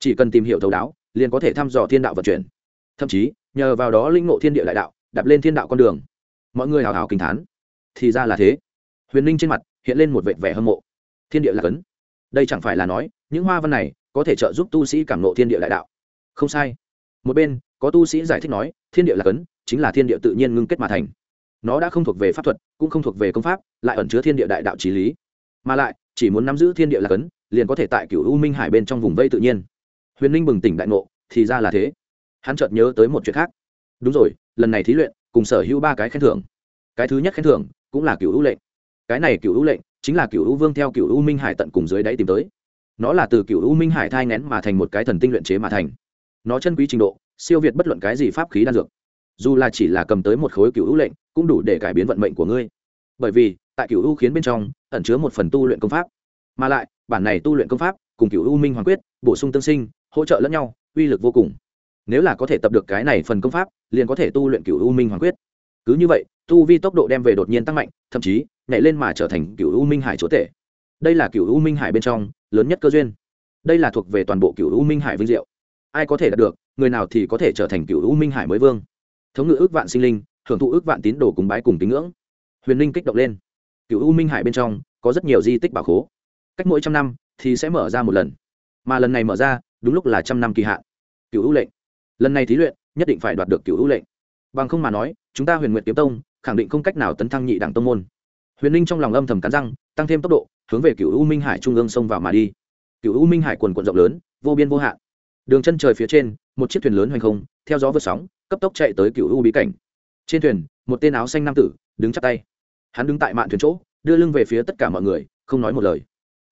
chỉ cần tìm hiểu thấu đáo, liền có thể thăm dò thiên đạo vận chuyển. Thậm chí, nhờ vào đó linh ngộ thiên địa đại đạo, đạp lên thiên đạo con đường. Mọi người hào hào kinh thán. Thì ra là thế. Huyền ninh trên mặt hiện lên một vệ vẻ hâm mộ. Thiên địa là cấn. Đây chẳng phải là nói, những hoa văn này có thể trợ giúp tu sĩ cảm nộ thiên địa đại đạo. Không sai. Một bên, có tu sĩ giải thích nói, thiên địa là cấn, chính là thiên địa tự nhiên ngưng kết mà thành. Nó đã không thuộc về pháp thuật, cũng không thuộc về công pháp, lại ẩn chứa thiên địa đại đạo trí lý. Mà lại, chỉ muốn nắm giữ thiên địa là cấn, liền có thể tại cựu u minh hải bên trong vùng vây tự nhiên huyền ninh bừng tỉnh đại ngộ, thì ra là thế. Hắn chợt nhớ tới một chuyện khác. Đúng rồi, lần này thí luyện, cùng sở hữu ba cái khen thưởng. Cái thứ nhất khen thưởng, cũng là cựu u lệnh. Cái này cựu u lệnh, chính là cựu u vương theo cựu u minh hải tận cùng dưới đáy tìm tới. Nó là từ cựu u minh hải thai ngén mà thành một cái thần tinh luyện chế mà thành. Nó chân quý trình độ, siêu việt bất luận cái gì pháp khí đan dược. Dù là chỉ là cầm tới một khối cựu u lệnh, cũng đủ để cải biến vận mệnh của ngươi. Bởi vì, tại cựu u khiến bên trong, ẩn chứa một phần tu luyện công pháp. Mà lại, bản này tu luyện công pháp cùng cựu u minh hoàng quyết, bổ sung tương sinh, hỗ trợ lẫn nhau, uy lực vô cùng. Nếu là có thể tập được cái này phần công pháp, liền có thể tu luyện cựu u minh hoàng quyết. Cứ như vậy, tu vi tốc độ đem về đột nhiên tăng mạnh, thậm chí, nhảy lên mà trở thành cựu u minh hải chúa tể. Đây là cựu u minh hải bên trong, lớn nhất cơ duyên. Đây là thuộc về toàn bộ cựu u minh hải vinh diệu. Ai có thể đạt được, người nào thì có thể trở thành cựu u minh hải mới vương. Thống ngự ước vạn sinh linh, hưởng thụ ước vạn tín đồ cùng bái cùng tín ngưỡng. Huyền linh kích động lên. Cựu u minh hải bên trong, có rất nhiều di tích bảo khố. Cách mỗi trăm năm thì sẽ mở ra một lần. Mà lần này mở ra, đúng lúc là trăm năm kỳ hạn. Cựu u lệnh. Lần này thí luyện, nhất định phải đoạt được cựu u lệnh. Bằng không mà nói, chúng ta huyền nguyện kiếm tông, khẳng định không cách nào tấn thăng nhị đẳng tông môn. Huyền ninh trong lòng âm thầm cắn răng, tăng thêm tốc độ, hướng về cựu u minh hải trung ương sông vào mà đi. Cựu u minh hải quần quận rộng lớn, vô biên vô hạn. Đường chân trời phía trên, một chiếc thuyền lớn hoành không, theo gió vượt sóng, cấp tốc chạy tới cựu u bí cảnh. Trên thuyền, một tên áo xanh nam tử, đứng chắp tay. Hắn đứng tại mạn thuyền chỗ, đưa lưng về phía tất cả mọi người, không nói một lời.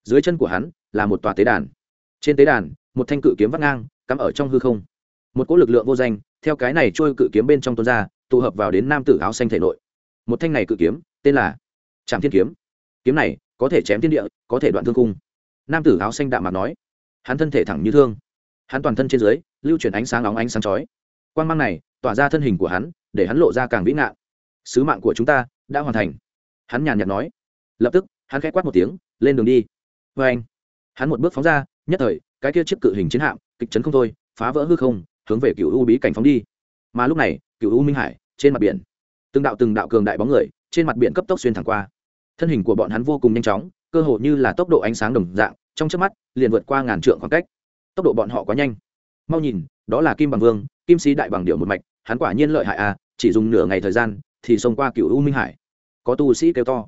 Dưới chân của hắn là một tòa tế đàn. Trên tế đàn, một thanh cự kiếm vắt ngang, cắm ở trong hư không. Một cỗ lực lượng vô danh, theo cái này trôi cự kiếm bên trong tuôn ra, tụ hợp vào đến nam tử áo xanh thể nội. Một thanh này cự kiếm, tên là trạm thiên kiếm. Kiếm này, có thể chém thiên địa, có thể đoạn thương cung. Nam tử áo xanh đạm mặt nói, hắn thân thể thẳng như thương. Hắn toàn thân trên dưới, lưu chuyển ánh sáng óng ánh sáng chói. Quan g mang này, tỏa ra thân hình của hắn, để hắn lộ ra càng vĩ ngạn. Sứ mạng của chúng ta đã hoàn thành. Hắn nhàn nhạt nói. Lập tức, hắn k h ẽ quát một tiếng, lên đường đi. Vê anh hắn một bước phóng ra, nhất thời, cái kia chiếc cự hình chiến hạm, kịch chấn không thôi, phá vỡ hư không, hướng về cựu u bí cảnh phóng đi. Mà lúc này cựu u minh hải, trên mặt biển, từng đạo từng đạo cường đại bóng người, trên mặt biển cấp tốc xuyên thẳng qua. Thân hình của bọn hắn vô cùng nhanh chóng, cơ hồ như là tốc độ ánh sáng đồng dạng, trong trước mắt, liền vượt qua ngàn trượng khoảng cách. Tốc độ bọn họ quá nhanh. Mau nhìn, đó là kim bằng vương, kim sĩ đại bằng điệu một mạch, hắn quả nhiên lợi hại à chỉ dùng nửa ngày thời gian, thì xông qua cựu u minh hải. Có tu sĩ kêu to.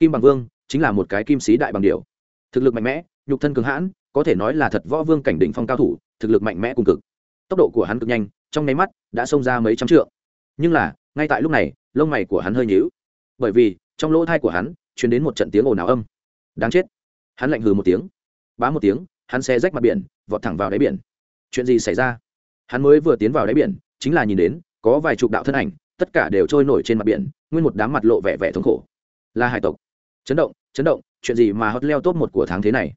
Kim bằng vương, chính là một cái kim sĩ đại bằng điệu thực lực mạnh mẽ nhục thân cường hãn, có thể nói là thật võ vương cảnh đỉnh phong cao thủ, thực lực mạnh mẽ cùng cực. Tốc độ của hắn cực nhanh, trong nháy mắt đã xông ra mấy trăm trượng. Nhưng là, ngay tại lúc này, lông mày của hắn hơi nhíu. Bởi vì, trong lỗ thai của hắn chuyển đến một trận tiếng ồn ào âm. Đáng chết. Hắn lạnh hừ một tiếng. Bá một tiếng, hắn xe rách mặt biển, vọt thẳng vào đáy biển. Chuyện gì xảy ra? Hắn mới vừa tiến vào đáy biển, chính là nhìn đến, có vài chục đạo thân ảnh, tất cả đều trôi nổi trên mặt biển, nguyên một đám mặt lộ vẻ vẻ thống khổ. Là hải tộc. Chấn động chấn động, chuyện gì mà hot leo top một của tháng thế này?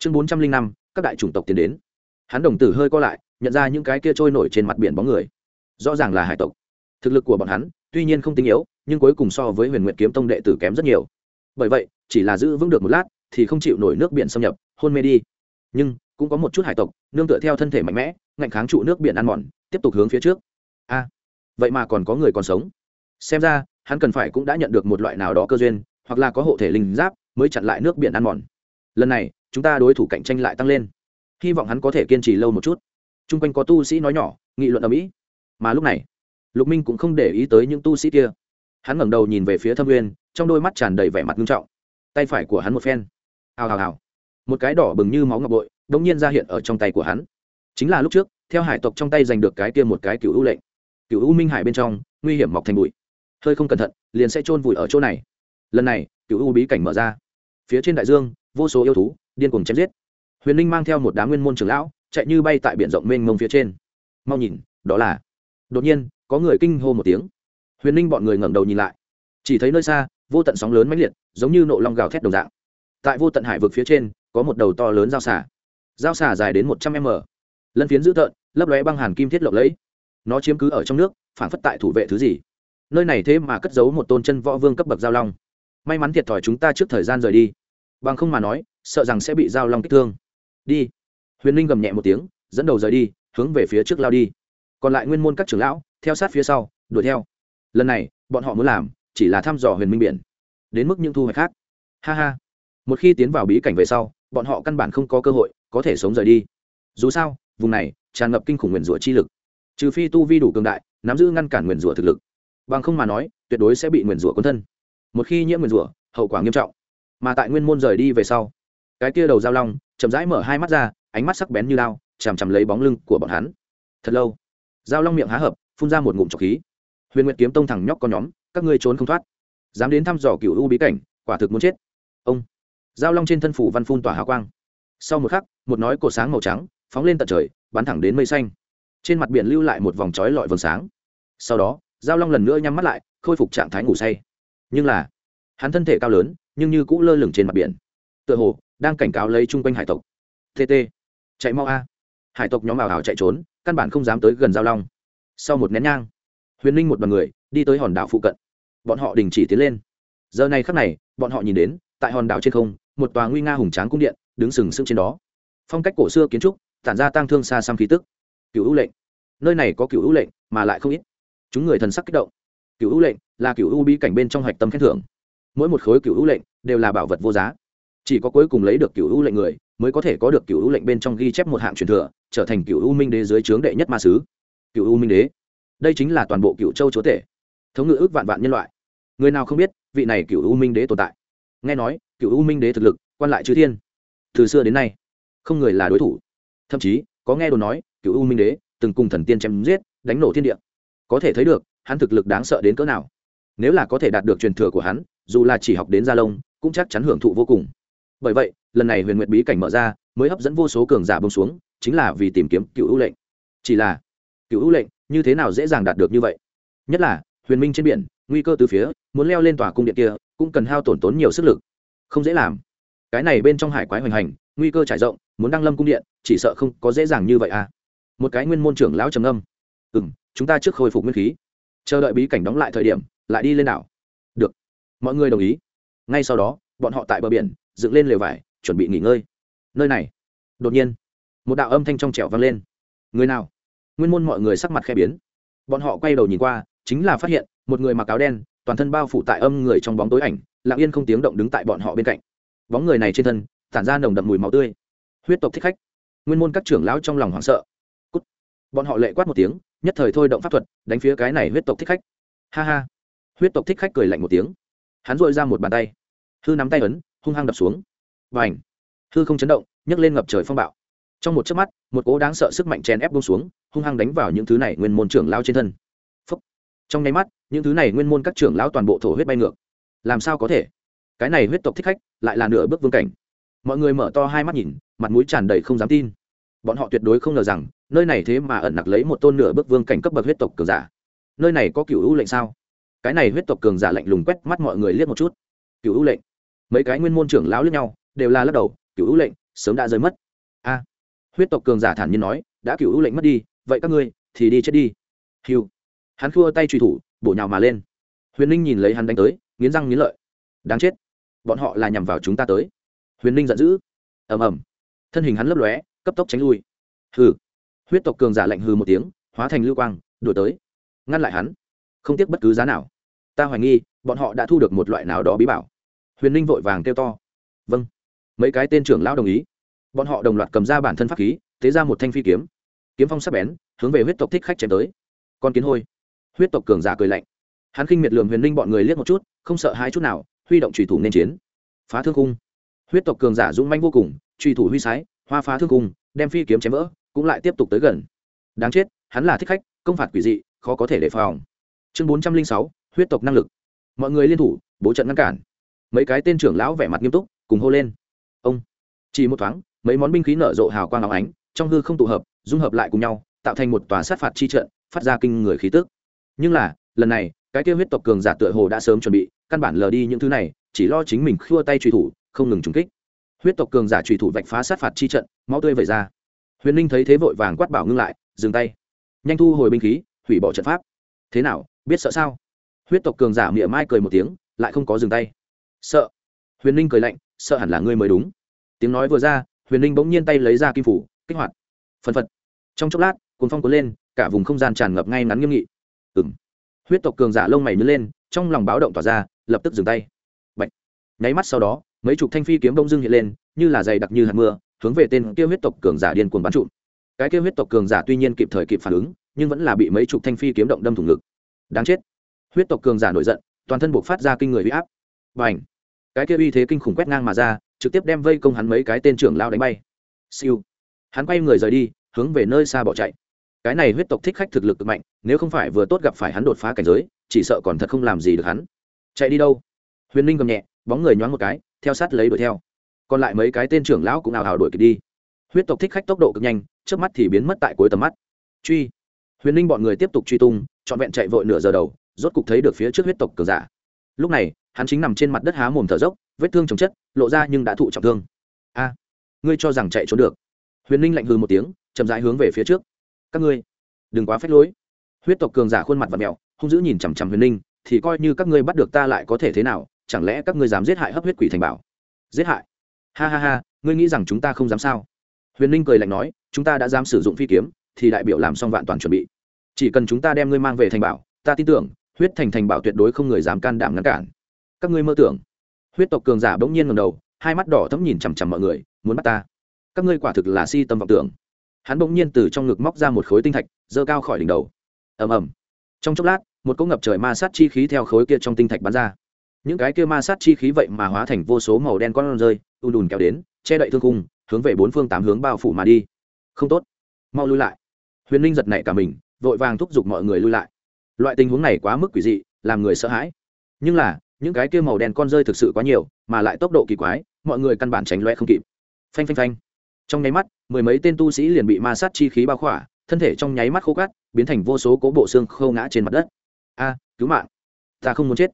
Chương bốn trăm linh năm, các đại chủng tộc tiến đến. Hắn đồng tử hơi co lại, nhận ra những cái kia trôi nổi trên mặt biển bóng người. Rõ ràng là hải tộc. Thực lực của bọn hắn, tuy nhiên không tinh yếu, nhưng cuối cùng so với huyền nguyện kiếm tông đệ tử kém rất nhiều. Bởi vậy, chỉ là giữ vững được một lát, thì không chịu nổi nước biển xâm nhập, hôn mê đi. Nhưng, cũng có một chút hải tộc, nương tựa theo thân thể mạnh mẽ, ngạnh kháng trụ nước biển ăn mòn, tiếp tục hướng phía trước. A, vậy mà còn có người còn sống. Xem ra, hắn cần phải cũng đã nhận được một loại nào đó cơ duyên, hoặc là có hộ thể linh giáp, mới chặn lại nước biển ăn mòn. Lần này chúng ta đối thủ cạnh tranh lại tăng lên. Hy vọng hắn có thể kiên trì lâu một chút. T r u n g quanh có tu sĩ nói nhỏ, nghị luận ở mỹ. Mà lúc này, lục minh cũng không để ý tới những tu sĩ kia. Hắn ngẩng đầu nhìn về phía thâm nguyên, trong đôi mắt tràn đầy vẻ mặt nghiêm trọng. Tay phải của hắn một phen. Hào hào hào. Một cái đỏ bừng như máu ngọc bội đ ỗ n g nhiên ra hiện ở trong tay của hắn. Chính là lúc trước, theo hải tộc trong tay giành được cái kia một cái cựu ưu lệnh. Cựu ưu minh hải bên trong, nguy hiểm mọc thành bụi. Hơi không cẩn thận, liền sẽ chôn vùi ở chỗ này. Lần này, cựu ưu bí cảnh mở ra. Phía trên đại dương, vô số yêu thú điên cuồng chém giết. Huyền ninh mang theo một đám nguyên môn trưởng lão, chạy như bay tại biển rộng mênh mông phía trên. Mau nhìn, đó là đột nhiên, có người kinh hô một tiếng. Huyền ninh bọn người ngẩng đầu nhìn lại. Chỉ thấy nơi xa, vô tận sóng lớn mãnh liệt, giống như nộ long gào thét đồng dạng. Tại vô tận hải vực phía trên, có một đầu to lớn dao xả dao xả dài đến một trăm m. Lân phiến dữ tợn, lấp lóe băng hàn kim thiết lộng lẫy. Nó chiếm cứ ở trong nước, phản phất tại thủ vệ thứ gì. Nơi này thế mà cất giấu một tôn chân võ vương cấp bậc giao long. May mắn thiệt thòi chúng ta trước thời gian rời đi. Bằng không mà nói sợ rằng sẽ bị giao long kích thương. Đi. Huyền ninh gầm nhẹ một tiếng, dẫn đầu rời đi, hướng về phía trước lao đi. Còn lại nguyên môn các trưởng lão, theo sát phía sau, đuổi theo. Lần này, bọn họ muốn làm, chỉ là thăm dò huyền minh biển. Đến mức những thu hoạch khác. Ha ha. Một khi tiến vào bí cảnh về sau, bọn họ căn bản không có cơ hội, có thể sống rời đi. Dù sao, vùng này, tràn ngập kinh khủng nguyền rủa chi lực. Trừ phi tu vi đủ cường đại, nắm giữ ngăn cản nguyền rủa thực lực. Bằng không mà nói, tuyệt đối sẽ bị nguyền rủa quân thân. Một khi nhiễm nguyền rủa, hậu quả nghiêm trọng. Mà tại nguyên môn rời đi về sau cái kia đầu giao long, chậm rãi mở hai mắt ra, ánh mắt sắc bén như lao chằm chằm lấy bóng lưng của bọn hắn. Thật lâu, giao long miệng há hợp phun ra một ngụm trọc khí. Huyền nguyệt kiếm tông thẳng nhóc con nhóm, các ngươi trốn không thoát. Dám đến thăm dò cựu u bí cảnh, quả thực muốn chết. Ông, giao long trên thân phủ văn phun tỏa hào quang. Sau một khắc, một nói cổ sáng màu trắng, phóng lên tận trời, bắn thẳng đến mây xanh. Trên mặt biển lưu lại một vòng trói lọi vầng sáng. Sau đó, giao long lần nữa nhắm mắt lại, khôi phục trạng thái ngủ say. Nhưng là, hắn thân thể cao lớn, nhưng như cũ lơ lửng trên mặt biển. Tựa hồ đang cảnh cáo lấy chung quanh hải tộc. Tt chạy mau a. Hải tộc nhóm ảo ảo chạy trốn, căn bản không dám tới gần giao long. Sau một nén nhang, huyền ninh một b ằ n người đi tới hòn đảo phụ cận. Bọn họ đình chỉ tiến lên. Giờ này khắc này, bọn họ nhìn đến, tại hòn đảo trên không, một tòa nguy nga hùng tráng cung điện đứng sừng sững trên đó. Phong cách cổ xưa kiến trúc, tản ra tang thương xa xăm khí tức. Cựu ưu lệnh. Nơi này có cựu ưu lệnh, mà lại không ít. Chúng người thần sắc kích động. Cựu ưu lệnh là cựu ưu bí cảnh bên trong hạch tâm khen thưởng. Mỗi một khối cựu ưu lệnh đều là bảo vật vô giá chỉ có cuối cùng lấy được cựu ưu lệnh người mới có thể có được cựu ưu lệnh bên trong ghi chép một hạng truyền thừa, trở thành cựu ưu minh đế dưới trướng đệ nhất ma sứ. Cựu ưu minh đế. Đây chính là toàn bộ cựu châu chúa tể. Thống ngự ước vạn vạn nhân loại. Người nào không biết, vị này cựu ưu minh đế tồn tại. Nghe nói, cựu ưu minh đế thực lực, quan lại chư thiên. Từ xưa đến nay, không người là đối thủ. Thậm chí, có nghe đồn nói, cựu ưu minh đế từng cùng thần tiên chém giết, đánh nổ thiên địa. Có thể thấy được, hắn thực lực đáng sợ đến cỡ nào. Nếu là có thể đạt được truyền thừa của hắn, dù là chỉ học đến gia lông cũng chắc chắn hưởng thụ vô cùng bởi vậy, lần này huyền nguyệt bí cảnh mở ra, mới hấp dẫn vô số cường giả bông xuống, chính là vì tìm kiếm cựu ưu lệnh. Chỉ là, cựu ưu lệnh như thế nào dễ dàng đạt được như vậy? Nhất là, huyền minh trên biển, nguy cơ từ phía, muốn leo lên tòa cung điện kia, cũng cần hao tổn tốn nhiều sức lực. Không dễ làm. Cái này bên trong hải quái hoành hành, nguy cơ trải rộng, muốn đăng lâm cung điện, chỉ sợ không có dễ dàng như vậy à? Một cái nguyên môn trưởng lão trầm âm ừ m chúng ta trước khôi phục nguyên khí. Chờ đợi bí cảnh đóng lại thời điểm, lại đi lên đảo. Được. Mọi người đồng ý. Ngay sau đó bọn họ tại bờ biển, dựng lên lều vải, chuẩn bị nghỉ ngơi. Nơi này, đột nhiên, một đạo âm thanh trong trẻo vang lên. Người nào? Nguyên môn mọi người sắc mặt khe biến. Bọn họ quay đầu nhìn qua, chính là phát hiện, một người mặc áo đen, toàn thân bao phủ tại âm người trong bóng tối ảnh, lặng yên không tiếng động đứng tại bọn họ bên cạnh. Bóng người này trên thân, tản ra nồng đậm mùi máu tươi. Huyết tộc thích khách. Nguyên môn các trưởng lão trong lòng hoảng sợ. Cút. bọn họ lệ quát một tiếng, nhất thời thôi động pháp thuật, đánh phía cái này huyết tộc thích khách. Ha ha. Huyết tộc thích khách cười lạnh một tiếng. Hắn dội ra một bàn tay hư nắm tay ấn, hung hăng đập xuống. Và ảnh hư không chấn động, nhấc lên ngập trời phong bạo. Trong một chớp mắt, một cố đáng sợ sức mạnh chèn ép bông xuống, hung hăng đánh vào những thứ này nguyên môn trưởng lao trên thân. Phúc. trong nháy mắt, những thứ này nguyên môn các trưởng lão toàn bộ thổ huyết bay ngược. Làm sao có thể? Cái này huyết tộc thích khách, lại là nửa bước vương cảnh. Mọi người mở to hai mắt nhìn, mặt mũi tràn đầy không dám tin. Bọn họ tuyệt đối không ngờ rằng, nơi này thế mà ẩn nặc lấy một tôn nửa bước vương cảnh cấp bậc huyết tộc cường giả. Nơi này có cựu ưu lệnh sao? Cái này huyết tộc cường giả lạnh lùng quét mắt mọi người liếc một chút. Cựu ưu lệnh mấy cái nguyên môn trưởng lão lẫn nhau, đều là lắc đầu cựu ưu lệnh, sớm đã rơi mất. A. Huyết tộc cường giả thản nhiên nói, đã cựu ưu lệnh mất đi, vậy các ngươi thì đi chết đi. Hiu hắn khua tay truy thủ, bổ nhào mà lên. Huyền ninh nhìn lấy hắn đánh tới, nghiến răng nghiến lợi. Đáng chết, bọn họ là nhằm vào chúng ta tới. Huyền ninh giận dữ. Ầm ầm. Thân hình hắn lấp lóe, cấp tốc tránh lui. Hừ. Huyết tộc cường giả lạnh hừ một tiếng, hóa thành lưu quang, đuổi tới. Ngăn lại hắn. Không tiếc bất cứ giá nào. Ta hoài nghi, bọn họ đã thu được một loại nào đó bí bảo huyền ninh vội vàng kêu to. Vâng. Mấy cái tên trưởng lão đồng ý. Bọn họ đồng loạt cầm ra bản thân pháp khí tế ra một thanh phi kiếm. Kiếm phong sắp bén, hướng về huyết tộc thích khách chém tới. Con kiến hôi. Huyết tộc cường giả cười lạnh. Hắn khinh miệt lường huyền ninh bọn người liếc một chút, không sợ hai chút nào, huy động trùy thủ nên chiến. Phá thương cung huyết tộc cường giả dũng manh vô cùng trùy thủ huy sái, hoa phá thương cung đem phi kiếm chém vỡ, cũng lại tiếp tục tới gần. Đáng chết, hắn là thích khách, công phạt quỷ dị, khó có thể đề phòng. Chương bốn trăm linh sáu, huyết tộc năng lực. Mọi người liên thủ, bố trận ngăn cản mấy cái tên trưởng lão vẻ mặt nghiêm túc, cùng hô lên. Ông, chỉ một thoáng, mấy món binh khí nở rộ hào quang áo ánh, trong hư không tụ hợp, dung hợp lại cùng nhau, tạo thành một tòa sát phạt chi trận, phát ra kinh người khí tức. Nhưng là, lần này, cái kêu huyết tộc cường giả tựa hồ đã sớm chuẩn bị, căn bản lờ đi những thứ này, chỉ lo chính mình khua tay truy thủ, không ngừng trúng kích. Huyết tộc cường giả truy thủ vạch phá sát phạt chi trận, máu tươi vẩy ra. Huyền ninh thấy thế vội vàng quát bảo ngưng lại, dừng tay. Nhanh thu hồi binh khí, hủy bỏ trận pháp. Thế nào, biết sợ sao? Huyết tộc cường giả mỉa mai cười một tiếng, lại không có dừng tay sợ. Huyền ninh cười lạnh, sợ hẳn là ngươi mới đúng. Tiếng nói vừa ra, huyền ninh bỗng nhiên tay lấy ra kim phủ, kích hoạt. Phân phật. Trong chốc lát cuốn phong cuốn lên, cả vùng không gian tràn ngập ngay ngắn nghiêm nghị. Ừng huyết tộc cường giả lông mày nhớ lên, trong lòng báo động tỏa ra, lập tức dừng tay. Bạch. nháy mắt sau đó, mấy chục thanh phi kiếm đông dưng hiện lên, như là dày đặc như hạt mưa, hướng về tên kia huyết tộc cường giả điên cuồng bắn trụm. Cái kia huyết tộc cường giả tuy nhiên kịp thời kịp phản ứng, nhưng vẫn là bị mấy chục thanh phi kiếm động đâm thủng ngực. Đáng chết. Huyết tộc cường giả nổi giận, toàn thân buộc phát ra kinh người huy áp và ảnh. Cái kia uy thế kinh khủng quét ngang mà ra, trực tiếp đem vây công hắn mấy cái tên trưởng lao đánh bay. Siêu. Hắn quay người rời đi, hướng về nơi xa bỏ chạy. Cái này huyết tộc thích khách thực lực cực mạnh, nếu không phải vừa tốt gặp phải hắn đột phá cảnh giới, chỉ sợ còn thật không làm gì được hắn. Chạy đi đâu? Huyền ninh gầm nhẹ, bóng người nhoáng một cái, theo sát lấy đuổi theo. Còn lại mấy cái tên trưởng lão cũng ào ào đuổi kịp đi. Huyết tộc thích khách tốc độ cực nhanh trước mắt thì biến mất tại cuối tầm mắt. Truy. Huyền ninh bọn người tiếp tục truy tung, trọn vẹn chạy vội nửa giờ đầu, rốt cục thấy được phía trước huyết tộc cờ giả. Lúc này hắn chính nằm trên mặt đất há mồm thở dốc, vết thương chồng chất, lộ ra nhưng đã thụ trọng thương. A, ngươi cho rằng chạy trốn được? Huyền ninh lạnh hư một tiếng, chậm rãi hướng về phía trước. Các ngươi, đừng quá phép lối. Huyết tộc cường giả khuôn mặt và mẹo hung dữ nhìn chằm chằm huyền ninh, thì coi như các ngươi bắt được ta lại có thể thế nào, chẳng lẽ các ngươi dám giết hại hấp huyết quỷ thành bảo? Giết hại? Ha ha ha, ngươi nghĩ rằng chúng ta không dám sao? Huyền ninh cười lạnh nói, chúng ta đã dám sử dụng phi kiếm, thì đại biểu làm xong vạn toàn chuẩn bị. Chỉ cần chúng ta đem ngươi mang về thành bảo, ta tin tưởng, huyết thành thành bảo tuyệt đối không người dám can đảm ngăn cản các ngươi mơ tưởng. Huyết tộc cường giả bỗng nhiên ngầm đầu, hai mắt đỏ thấm nhìn chằm chằm mọi người, muốn bắt ta. Các ngươi quả thực là si tâm vọng tưởng. Hắn bỗng nhiên từ trong ngực móc ra một khối tinh thạch dơ cao khỏi đỉnh đầu. Ầm ầm. Trong chốc lát, một cỗ ngập trời ma sát chi khí theo khối kia trong tinh thạch bắn ra. Những cái kia ma sát chi khí vậy mà hóa thành vô số màu đen con rơi, ùn ùn kéo đến, che đậy thương cung hướng về bốn phương tám hướng bao phủ mà đi. Không tốt. Mau lui lại. Huyền ninh giật nảy cả mình, vội vàng thúc giục mọi người lui lại. Loại tình huống này quá mức quỷ dị, làm người sợ hãi. Nhưng là những cái kia màu đen con rơi thực sự quá nhiều, mà lại tốc độ kỳ quái, mọi người căn bản tránh loe không kịp. Phanh phanh phanh. Trong nháy mắt, mười mấy tên tu sĩ liền bị ma sát chi khí bao khỏa, thân thể trong nháy mắt khô cát, biến thành vô số cố bộ xương khô ngã trên mặt đất. A, cứu mạng. Ta không muốn chết.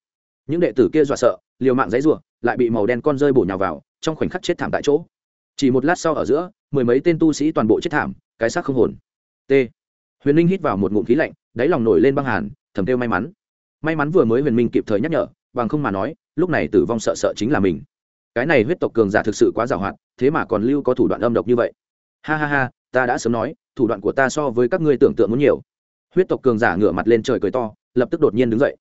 Những đệ tử kia dọa sợ, liều mạng dãy rủa lại bị màu đen con rơi bổ nhào vào, trong khoảnh khắc chết thảm tại chỗ. Chỉ một lát sau ở giữa, mười mấy tên tu sĩ toàn bộ chết thảm, cái xác không hồn. T. Huyền linh hít vào một ngụm khí lạnh, đáy lòng nổi lên băng hàn, thầm kêu may mắn. May mắn vừa mới huyền minh kịp thời nhắc nhở bằng không mà nói, lúc này tử vong sợ sợ chính là mình. Cái này huyết tộc cường giả thực sự quá giàu hoạt thế mà còn lưu có thủ đoạn âm độc như vậy. Ha ha ha, ta đã sớm nói, thủ đoạn của ta so với các ngươi tưởng tượng muốn nhiều. Huyết tộc cường giả ngửa mặt lên trời cười to, lập tức đột nhiên đứng dậy.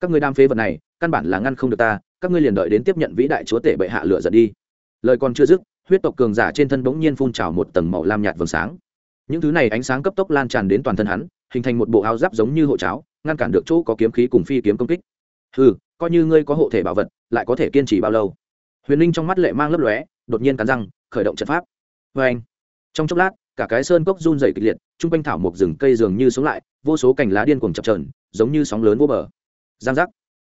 Các ngươi đam phế vật này, căn bản là ngăn không được ta, các ngươi liền đợi đến tiếp nhận vĩ đại chúa tể bệ hạ lựa giận đi. Lời còn chưa dứt, huyết tộc cường giả trên thân bỗng nhiên phun trào một tầng màu lam nhạt vầng sáng. Những thứ này ánh sáng cấp tốc lan tràn đến toàn thân hắn, hình thành một bộ áo giáp giống như hộ cháo, ngăn cản được chỗ có kiếm khí cùng phi kiếm công kích. Ừ coi như ngươi có hộ thể bảo vật, lại có thể kiên trì bao lâu? Huyền linh trong mắt lệ mang lấp lóe, đột nhiên cắn răng, khởi động trận pháp. Vê anh, trong chốc lát, cả cái sơn cốc run dày kịch liệt t r u n g quanh thảo một rừng cây dường như sống lại, vô số cành lá điên cuồng chập trờn giống như sóng lớn vô bờ. Giang giác.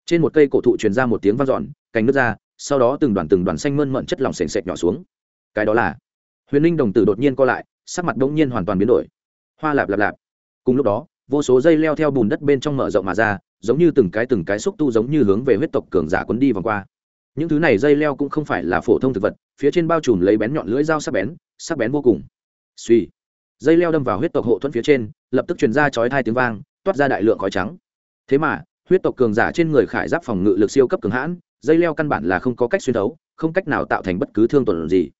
Trên một cây cổ thụ truyền ra một tiếng vang dọn, cành nước ra, sau đó từng đoàn từng đoàn xanh mơn mận chất lỏng sền sệt nhỏ xuống. Cái đó là? Huyền linh đồng tử đột nhiên co lại, sắc mặt đ ỗ n g nhiên hoàn toàn biến đổi. Hoa lạp lạp lạp. Cùng lúc đó, vô số dây leo theo bùn đất bên trong mở rộng mà ra giống như từng cái từng cái xúc tu giống như hướng về huyết tộc cường giả quấn đi vòng qua. Những thứ này dây leo cũng không phải là phổ thông thực vật, phía trên bao trùm lấy bén nhọn lưỡi dao sắc bén sắc bén vô cùng. Suy dây leo đâm vào huyết tộc hộ thuẫn phía trên, lập tức truyền ra chói tai tiếng vang, toát ra đại lượng khói trắng. Thế mà, huyết tộc cường giả trên người khải giáp phòng ngự lực siêu cấp cường hãn, dây leo căn bản là không có cách xuyên thấu, không cách nào tạo thành bất cứ thương tổn gì.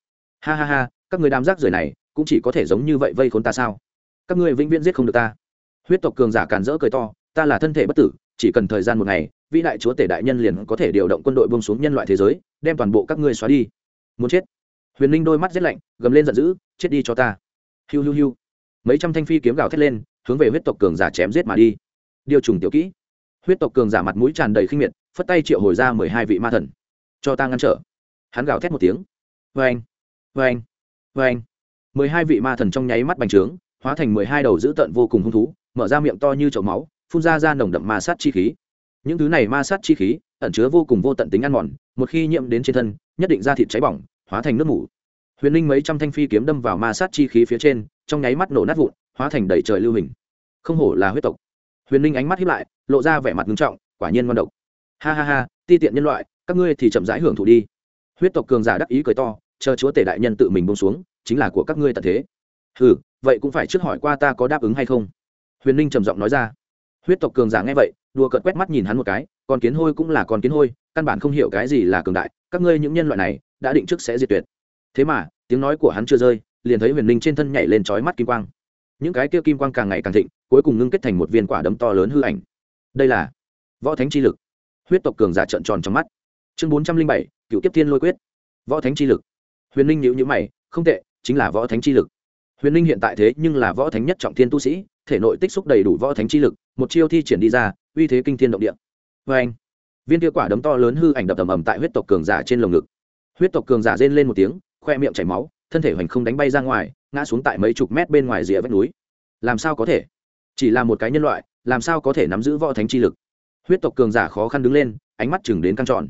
Ha ha ha, các người đám rác rưởi này, cũng chỉ có thể giống như vậy vây khốn ta sao? Các ngươi vĩnh viễn giết không được ta. Huyết tộc cường giả càn rỡ cười to, ta là thân thể bất tử chỉ cần thời gian một ngày, vĩ đại chúa tể đại nhân liền có thể điều động quân đội bông xuống nhân loại thế giới, đem toàn bộ các ngươi xóa đi. Muốn chết? Huyền Linh đôi mắt rét lạnh, gầm lên giận dữ, chết đi cho ta. Hiu hiu hiu. Mấy trăm thanh phi kiếm gào thét lên, hướng về huyết tộc cường giả chém giết mà đi. Điều trùng tiểu kỹ. Huyết tộc cường giả mặt mũi tràn đầy khinh miệt, phất tay triệu hồi ra mười hai vị ma thần. Cho ta ngăn trở. Hắn gào thét một tiếng. Vê anh vê anh vê anh mười hai vị ma thần trong nháy mắt bành trướng, hóa thành mười hai đầu dữ tợn vô cùng hung thú, mở ra miệng to như chậu máu phun ra ra nồng đậm ma sát chi khí. Những thứ này ma sát chi khí, ẩn chứa vô cùng vô tận tính ăn mòn, một khi nhiễm đến trên thân, nhất định ra thịt cháy bỏng, hóa thành nước mủ. Huyền linh mấy trăm thanh phi kiếm đâm vào ma sát chi khí phía trên, trong nháy mắt nổ nát vụn, hóa thành đầy trời lưu hình. Không hổ là huyết tộc. Huyền linh ánh mắt hiếp lại, lộ ra vẻ mặt nghiêm trọng, quả nhiên ngon độc. Ha ha ha, ti tiện nhân loại, các ngươi thì chậm rãi hưởng thụ đi. Huyết tộc cường giả đắc ý cười to, chờ chúa tể đại nhân tự mình bông xuống, chính là của các ngươi tận thế. Ừ vậy cũng phải trước hỏi qua ta có đáp ứng hay không? Huyền linh trầm giọng nói ra huyết tộc cường giả nghe vậy, đùa cợt quét mắt nhìn hắn một cái còn kiến hôi cũng là con kiến hôi, căn bản không hiểu cái gì là cường đại, các ngươi những nhân loại này, đã định trước sẽ diệt tuyệt. Thế mà, tiếng nói của hắn chưa rơi, liền thấy huyền linh trên thân nhảy lên trói mắt kim quang. Những cái kia kim quang càng ngày càng thịnh, cuối cùng ngưng kết thành một viên quả đấm to lớn hư ảnh. Đây là võ thánh chi lực. Huyết tộc cường giả trợn tròn trong mắt. Chương bốn trăm linh bảy, cựu tiếp thiên lôi quyết. Võ thánh chi lực. Huyền ninh nhữ nhữ mày, không tệ, chính là võ thánh chi lực. Huyền ninh hiện tại thế nhưng là võ thánh nhất trọng thiên tu sĩ thể nội tích xúc đầy đủ võ thánh chi lực, một chiêu thi triển đi ra, uy thế kinh thiên động địa. Vê anh, viên kia quả đấm to lớn hư ảnh đập ầm ầm tại huyết tộc cường giả trên lồng ngực. Huyết tộc cường giả rên lên một tiếng, khoe miệng chảy máu, thân thể hoành không đánh bay ra ngoài, ngã xuống tại mấy chục mét bên ngoài rìa vách núi. Làm sao có thể? Chỉ là một cái nhân loại, làm sao có thể nắm giữ võ thánh chi lực? Huyết tộc cường giả khó khăn đứng lên, ánh mắt chừng đến căng tròn.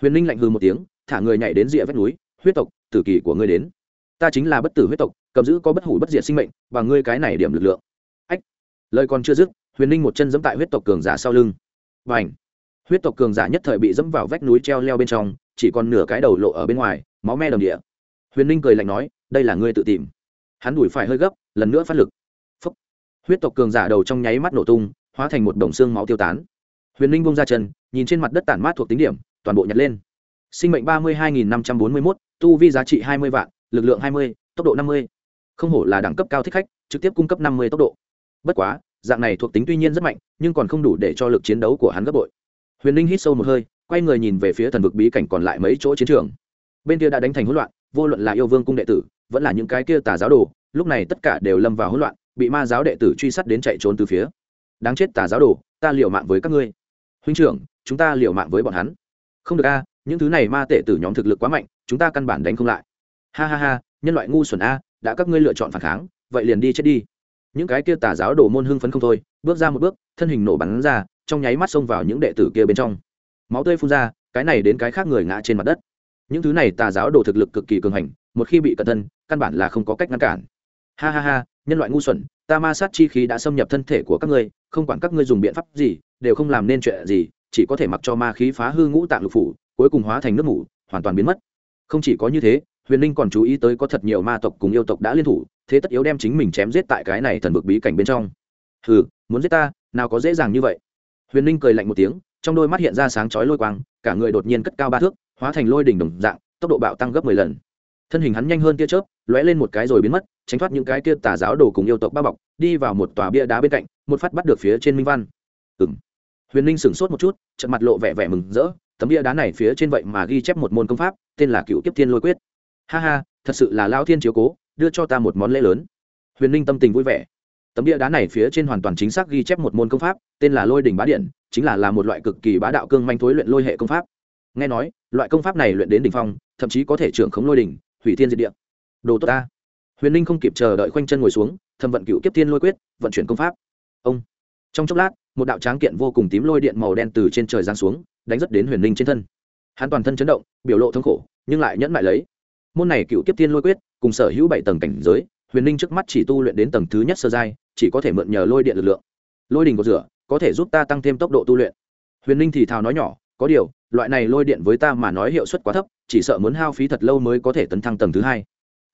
Huyền linh lạnh hư một tiếng, thả người nhảy đến rìa vách núi, huyết tộc, tử kỳ của ngươi đến. Ta chính là bất tử huyết tộc, cầm giữ có bất hủ bất diệt sinh mệnh và ngươi cái này điểm lực lượng lời còn chưa dứt, huyền ninh một chân dẫm tại huyết tộc cường giả sau lưng. Và ảnh huyết tộc cường giả nhất thời bị dẫm vào vách núi treo leo bên trong, chỉ còn nửa cái đầu lộ ở bên ngoài, máu me đồng địa. Huyền ninh cười lạnh nói, đây là ngươi tự tìm. Hắn đuổi phải hơi gấp, lần nữa phát lực. Phúc. huyết tộc cường giả đầu trong nháy mắt nổ tung, hóa thành một đồng xương máu tiêu tán. Huyền ninh bông ra chân, nhìn trên mặt đất tản mát thuộc tính điểm, toàn bộ nhặt lên. Sinh mệnh ba mươi hai nghìn năm trăm bốn mươi mốt, tu vi giá trị hai mươi vạn, lực lượng hai mươi, tốc độ năm mươi. Không hổ là đẳng cấp cao thích khách, trực tiếp cung cấp năm mươi tốc độ bất quá, dạng này thuộc tính tuy nhiên rất mạnh, nhưng còn không đủ để cho lực chiến đấu của hắn gấp bội. Huyền Linh hít sâu một hơi, quay người nhìn về phía thần vực bí cảnh còn lại mấy chỗ chiến trường. Bên kia đã đánh thành hỗn loạn, vô luận là yêu vương cung đệ tử, vẫn là những cái kia tà giáo đồ, lúc này tất cả đều lâm vào hỗn loạn, bị ma giáo đệ tử truy sát đến chạy trốn từ phía. Đáng chết tà giáo đồ, ta liều mạng với các ngươi. Huynh trưởng, chúng ta liều mạng với bọn hắn. Không được a, những thứ này ma tệ tử nhóm thực lực quá mạnh, chúng ta căn bản đánh không lại. Ha ha ha, nhân loại ngu xuẩn a, đã các ngươi lựa chọn phản kháng, vậy liền đi chết đi những cái kia tà giáo đồ môn hưng phấn không thôi, bước ra một bước, thân hình nổ bắn ra, trong nháy mắt xông vào những đệ tử kia bên trong. Máu tươi phun ra, cái này đến cái khác người ngã trên mặt đất. Những thứ này tà giáo đồ thực lực cực kỳ cường hành, một khi bị cẩn thân, căn bản là không có cách ngăn cản. Ha ha ha, nhân loại ngu xuẩn, ta ma sát chi khí đã xâm nhập thân thể của các ngươi, không quản các ngươi dùng biện pháp gì, đều không làm nên chuyện gì, chỉ có thể mặc cho ma khí phá hư ngũ tạng lục phủ, cuối cùng hóa thành nước mủ, hoàn toàn biến mất. Không chỉ có như thế, huyền linh còn chú ý tới có thật nhiều ma tộc cùng yêu tộc đã liên thủ thế tất yếu đem chính mình chém giết tại cái này thần vực bí cảnh bên trong. Hừ, muốn giết ta, nào có dễ dàng như vậy. Huyền linh cười lạnh một tiếng, trong đôi mắt hiện ra sáng chói lôi quang, cả người đột nhiên cất cao ba thước, hóa thành lôi đỉnh đồng dạng, tốc độ bạo tăng gấp mười lần. Thân hình hắn nhanh hơn tia chớp, lóe lên một cái rồi biến mất, tránh thoát những cái kia tà giáo đồ cùng yêu tộc bao bọc, đi vào một tòa bia đá bên cạnh, một phát bắt được phía trên minh văn. Ừng huyền ninh sửng sốt một chút trận mặt lộ vẻ vẻ mừng rỡ, tấm bia đá này phía trên vậy mà ghi chép một môn công pháp, tên là cựu kiếp thiên lôi quyết. Ha ha, thật sự là lao thiên chiếu cố đưa cho ta một món lễ lớn. Huyền ninh tâm tình vui vẻ. Tấm địa đá này phía trên hoàn toàn chính xác ghi chép một môn công pháp, tên là lôi đình bá điện, chính là là một loại cực kỳ bá đạo cương manh thối luyện lôi hệ công pháp. Nghe nói, loại công pháp này luyện đến đ ỉ n h phong, thậm chí có thể trưởng khống lôi đình hủy thiên diệt địa. Đồ tốt ta. Huyền ninh không kịp chờ đợi khoanh chân ngồi xuống thâm vận cựu kiếp thiên lôi quyết, vận chuyển công pháp. Ông. Trong chốc lát, một đạo tráng kiện vô cùng tím lôi điện màu đen từ trên trời giáng xuống, đánh rất đến huyền ninh trên thân. Hắn toàn thân chấn động, biểu lộ thống khổ, nhưng lại nhẫn mại lấy môn này cựu kiếp thiên lôi quyết, cùng sở hữu bảy tầng cảnh giới, huyền ninh trước mắt chỉ tu luyện đến tầng thứ nhất sơ giai, chỉ có thể mượn nhờ lôi điện lực lượng. Lôi đình có rửa, có thể giúp ta tăng thêm tốc độ tu luyện. Huyền ninh thì thào nói nhỏ, có điều, loại này lôi điện với ta mà nói hiệu suất quá thấp, chỉ sợ muốn hao phí thật lâu mới có thể tấn thăng tầng thứ hai.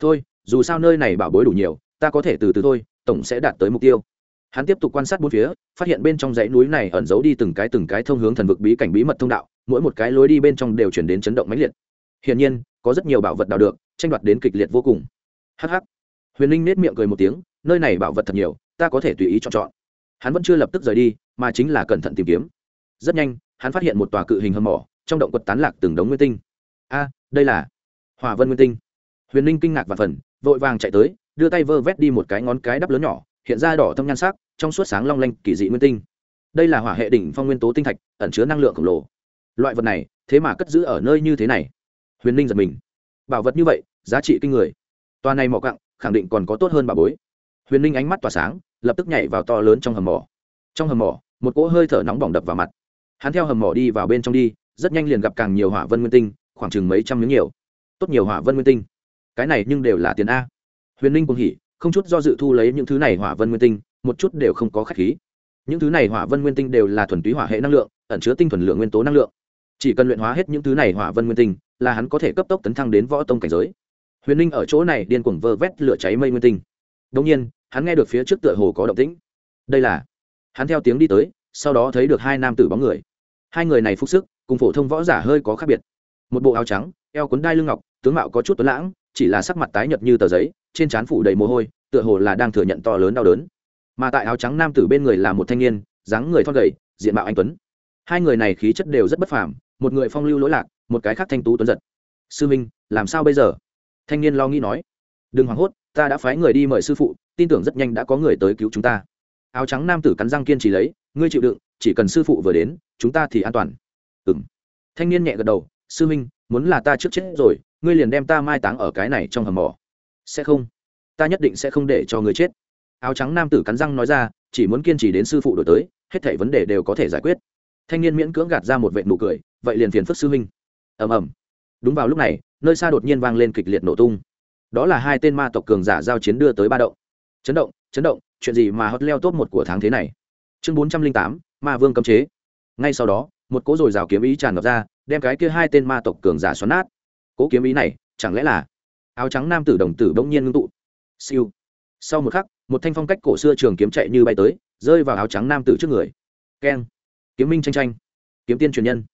Thôi, dù sao nơi này bảo bối đủ nhiều, ta có thể từ từ thôi, tổng sẽ đạt tới mục tiêu. Hắn tiếp tục quan sát bốn phía, phát hiện bên trong dãy núi này ẩn giấu đi từng cái từng cái thông hướng thần vực bí cảnh bí mật thông đạo, mỗi một cái lối đi bên trong đều chuyển đến chấn động mãnh liệt. Hiển nhiên có rất nhiều bảo vật đào được, tranh đoạt đến kịch liệt vô cùng. Hh huyền linh nết miệng cười một tiếng, nơi này bảo vật thật nhiều, ta có thể tùy ý chọn chọn. Hắn vẫn chưa lập tức rời đi, mà chính là cẩn thận tìm kiếm. Rất nhanh, hắn phát hiện một tòa cự hình hầm mỏ, trong động quật tán lạc từng đống nguyên tinh. A, đây là hỏa vân nguyên tinh. Huyền Linh kinh ngạc và phần, vội vàng chạy tới, đưa tay vơ vét đi một cái ngón cái đắp lớn nhỏ, hiện ra đỏ thâm nhan sắc, trong suốt sáng long lanh kỳ dị nguyên tinh. Đây là hỏa hệ đỉnh phong nguyên tố tinh thạch, ẩn chứa năng lượng khổng lồ. Loại vật này, thế mà cất giữ ở nơi như thế này huyền ninh giật mình bảo vật như vậy giá trị kinh người Toa này mỏ cặng khẳng định còn có tốt hơn bà bối huyền ninh ánh mắt tỏa sáng lập tức nhảy vào to lớn trong hầm mỏ trong hầm mỏ một cỗ hơi thở nóng bỏng đập vào mặt hắn theo hầm mỏ đi vào bên trong đi rất nhanh liền gặp càng nhiều hỏa vân nguyên tinh khoảng chừng mấy trăm miếng nhiều tốt nhiều hỏa vân nguyên tinh cái này nhưng đều là tiền a huyền ninh cũng hỉ, không chút do dự thu lấy những thứ này hỏa vân nguyên tinh một chút đều không có k h á c h khí những thứ này hỏa vân nguyên tinh đều là thuần túy hỏa hệ năng lượng ẩn chứa tinh thuần lượng nguyên tố năng lượng chỉ cần luyện hóa hết những thứ này hỏa vân nguyên tinh là hắn có thể cấp tốc tấn thăng đến võ tông cảnh giới. Huyền ninh ở chỗ này điên cuồng vơ vét lửa cháy mây nguyên tinh. Đông nhiên, hắn nghe được phía trước tựa hồ có động tĩnh. Đây là, hắn theo tiếng đi tới, sau đó thấy được hai nam tử bóng người. Hai người này phúc sức, cùng phổ thông võ giả hơi có khác biệt. Một bộ áo trắng, eo cuốn đai lưng ngọc, tướng mạo có chút tuấn lãng, chỉ là sắc mặt tái nhợt như tờ giấy, trên trán phủ đầy mồ hôi, tựa hồ là đang thừa nhận to lớn đau đớn. Mà tại áo trắng nam tử bên người là một thanh niên, dáng người thon gầy, diện mạo anh tuấn. Hai người này khí chất đều rất bất phàm, một người phong lưu lỗi lạc một cái khác thanh tú tuấn giật. Sư minh, làm sao bây giờ? Thanh niên lo nghĩ nói. Đừng hoảng hốt, ta đã phái người đi mời sư phụ, tin tưởng rất nhanh đã có người tới cứu chúng ta. Áo trắng nam tử cắn răng kiên trì lấy, ngươi chịu đựng, chỉ cần sư phụ vừa đến, chúng ta thì an toàn. Ừng thanh niên nhẹ gật đầu, sư minh, muốn là ta trước chết rồi, ngươi liền đem ta mai táng ở cái này trong hầm mỏ. Sẽ không. Ta nhất định sẽ không để cho ngươi chết. Áo trắng nam tử cắn răng nói ra, chỉ muốn kiên trì đến sư phụ đổi tới, hết thảy vấn đề đều có thể giải quyết. Thanh niên miễn cưỡng gạt ra một vệ nụ cười, vậy liền phiền phức sư huynh ầm ầm. Đúng vào lúc này, nơi xa đột nhiên vang lên kịch liệt nổ tung. Đó là hai tên ma tộc cường giả giao chiến đưa tới ba động. Chấn động chấn động, chuyện gì mà hot leo top một của tháng thế này? Chương bốn trăm linh tám, ma vương cấm chế. Ngay sau đó, một cỗ r ồ i rào kiếm ý tràn ngập ra, đem cái kia hai tên ma tộc cường giả xoắn nát. Cỗ kiếm ý này, chẳng lẽ là áo trắng nam tử đồng tử bỗng nhiên ngưng tụ? Siêu. Sau một khắc, một thanh phong cách cổ xưa trường kiếm chạy như bay tới, rơi vào áo trắng nam tử trước người. Keng. Kiếm minh tranh tranh. Kiếm tiên truyền nhân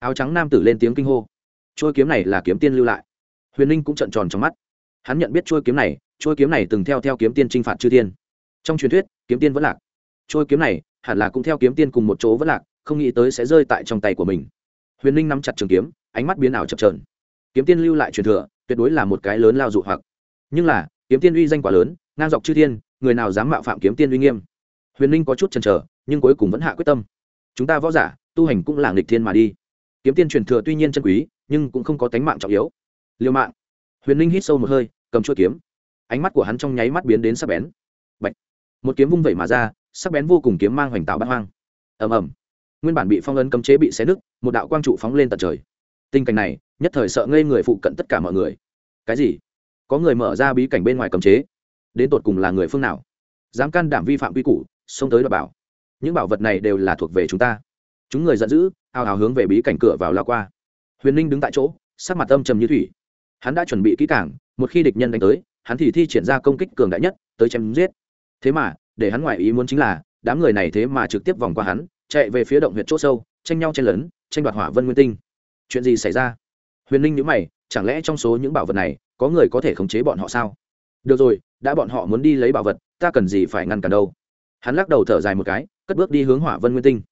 áo trắng nam tử lên tiếng kinh hô. Trôi kiếm này là kiếm tiên lưu lại. Huyền ninh cũng trận tròn trong mắt. Hắn nhận biết trôi kiếm này trôi kiếm này từng theo theo kiếm tiên t r i n h phạt chư tiên trong truyền thuyết, kiếm tiên vẫn lạc. Trôi kiếm này, hẳn là cũng theo kiếm tiên cùng một chỗ vẫn lạc, không nghĩ tới sẽ rơi tại trong tay của mình. Huyền ninh nắm chặt trường kiếm, ánh mắt biến ảo chập trờn kiếm tiên lưu lại truyền thừa, tuyệt đối là một cái lớn lao dụ hoặc. Nhưng là, kiếm tiên uy danh quá lớn, ngang dọc chư thiên, người nào dám mạo phạm kiếm tiên uy nghiêm? Huyền ninh có chút chần chờ, nhưng cuối cùng vẫn hạ quyết tâm. Chúng ta võ giả, tu hành cũng là nghịch thiên mà đi kiếm tiên truyền thừa tuy nhiên chân quý, nhưng cũng không có tánh mạng trọng yếu. Liêu mạng. Huyền ninh hít sâu một hơi, cầm chuỗi kiếm. Ánh mắt của hắn trong nháy mắt biến đến sắc bén. Bạch. một kiếm vung vẩy mà ra, sắc bén vô cùng kiếm mang hoành tạo bát hoang. Ầm ầm. Nguyên bản bị phong ấn cấm chế bị xé nứt, một đạo quang trụ phóng lên tận trời. Tình cảnh này, nhất thời sợ ngây người phụ cận tất cả mọi người. Cái gì? Có người mở ra bí cảnh bên ngoài cấm chế? Đến tột cùng là người phương nào? Dám can đảm vi phạm quy củ, xông tới đòi bảo. Những bảo vật này đều là thuộc về chúng ta. Chúng người giận dữ ào ào hướng về bí cảnh cửa vào lao qua. Huyền ninh đứng tại chỗ, sắc mặt âm trầm như thủy. Hắn đã chuẩn bị kỹ cảng một khi địch nhân đánh tới, hắn thì thi triển ra công kích cường đại nhất, tới chém giết. Thế mà, để hắn ngoại ý muốn chính là, đám người này thế mà trực tiếp vòng qua hắn, chạy về phía động huyệt c h ỗ sâu, tranh nhau chen lấn, tranh đoạt hỏa vân nguyên tinh. Chuyện gì xảy ra? Huyền ninh nhữ mày, chẳng lẽ trong số những bảo vật này, có người có thể khống chế bọn họ sao? Được rồi, đã bọn họ muốn đi lấy bảo vật, ta cần gì phải ngăn cản đâu? Hắn lắc đầu thở dài một cái, cất bước đi hướng hỏa vân nguyên tinh.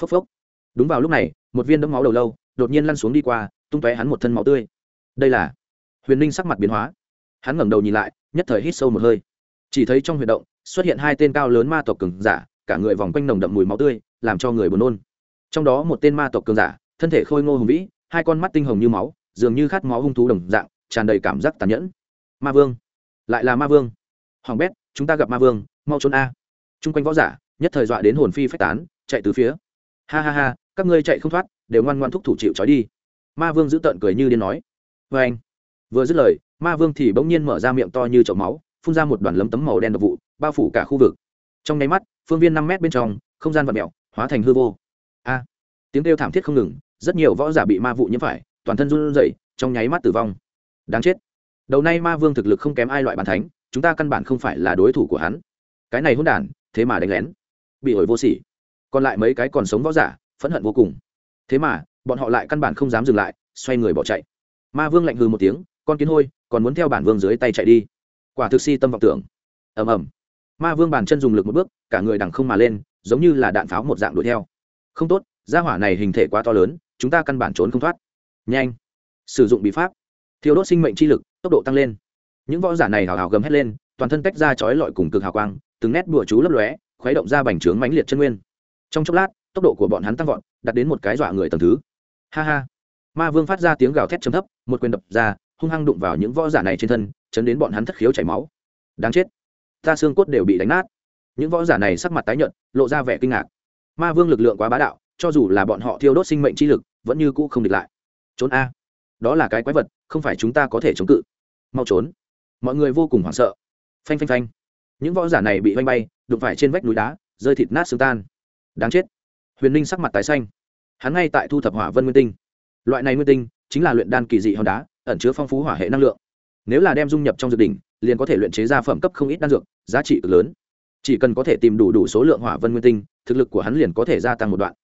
Phốc phốc đúng vào lúc này, một viên đấm máu đầu lâu đột nhiên lăn xuống đi qua, tung tóe hắn một thân máu tươi. Đây là huyền ninh sắc mặt biến hóa. Hắn ngẩng đầu nhìn lại, nhất thời hít sâu một hơi. Chỉ thấy trong huyệt động xuất hiện hai tên cao lớn ma tộc cường giả, cả người vòng quanh nồng đậm mùi máu tươi, làm cho người buồn nôn. Trong đó một tên ma tộc cường giả, thân thể khôi ngô hùng vĩ, hai con mắt tinh hồng như máu, dường như khát máu hung thú đồng dạng, tràn đầy cảm giác tàn nhẫn. Ma vương. Lại là ma vương. Hoàng bét, chúng ta gặp ma vương, mau trốn a. T r u n g quanh võ giả, nhất thời dọa đến hồn phi phách tán, chạy từ phía. Ha ha ha các ngươi chạy không thoát, đều ngoan ngoan thúc thủ chịu trói đi. Ma vương giữ tợn cười như điên nói. Vê anh, vừa dứt lời, ma vương thì bỗng nhiên mở ra miệng to như chậu máu, phun ra một đoàn lấm tấm màu đen độc vụ, bao phủ cả khu vực. Trong nháy mắt, phương viên năm mét bên trong, không gian vật mẹo hóa thành hư vô. A, tiếng kêu thảm thiết không ngừng, rất nhiều võ giả bị ma vụ nhiễm phải, toàn thân run rẩy, trong nháy mắt tử vong. Đáng chết. Đầu nay ma vương thực lực không kém ai loại bàn thánh, chúng ta căn bản không phải là đối thủ của hắn. Cái này hôn đản, thế mà đánh lén. Bị ổi vô sỉ. Còn lại mấy cái còn sống võ giả phẫn hận vô cùng. Thế mà, bọn họ lại căn bản không dám dừng lại, xoay người bỏ chạy. Ma vương lạnh hư một tiếng, con kiến hôi, còn muốn theo bản vương dưới tay chạy đi. Quả thực si tâm vọng tưởng. Ầm ầm. Ma vương bàn chân dùng lực một bước, cả người đằng không mà lên, giống như là đạn pháo một dạng đuổi theo. Không tốt, gia hỏa này hình thể quá to lớn, chúng ta căn bản trốn không thoát. Nhanh, sử dụng bí pháp. Thiếu đốt sinh mệnh chi lực, tốc độ tăng lên. Những võ giả này hào hào gầm hét lên, toàn thân tách ra chói lọi cùng cực hào quang, từng nét bùa chú lấp lóe, khuấy động ra bành trướng mãnh liệt chân nguyên. Trong chốc lát tốc độ của bọn hắn tăng vọt đặt đến một cái dọa người tầng thứ. Ha ha. Ma vương phát ra tiếng gào thét trầm thấp, một quyền đập ra, hung hăng đụng vào những võ giả này trên thân, chấn đến bọn hắn thất khiếu chảy máu. Đáng chết. Ta xương cốt đều bị đánh nát. Những võ giả này sắc mặt tái nhợt, lộ ra vẻ kinh ngạc. Ma vương lực lượng quá bá đạo, cho dù là bọn họ thiêu đốt sinh mệnh chi lực, vẫn như cũ không địch lại. Trốn a. Đó là cái quái vật, không phải chúng ta có thể chống cự. Mau trốn. Mọi người vô cùng hoảng sợ. Phanh phanh phanh. Những võ giả này bị oanh bay, đụng phải trên vách núi đá, rơi thịt nát xương tan. Đáng chết huyền ninh sắc mặt tái xanh. Hắn ngay tại thu thập hỏa vân nguyên tinh. Loại này nguyên tinh chính là luyện đan kỳ dị hòn đá, ẩn chứa phong phú hỏa hệ năng lượng. Nếu là đem dung nhập trong dược đỉnh, liền có thể luyện chế ra phẩm cấp không ít đan dược, giá trị cực lớn. Chỉ cần có thể tìm đủ đủ số lượng hỏa vân nguyên tinh, thực lực của hắn liền có thể gia tăng một đoạn.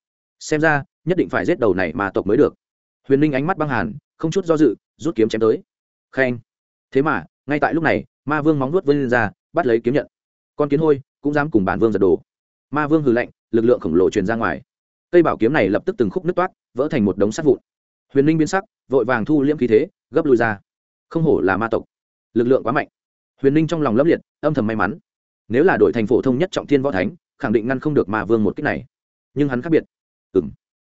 Xem ra, nhất định phải giết đầu này mà tộc mới được. Huyền ninh ánh mắt băng hàn, không chút do dự, rút kiếm chém tới. Khen. Thế mà, ngay tại lúc này, ma vương móng nuốt vân ra, bắt lấy kiếm nhận. Con kiến hôi cũng dám cùng bản vương giật đồ ma vương hừ lạnh lực lượng khổng lồ truyền ra ngoài. Cây bảo kiếm này lập tức từng khúc nứt toát, vỡ thành một đống sắt vụn. Huyền ninh biến sắc, vội vàng thu liễm khí thế, gấp lui ra. Không hổ là ma tộc. Lực lượng quá mạnh. Huyền ninh trong lòng lấp liệt, âm thầm may mắn. Nếu là đội thành phổ thông nhất trọng thiên võ thánh, khẳng định ngăn không được ma vương một cách này. Nhưng hắn khác biệt. Ừ m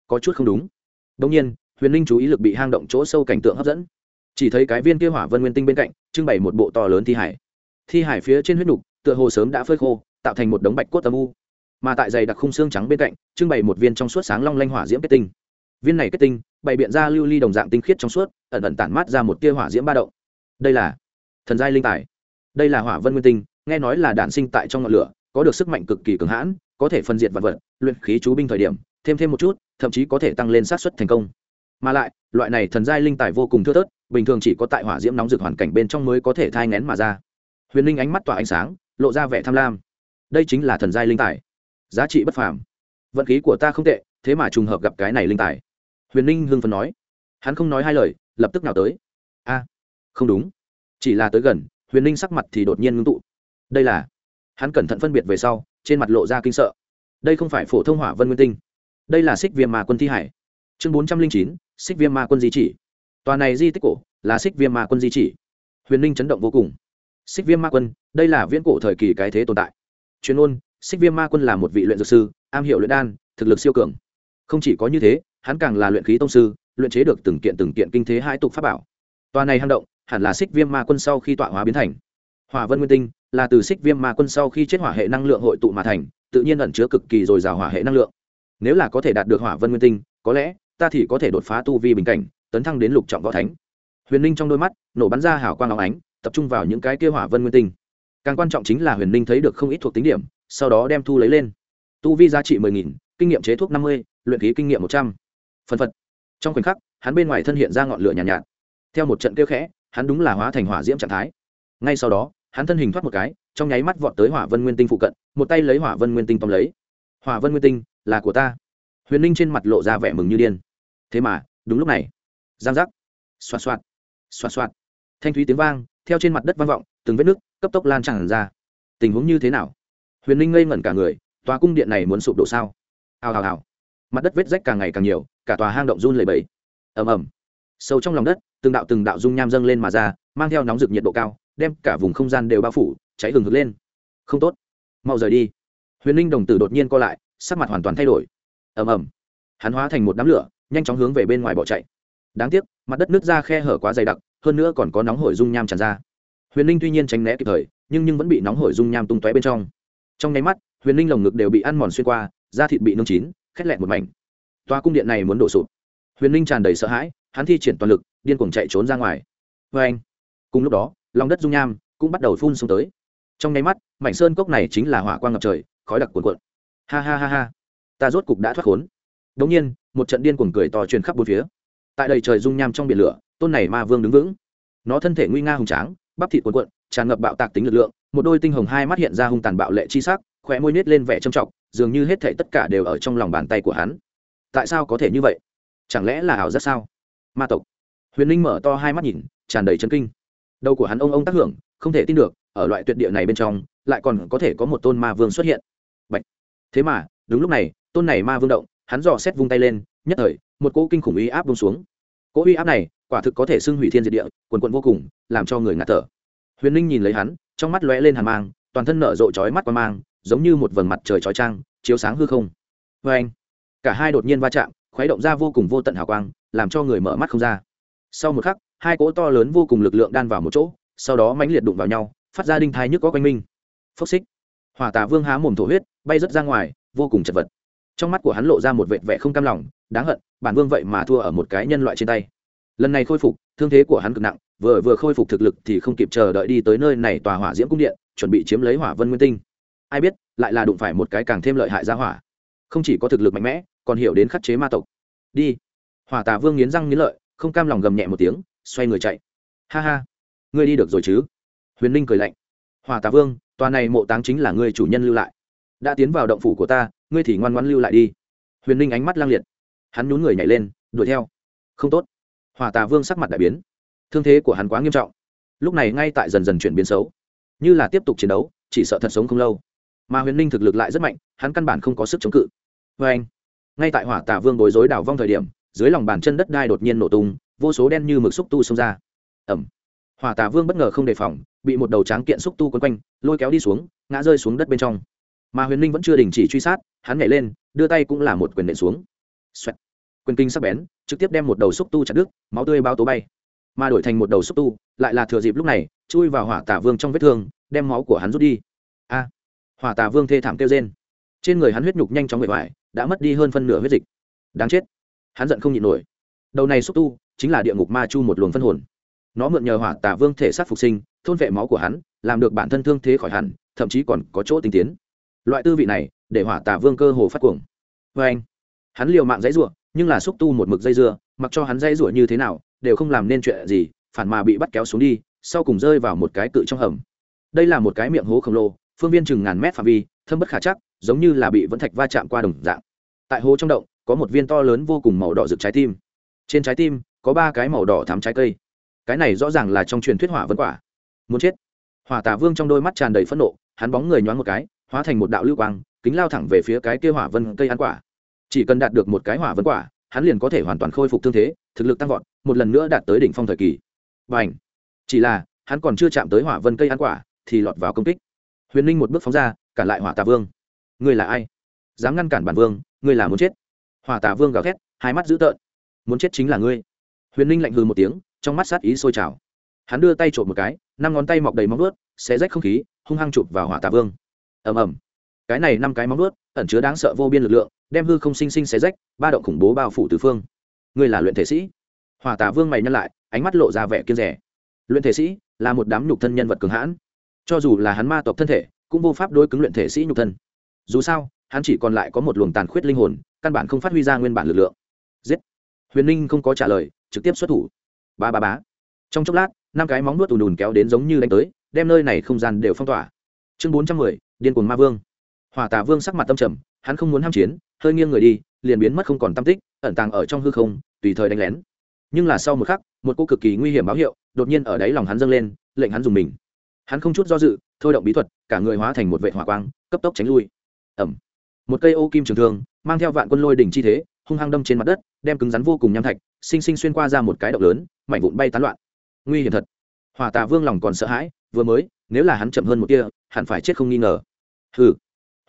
có chút không đúng. Đông nhiên, huyền ninh chú ý lực bị hang động chỗ sâu cảnh tượng hấp dẫn. Chỉ thấy cái viên kia hỏa vân nguyên tinh bên cạnh, trưng bày một bộ to lớn thi hải. Thi hải phía trên huyết nục, tựa hồ sớm đã phơi khô, tạo thành một đống bạch cốt âm u mà tại dày đặc khung xương trắng bên cạnh, trưng bày một viên trong suốt sáng long lanh hỏa diễm kết tinh. Viên này kết tinh, bày biện ra lưu ly đồng dạng tinh khiết trong suốt, ẩn ẩn tản mát ra một tia hỏa diễm ba động. Đây là thần giai linh tài. Đây là hỏa vân nguyên tinh, nghe nói là đản sinh tại trong ngọn lửa, có được sức mạnh cực kỳ cường hãn, có thể phân diệt vật vật, luyện khí chú binh thời điểm, thêm thêm một chút, thậm chí có thể tăng lên sát xuất thành công. Mà lại, loại này thần giai linh tài vô cùng thưa thớt, bình thường chỉ có tại hỏa diễm nóng rực hoàn cảnh bên trong mới có thể thai ngén mà ra. Huyền linh ánh mắt tỏa ánh sáng, lộ ra vẻ tham lam. Đây chính là thần giai linh tài giá trị bất phàm. Vận khí của ta không tệ, thế mà trùng hợp gặp cái này linh tài. Huyền ninh hưng phấn nói. Hắn không nói hai lời, lập tức nào tới. A, không đúng. Chỉ là tới gần, huyền ninh sắc mặt thì đột nhiên ngưng tụ. Đây là, hắn cẩn thận phân biệt về sau, trên mặt lộ ra kinh sợ. Đây không phải phổ thông hỏa vân nguyên tinh. Đây là xích viêm ma quân thi hải. Chương bốn trăm linh chín, xích viêm ma quân di chỉ. Tòa này di tích cổ là xích viêm ma quân di chỉ. Huyền ninh chấn động vô cùng. Xích viêm ma quân, đây là viễn cổ thời kỳ cái thế tồn tại. Chuyên ôn xích viêm ma quân là một vị luyện dược sư, am hiểu luyện đan, thực lực siêu cường. Không chỉ có như thế, hắn càng là luyện khí tông sư, luyện chế được từng kiện từng kiện kinh thế hai tục pháp bảo. Tòa này hang động, hẳn là xích viêm ma quân sau khi tọa hóa biến thành. Hỏa vân nguyên tinh, là từ xích viêm ma quân sau khi chết hỏa hệ năng lượng hội tụ mà thành, tự nhiên ẩn chứa cực kỳ dồi dào hỏa hệ năng lượng. Nếu là có thể đạt được hỏa vân nguyên tinh, có lẽ, ta thì có thể đột phá tu vi bình cảnh, tấn thăng đến lục trọng võ thánh. Huyền ninh trong đôi mắt, nổ bắn ra hảo quang áo ánh, tập trung vào những cái kia hỏa vân nguyên tinh. Càng quan trọng chính là huyền ninh thấy được không ít thuộc tính điểm sau đó đem thu lấy lên. Tu vi giá trị mười nghìn kinh nghiệm chế thuốc năm mươi luyện khí kinh nghiệm một trăm. Phần phật. Trong khoảnh khắc hắn bên ngoài thân hiện ra ngọn lửa nhàn nhạt, nhạt. Theo một trận kêu khẽ hắn đúng là hóa thành hỏa diễm trạng thái. Ngay sau đó hắn thân hình thoát một cái trong nháy mắt vọt tới hỏa vân nguyên tinh phụ cận một tay lấy hỏa vân nguyên tinh tóm lấy. Hỏa vân nguyên tinh là của ta. Huyền ninh trên mặt lộ ra vẻ mừng như điên. Thế mà đúng lúc này giang giác. Xoạt xoạt xoạt xoạt. Thanh thúy tiếng vang theo trên mặt đất vang vọng từng vết nước cấp tốc lan tràn ra. Tình huống như thế nào? Huyền ninh ngây ngẩn cả người, tòa cung điện này muốn sụp đổ sao? Hào hào hào. Mặt đất vết rách càng ngày càng nhiều, cả tòa hang động run lầy bẫy ầm ầm. Sâu trong lòng đất, từng đạo từng đạo dung nham dâng lên mà ra, mang theo nóng rực nhiệt độ cao, đem cả vùng không gian đều bao phủ, cháy hừng hực lên. Không tốt. Mau rời đi. Huyền ninh đồng tử đột nhiên co lại, sắc mặt hoàn toàn thay đổi. Ầm ầm. Hắn hóa thành một đám lửa, nhanh chóng hướng về bên ngoài bỏ chạy. Đáng tiếc, mặt đất nước ra khe hở quá dày đặc, hơn nữa còn có nóng hổi dung nham tràn ra. Huyền ninh tuy nhiên tránh né kịp thời nhưng nhưng vẫn bị nóng hổi dung nham tung tóe bên trong trong nháy mắt, huyền Linh lồng ngực đều bị ăn mòn xuyên qua, da thịt bị nung chín, khét lẹt một mảnh. Toa cung điện này muốn đổ sụp. Huyền Linh tràn đầy sợ hãi, hắn thi triển toàn lực, điên cuồng chạy trốn ra ngoài. Vê anh, cùng lúc đó, lòng đất dung nham cũng bắt đầu phun xuống tới. Trong nháy mắt, mảnh sơn cốc này chính là hỏa quang ngập trời, khói đặc cuồn cuộn. Ha ha ha ha, ta rốt cục đã thoát khốn. Đống nhiên, một trận điên cuồng cười to truyền khắp bốn phía. Tại đầy trời dung nham trong biển lửa, tôn này ma vương đứng vững. Nó thân thể nguy nga hùng tráng, bắp thịt cuồn cuộn, tràn ngập bạo tạc tính lực lượng một đôi tinh hồng hai mắt hiện ra hung tàn bạo lệ chi sắc, khóe môi nhếch lên vẻ trầm trọng, dường như hết thảy tất cả đều ở trong lòng bàn tay của hắn. Tại sao có thể như vậy? Chẳng lẽ là ảo giác sao? Ma tộc. Huyền linh mở to hai mắt nhìn, tràn đầy chấn kinh. Đầu của hắn ông ông tác hưởng, không thể tin được, ở loại tuyệt địa này bên trong, lại còn có thể có một tôn ma vương xuất hiện. Bạch. thế mà, đúng lúc này, tôn này ma vương động, hắn dò xét vung tay lên, nhất thời, một cỗ kinh khủng uy áp buông xuống. Cỗ uy áp này, quả thực có thể xưng hủy thiên diệt địa, quần cuộn vô cùng, làm cho người ngạt thở huyền Ninh nhìn lấy hắn, trong mắt lóe lên hàn mang, toàn thân nở rộ trói mắt qua mang, giống như một vầng mặt trời trói trang chiếu sáng hư không. Vê anh, cả hai đột nhiên va chạm, khuấy động ra vô cùng vô tận hào quang, làm cho người mở mắt không ra. Sau một khắc, hai cỗ to lớn vô cùng lực lượng đan vào một chỗ, sau đó mãnh liệt đụng vào nhau, phát ra đinh thai nhức có quanh minh. Phốc xích. Hỏa tà vương há mồm thổ huyết, bay rớt ra ngoài, vô cùng chật vật. Trong mắt của hắn lộ ra một vệt vẻ không cam lòng, đáng hận, bản vương vậy mà thua ở một cái nhân loại trên tay lần này khôi phục, thương thế của hắn cực nặng, vừa vừa khôi phục thực lực thì không kịp chờ đợi đi tới nơi này tòa hỏa diễm cung điện, chuẩn bị chiếm lấy hỏa vân nguyên tinh. Ai biết, lại là đụng phải một cái càng thêm lợi hại ra hỏa. Không chỉ có thực lực mạnh mẽ, còn hiểu đến khắc chế ma tộc. Đi. Hỏa tà vương nghiến răng nghiến lợi, không cam lòng gầm nhẹ một tiếng, xoay người chạy. Ha ha. Ngươi đi được rồi chứ? Huyền ninh cười lạnh. Hỏa tà vương, tòa này mộ táng chính là ngươi chủ nhân lưu lại. Đã tiến vào động phủ của ta, ngươi thì ngoan ngoan lưu lại đi. Huyền ninh ánh mắt lang liệt. Hắn nhún người nhảy lên, đuổi theo. Không tốt hòa tà vương sắc mặt đại biến. Thương thế của hắn quá nghiêm trọng. Lúc này ngay tại dần dần chuyển biến xấu. Như là tiếp tục chiến đấu, chỉ sợ thật sống không lâu. Mà huyền ninh thực lực lại rất mạnh, hắn căn bản không có sức chống cự. Vê anh, ngay tại hỏa tả vương bối rối đảo vong thời điểm, dưới lòng bàn chân đất đai đột nhiên nổ tung, vô số đen như mực xúc tu xông ra. Ẩm hỏa tả vương bất ngờ không đề phòng, bị một đầu tráng kiện xúc tu quấn quanh, lôi kéo đi xuống, ngã rơi xuống đất bên trong. Mà huyền ninh vẫn chưa đình chỉ truy sát, hắn nhảy lên, đưa tay cũng là một quyền nện xuống、Xoẹt quyền kinh sắc bén, trực tiếp đem một đầu xúc tu chặt đứt, máu tươi bao tố bay. Mà đổi thành một đầu xúc tu, lại là thừa dịp lúc này, chui vào hỏa tả vương trong vết thương, đem máu của hắn rút đi. A! Hỏa tả vương thê thảm kêu rên. Trên người hắn huyết nhục nhanh chóng bề vải đã mất đi hơn phân nửa huyết dịch. Đáng chết! Hắn giận không nhịn nổi. Đầu này xúc tu, chính là địa ngục ma chu một luồng phân hồn. Nó mượn nhờ hỏa tả vương thể sát phục sinh, thôn vệ máu của hắn, làm được bản thân thương thế khỏi hẳn, thậm chí còn có chỗ tinh tiến. Loại tư vị này, để hỏa tả vương cơ hồ phát cuồng. Vê anh hắn liều mạng dãy rủa nhưng là xúc tu một mực dây dưa, mặc cho hắn dây rủa như thế nào, đều không làm nên chuyện gì, phản mà bị bắt kéo xuống đi, sau cùng rơi vào một cái cự trong hầm. Đây là một cái miệng hố khổng lồ, phương viên chừng ngàn mét phạm vi, thâm bất khả chắc, giống như là bị vẫn thạch va chạm qua đồng dạng. Tại hố trong động, có một viên to lớn vô cùng màu đỏ rực trái tim. Trên trái tim, có ba cái màu đỏ thắm trái cây. Cái này rõ ràng là trong truyền thuyết hỏa vân quả. Muốn chết. Hỏa tả vương trong đôi mắt tràn đầy phẫn nộ, hắn bóng người nhoáng một cái, hóa thành một đạo lưu quang, kính lao thẳng về phía cái kia hỏa vân cây ăn quả chỉ cần đạt được một cái hỏa vân quả, hắn liền có thể hoàn toàn khôi phục thương thế, thực lực tăng vọt, một lần nữa đạt tới đỉnh phong thời kỳ. Và ảnh chỉ là, hắn còn chưa chạm tới hỏa vân cây ăn quả, thì lọt vào công kích. Huyền ninh một bước phóng ra, cản lại hỏa tà vương. Ngươi là ai? Dám ngăn cản bản vương, ngươi là muốn chết. Hỏa tà vương gào thét, hai mắt dữ tợn. Muốn chết chính là ngươi. Huyền ninh lạnh hư một tiếng, trong mắt sát ý sôi trào. Hắn đưa tay trộm một cái, năm ngón tay mọc đầy móng ướt xé rách không khí, hung hăng chụp vào hỏa tà vương. Ầm ầm. Cái này năm cái móng ướt ẩn chứa đáng sợ vô biên lực lượng đem hư không sinh sinh xé rách, ba động khủng bố bao phủ tứ phương. Ngươi là luyện thể sĩ. Hỏa tà vương mày nhăn lại, ánh mắt lộ ra vẻ kiên rẻ. Luyện thể sĩ là một đám nhục thân nhân vật cường hãn. Cho dù là hắn ma tộc thân thể, cũng vô pháp đối cứng luyện thể sĩ nhục thân. Dù sao, hắn chỉ còn lại có một luồng tàn khuyết linh hồn, căn bản không phát huy ra nguyên bản lực lượng. Giết! Huyền ninh không có trả lời, trực tiếp xuất thủ. Ba ba bá trong chốc lát, năm cái móng nuốt ùn ùn kéo đến giống như đánh tới, đem nơi này không gian đều phong tỏa. Chương bốn trăm mười, điên cuồng ma vương. Hỏa tà vương sắc mặt tâm trầm hắn không muốn ham chiến, hơi nghiêng người đi, liền biến mất không còn tam tích, ẩn tàng ở trong hư không, tùy thời đánh lén. Nhưng là sau một khắc, một cô cực kỳ nguy hiểm báo hiệu đột nhiên ở đáy lòng hắn dâng lên, lệnh hắn dùng mình. Hắn không chút do dự, thôi động bí thuật, cả người hóa thành một vệ hỏa quang, cấp tốc tránh lui. Ẩm. Một cây ô kim trường thương, mang theo vạn quân lôi đỉnh chi thế, hung hăng đâm trên mặt đất, đem cứng rắn vô cùng nham thạch, sinh sinh xuyên qua ra một cái động lớn, mảnh vụn bay tán loạn. Nguy hiểm thật. Hỏa tà vương lòng còn sợ hãi, vừa mới, nếu là hắn chậm hơn một kia hẳn phải chết không nghi ngờ. Hừ.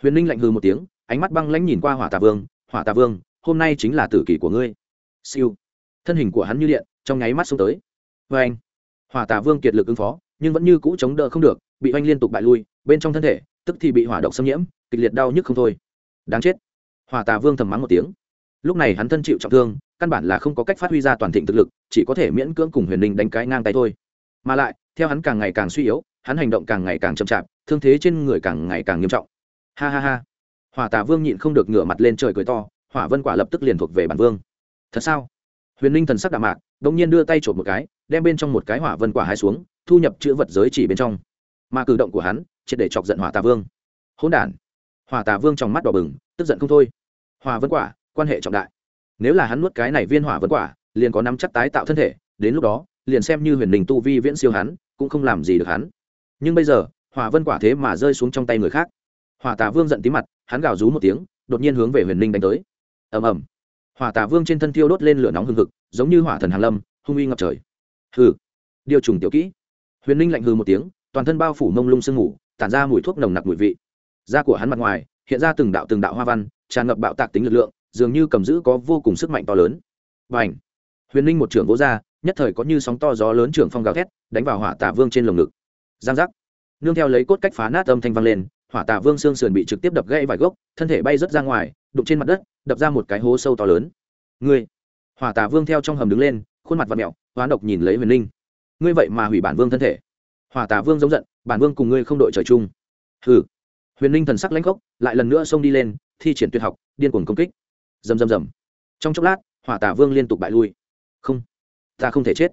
Huyền ninh lạnh hừ một tiếng ánh mắt băng lãnh nhìn qua hỏa tà vương, hỏa tà vương, hôm nay chính là tử kỷ của ngươi. Siêu. Thân hình của hắn như điện, trong nháy mắt xuống tới. Vê anh, hỏa tà vương kiệt lực ứng phó, nhưng vẫn như cũ chống đỡ không được, bị oanh liên tục bại lui, bên trong thân thể, tức thì bị hỏa độc xâm nhiễm, kịch liệt đau nhức không thôi. Đáng chết. Hỏa tà vương thầm mắng một tiếng. Lúc này hắn thân chịu trọng thương, căn bản là không có cách phát huy ra toàn thịnh thực lực, chỉ có thể miễn cưỡng cùng huyền ninh đánh cái ngang tay thôi. Mà lại, theo hắn càng ngày càng suy yếu, hắn hành động càng ngày càng chậm chạp, thương thế trên người càng ngày càng nghiêm trọng. Ha ha ha hỏa tà vương nhịn không được ngửa mặt lên trời cười to, hỏa vân quả lập tức liền thuộc về bản vương. Thật sao? Huyền ninh thần sắc đạm mạc đ ỗ n g nhiên đưa tay trộm một cái, đem bên trong một cái hỏa vân quả hai xuống, thu nhập chữ vật giới chỉ bên trong. Mà cử động của hắn, triệt để chọc giận hỏa tà vương. Hỗn đản! Hỏa tà vương trong mắt đỏ bừng, tức giận không thôi. Hòa vân quả, quan hệ trọng đại. Nếu là hắn nuốt cái này viên hỏa vân quả, liền có nắm chắc tái tạo thân thể, đến lúc đó, liền xem như huyền ninh tu vi viễn siêu hắn, cũng không làm gì được hắn. Nhưng bây giờ, hỏa vân quả thế mà rơi xuống trong tay người khác hỏa tà vương giận tí mặt, hắn gào rú một tiếng, đột nhiên hướng về huyền ninh đánh tới. Ầm ầm. Hỏa tà vương trên thân thiêu đốt lên lửa nóng hừng hực, giống như hỏa thần hàn lâm, hung uy ngập trời. Hừ. Điều trùng tiểu kỹ. Huyền ninh lạnh hừ một tiếng, toàn thân bao phủ mông lung sương ngủ tản ra mùi thuốc nồng nặc mùi vị. Da của hắn mặt ngoài, hiện ra từng đạo từng đạo hoa văn, tràn ngập bạo tạc tính lực lượng, dường như cầm giữ có vô cùng sức mạnh to lớn. Và ảnh huyền ninh một trưởng vỗ ra, nhất thời có như sóng to gió lớn trưởng phong gào thét, đánh vào hỏa tà vương trên lồng ngực. Giang giác. Nương theo lấy cốt cách phá nát âm thanh vang lên hỏa tà vương xương sườn bị trực tiếp đập gãy vài gốc, thân thể bay rớt ra ngoài, đụng trên mặt đất, đập ra một cái hố sâu to lớn. Ngươi! Hỏa tà vương theo trong hầm đứng lên, khuôn mặt và mẹo, hoán độc nhìn lấy huyền Linh. ngươi vậy mà hủy bản vương thân thể. Hỏa tà vương giống giận, bản vương cùng ngươi không đội trời chung. Hừ! Huyền Linh thần sắc lãnh gốc lại lần nữa xông đi lên, thi triển tuyệt học, điên cuồng công kích. Rầm rầm rầm. Trong chốc lát, hỏa tà vương liên tục bại lui. Không! Ta không thể chết.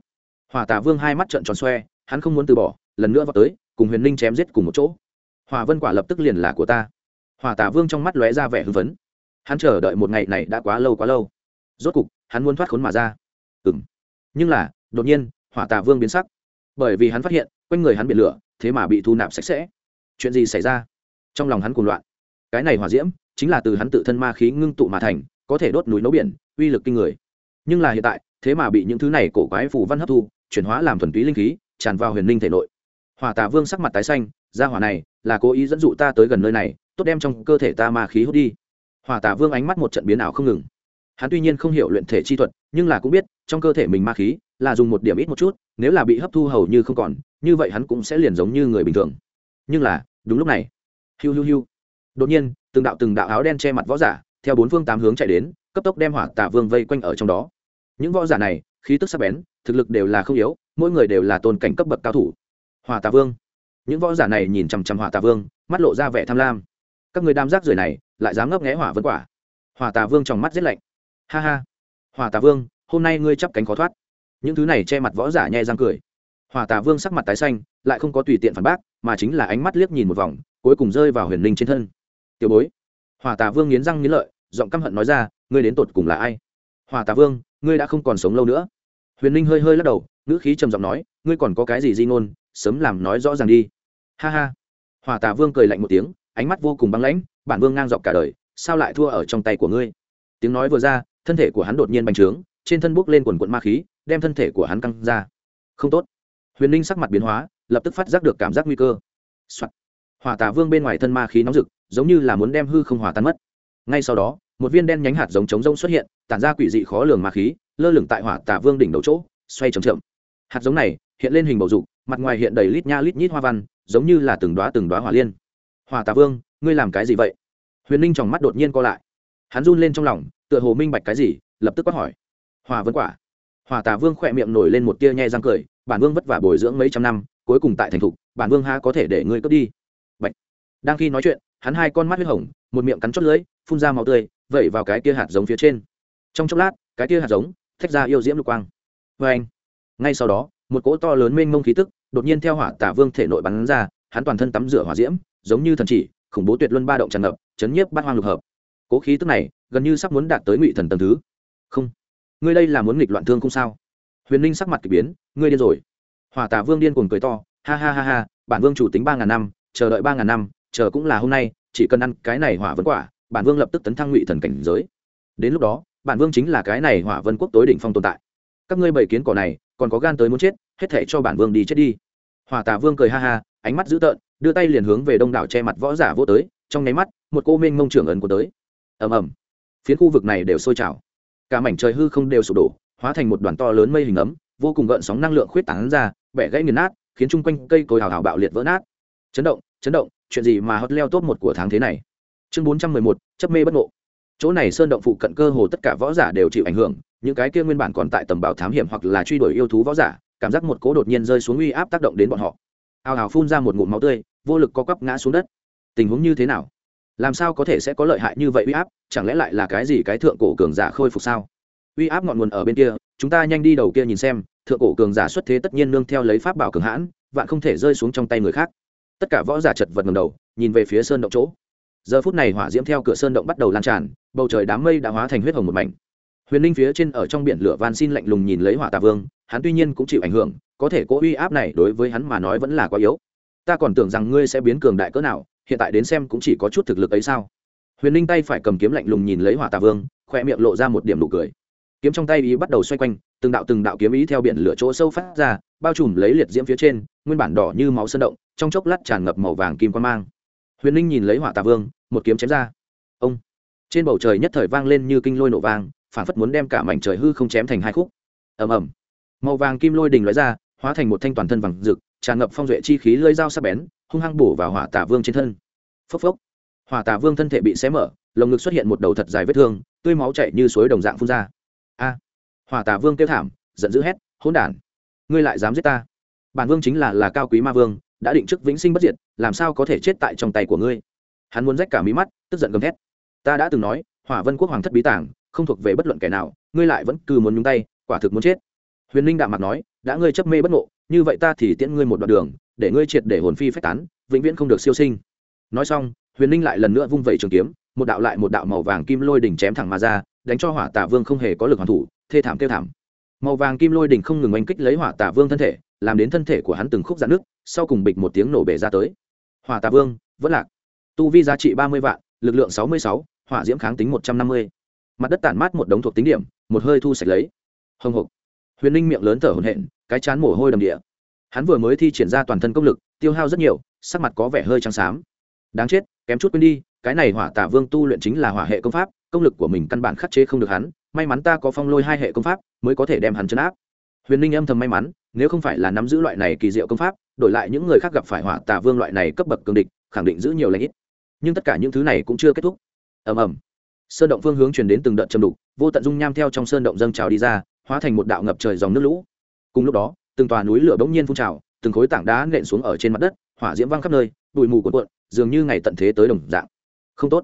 Hỏa tà vương hai mắt trợn tròn xoe, hắn không muốn từ bỏ, lần nữa vào tới, cùng huyền Linh chém giết cùng một chỗ hòa vân quả lập tức liền là của ta. Hòa tả vương trong mắt lóe ra vẻ hưng phấn. Hắn chờ đợi một ngày này đã quá lâu quá lâu. Rốt cục, hắn muốn thoát khốn mà ra. Ừ m nhưng là, đột nhiên hỏa tà vương biến sắc. Bởi vì hắn phát hiện, quanh người hắn biển lửa, thế mà bị thu nạp sạch sẽ. Chuyện gì xảy ra? Trong lòng hắn cuồng loạn. Cái này hỏa diễm, chính là từ hắn tự thân ma khí ngưng tụ mà thành, có thể đốt núi nấu biển, uy lực kinh người. Nhưng là hiện tại, thế mà bị những thứ này cổ quái phù văn hấp thu, chuyển hóa làm thuần túy linh khí, tràn vào huyền linh thể nội. Hỏa tà vương sắc mặt tái xanh Gia hỏa này, là cố ý dẫn dụ ta tới gần nơi này, tốt đem trong cơ thể ta ma khí hút đi. Hỏa Tả vương ánh mắt một trận biến ảo không ngừng. Hắn tuy nhiên không hiểu luyện thể chi thuật, nhưng là cũng biết, trong cơ thể mình ma khí là dùng một điểm ít một chút, nếu là bị hấp thu hầu như không còn, như vậy hắn cũng sẽ liền giống như người bình thường. Nhưng là, đúng lúc này. Hiu hiu hiu. Đột nhiên, từng đạo từng đạo áo đen che mặt võ giả, theo bốn phương tám hướng chạy đến, cấp tốc đem hỏa Tả vương vây quanh ở trong đó. Những võ giả này, khí tức sắc bén, thực lực đều là không yếu, mỗi người đều là tôn cảnh cấp bậc cao thủ. Hòa tà vương những võ giả này nhìn chằm chằm hỏa tà vương, mắt lộ ra vẻ tham lam. Các người đam giác rời này lại dám ngấp nghé hỏa vân quả. Hỏa tà vương trong mắt rét lạnh. Ha ha. Hỏa tà vương, hôm nay ngươi chắp cánh khó thoát. Những thứ này che mặt võ giả nhẹ răng cười. Hỏa tà vương sắc mặt tái xanh, lại không có tùy tiện phản bác, mà chính là ánh mắt liếc nhìn một vòng, cuối cùng rơi vào huyền linh trên thân. Tiểu bối. Hỏa tà vương nghiến răng nghiến lợi, giọng căm hận nói ra, ngươi đến tột cùng là ai? Hỏa tà vương, ngươi đã không còn sống lâu nữa. Huyền linh hơi hơi lắc đầu, ngữ khí trầm giọng nói, ngươi còn có cái gì di ngôn? Sớm làm nói rõ ràng đi. Ha ha. Hòa tà vương cười lạnh một tiếng, ánh mắt vô cùng băng lãnh, bản vương ngang dọc cả đời, sao lại thua ở trong tay của ngươi? Tiếng nói vừa ra, thân thể của hắn đột nhiên bành trướng, trên thân bốc lên quần quận ma khí, đem thân thể của hắn căng ra. Không tốt. Huyền Linh sắc mặt biến hóa, lập tức phát giác được cảm giác nguy cơ、Soạn. hòa tà vương bên ngoài thân ma khí nóng rực, giống như là muốn đem hư không hòa tan mất. Ngay sau đó, một viên đen nhánh hạt giống trống rông xuất hiện, tản ra quỷ dị khó lường ma khí, lơ lửng tại hỏa tà vương đỉnh đầu chỗ, xoay trầm chậm. Hạt giống này hiện lên hình bầu dục mặt ngoài hiện đầy lít nha lít nhít hoa văn, giống như là từng đoá từng đoá hỏa liên. Hòa tà vương, ngươi làm cái gì vậy? Huyền ninh tròng mắt đột nhiên co lại. Hắn run lên trong lòng, tựa hồ minh bạch cái gì, lập tức quát hỏi. Hòa vân quả. Hòa tà vương khỏe miệng nổi lên một tia nhe răng cười, bản vương vất vả bồi dưỡng mấy trăm năm, cuối cùng tại thành thục, bản vương ha có thể để ngươi cướp đi. Bạch. đang khi nói chuyện, hắn hai con mắt huyết hồng, một miệng cắn chót lưỡi, phun ra máu tươi, vẩy vào cái tia hạt giống phía trên. Trong chốc lát, cái tia hạt giống, thách ra yêu diễm lục quang. Vê anh ngay sau đó, một cỗ to lớn mênh mông khí tức đột nhiên theo hỏa tả vương thể nội bắn ra, hắn toàn thân tắm rửa hỏa diễm, giống như thần chỉ, khủng bố tuyệt luân ba động tràn ngập, chấn nhiếp bát hoang lục hợp. Cố khí tức này, gần như sắp muốn đạt tới ngụy thần tầng thứ. Không, ngươi đây là muốn nghịch loạn thương không sao? Huyền ninh sắc mặt k ỳ biến, ngươi điên rồi. Hỏa tả vương điên cuồng cười to, ha ha ha ha, bản vương chủ tính ba ngàn năm, chờ đợi ba ngàn năm, chờ cũng là hôm nay, chỉ cần ăn cái này hỏa vân quả, bản vương lập tức tấn thăng ngụy thần cảnh giới. Đến lúc đó, bản vương chính là cái này hỏa vân quốc tối đỉnh phong tồn tại. Các ngươi bảy kiến cỏ này, còn có gan tới muốn chết hết thể cho bản vương đi chết đi. Hòa tà vương cười ha ha, ánh mắt dữ tợn, đưa tay liền hướng về đông đảo che mặt võ giả vô tới, trong nháy mắt, một cô minh mông trưởng ấn của tới. Ầm ầm. Phiến khu vực này đều sôi trào. Cả mảnh trời hư không đều sụp đổ, hóa thành một đoàn to lớn mây hình ấm, vô cùng gợn sóng năng lượng khuyết tảng ra, bẻ gãy nghiền nát, khiến chung quanh cây cối hào hào bạo liệt vỡ nát. Chấn động chấn động, chuyện gì mà hot leo top một của tháng thế này? Chương bốn trăm mười một, chấp mê bất ngộ. Chỗ này sơn động phụ cận cơ hồ tất cả võ giả đều chịu ảnh hưởng, những cái kia nguyên bản còn tại tầm bảo thám hiểm hoặc là truy đuổi yêu thú võ giả cảm giác một cố đột nhiên rơi xuống uy áp tác động đến bọn họ. Ào ào phun ra một ngụm máu tươi, vô lực co quắp ngã xuống đất. Tình huống như thế nào? Làm sao có thể sẽ có lợi hại như vậy uy áp? Chẳng lẽ lại là cái gì cái thượng cổ cường giả khôi phục sao? Uy áp ngọn nguồn ở bên kia, chúng ta nhanh đi đầu kia nhìn xem, thượng cổ cường giả xuất thế tất nhiên nương theo lấy pháp bảo cường hãn, vạn không thể rơi xuống trong tay người khác. Tất cả võ giả chật vật ngầm đầu, nhìn về phía sơn động chỗ. Giờ phút này hỏa diễm theo cửa sơn động bắt đầu lan tràn, bầu trời đám mây đã hóa thành huyết hồng một mảnh huyền linh phía trên ở trong biển lửa van xin lạnh lùng nhìn lấy hỏa tà vương, hắn tuy nhiên cũng chịu ảnh hưởng, có thể cố uy áp này đối với hắn mà nói vẫn là quá yếu. Ta còn tưởng rằng ngươi sẽ biến cường đại cỡ nào, hiện tại đến xem cũng chỉ có chút thực lực ấy sao? Huyền linh tay phải cầm kiếm lạnh lùng nhìn lấy hỏa tà vương khoe miệng lộ ra một điểm nụ cười. Kiếm trong tay ý bắt đầu xoay quanh, từng đạo từng đạo kiếm ý theo biển lửa chỗ sâu phát ra, bao trùm lấy liệt diễm phía trên, nguyên bản đỏ như máu sơn động, trong chốc lát tràn ngập màu vàng kim quan mang. Huyền linh nhìn lấy hỏa tà vương, một kiếm chém ra. Ông! Trên bầu trời nhất thời vang lên như kinh lôi nổ vang phản phất muốn đem cả mảnh trời hư không chém thành hai khúc. Ầm ầm. Màu vàng kim lôi đình lóe ra, hóa thành một thanh toàn thân vàng rực, tràn ngập phong duệ chi khí lơi dao sắc bén, hung hăng bổ vào hỏa tả vương trên thân. Phốc phốc. Hỏa tả vương thân thể bị xé mở, lồng ngực xuất hiện một đầu thật dài vết thương, tươi máu chảy như suối đồng dạng phun ra. A. Hỏa tả vương kêu thảm, giận dữ hét, hỗn đản, ngươi lại dám giết ta? Bản vương chính là là cao quý ma vương, đã định chức vĩnh sinh bất diệt, làm sao có thể chết tại trong tay của ngươi? Hắn muốn rách cả mí mắt, tức giận gầm thét. Ta đã từng nói, hỏa vân quốc hoàng thất bí tàng không thuộc về bất luận kẻ nào, ngươi lại vẫn cứ muốn nhúng tay, quả thực muốn chết. Huyền linh đạm mặt nói, đã ngươi chấp mê bất ngộ, như vậy ta thì tiễn ngươi một đoạn đường, để ngươi triệt để hồn phi phách tán, vĩnh viễn không được siêu sinh. Nói xong, huyền linh lại lần nữa vung vẩy trường kiếm, một đạo lại một đạo màu vàng kim lôi đỉnh chém thẳng mà ra, đánh cho hỏa tả vương không hề có lực hoàn thủ, thê thảm kêu thảm. Màu vàng kim lôi đỉnh không ngừng oanh kích lấy hỏa tả vương thân thể, làm đến thân thể của hắn từng khúc dạn nước sau cùng bịch một tiếng nổ bể ra tới. Hỏa tả vương, vẫn lạc. Tu vi giá trị ba mươi vạn, lực lượng sáu mươi sáu, hỏa diễm kháng tính một trăm năm mươi mặt đất tản mát một đống thuộc tính điểm, một hơi thu sạch lấy. Hồng hộc. Huyền ninh miệng lớn thở hổn hển, cái chán mồ hôi đầm địa. Hắn vừa mới thi triển ra toàn thân công lực, tiêu hao rất nhiều, sắc mặt có vẻ hơi trắng xám. Đáng chết, kém chút quên đi, cái này hỏa tả vương tu luyện chính là hỏa hệ công pháp, công lực của mình căn bản khắc chế không được hắn, may mắn ta có phong lôi hai hệ công pháp, mới có thể đem hắn chấn áp. Huyền ninh âm thầm may mắn, nếu không phải là nắm giữ loại này kỳ diệu công pháp, đổi lại những người khác gặp phải hỏa tả vương loại này cấp bậc cường địch, khẳng định giữ nhiều lãnh ít. Nhưng tất cả những thứ này cũng chưa kết thúc. Ầm ầm sơn động phương hướng truyền đến từng đợt châm đục, vô tận dung nham theo trong sơn động dâng trào đi ra, hóa thành một đạo ngập trời dòng nước lũ. Cùng lúc đó, từng tòa núi lửa bỗng nhiên phun trào, từng khối tảng đá nện xuống ở trên mặt đất, hỏa diễm văng khắp nơi, bụi mù cuộn cuộn, dường như ngày tận thế tới đồng dạng. Không tốt.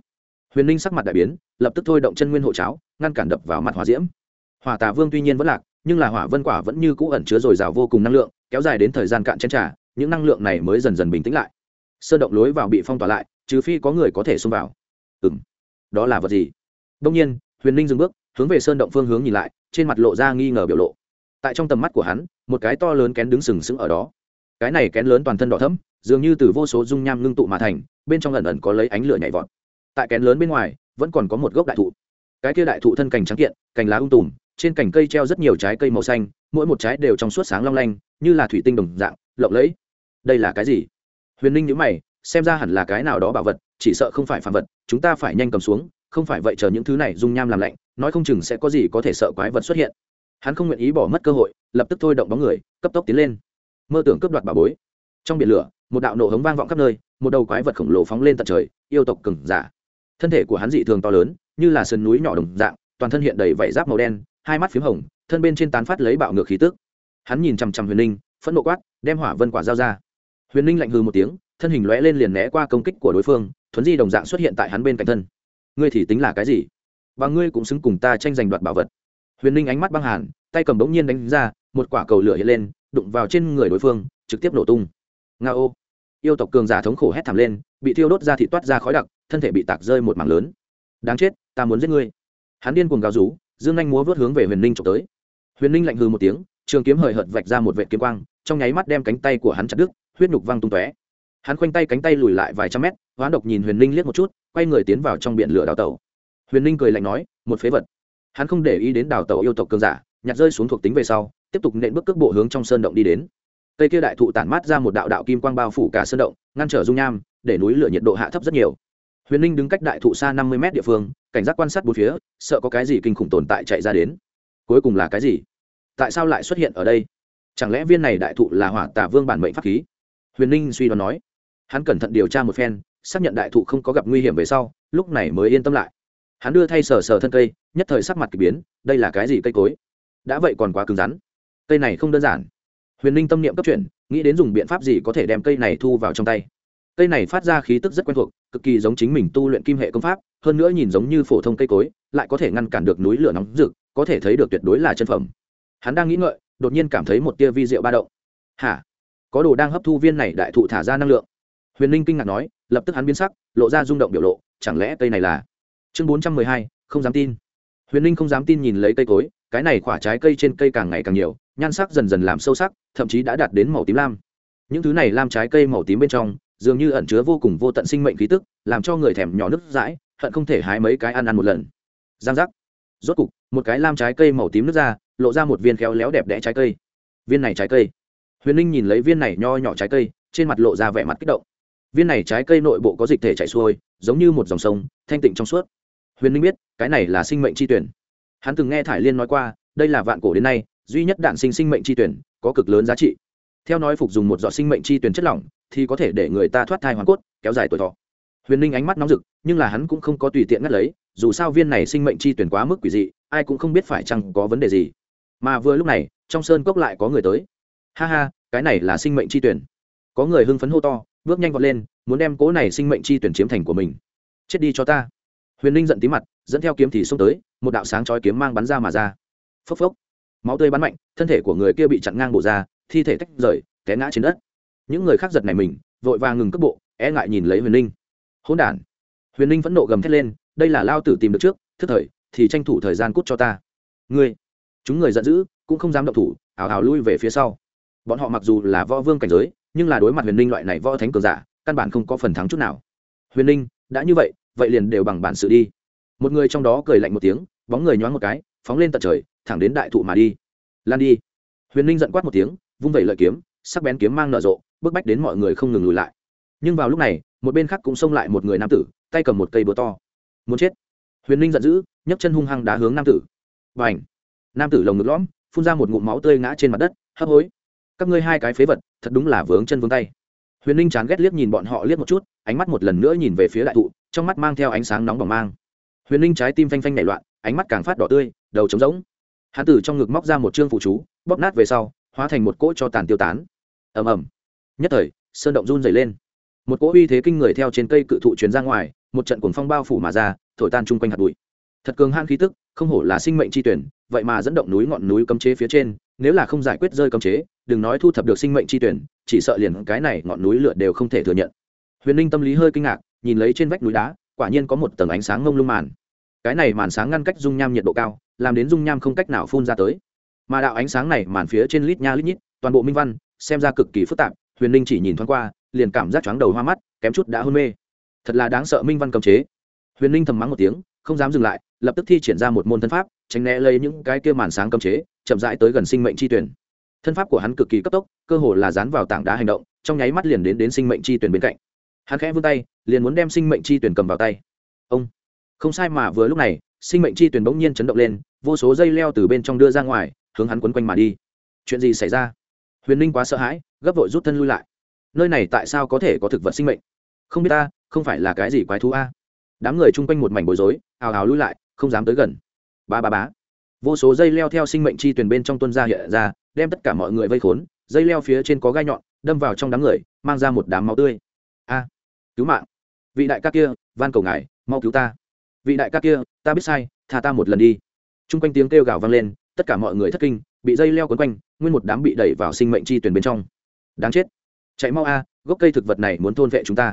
Huyền ninh sắc mặt đại biến, lập tức thôi động chân nguyên hộ cháo, ngăn cản đập vào mặt hỏa diễm. Hỏa tà vương tuy nhiên vẫn lạc, nhưng là hỏa vân quả vẫn như cũ ẩn chứa dồi dào vô cùng năng lượng, kéo dài đến thời gian cạn chén trả những năng lượng này mới dần dần bình tĩnh lại. Sơn động lối vào bị phong tỏa lại, trừ phi có người có thể xông vào. Ừ m đó là vật gì? Đông nhiên, huyền ninh dừng bước, hướng về sơn động phương hướng nhìn lại, trên mặt lộ ra nghi ngờ biểu lộ. Tại trong tầm mắt của hắn, một cái to lớn kén đứng sừng sững ở đó. Cái này kén lớn toàn thân đỏ thấm dường như từ vô số dung nham ngưng tụ mà thành, bên trong ẩn ẩn có lấy ánh lửa nhảy vọt. Tại kén lớn bên ngoài, vẫn còn có một gốc đại thụ. Cái kia đại thụ thân cành trắng kiện, cành lá ung tùm, trên cành cây treo rất nhiều trái cây màu xanh, mỗi một trái đều trong suốt sáng long lanh, như là thủy tinh đồng dạng, lộng lẫy. Đây là cái gì? Huyền ninh nhữ mày, xem ra hẳn là cái nào đó bảo vật, chỉ sợ không phải phạm vật, chúng ta phải nhanh cầm xuống không phải vậy chờ những thứ này dung nham làm lạnh, nói không chừng sẽ có gì có thể sợ quái vật xuất hiện. Hắn không nguyện ý bỏ mất cơ hội, lập tức thôi động bóng người, cấp tốc tiến lên. Mơ tưởng cướp đoạt bà bối. Trong biển lửa, một đạo nổ hống vang vọng khắp nơi, một đầu quái vật khổng lồ phóng lên tận trời, yêu tộc cừng giả. Thân thể của hắn dị thường to lớn, như là sườn núi nhỏ đồng dạng, toàn thân hiện đầy vảy giáp màu đen, hai mắt p h í m hồng, thân bên trên tán phát lấy bạo ngược khí tức. Hắn nhìn chằm chằm huyền linh, phẫn nộ quát, đem hỏa vân quả giao ra. Huyền linh lạnh hư một tiếng, thân hình lóe lên liền né qua công kích của đối phương, thuấn di đồng dạng xuất hiện tại hắn bên cạnh thân ngươi thì tính là cái gì? Và ngươi cũng xứng cùng ta tranh giành đoạt bảo vật. Huyền ninh ánh mắt băng hàn, tay cầm bỗng nhiên đánh ra, một quả cầu lửa hiện lên, đụng vào trên người đối phương, trực tiếp nổ tung. Nga ô. Yêu tộc cường giả thống khổ hét thảm lên, bị thiêu đốt ra thị toát ra khói đặc, thân thể bị tạc rơi một mảng lớn. Đáng chết, ta muốn giết ngươi. Hắn điên cuồng gào rú, dương anh múa vớt hướng về huyền ninh trộm tới. Huyền ninh lạnh hư một tiếng, trường kiếm hời hợt vạch ra một vệ kiếm quang, trong nháy mắt đem cánh tay của hắn chặt đứt, huyết nhục văng tung tóe. Hắn khoanh tay cánh tay lùi lại vài trăm mét hoán độc nhìn huyền ninh liếc một chút, quay người tiến vào trong biển lửa đào tẩu. Huyền ninh cười lạnh nói, một phế vật. Hắn không để ý đến đào tẩu yêu tộc cường giả, nhặt rơi xuống thuộc tính về sau, tiếp tục nện bước cước bộ hướng trong sơn động đi đến. Cây kia đại thụ tản mát ra một đạo đạo kim quang bao phủ cả sơn động, ngăn trở dung nham, để núi lửa nhiệt độ hạ thấp rất nhiều. Huyền ninh đứng cách đại thụ xa năm mươi mét địa phương, cảnh giác quan sát bốn phía, sợ có cái gì kinh khủng tồn tại chạy ra đến. Cuối cùng là cái gì? Tại sao lại xuất hiện ở đây? Chẳng lẽ viên này đại thụ là hỏa tả vương bản mệnh pháp khí? Huyền ninh suy đoán nói. Hắn cẩn thận điều tra một phen xác nhận đại thụ không có gặp nguy hiểm về sau, lúc này mới yên tâm lại. Hắn đưa thay sờ sờ thân cây, nhất thời sắc mặt k ỳ biến, đây là cái gì cây cối? Đã vậy còn quá cứng rắn. Cây này không đơn giản. Huyền ninh tâm niệm cấp chuyển, nghĩ đến dùng biện pháp gì có thể đem cây này thu vào trong tay. Cây này phát ra khí tức rất quen thuộc, cực kỳ giống chính mình tu luyện kim hệ công pháp, hơn nữa nhìn giống như phổ thông cây cối, lại có thể ngăn cản được núi lửa nóng rực, có thể thấy được tuyệt đối là chân phẩm. Hắn đang nghĩ ngợi, đột nhiên cảm thấy một tia vi rượu ba động. Hả? Có đồ đang hấp thu viên này đại thụ thả ra năng lượng. Huyền ninh kinh ngạc nói lập tức hắn biến sắc, lộ ra rung động biểu lộ, chẳng lẽ cây này là? Chương bốn trăm mười hai, không dám tin. Huyền ninh không dám tin nhìn lấy cây cối, cái này quả trái cây trên cây càng ngày càng nhiều, nhan sắc dần dần làm sâu sắc, thậm chí đã đạt đến màu tím lam. Những thứ này lam trái cây màu tím bên trong, dường như ẩn chứa vô cùng vô tận sinh mệnh khí tức, làm cho người thèm nhỏ nước dãi hận không thể hái mấy cái ăn ăn một lần. Giang giác. Rốt cục, một cái lam trái cây màu tím nước ra, lộ ra một viên khéo léo đẹp đẽ trái cây. Viên này trái cây. Huyền ninh nhìn lấy viên này nho nhỏ trái cây, trên mặt lộ ra vẻ mặt kích động viên này trái cây nội bộ có dịch thể chảy xuôi, giống như một dòng sông, thanh tịnh trong suốt. Huyền ninh biết, cái này là sinh mệnh tri tuyển. Hắn từng nghe thải liên nói qua, đây là vạn cổ đến nay, duy nhất đạn sinh sinh mệnh tri tuyển, có cực lớn giá trị. Theo nói phục dùng một giọt sinh mệnh tri tuyển chất lỏng, thì có thể để người ta thoát thai hoàn cốt, kéo dài tuổi thọ. Huyền ninh ánh mắt nóng rực, nhưng là hắn cũng không có tùy tiện ngắt lấy, dù sao viên này sinh mệnh tri tuyển quá mức quỷ dị, ai cũng không biết phải chăng có vấn đề gì. Mà vừa lúc này, trong sơn cốc lại có người tới. Ha ha, cái này là sinh mệnh tri tuyển. Có người hưng phấn hô to bước nhanh vọt lên, muốn đem cố này sinh mệnh chi tuyển chiếm thành của mình. Chết đi cho ta. Huyền ninh giận tí mặt, dẫn theo kiếm thì xông tới, một đạo sáng chói kiếm mang bắn ra mà ra. Phốc phốc. Máu tươi bắn mạnh, thân thể của người kia bị chặn ngang bộ ra, thi thể tách rời, té ngã trên đất. Những người khác giật này mình, vội vàng ngừng cước bộ e ngại nhìn lấy huyền ninh hỗn đản. Huyền ninh phẫn nộ gầm thét lên, đây là lao tử tìm được trước, thức thời, thì tranh thủ thời gian cút cho ta. Ngươi. Chúng người giận dữ, cũng không dám động thủ ảo ảo lui về phía sau. Bọn họ mặc dù là võ vương cảnh giới nhưng là đối mặt huyền ninh loại này võ thánh cường giả, căn bản không có phần thắng chút nào. Huyền ninh đã như vậy vậy liền đều bằng bản sự đi. Một người trong đó cười lạnh một tiếng, bóng người nhoáng một cái, phóng lên tận trời, thẳng đến đại thụ mà đi. Lan đi. Huyền ninh giận quát một tiếng, vung vẩy lợi kiếm, sắc bén kiếm mang nở rộ, bức bách đến mọi người không ngừng lùi lại. Nhưng vào lúc này, một bên khác cũng xông lại một người nam tử, tay cầm một cây búa to. Muốn chết. Huyền ninh giận dữ, nhấc chân hung hăng đá hướng nam tử. Và ảnh nam tử lồng ngực lõm, phun ra một ngụm máu tươi ngã trên mặt đất, hấp hối các ngươi hai cái phế vật, thật đúng là vướng chân vướng tay. Huyền ninh chán ghét liếc nhìn bọn họ liếc một chút, ánh mắt một lần nữa nhìn về phía đại thụ, trong mắt mang theo ánh sáng nóng bỏng mang. Huyền ninh trái tim phanh phanh nảy loạn, ánh mắt càng phát đỏ tươi, đầu trống rỗng. Hán tử trong ngực móc ra một chương phụ chú, bóp nát về sau, hóa thành một cỗ cho tàn tiêu tán. Ầm ầm. Nhất thời, sơn động run dày lên. Một cỗ uy thế kinh người theo trên cây cự thụ truyền ra ngoài, một trận cuồng phong bao phủ mà ra, thổi tan chung quanh hạt bụi. Thật cường han khí tức, không hổ là sinh mệnh chi tuyển, vậy mà dẫn động núi ngọn núi cấm chế phía trên nếu là không giải quyết rơi cấm chế, đừng nói thu thập được sinh mệnh chi tuyển, chỉ sợ liền cái này ngọn núi lửa đều không thể thừa nhận. Huyền ninh tâm lý hơi kinh ngạc, nhìn lấy trên vách núi đá, quả nhiên có một tầng ánh sáng ngông lung màn. Cái này màn sáng ngăn cách dung nham nhiệt độ cao, làm đến dung nham không cách nào phun ra tới. Mà đạo ánh sáng này màn phía trên lít nha lít nhít, toàn bộ minh văn, xem ra cực kỳ phức tạp, huyền ninh chỉ nhìn thoáng qua, liền cảm giác chóng đầu hoa mắt, kém chút đã hôn mê. Thật là đáng sợ minh văn cấm chế. Huyền ninh thầm mắng một tiếng, không dám dừng lại lập tức thi triển ra một môn thân pháp, tránh né lấy những cái kia màn sáng cấm chế, chậm rãi tới gần sinh mệnh chi tuyển. Thân pháp của hắn cực kỳ cấp tốc, cơ hồ là dán vào tảng đá hành động, trong nháy mắt liền đến đến sinh mệnh chi tuyển bên cạnh. Hắn khẽ vươn tay, liền muốn đem sinh mệnh chi tuyển cầm vào tay. Ông! Không sai mà vừa lúc này, sinh mệnh chi tuyển bỗng nhiên chấn động lên, vô số dây leo từ bên trong đưa ra ngoài, hướng hắn quấn quanh mà đi. Chuyện gì xảy ra? Huyền ninh quá sợ hãi, gấp vội rút thân lui lại. Nơi này tại sao có thể có thực vật sinh mệnh? Không biết ta, không phải là cái gì quái thú a? Đám người chung quanh một mảnh bối rối ào ào lui lại không dám tới gần. Ba ba bá vô số dây leo theo sinh mệnh chi tuyển bên trong tuân ra hiện ra, đem tất cả mọi người vây khốn, dây leo phía trên có gai nhọn, đâm vào trong đám người, mang ra một đám máu tươi. A, cứu mạng. Vị đại ca kia, van cầu ngài, mau cứu ta. Vị đại ca kia, ta biết sai, tha ta một lần đi. T r u n g quanh tiếng kêu gào vang lên, tất cả mọi người thất kinh, bị dây leo quấn quanh, nguyên một đám bị đẩy vào sinh mệnh chi tuyển bên trong. Đáng chết. Chạy mau a, gốc cây thực vật này muốn thôn vệ chúng ta.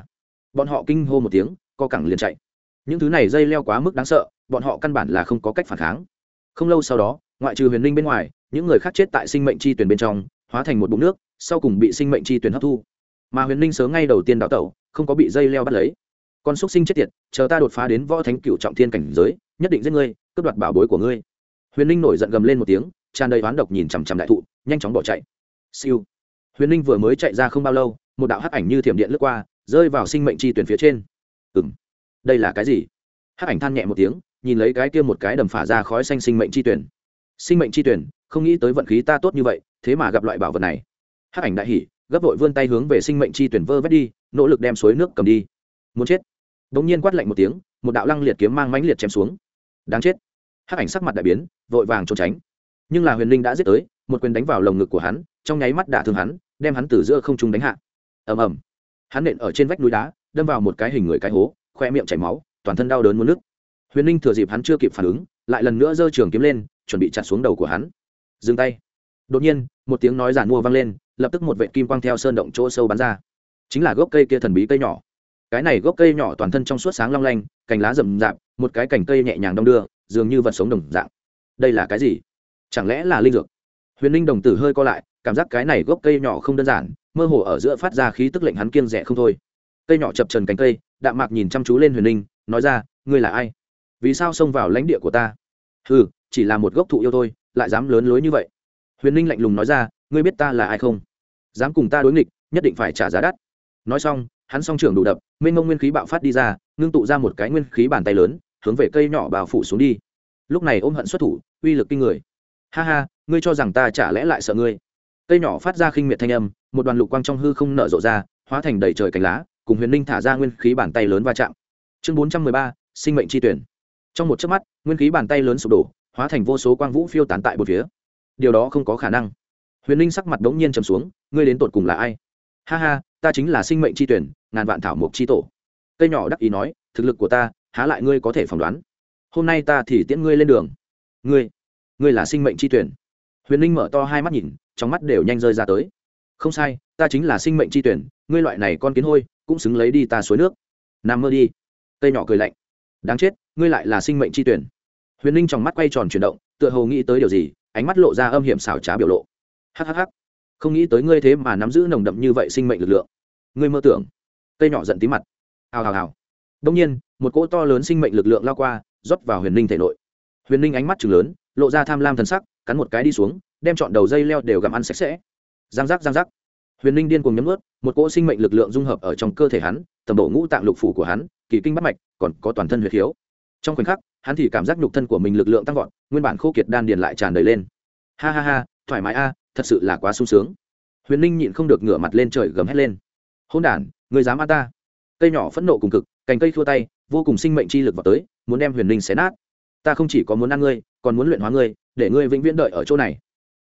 Bọn họ kinh hô một tiếng, co cẳng liền chạy những thứ này dây leo quá mức đáng sợ, bọn họ căn bản là không có cách phản kháng. Không lâu sau đó, ngoại trừ huyền linh bên ngoài, những người khác chết tại sinh mệnh chi tuyển bên trong, hóa thành một bụng nước, sau cùng bị sinh mệnh chi tuyển hấp thu. Mà huyền linh sớm ngay đầu tiên đào tẩu, không có bị dây leo bắt lấy. Con xúc sinh chết tiệt, chờ ta đột phá đến võ thánh cựu trọng thiên cảnh giới, nhất định giết ngươi, cướp đoạt bảo bối của ngươi. Huyền linh nổi giận gầm lên một tiếng, tràn đầy oán độc nhìn chằm chằm đại thụ, nhanh chóng bỏ chạy. Siêu. Huyền linh vừa mới chạy ra không bao lâu, một đạo hắc ảnh như thiểm điện lướt qua, rơi vào sinh mệnh chi tuyển phía trên. Ừ đây là cái gì? Hắc ảnh than nhẹ một tiếng, nhìn lấy cái kia một cái đầm phả ra khói xanh sinh mệnh chi tuyển. Sinh mệnh chi tuyển, không nghĩ tới vận khí ta tốt như vậy, thế mà gặp loại bảo vật này. Hắc ảnh đại hỉ, gấp vội vươn tay hướng về sinh mệnh chi tuyển vơ vét đi, nỗ lực đem suối nước cầm đi. Muốn chết. Đ ỗ n g nhiên quát lạnh một tiếng, một đạo lăng liệt kiếm mang mãnh liệt chém xuống. Đáng chết. Hắc ảnh sắc mặt đại biến, vội vàng trốn tránh. Nhưng là huyền linh đã giết tới, một quyền đánh vào lồng ngực của hắn, trong nháy mắt đả thương hắn, đem hắn từ giữa không trung đánh hạ. Ầm ầm. Hắn nện ở trên vách núi đá, đâm vào một cái hình người cái hố khoe miệng chảy máu, toàn thân đau đớn muốn nứt. Huyền Ninh thừa dịp hắn chưa kịp phản ứng, lại lần nữa giơ trường kiếm lên, chuẩn bị chặt xuống đầu của hắn. Dừng tay. Đột nhiên, một tiếng nói giản mua vang lên, lập tức một vệ kim quang theo sơn động chỗ sâu bắn ra. Chính là gốc cây kia thần bí cây nhỏ. Cái này gốc cây nhỏ toàn thân trong suốt sáng long lanh, cành lá rậm rạp, một cái cành cây nhẹ nhàng đong đưa, dường như vật sống đồng dạng. Đây là cái gì? Chẳng lẽ là linh dược? Huyền Ninh đồng tử hơi co lại, cảm giác cái này gốc cây nhỏ không đơn giản, mơ hồ ở giữa phát ra khí tức lệnh hắn kiên rẻ không thôi. Cây nhỏ chập trần cành cây đạm mạc nhìn chăm chú lên huyền linh, nói ra, ngươi là ai? Vì sao xông vào lãnh địa của ta? Ừ chỉ là một gốc thụ yêu thôi, lại dám lớn lối như vậy. Huyền Linh lạnh lùng nói ra, ngươi biết ta là ai không? Dám cùng ta đối nghịch, nhất định phải trả giá đắt. Nói xong, hắn song trưởng đủ đập, mênh mông nguyên khí bạo phát đi ra, ngưng tụ ra một cái nguyên khí bàn tay lớn, hướng về cây nhỏ bào phủ xuống đi. Lúc này ôm hận xuất thủ, uy lực kinh người. Ha ha, ngươi cho rằng ta chả lẽ lại sợ ngươi? Cây nhỏ phát ra khinh miệt thanh âm, một đoàn lục quang trong hư không nở rộ ra, hóa thành đầy trời cánh lá cùng huyền ninh thả ra nguyên khí bàn tay lớn va chạm. Chương bốn trăm mười ba, sinh mệnh tri tuyển. Trong một chớp mắt, nguyên khí bàn tay lớn sụp đổ, hóa thành vô số quang vũ phiêu tán tại một phía. Điều đó không có khả năng. Huyền linh sắc mặt đ ố n g nhiên trầm xuống, ngươi đến tột cùng là ai? Ha ha, ta chính là sinh mệnh tri tuyển, ngàn vạn thảo mộc tri tổ. Cây nhỏ đắc ý nói, thực lực của ta, há lại ngươi có thể phỏng đoán. Hôm nay ta thì tiễn ngươi lên đường. Ngươi ngươi là sinh mệnh tri tuyển. Huyền linh mở to hai mắt nhìn, trong mắt đều nhanh rơi ra tới. Không sai, ta chính là sinh mệnh tri tuyển, ngươi loại này con kiến hôi cũng xứng lấy đi ta suối nước. Nằm mơ đi. Cây nhỏ cười lạnh. Đáng chết, ngươi lại là sinh mệnh chi tuyển. Huyền ninh trong mắt quay tròn chuyển động, tựa hồ nghĩ tới điều gì, ánh mắt lộ ra âm hiểm xảo trá biểu lộ. Hhh không nghĩ tới ngươi thế mà nắm giữ nồng đậm như vậy sinh mệnh lực lượng. Ngươi mơ tưởng. Cây nhỏ giận tí mặt. Hào hào hào. Đông nhiên, một cỗ to lớn sinh mệnh lực lượng lao qua, rót vào huyền ninh thể nội. Huyền ninh ánh mắt chừng lớn, lộ ra tham lam thần sắc, cắn một cái đi xuống, đem chọn đầu dây leo đều gặm ăn sạch sẽ. Giang giác giang giác huyền ninh điên cuồng nhấm ướt một cỗ sinh mệnh lực lượng dung hợp ở trong cơ thể hắn, tầm độ ngũ tạng lục phủ của hắn, kỳ kinh bắt mạch, còn có toàn thân huyệt khiếu trong khoảnh khắc, hắn thì cảm giác nhục thân của mình lực lượng tăng vọt, nguyên bản khô kiệt đan điền lại tràn đầy lên. Ha ha ha, thoải mái a à, thật sự là quá sung sướng. Huyền ninh nhịn không được ngửa mặt lên trời gầm hét lên. Hôn đ người dám ăn ta. Cây nhỏ phẫn nộ cùng cực, cành cây thua tay, vô cùng sinh mệnh chi lực vào tới, muốn đem huyền ninh xé nát. Ta không chỉ có muốn ăn ngươi, còn muốn luyện hóa ngươi, để ngươi vĩnh viễn đợi ở chỗ này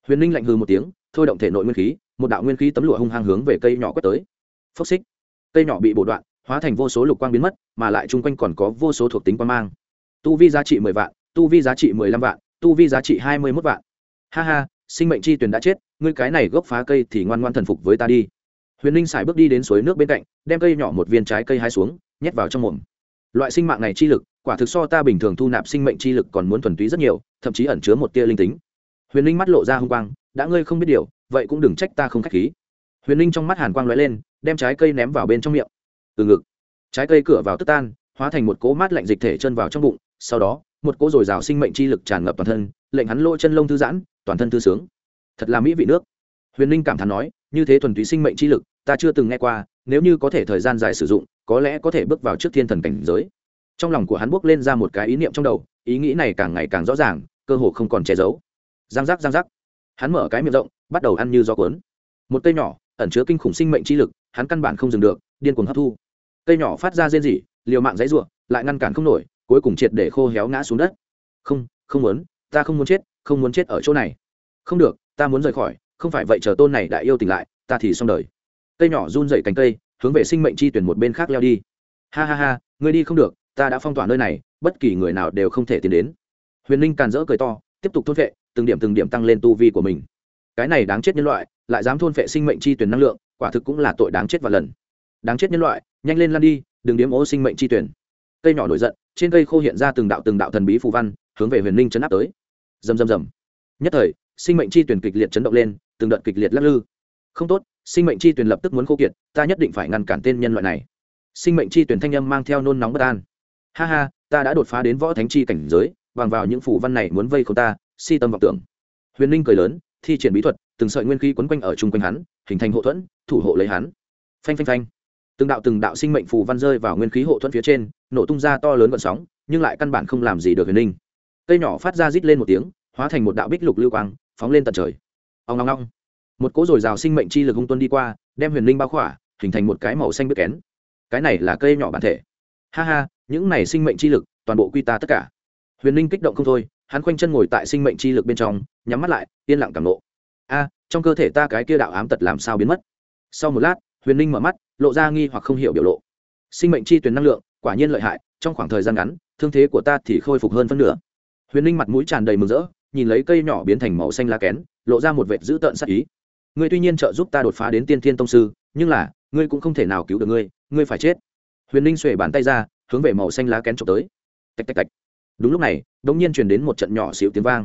huyền ninh lạnh hư một tiếng, thôi động thể nội nguyên khí, một đạo nguyên khí tấm lụa hung hăng hướng về cây nhỏ quét tới. Phốc xích. Cây nhỏ bị bổ đoạn, hóa thành vô số lục quang biến mất, mà lại chung quanh còn có vô số thuộc tính quan mang. Tu vi giá trị mười vạn, tu vi giá trị mười lăm vạn, tu vi giá trị hai mươi mốt vạn. Ha ha, sinh mệnh chi tuyền đã chết, ngươi cái này gốc phá cây thì ngoan ngoan thần phục với ta đi. Huyền ninh xài bước đi đến suối nước bên cạnh, đem cây nhỏ một viên trái cây hai xuống, nhét vào trong mồm. Loại sinh mạng này chi lực, quả thực so ta bình thường thu nạp sinh mệnh chi lực còn muốn thuần túy rất nhiều, thậm chí ẩn chứa một tia linh tính huyền Linh mắt lộ ra h u n g quang, đã ngươi không biết điều, vậy cũng đừng trách ta không k h á c h khí. Huyền Linh trong mắt hàn quang l ó e lên, đem trái cây ném vào bên trong miệng. Từ ngực, trái cây cửa vào tức tan, hóa thành một cỗ mát lạnh dịch thể chân vào trong bụng, sau đó, một cỗ dồi dào sinh mệnh chi lực tràn ngập toàn thân, lệnh hắn lỗ chân lông thư giãn, toàn thân thư sướng. Thật là mỹ vị nước. Huyền Linh cảm thán nói, như thế thuần túy sinh mệnh chi lực, ta chưa từng nghe qua, nếu như có thể thời gian dài sử dụng, có lẽ có thể bước vào trước thiên thần cảnh giới. Trong lòng của hắn bước lên ra một cái ý niệm trong đầu, ý nghĩ này càng ngày càng rõ ràng, cơ hồ không còn che giấu giang giác giang giác. Hắn mở cái miệng rộng, bắt đầu ăn như gió cuốn. Một cây nhỏ, ẩn chứa kinh khủng sinh mệnh chi lực, hắn căn bản không dừng được, điên cuồng hấp thu. Cây nhỏ phát ra rên rỉ, liều mạng dãy ruộng lại ngăn cản không nổi, cuối cùng triệt để khô héo ngã xuống đất. Không không muốn, ta không muốn chết, không muốn chết ở chỗ này. Không được, ta muốn rời khỏi, không phải vậy chờ tôn này đã yêu tỉnh lại, ta thì xong đời. Cây nhỏ run dậy cánh cây, hướng về sinh mệnh chi tuyển một bên khác leo đi. Ha ha ha, ngươi đi không được, ta đã phong tỏa nơi này, bất kỳ người nào đều không thể tiến đến. Huyền ninh càn rỡ cười to, tiếp tục thốt vệ từng điểm từng điểm tăng lên tu vi của mình. Cái này đáng chết nhân loại, lại dám thôn phệ sinh mệnh chi tuyển năng lượng, quả thực cũng là tội đáng chết và lần. Đáng chết nhân loại, nhanh lên lan đi, đừng điếm ố sinh mệnh chi tuyển. Cây nhỏ nổi giận, trên cây khô hiện ra từng đạo từng đạo thần bí phù văn, hướng về huyền ninh chấn áp tới. Rầm rầm rầm. Nhất thời, sinh mệnh chi tuyển kịch liệt chấn động lên, từng đợt kịch liệt lắc lư. Không tốt, sinh mệnh chi tuyển lập tức muốn khô kiệt, ta nhất định phải ngăn cản tên nhân loại này. Sinh mệnh chi tuyển thanh âm mang theo nôn nóng bất an. Ha ha, ta đã đột phá đến võ thánh chi cảnh giới, bằng vào những phủ văn này muốn vây không ta si tâm vọng tưởng. Huyền ninh cười lớn, thi triển bí thuật, từng sợi nguyên khí quấn quanh ở chung quanh hắn, hình thành hộ thuẫn, thủ hộ lấy hắn. Phanh phanh phanh. Từng đạo từng đạo sinh mệnh phù văn rơi vào nguyên khí hộ thuẫn phía trên, nổ tung ra to lớn vận sóng, nhưng lại căn bản không làm gì được huyền ninh. Cây nhỏ phát ra rít lên một tiếng, hóa thành một đạo bích lục lưu quang, phóng lên tận trời. Ông long long một cỗ dồi dào sinh mệnh chi lực hung tuân đi qua, đem huyền ninh bao khỏa, hình thành một cái màu xanh biết kén. Cái này là cây nhỏ bản thể. Ha ha, những này sinh mệnh chi lực, toàn bộ quy ta tất cả huyền ninh kích động không thôi, hắn khoanh chân ngồi tại sinh mệnh chi lực bên trong, nhắm mắt lại, yên lặng cảm nộ. A, trong cơ thể ta cái kia đạo ám tật làm sao biến mất? Sau một lát, huyền ninh mở mắt, lộ ra nghi hoặc không hiểu biểu lộ. Sinh mệnh chi tuyến năng lượng, quả nhiên lợi hại, trong khoảng thời gian ngắn, thương thế của ta thì khôi phục hơn phân nửa. Huyền ninh mặt mũi tràn đầy mừng rỡ, nhìn lấy cây nhỏ biến thành màu xanh lá kén, lộ ra một vệt dữ tợn sắc ý. Ngươi tuy nhiên trợ giúp ta đột phá đến tiên thiên tông sư, nhưng là, ngươi cũng không thể nào cứu được ngươi ngươi phải chết. Huyền ninh xuể bàn tay ra, hướng về màu xanh lá kén trộm tới. Tạch tạch tạch đúng lúc này đ ỗ n g nhiên truyền đến một trận nhỏ xịu tiếng vang.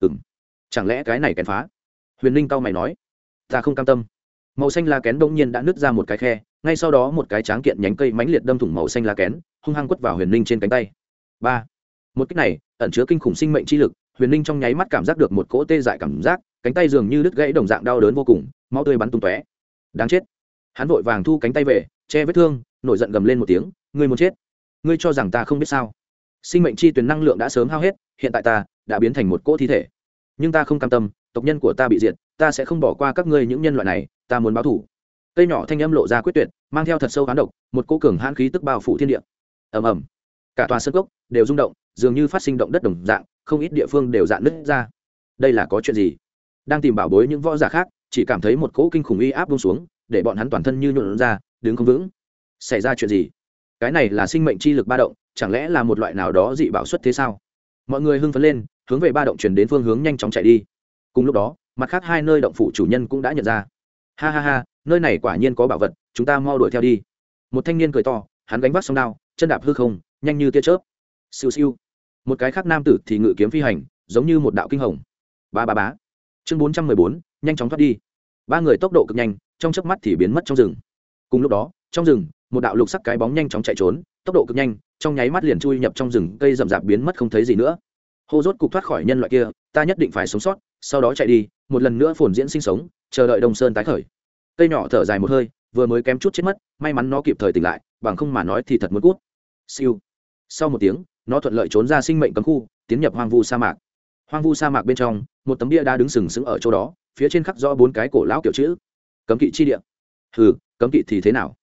Ừ m chẳng lẽ cái này kén phá? Huyền ninh cau mày nói. Ta không cam tâm. Màu xanh lá kén đ ỗ n g nhiên đã nứt ra một cái khe, ngay sau đó một cái tráng kiện nhánh cây mánh liệt đâm thủng màu xanh lá kén, hung hăng quất vào huyền ninh trên cánh tay. Ba. Một cách này, ẩn chứa kinh khủng sinh mệnh chi lực, huyền ninh trong nháy mắt cảm giác được một cỗ tê dại cảm giác, cánh tay dường như đứt gãy đồng dạng đau đớn vô cùng mau tươi bắn tung tóe. Đáng chết. Hắn vội vàng thu cánh tay về, che vết thương, nổi giận gầm lên một tiếng, ngươi muốn chết? Ngươi cho rằng ta không biết sao? Sinh mệnh chi tuyến năng lượng đã sớm hao hết, hiện tại ta đã biến thành một cỗ thi thể. Nhưng ta không cam tâm, tộc nhân của ta bị diệt, ta sẽ không bỏ qua các ngươi những nhân loại này, ta muốn báo thủ. Cây nhỏ thanh âm lộ ra quyết tuyệt, mang theo thật sâu hán độc, một cỗ cường hãn khí tức bao phủ thiên địa. Ầm ầm. Cả tòa sân gốc đều rung động, dường như phát sinh động đất đồng dạng, không ít địa phương đều dạn nứt ra. Đây là có chuyện gì? Đang tìm bảo bối những võ giả khác, chỉ cảm thấy một cỗ kinh khủng uy áp bông xuống, để bọn hắn toàn thân như nhuộn ra, đứng không vững. Xảy ra chuyện gì? Cái này là sinh mệnh chi lực ba động chẳng lẽ là một loại nào đó dị bảo xuất thế sao? Mọi người hưng phấn lên, hướng về ba động chuyển đến phương hướng nhanh chóng chạy đi. Cùng lúc đó, mặt khác hai nơi động phủ chủ nhân cũng đã nhận ra. Ha ha ha, nơi này quả nhiên có bảo vật, chúng ta mau đuổi theo đi. Một thanh niên cười to, hắn gánh vác sông đao, chân đạp hư không, nhanh như tia chớp. Siêu siêu. Một cái khác nam tử thì ngự kiếm phi hành, giống như một đạo kinh hồng. Ba ba bá chương bốn trăm mười bốn, nhanh chóng thoát đi. Ba người tốc độ cực nhanh, trong chớp mắt thì biến mất trong rừng. Cùng lúc đó, trong rừng, một đạo lục sắc cái bóng nhanh chóng chạy trốn, tốc độ cực nhanh trong nháy mắt liền chui nhập trong rừng, cây rậm rạp biến mất không thấy gì nữa. Hô rốt cục thoát khỏi nhân loại kia, ta nhất định phải sống sót, sau đó chạy đi, một lần nữa phồn diễn sinh sống, chờ đợi đông sơn tái khởi. Cây nhỏ thở dài một hơi, vừa mới kém chút chết mất, may mắn nó kịp thời tỉnh lại, bằng không mà nói thì thật muốn cút. Siêu. Sau một tiếng, nó thuận lợi trốn ra sinh mệnh cấm khu, tiến nhập hoang vu sa mạc. Hoang vu sa mạc bên trong, một tấm bia đá đứng sừng sững ở chỗ đó, phía trên khắc rõ bốn cái cổ lão kiểu chữ. Cấm kỵ chi địa. Hừ, cấm kỵ thì thế nào?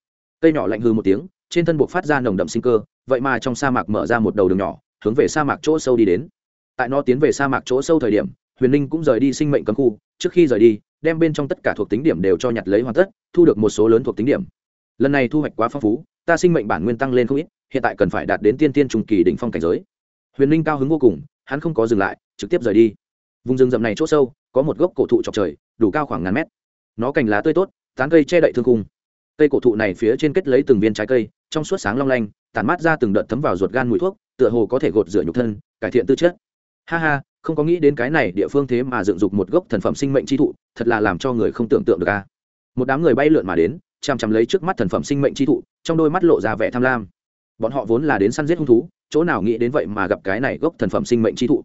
Cây nhỏ lạnh hư một tiếng, trên thân buộc phát ra nồng đậm sinh cơ vậy mà trong sa mạc mở ra một đầu đường nhỏ, hướng về sa mạc chỗ sâu đi đến. Tại nó tiến về sa mạc chỗ sâu thời điểm, huyền ninh cũng rời đi sinh mệnh cấm khu. Trước khi rời đi, đem bên trong tất cả thuộc tính điểm đều cho nhặt lấy hoàn tất, thu được một số lớn thuộc tính điểm. Lần này thu hoạch quá phong phú, ta sinh mệnh bản nguyên tăng lên không ít, hiện tại cần phải đạt đến tiên tiên trùng kỳ đỉnh phong cảnh giới. Huyền ninh cao hứng vô cùng, hắn không có dừng lại, trực tiếp rời đi. Vùng rừng rậm này chỗ sâu, có một gốc cổ thụ chọc trời, đủ cao khoảng ngàn mét. Nó cành lá tươi tốt, tán cây che đậy thương cung cây cổ thụ này phía trên kết lấy từng viên trái cây, trong suốt sáng long lanh tản mát ra từng đợt thấm vào ruột gan mùi thuốc, tựa hồ có thể gột rửa nhục thân, cải thiện tư chất. Ha ha, không có nghĩ đến cái này địa phương thế mà dựng dục một gốc thần phẩm sinh mệnh chi thụ, thật là làm cho người không tưởng tượng được a. Một đám người bay lượn mà đến, chằm chằm lấy trước mắt thần phẩm sinh mệnh chi thụ, trong đôi mắt lộ ra vẻ tham lam. Bọn họ vốn là đến săn giết hung thú, chỗ nào nghĩ đến vậy mà gặp cái này gốc thần phẩm sinh mệnh chi thụ.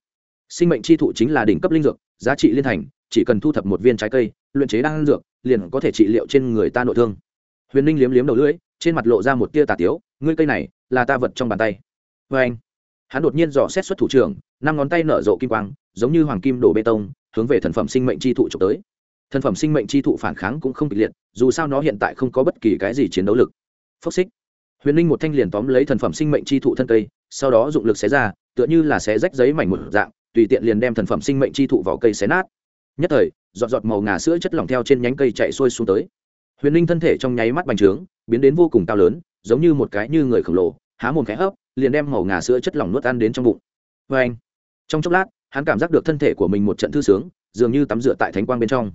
Sinh mệnh chi thụ chính là đỉnh cấp linh dược, giá trị liên thành, chỉ cần thu thập một viên trái cây, luyện chế đan dược, liền có thể trị liệu trên người ta nội thương. Huyền ninh liếm liếm đầu lưỡi, trên mặt lộ ra một tia tà tiếu ngươi cây này là ta vật trong bàn tay. Vê anh, hắn đột nhiên dò xét xuất thủ trưởng, năm ngón tay nở rộ kim quang, giống như hoàng kim đổ bê tông, hướng về thần phẩm sinh mệnh chi thụ trộm tới. Thần phẩm sinh mệnh chi thụ phản kháng cũng không kịch liệt, dù sao nó hiện tại không có bất kỳ cái gì chiến đấu lực. Phốc xích. Huyền ninh một thanh liền tóm lấy thần phẩm sinh mệnh chi thụ thân cây, sau đó dụng lực xé ra, tựa như là xé rách giấy mảnh một dạng, tùy tiện liền đem thần phẩm sinh mệnh chi thụ vào cây xé nát. Nhất thời, giọt giọt màu ngà sữa chất lỏng theo trên nhánh cây chạy xuôi xuống tới. Huyền ninh thân thể trong nháy mắt bành trướng, biến đến vô cùng cao lớn giống như một cái như người khổng lồ, há mồm khẽ hấp, liền đem màu ngà sữa chất lỏng nuốt ăn đến trong bụng. Vê anh, trong chốc lát, hắn cảm giác được thân thể của mình một trận thư sướng, dường như tắm rửa tại thánh quang bên trong.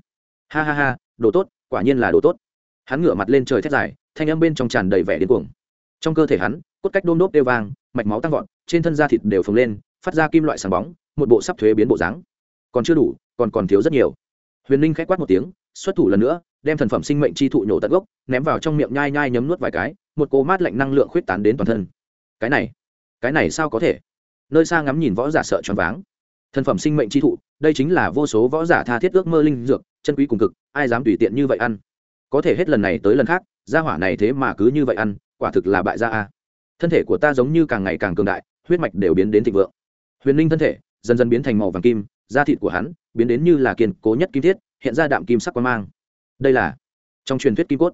Ha ha ha, đồ tốt, quả nhiên là đồ tốt. Hắn ngửa mặt lên trời thét dài, thanh âm bên trong tràn đầy vẻ điên cuồng. Trong cơ thể hắn, cốt cách đôm đốp đeo vang mạch máu tăng vọt, trên thân da thịt đều phồng lên, phát ra kim loại sáng bóng, một bộ sắp thuế biến bộ dáng. Còn chưa đủ, còn còn thiếu rất nhiều. Huyền ninh k h á c quát một tiếng, xuất thủ lần nữa, đem thần phẩm sinh mệnh chi thụ nhổ tận gốc, ném vào trong miệng nhai nhai nhấm nuốt vài cái một cô mát lạnh năng lượng khuyết tán đến toàn thân. Cái này cái này sao có thể? Nơi xa ngắm nhìn võ giả sợ choáng váng. Thân phẩm sinh mệnh chi thụ, đây chính là vô số võ giả tha thiết ước mơ linh dược, chân quý cùng cực, ai dám tùy tiện như vậy ăn? Có thể hết lần này tới lần khác, gia hỏa này thế mà cứ như vậy ăn, quả thực là bại gia a. Thân thể của ta giống như càng ngày càng cường đại, huyết mạch đều biến đến thịnh vượng. Huyền linh thân thể, dần dần biến thành màu vàng kim, da thịt của hắn, biến đến như là kiên cố nhất kim thiết, hiện ra đạm kim sắc quang mang. Đây là trong truyền thuyết kim cốt.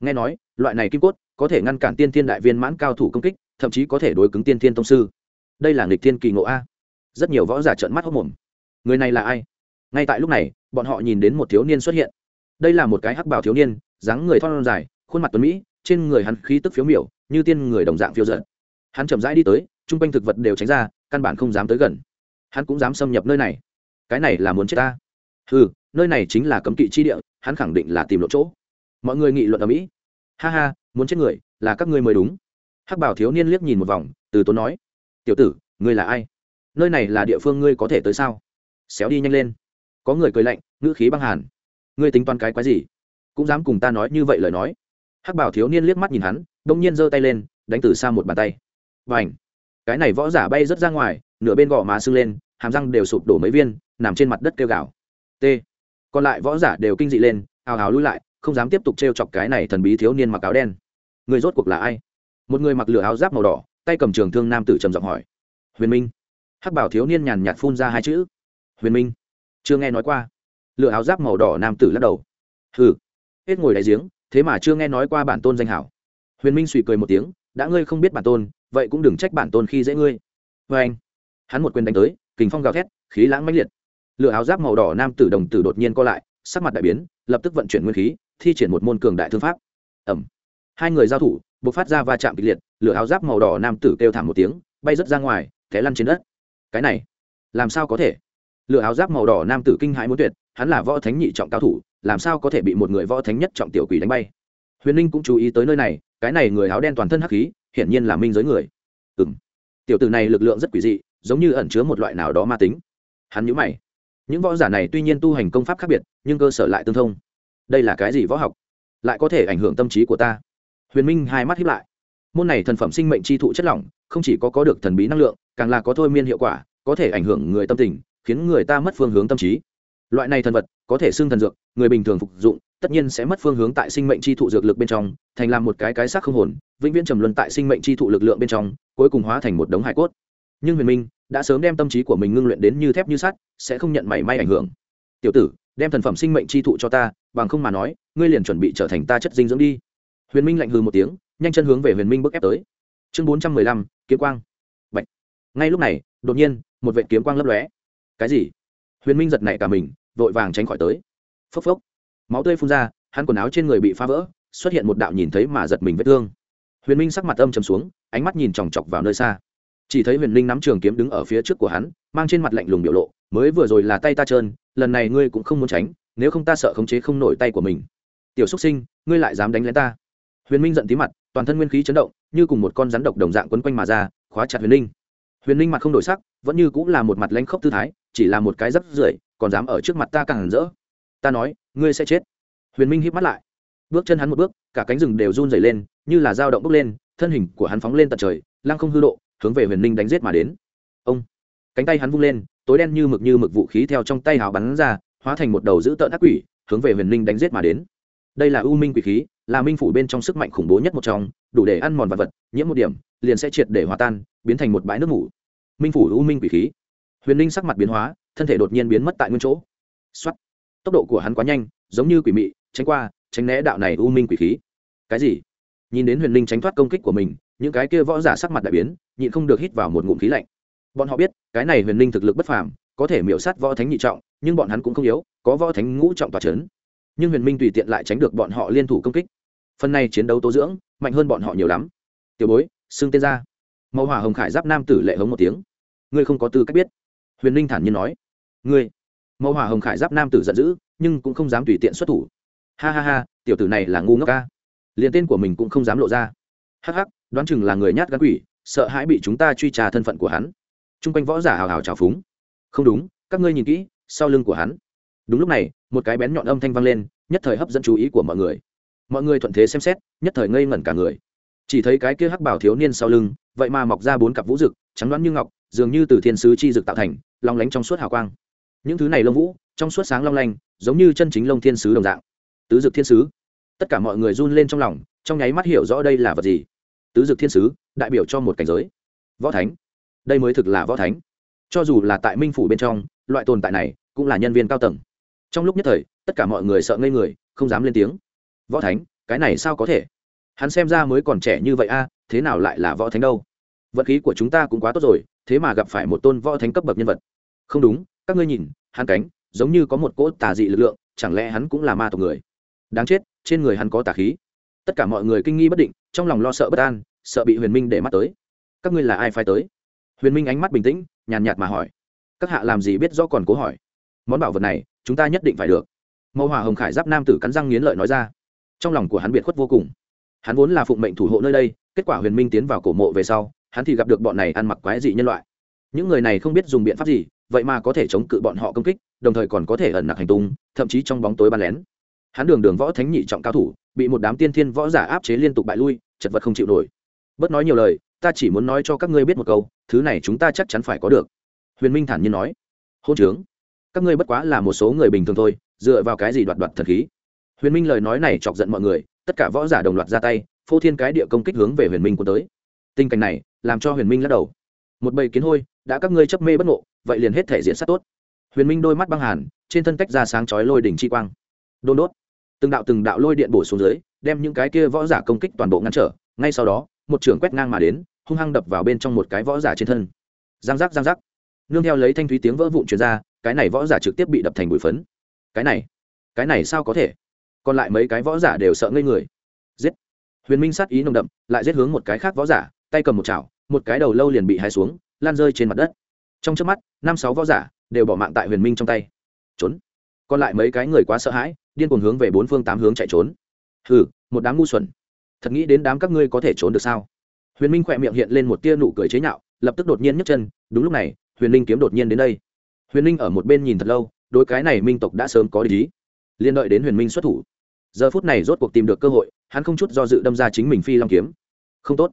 Nghe nói, loại này kim cốt có thể ngăn cản tiên thiên đại viên mãn cao thủ công kích, thậm chí có thể đối cứng tiên thiên tông sư. Đây là nghịch thiên kỳ ngộ a. Rất nhiều võ giả trợn mắt hốc mồm. Người này là ai? Ngay tại lúc này, bọn họ nhìn đến một thiếu niên xuất hiện. Đây là một cái hắc bào thiếu niên, dáng người thon dài, khuôn mặt tuấn mỹ, trên người hắn khí tức phiếu miểu, như tiên người đồng dạng phiêu giận hắn chậm rãi đi tới chung quanh thực vật đều tránh ra, căn bản không dám tới gần. Hắn cũng dám xâm nhập nơi này. Cái này là muốn chết ta. Ừ nơi này chính là cấm kỵ chi địa, hắn khẳng định là tìm lộ chỗ. Mọi người nghị luận ở mỹ ha ha, muốn chết người, là các ngươi mới đúng. Hắc bảo thiếu niên liếc nhìn một vòng, từ tốn nói, tiểu tử, ngươi là ai? Nơi này là địa phương ngươi có thể tới sao? Xéo đi nhanh lên. Có người cười lạnh, ngữ khí băng hàn. Ngươi tính toán cái quái gì? Cũng dám cùng ta nói như vậy lời nói. Hắc bảo thiếu niên liếc mắt nhìn hắn đông nhiên giơ tay lên, đánh từ xa một bàn tay. Và ảnh cái này võ giả bay rớt ra ngoài, nửa bên gò má sưng lên, hàm răng đều sụp đổ mấy viên, nằm trên mặt đất kêu gào. T! Còn lại võ giả đều kinh dị lên, hào hào lui lại không dám tiếp tục t r e o chọc cái này thần bí thiếu niên mặc áo đen. Người rốt cuộc là ai? Một người mặc lửa áo giáp màu đỏ, tay cầm trường thương nam tử trầm giọng hỏi. Huyền minh. Hắc bảo thiếu niên nhàn nhạt phun ra hai chữ. Huyền minh. Chưa nghe nói qua. Lửa áo giáp màu đỏ nam tử lắc đầu. Hừ. Hết ngồi đáy giếng, thế mà chưa nghe nói qua bản tôn danh hảo. Huyền minh suy cười một tiếng, đã ngươi không biết bản tôn, vậy cũng đừng trách bản tôn khi dễ ngươi. Vê anh, hắn một quyền đánh tới, kình phong gào thét, khí lãng mãnh liệt. Lửa áo giáp màu đỏ nam tử đồng tử đột nhiên co lại, sắc mặt đại biến, lập tức vận chuyển nguyên khí thi triển một môn cường đại thương pháp. Ẩm hai người giao thủ b ộ c phát ra va chạm kịch liệt, lửa áo giáp màu đỏ nam tử kêu thảm một tiếng, bay rớt ra ngoài, té lăn trên đất. Cái này, làm sao có thể? Lửa áo giáp màu đỏ nam tử kinh hãi muốn tuyệt, hắn là võ thánh nhị trọng cao thủ, làm sao có thể bị một người võ thánh nhất trọng tiểu quỷ đánh bay? Huyền ninh cũng chú ý tới nơi này, cái này người áo đen toàn thân hắc khí, hiển nhiên là minh giới người. Ừ m tiểu tử này lực lượng rất quỷ dị, giống như ẩn chứa một loại nào đó ma tính. Hắn nhữ mày. Những võ giả này tuy nhiên tu hành công pháp khác biệt, nhưng cơ sở lại tương thông đây là cái gì võ học? Lại có thể ảnh hưởng tâm trí của ta. Huyền minh hai mắt hiếp lại. Môn này thần phẩm sinh mệnh chi thụ chất lỏng, không chỉ có có được thần bí năng lượng, càng là có thôi miên hiệu quả, có thể ảnh hưởng người tâm tình, khiến người ta mất phương hướng tâm trí. Loại này thần vật, có thể xưng thần dược, người bình thường phục dụng, tất nhiên sẽ mất phương hướng tại sinh mệnh chi thụ dược lực bên trong, thành làm một cái cái xác không hồn, vĩnh viễn trầm luân tại sinh mệnh chi thụ lực lượng bên trong, cuối cùng hóa thành một đống hải cốt. Nhưng huyền minh đã sớm đem tâm trí của mình ngưng luyện đến như thép như sắt, sẽ không nhận mảy may ảnh hưởng. Tiểu tử đem thần phẩm sinh mệnh chi thụ cho ta, bằng không mà nói, ngươi liền chuẩn bị trở thành ta chất dinh dưỡng đi. Huyền minh lạnh hư một tiếng, nhanh chân hướng về huyền minh bước ép tới. Chương bốn trăm mười lăm, kiếm quang. Bạch. ngay lúc này, đột nhiên, một vệ kiếm quang lấp lóe. Cái gì? Huyền minh giật nảy cả mình, vội vàng tránh khỏi tới. Phốc phốc. Máu tươi phun ra, hắn quần áo trên người bị phá vỡ, xuất hiện một đạo nhìn thấy mà giật mình vết thương. Huyền minh sắc mặt âm trầm xuống, ánh mắt nhìn chòng chọc vào nơi xa. Chỉ thấy huyền linh nắm trường kiếm đứng ở phía trước của hắn, mang trên mặt lạnh lùng biểu lộ mới vừa rồi là tay ta trơn, lần này ngươi cũng không muốn tránh, nếu không ta sợ khống chế không nổi tay của mình. Tiểu xúc sinh, ngươi lại dám đánh lén ta. Huyền minh giận tí mặt, toàn thân nguyên khí chấn động, như cùng một con rắn độc đồng dạng quấn quanh mà ra, khóa chặt huyền linh huyền linh mặt không đổi sắc, vẫn như cũng là một mặt lãnh khốc tư thái, chỉ là một cái rắp rưởi, còn dám ở trước mặt ta càng rỡ. Ta nói, ngươi sẽ chết. Huyền minh hít mắt lại. Bước chân hắn một bước, cả cánh rừng đều run dày lên, như là dao động bước lên, thân hình của hắn phóng lên tận trời, lăng không hư độ, hướng về huyền ninh đánh giết mà đến. Ông. Cánh tay hắn vung lên tối đen như mực như mực vũ khí theo trong tay hào bắn ra, hóa thành một đầu dữ tợn ác quỷ, hướng về huyền ninh đánh giết mà đến. Đây là u minh quỷ khí, là minh phủ bên trong sức mạnh khủng bố nhất một trong, đủ để ăn mòn vật vật, nhiễm một điểm, liền sẽ triệt để hòa tan, biến thành một bãi nước ngủ minh phủ u minh quỷ khí. Huyền ninh sắc mặt biến hóa, thân thể đột nhiên biến mất tại nguyên chỗ. Xuất tốc độ của hắn quá nhanh, giống như quỷ mị, tránh qua, tránh né đạo này u minh quỷ khí. Cái gì? Nhìn đến huyền ninh tránh thoát công kích của mình, những cái kia võ giả sắc mặt đại biến, nhịn không được hít vào một ngụm khí lạnh bọn họ biết, cái này huyền ninh thực lực bất phàm, có thể miễu sát võ thánh nhị trọng, nhưng bọn hắn cũng không yếu, có võ thánh ngũ trọng tòa c h ấ n nhưng huyền minh tùy tiện lại tránh được bọn họ liên thủ công kích. Phần này chiến đấu tố dưỡng, mạnh hơn bọn họ nhiều lắm. Tiểu bối, xưng tên ra. Màu hỏa hồng khải giáp nam tử lệ hống một tiếng. Ngươi không có tư cách biết. Huyền Minh thản nhiên nói. Ngươi. Màu hỏa hồng khải giáp nam tử giận dữ, nhưng cũng không dám tùy tiện xuất thủ. Ha ha ha, tiểu tử này là ngu ngốc ca. Liền tên của mình cũng không dám lộ ra. Hắc hắc, đoán chừng là người nhát gắn quỷ, sợ hãi bị chúng ta truy trà thân phận của hắn chung quanh võ giả hào hào trào phúng. Không đúng, các ngươi nhìn kỹ, sau lưng của hắn. Đúng lúc này, một cái bén nhọn âm thanh vang lên, nhất thời hấp dẫn chú ý của mọi người. Mọi người thuận thế xem xét, nhất thời ngây ngẩn cả người. Chỉ thấy cái kia hắc bảo thiếu niên sau lưng, vậy mà mọc ra bốn cặp vũ rực trắng đoán như ngọc, dường như từ thiên sứ chi rực tạo thành, long lánh trong suốt hào quang. Những thứ này lông vũ, trong suốt sáng long lanh, giống như chân chính lông thiên sứ đồng dạng. Tứ dực thiên sứ. Tất cả mọi người run lên trong lòng, trong nháy mắt hiểu rõ đây là vật gì. Tứ dực thiên sứ, đại biểu cho một cảnh giới. Võ thánh đây mới thực là võ thánh. Cho dù là tại minh phủ bên trong, loại tồn tại này cũng là nhân viên cao tầng. Trong lúc nhất thời, tất cả mọi người sợ ngây người, không dám lên tiếng. Võ thánh, cái này sao có thể? Hắn xem ra mới còn trẻ như vậy a, thế nào lại là võ thánh đâu? Vận khí của chúng ta cũng quá tốt rồi, thế mà gặp phải một tôn võ thánh cấp bậc nhân vật. Không đúng, các ngươi nhìn, hắn cánh, giống như có một cỗ tà dị lực lượng, chẳng lẽ hắn cũng là ma tộc người? Đáng chết, trên người hắn có tà khí. Tất cả mọi người kinh nghi bất định, trong lòng lo sợ bất an, sợ bị huyền minh để mắt tới. Các ngươi là ai phải tới? Huyền minh ánh mắt bình tĩnh, nhàn nhạt mà hỏi, các hạ làm gì biết rõ còn cố hỏi? Món bảo vật này, chúng ta nhất định phải được. Mẫu hòa hồng khải giáp nam tử cắn răng nghiến lợi nói ra, trong lòng của hắn biệt khuất vô cùng. Hắn vốn là phụng mệnh thủ hộ nơi đây, kết quả huyền minh tiến vào cổ mộ về sau, hắn thì gặp được bọn này ăn mặc quái dị nhân loại. Những người này không biết dùng biện pháp gì, vậy mà có thể chống cự bọn họ công kích, đồng thời còn có thể ẩn nặc hành tung, thậm chí trong bóng tối bắn lén. Hắn đường đường võ thánh nhị trọng cao thủ, bị một đám tiên thiên võ giả áp chế liên tục bại lui, chật vật không chịu nổi. Bớt nói nhiều lời ta chỉ muốn nói cho các ngươi biết một câu, thứ này chúng ta chắc chắn phải có được. Huyền minh thản nhiên nói. Hôn trướng? Các ngươi bất quá là một số người bình thường thôi, dựa vào cái gì đoạt đoạt thật khí? Huyền minh lời nói này chọc giận mọi người, tất cả võ giả đồng loạt ra tay, phô thiên cái địa công kích hướng về huyền minh của tới. Tình cảnh này làm cho huyền minh lắc đầu. Một bầy kiến hôi, đã các ngươi chấp mê bất ngộ, vậy liền hết thể diễn sát tốt. Huyền minh đôi mắt băng hàn, trên thân tách ra sáng chói lôi đỉnh chi quang. Đôn đốt. Từng đạo từng đạo lôi điện bổ xuống dưới, đem những cái kia võ giả công kích toàn bộ ngăn trở, ngay sau đó, một trưởng quét ngang mà đến hung hăng đập vào bên trong một cái võ giả trên thân. Giang giác giang giác. Nương theo lấy thanh thúy tiếng vỡ vụn truyền ra, cái này võ giả trực tiếp bị đập thành bụi phấn. Cái này cái này sao có thể? Còn lại mấy cái võ giả đều sợ ngây người. Giết. Huyền minh sát ý nồng đậm, lại giết hướng một cái khác võ giả, tay cầm một chảo, một cái đầu lâu liền bị hai xuống, lan rơi trên mặt đất. Trong trước mắt, năm sáu võ giả đều bỏ mạng tại huyền minh trong tay. Trốn. Còn lại mấy cái người quá sợ hãi, điên cuồng hướng về bốn phương tám hướng chạy trốn. Hừ, một đám ngu xuẩn. Thật nghĩ đến đám các ngươi có thể trốn được sao? Huyền minh khỏe miệng hiện lên một tia nụ cười chế nhạo, lập tức đột nhiên nhấc chân, đúng lúc này, huyền linh kiếm đột nhiên đến đây. Huyền linh ở một bên nhìn thật lâu đôi cái này minh tộc đã sớm có lý liên đợi đến huyền minh xuất thủ, giờ phút này rốt cuộc tìm được cơ hội, hắn không chút do dự đâm ra chính mình phi long kiếm. Không tốt.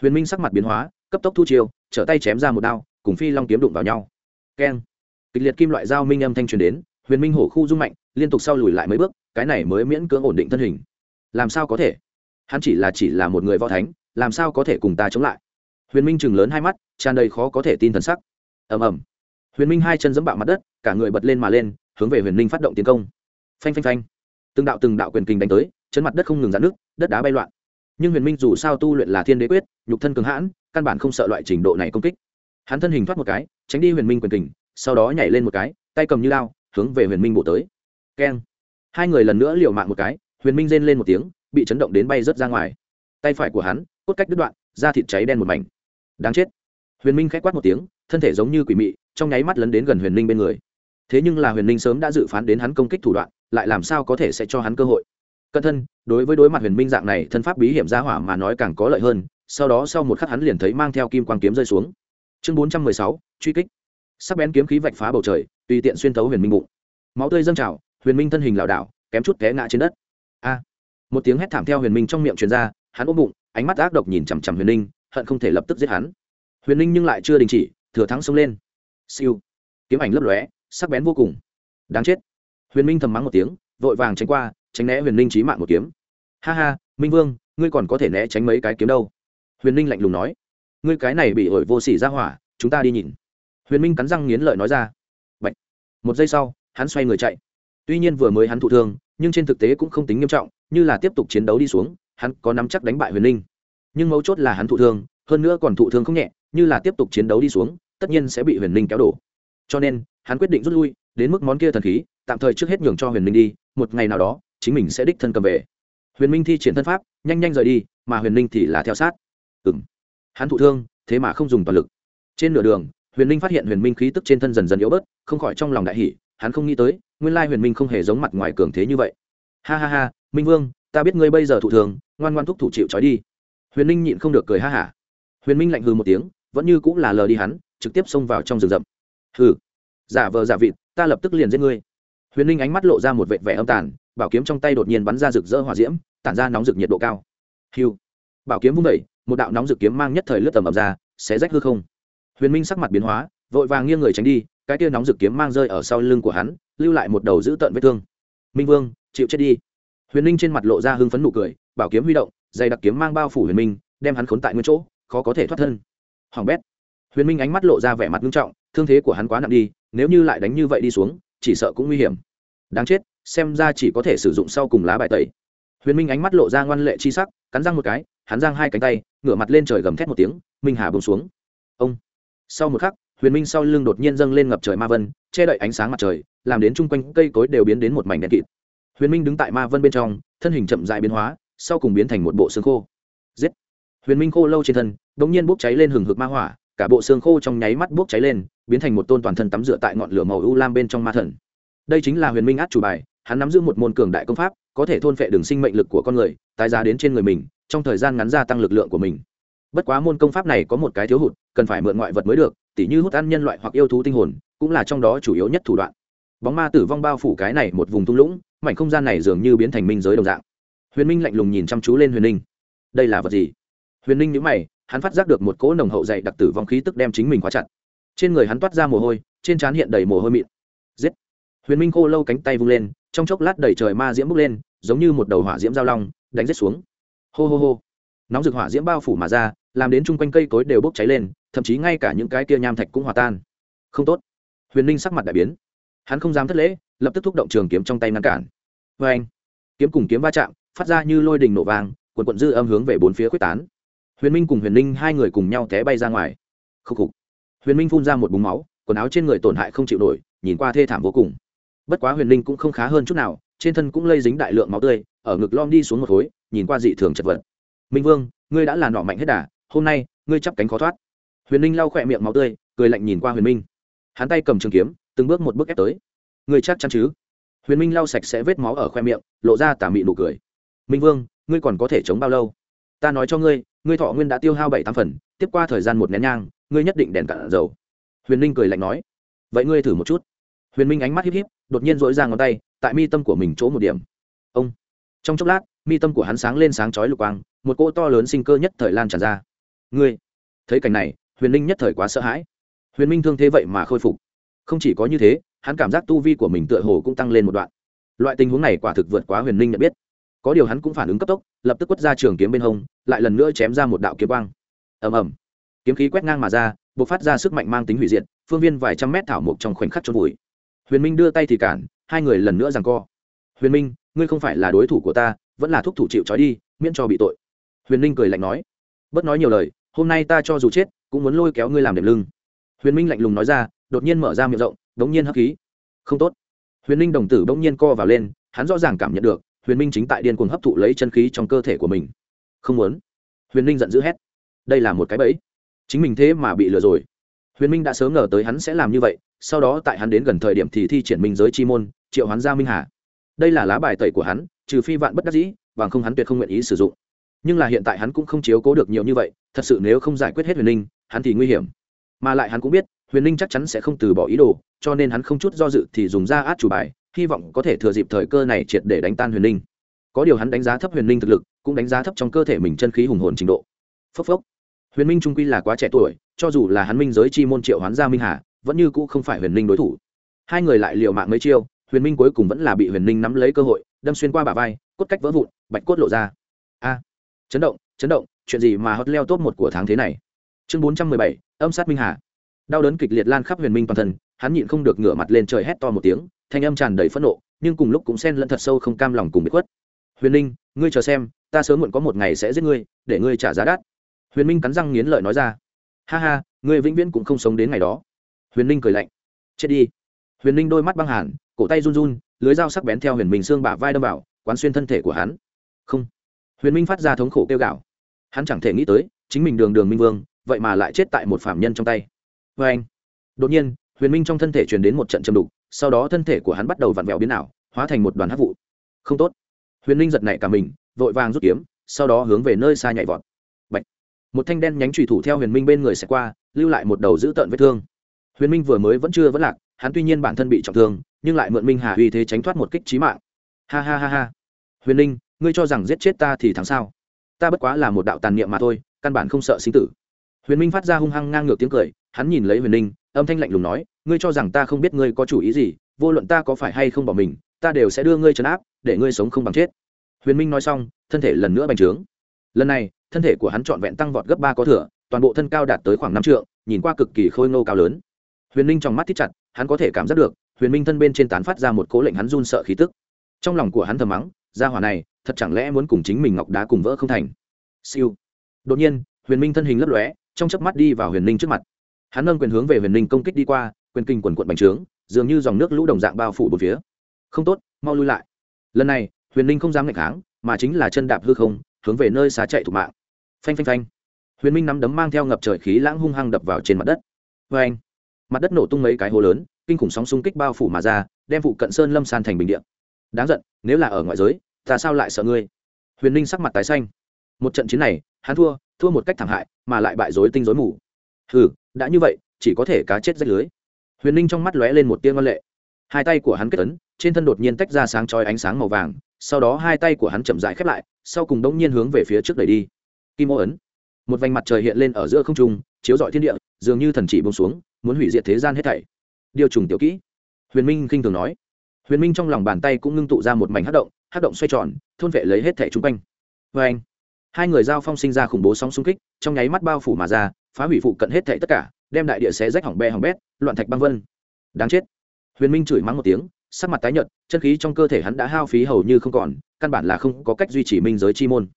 Huyền minh sắc mặt biến hóa, cấp tốc thu chiêu, trở tay chém ra một đao, cùng phi long kiếm đụng vào nhau. Keng. Kịch liệt kim loại dao minh âm thanh truyền đến, huyền minh hổ khu rung mạnh, liên tục sau lùi lại mấy bước, cái này mới miễn cưỡng ổn định thân hình. Làm sao có thể? Hắn chỉ là chỉ là một người võ thánh làm sao có thể cùng ta chống lại? Huyền minh chừng lớn hai mắt, tràn đầy khó có thể tin thần sắc. Ầm ầm. Huyền minh hai chân dẫm bạo mặt đất, cả người bật lên mà lên, hướng về huyền minh phát động tiến công. Phanh phanh phanh. Từng đạo từng đạo quyền kinh đánh tới chấn mặt đất không ngừng dạn nước đất đá bay loạn. Nhưng huyền minh dù sao tu luyện là thiên đế quyết, nhục thân cường hãn, căn bản không sợ loại trình độ này công kích. Hắn thân hình thoát một cái, tránh đi huyền minh quyền kình, sau đó nhảy lên một cái, tay cầm như lao hướng về huyền minh bổ tới. Keng. Hai người lần nữa liều mạng một cái, huyền minh rên lên một tiếng, bị chấn động đến bay rớt ra ngoài. Tay phải của hắn cốt cách đứt đoạn, da thịt cháy đen một mảnh. Đáng chết. Huyền minh k h á c quát một tiếng, thân thể giống như quỷ mị, trong nháy mắt lấn đến gần huyền minh bên người. Thế nhưng là huyền minh sớm đã dự phán đến hắn công kích thủ đoạn, lại làm sao có thể sẽ cho hắn cơ hội. Cẩn thân, đối với đối mặt huyền minh dạng này, thân pháp bí hiểm ra hỏa mà nói càng có lợi hơn, sau đó sau một khắc hắn liền thấy mang theo kim quang kiếm rơi xuống. Chương bốn trăm mười sáu, truy kích. Sắc bén kiếm khí vạch phá bầu trời, tùy tiện xuyên thấu huyền minh bụng. Máu tươi dâng trào, huyền minh thân hình lảo đảo, kém chút té ngã trên đất. A! Một tiếng hét thảm theo huyền minh trong miệng truyền ra, hắn ôm bụng ánh mắt ác độc nhìn chằm chằm huyền ninh, hận không thể lập tức giết hắn. Huyền ninh nhưng lại chưa đình chỉ, thừa thắng xông lên. Siêu. Kiếm ảnh lấp lóe, sắc bén vô cùng. Đáng chết. Huyền minh thầm mắng một tiếng, vội vàng tránh qua, tránh né huyền ninh trí mạng một kiếm. Ha ha, minh vương, ngươi còn có thể né tránh mấy cái kiếm đâu? Huyền minh lạnh lùng nói. Ngươi cái này bị ổi vô s ỉ ra hỏa, chúng ta đi nhìn. Huyền minh cắn răng nghiến lợi nói ra. Bạch. một giây sau, hắn xoay người chạy. Tuy nhiên vừa mới hắn thụ thương, nhưng trên thực tế cũng không tính nghiêm trọng, như là tiếp tục chiến đấu đi xuống hắn có nắm chắc đánh bại huyền linh. Nhưng mấu chốt là hắn thụ thương, hơn nữa còn thụ thương không nhẹ, như là tiếp tục chiến đấu đi xuống, tất nhiên sẽ bị huyền linh kéo đổ. Cho nên, hắn quyết định rút lui, đến mức món kia thần khí, tạm thời trước hết nhường cho huyền Minh đi, một ngày nào đó, chính mình sẽ đích thân cầm về. Huyền minh thi triển thân pháp, nhanh nhanh rời đi, mà huyền Minh thì là theo sát. Ừ m hắn thụ thương, thế mà không dùng toàn lực. Trên nửa đường, huyền minh phát hiện huyền minh khí tức trên thân dần dần yếu bớt, không khỏi trong lòng đại hỷ hắn không nghĩ tới, nguyên lai huyền minh không hề giống mặt ngoài cường thế như vậy. Ha ha ha, minh vương ta biết ngươi bây giờ thụ thường, ngoan ngoan thúc thủ chịu trói đi. Huyền minh nhịn không được cười ha hả. Huyền minh lạnh hừ một tiếng, vẫn như cũng là lờ đi hắn, trực tiếp xông vào trong rừng rậm. Hừ, giả vờ giả vịt, ta lập tức liền giết ngươi. Huyền minh ánh mắt lộ ra một vệ vẻ âm tàn, bảo kiếm trong tay đột nhiên bắn ra rực rỡ hỏa diễm, tản ra nóng rực nhiệt độ cao. Hiu, bảo kiếm vung đẩy một đạo nóng rực kiếm mang nhất thời lướt tầm ầm ra sẽ rách hư không. Huyền minh sắc mặt biến hóa, vội vàng nghiêng người tránh đi, cái tia nóng rực kiếm mang rơi ở sau lưng của hắn, lưu lại một đầu dữ tợn vết thương. Minh vương, chịu chết đi huyền ninh trên mặt lộ ra hưng phấn nụ cười, bảo kiếm huy động, dày đặc kiếm mang bao phủ huyền minh, đem hắn khốn tại nguyên chỗ, khó có thể thoát thân. Hoàng bét. Huyền minh ánh mắt lộ ra vẻ mặt nghiêm trọng, thương thế của hắn quá nặng đi, nếu như lại đánh như vậy đi xuống, chỉ sợ cũng nguy hiểm. Đáng chết, xem ra chỉ có thể sử dụng sau cùng lá bài tẩy. Huyền minh ánh mắt lộ ra ngoan lệ chi sắc, cắn răng một cái, hắn giang hai cánh tay, ngửa mặt lên trời gầm thét một tiếng, minh hà bông xuống. Ông. Sau một khắc, huyền minh sau lưng đột nhiên dâng lên ngập trời ma vân, che đậy ánh sáng mặt trời, làm đến chung quanh cây cối đều biến đến một mảnh đen kịt huyền minh đứng tại ma vân bên trong, thân hình chậm dại biến hóa, sau cùng biến thành một bộ xương khô. Giết! Huyền minh khô lâu trên thân đ ỗ n g nhiên bốc cháy lên hừng hực ma hỏa, cả bộ xương khô trong nháy mắt bốc cháy lên, biến thành một tôn toàn thân tắm rửa tại ngọn lửa màu u lam bên trong ma thần. Đây chính là huyền minh át chủ bài, hắn nắm giữ một môn cường đại công pháp, có thể thôn phệ đường sinh mệnh lực của con người, tái giá đến trên người mình, trong thời gian ngắn gia tăng lực lượng của mình. Bất quá môn công pháp này có một cái thiếu hụt, cần phải mượn ngoại vật mới được, tỉ như hút ăn nhân loại hoặc yêu thú tinh hồn, cũng là trong đó chủ yếu nhất thủ đoạn. Bóng ma tử vong bao phủ cái này một vùng thung lũng mảnh không gian này dường như biến thành minh giới đồng dạng. Huyền minh lạnh lùng nhìn chăm chú lên huyền ninh. Đây là vật gì? Huyền ninh nhữ mày, hắn phát giác được một cỗ nồng hậu dày đặc tử vong khí tức đem chính mình khóa chặt. Trên người hắn toát ra mồ hôi, trên trán hiện đầy mồ hôi mịn. Giết! Huyền minh khô lâu cánh tay vung lên, trong chốc lát đầy trời ma diễm bốc lên, giống như một đầu hỏa diễm giao long, đánh rết xuống. Hô hô hô! Nóng rực hỏa diễm bao phủ mà ra, làm đến chung quanh cây cối đều bốc cháy lên, thậm chí ngay cả những cái kia nham thạch cũng hòa tan. Không tốt! Huyền ninh sắc mặt đại biến. Hắn không dám thất lễ lập tức thúc động trường kiếm trong tay ngăn cản. Vê anh, kiếm cùng kiếm va chạm, phát ra như lôi đình nổ vàng quần quận dư âm hướng về bốn phía quyết tán. Huyền minh cùng huyền ninh hai người cùng nhau té bay ra ngoài. Khúc khục. Huyền minh phun ra một búng máu, quần áo trên người tổn hại không chịu nổi, nhìn qua thê thảm vô cùng. Bất quá huyền ninh cũng không khá hơn chút nào, trên thân cũng lây dính đại lượng máu tươi, ở ngực lom đi xuống một khối, nhìn qua dị thường chật vật. Minh vương, ngươi đã là nọ mạnh hết đà, hôm nay, ngươi chắp cánh khó thoát. Huyền ninh lau khỏe miệng máu tươi, cười lạnh nhìn qua huyền minh. Hắn tay cầm trường kiếm, từng bước một bước ép tới ngươi chắc chắn chứ? Huyền minh lau sạch sẽ vết máu ở khoe miệng, lộ ra tà mị nụ cười. Minh vương, ngươi còn có thể chống bao lâu? Ta nói cho ngươi ngươi thọ nguyên đã tiêu hao bảy tám phần, tiếp qua thời gian một nén nhang, ngươi nhất định đèn cạn dầu. Huyền minh cười lạnh nói. Vậy ngươi thử một chút. Huyền minh ánh mắt híp híp, đột nhiên dỗi ra ngón tay, tại mi tâm của mình chỗ một điểm. Ông. Trong chốc lát, mi tâm của hắn sáng lên sáng chói lục quang, một cỗ to lớn sinh cơ nhất thời lan tràn ra. Ngươi. Thấy cảnh này, huyền Minh nhất thời quá sợ hãi. Huyền minh thương thế vậy mà khôi phục. Không chỉ có như thế hắn cảm giác tu vi của mình tựa hồ cũng tăng lên một đoạn. Loại tình huống này quả thực vượt quá huyền ninh nhận biết. Có điều hắn cũng phản ứng cấp tốc, lập tức quất ra trường kiếm bên hông, lại lần nữa chém ra một đạo kiếm quang. Ầm ầm. Kiếm khí quét ngang mà ra b ộ c phát ra sức mạnh mang tính hủy diệt, phương viên vài trăm mét thảo mộc trong khoảnh khắc trôn vùi. Huyền minh đưa tay thì cản, hai người lần nữa rằng co. Huyền minh, ngươi không phải là đối thủ của ta, vẫn là thúc thủ chịu trói đi, miễn cho bị tội. Huyền minh cười lạnh nói. Bớt nói nhiều lời, hôm nay ta cho dù chết, cũng muốn lôi kéo ngươi làm đệm lưng. Huyền minh lạnh lùng nói ra, đột nhiên mở ra miệng rộng bỗng nhiên hấp khí. Không tốt. Huyền minh đồng tử bỗng nhiên co vào lên, hắn rõ ràng cảm nhận được, huyền minh chính tại điên cuồng hấp thụ lấy chân khí trong cơ thể của mình. Không muốn. Huyền minh giận dữ hét. Đây là một cái bẫy. Chính mình thế mà bị lừa rồi. Huyền minh đã sớm ngờ tới hắn sẽ làm như vậy, sau đó tại hắn đến gần thời điểm thì thi triển minh giới chi môn, triệu hắn ra minh hà. Đây là lá bài tẩy của hắn, trừ phi vạn bất đắc dĩ bằng không hắn tuyệt không nguyện ý sử dụng. Nhưng là hiện tại hắn cũng không chiếu cố được nhiều như vậy, thật sự nếu không giải quyết hết huyền ninh hắn thì nguy hiểm. Mà lại hắn cũng biết huyền ninh chắc chắn sẽ không từ bỏ ý đồ, cho nên hắn không chút do dự thì dùng ra át chủ bài, hy vọng có thể thừa dịp thời cơ này triệt để đánh tan huyền ninh. Có điều hắn đánh giá thấp huyền ninh thực lực, cũng đánh giá thấp trong cơ thể mình chân khí hùng hồn trình độ. Phốc phốc. Huyền minh trung quy là quá trẻ tuổi, cho dù là hắn minh giới chi môn triệu hoán gia minh hà, vẫn như cũ không phải huyền ninh đối thủ. Hai người lại liều mạng mấy chiêu, huyền minh cuối cùng vẫn là bị huyền ninh nắm lấy cơ hội, đâm xuyên qua bả vai, cốt cách vỡ vụn, bạch cốt lộ ra. A. Chấn động chấn động, chuyện gì mà hot leo top một của tháng thế này? Chương bốn trăm mười bảy, âm sát minh hà đau đớn kịch liệt lan khắp huyền minh toàn thân, hắn nhịn không được ngửa mặt lên trời hét to một tiếng, thanh âm tràn đầy phẫn nộ, nhưng cùng lúc cũng xen lẫn thật sâu không cam lòng cùng bị khuất. Huyền minh, ngươi chờ xem, ta sớm muộn có một ngày sẽ giết ngươi, để ngươi trả giá đắt. Huyền minh cắn răng nghiến lợi nói ra. Ha ha, ngươi vĩnh viễn cũng không sống đến ngày đó. Huyền minh cười lạnh. Chết đi. Huyền minh đôi mắt băng hàn, cổ tay run run, lưới dao sắc bén theo huyền minh xương bả vai đâm vào, quán xuyên thân thể của hắn. Không. Huyền minh phát ra thống khổ kêu gạo hắn chẳng thể nghĩ tới, chính mình đường đường minh vương, vậy mà lại chết tại một phạm nhân trong tay vê anh. Đột nhiên, huyền minh trong thân thể truyền đến một trận châm đục, sau đó thân thể của hắn bắt đầu vặn vẹo biến ảo, hóa thành một đoàn hát vụ. Không tốt. Huyền minh giật nảy cả mình, vội vàng rút kiếm, sau đó hướng về nơi xa nhảy vọt. Bạch. một thanh đen nhánh trùy thủ theo huyền minh bên người sẽ qua, lưu lại một đầu dữ tợn vết thương. Huyền minh vừa mới vẫn chưa vẫn lạc, hắn tuy nhiên bản thân bị trọng thương, nhưng lại mượn minh hà uy thế tránh thoát một kích trí mạng. Ha ha ha ha. Huyền minh, ngươi cho rằng giết chết ta thì thắng sao? Ta bất quá là một đạo tàn niệm mà thôi, căn bản không sợ sinh tử. Huyền minh phát ra hung hăng ngang ngược tiếng cười hắn nhìn lấy huyền ninh, âm thanh lạnh lùng nói, ngươi cho rằng ta không biết ngươi có chủ ý gì, vô luận ta có phải hay không bỏ mình, ta đều sẽ đưa ngươi trấn áp, để ngươi sống không bằng chết. Huyền minh nói xong, thân thể lần nữa bành trướng. Lần này, thân thể của hắn trọn vẹn tăng vọt gấp ba có thửa toàn bộ thân cao đạt tới khoảng năm trượng, nhìn qua cực kỳ khôi ngô cao lớn. Huyền minh trong mắt thích chặt, hắn có thể cảm giác được, huyền minh thân bên trên tán phát ra một cố lệnh hắn run sợ khí tức. Trong lòng của hắn thầm mắng ra hỏa này, thật chẳng lẽ muốn cùng chính mình ngọc đá cùng vỡ không thành? Siêu. Đột nhiên, huyền minh thân hình lấp lóe, trong chớp mắt đi vào huyền ninh trước mặt hắn nâng quyền hướng về huyền ninh công kích đi qua, quyền kinh quần quận bành trướng, dường như dòng nước lũ đồng dạng bao phủ một phía. Không tốt, mau lui lại. Lần này, huyền ninh không dám ngạch kháng, mà chính là chân đạp hư không, hướng về nơi xá chạy thủ mạng. Phanh phanh phanh. Huyền minh nắm đấm mang theo ngập trời khí lãng hung hăng đập vào trên mặt đất. Vê anh mặt đất nổ tung mấy cái hố lớn, kinh khủng sóng xung kích bao phủ mà ra, đem vụ cận sơn lâm san thành bình điện đáng giận, nếu là ở ngoại giới, ta sao lại sợ ngươi? Huyền ninh sắc mặt tái xanh. Một trận chiến này, hắn thua thua một cách thảm hại, mà lại bại dối tinh dối mù. Hừ đã như vậy, chỉ có thể cá chết rách lưới. Huyền ninh trong mắt lóe lên một tiên văn lệ. Hai tay của hắn kết tấn trên thân đột nhiên tách ra sáng trói ánh sáng màu vàng, sau đó hai tay của hắn chậm dại khép lại, sau cùng đống nhiên hướng về phía trước đẩy đi. Kim ô ấn. Một vành mặt trời hiện lên ở giữa không trung, chiếu rọi thiên địa, dường như thần chỉ bông xuống, muốn hủy diệt thế gian hết thảy. Điều trùng tiểu kỹ. Huyền minh khinh thường nói. Huyền minh trong lòng bàn tay cũng ngưng tụ ra một mảnh hát động hát động xoay tròn, thôn vệ lấy hết thẻ chung quanh. Vê anh hai người giao phong sinh ra khủng bố sóng xung kích, trong nháy mắt bao phủ mà ra phá hủy phụ cận hết thảy tất cả, đem đại địa xé rách hỏng be hỏng bét, loạn thạch băng vân. Đáng chết. Huyền minh chửi mắng một tiếng, sắc mặt tái nhợt, chân khí trong cơ thể hắn đã hao phí hầu như không còn, căn bản là không có cách duy trì minh giới chi môn.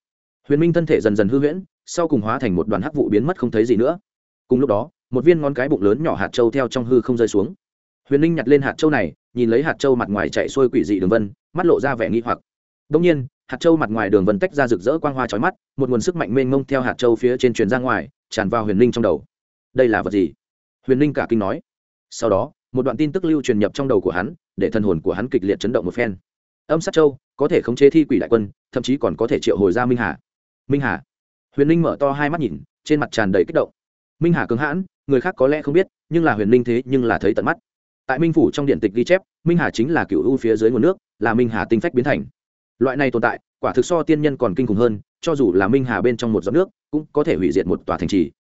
Huyền minh thân thể dần dần hư huyễn, sau cùng hóa thành một đoàn hắc vụ biến mất không thấy gì nữa. Cùng lúc đó, một viên ngón cái bụng lớn nhỏ hạt châu theo trong hư không rơi xuống. Huyền Minh nhặt lên hạt châu này, nhìn lấy hạt châu mặt ngoài chạy xuôi quỷ dị đường vân, mắt lộ ra vẻ nghi hoặc. Đương nhiên hạt châu mặt ngoài đường vân tách ra rực rỡ quang hoa chói mắt, một nguồn sức mạnh mênh mông theo hạt châu phía trên truyền ra ngoài, tràn vào huyền Linh trong đầu. Đây là vật gì? Huyền Linh cả kinh nói. Sau đó, một đoạn tin tức lưu truyền nhập trong đầu của hắn, để thân hồn của hắn kịch liệt chấn động một phen. Âm sát châu, có thể khống chế thi quỷ đại quân, thậm chí còn có thể triệu hồi ra minh hà. Minh hà. Huyền Linh mở to hai mắt nhìn, trên mặt tràn đầy kích động. Minh hà cứng hãn, người khác có lẽ không biết, nhưng là huyền Linh thế nhưng là thấy tận mắt. Tại minh phủ trong điện tịch ghi chép, minh hà chính là cựu u phía dưới nguồn nước, là minh hà tinh phách biến thành loại này tồn tại, quả thực so tiên nhân còn kinh khủng hơn, cho dù là minh hà bên trong một giọt nước, cũng có thể hủy diệt một tòa thành trì.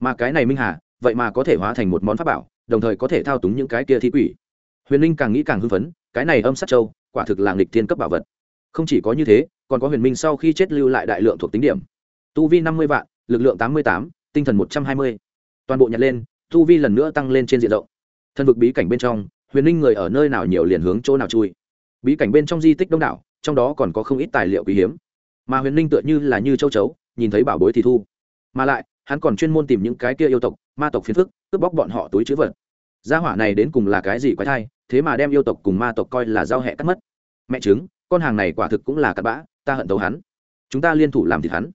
Mà cái này minh hà, vậy mà có thể hóa thành một món pháp bảo, đồng thời có thể thao túng những cái kia thi quỷ. Huyền linh càng nghĩ càng hưng phấn, cái này âm sát châu, quả thực là nghịch thiên cấp bảo vật. Không chỉ có như thế, còn có huyền minh sau khi chết lưu lại đại lượng thuộc tính điểm. Tu vi năm mươi vạn, lực lượng tám mươi tám, tinh thần một trăm hai mươi. Toàn bộ nhặt lên, tu vi lần nữa tăng lên trên diện rộng. Thân vực bí cảnh bên trong, huyền Linh người ở nơi nào nhiều liền hướng chỗ nào chui. Bí cảnh bên trong di tích đông đảo trong đó còn có không ít tài liệu quý hiếm. Mà huyền ninh tựa như là như châu chấu, nhìn thấy bảo bối thì thu. Mà lại, hắn còn chuyên môn tìm những cái kia yêu tộc, ma tộc phiền phức, cướp bóc bọn họ túi chữ vật. Gia hỏa này đến cùng là cái gì quái thai, thế mà đem yêu tộc cùng ma tộc coi là giao hẹ cắt mất. Mẹ chứng con hàng này quả thực cũng là cặn bã, ta hận tấu hắn. Chúng ta liên thủ làm thịt hắn.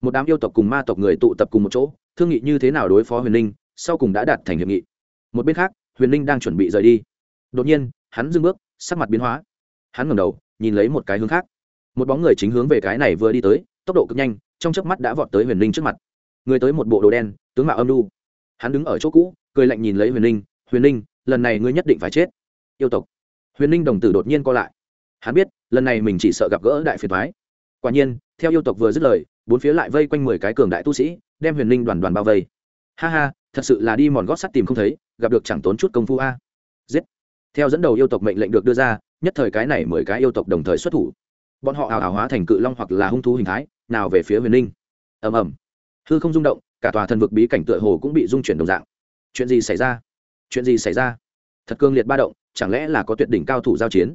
Một đám yêu tộc cùng ma tộc người tụ tập cùng một chỗ, thương nghị như thế nào đối phó huyền ninh, sau cùng đã đạt thành hiệp nghị. Một bên khác, huyền ninh đang chuẩn bị rời đi. Đột nhiên, hắn dưng bước, sắc mặt biến hóa. Hắn ngầm đầu nhìn lấy một cái hướng khác. Một bóng người chính hướng về cái này vừa đi tới tốc độ cực nhanh trong chớp mắt đã vọt tới huyền Linh trước mặt. Người tới một bộ đồ đen tướng mạo âm lu hắn đứng ở chỗ cũ cười lạnh nhìn lấy huyền Linh. huyền Linh, lần này ngươi nhất định phải chết. Yêu tộc. Huyền Linh đồng tử đột nhiên co lại. Hắn biết lần này mình chỉ sợ gặp gỡ đại phiền thoái quả nhiên theo yêu tộc vừa dứt lời bốn phía lại vây quanh mười cái cường đại tu sĩ đem huyền Linh đoàn đoàn bao vây. Ha ha thật sự là đi mòn gót sắt tìm không thấy gặp được chẳng tốn chút công phu a. Giết. Theo dẫn đầu yêu tộc mệnh lệnh được đưa ra nhất thời cái này mười cái yêu tộc đồng thời xuất thủ. Bọn họ ảo ảo hóa thành cự long hoặc là hung thú hình thái, nào về phía huyền ninh ầm ầm. Hư không rung động, cả tòa thần vực bí cảnh tựa hồ cũng bị rung chuyển đồng dạng. Chuyện gì xảy ra? Chuyện gì xảy ra? Thật cương liệt ba động, chẳng lẽ là có tuyệt đỉnh cao thủ giao chiến?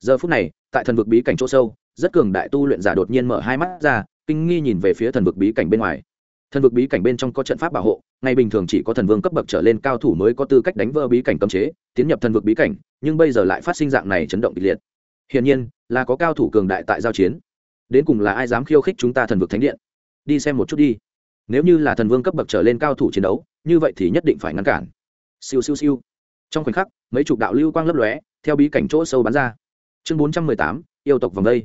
Giờ phút này, tại thần vực bí cảnh chỗ sâu, rất cường đại tu luyện giả đột nhiên mở hai mắt ra, kinh nghi nhìn về phía thần vực bí cảnh bên ngoài. Thần vực bí cảnh bên trong có trận pháp bảo hộ ngày bình thường chỉ có thần vương cấp bậc trở lên cao thủ mới có tư cách đánh vỡ bí cảnh cấm chế, tiến nhập thần vực bí cảnh, nhưng bây giờ lại phát sinh dạng này chấn động kịch liệt. Hiển nhiên, là có cao thủ cường đại tại giao chiến. Đến cùng là ai dám khiêu khích chúng ta thần vực thánh điện? Đi xem một chút đi. Nếu như là thần vương cấp bậc trở lên cao thủ chiến đấu, như vậy thì nhất định phải ngăn cản. Siêu siêu siêu. Trong khoảnh khắc, mấy chục đạo lưu quang lấp lóe, theo bí cảnh chỗ sâu bắn ra. Chương bốn trăm mười tám, yêu tộc vòng đây.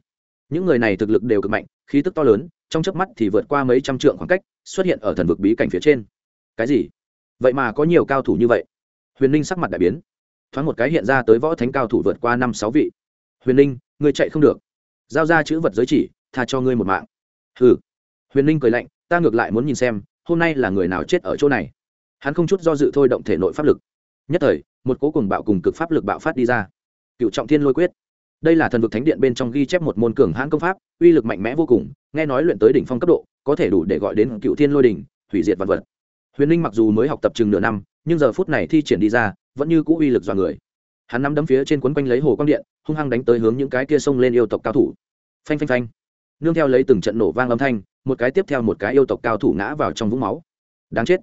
Những người này thực lực đều cực mạnh, khí tức to lớn, trong chớp mắt thì vượt qua mấy trăm trượng khoảng cách, xuất hiện ở thần vực bí cảnh phía trên cái gì? Vậy mà có nhiều cao thủ như vậy. Huyền ninh sắc mặt đại biến. Thoáng một cái hiện ra tới võ thánh cao thủ vượt qua năm sáu vị. Huyền ninh ngươi chạy không được. Giao ra chữ vật giới chỉ, tha cho ngươi một mạng. Hừ. Huyền ninh cười lạnh, ta ngược lại muốn nhìn xem, hôm nay là người nào chết ở chỗ này. Hắn không chút do dự thôi động thể nội pháp lực. Nhất thời, một cố cùng bạo cùng cực pháp lực bạo phát đi ra. Cựu trọng thiên lôi quyết. Đây là thần vực thánh điện bên trong ghi chép một môn cường hãn công pháp, uy lực mạnh mẽ vô cùng, nghe nói luyện tới đỉnh phong cấp độ, có thể đủ để gọi đến cựu thiên lôi đỉnh, hủy diệt vật vật huyền ninh mặc dù mới học tập chừng nửa năm, nhưng giờ phút này thi triển đi ra, vẫn như cũ uy lực dọa người. Hắn nắm đấm phía trên quấn quanh lấy hồ quang điện, hung hăng đánh tới hướng những cái kia sông lên yêu tộc cao thủ. Phanh phanh phanh. Nương theo lấy từng trận nổ vang âm thanh, một cái tiếp theo một cái yêu tộc cao thủ ngã vào trong vũng máu. Đáng chết.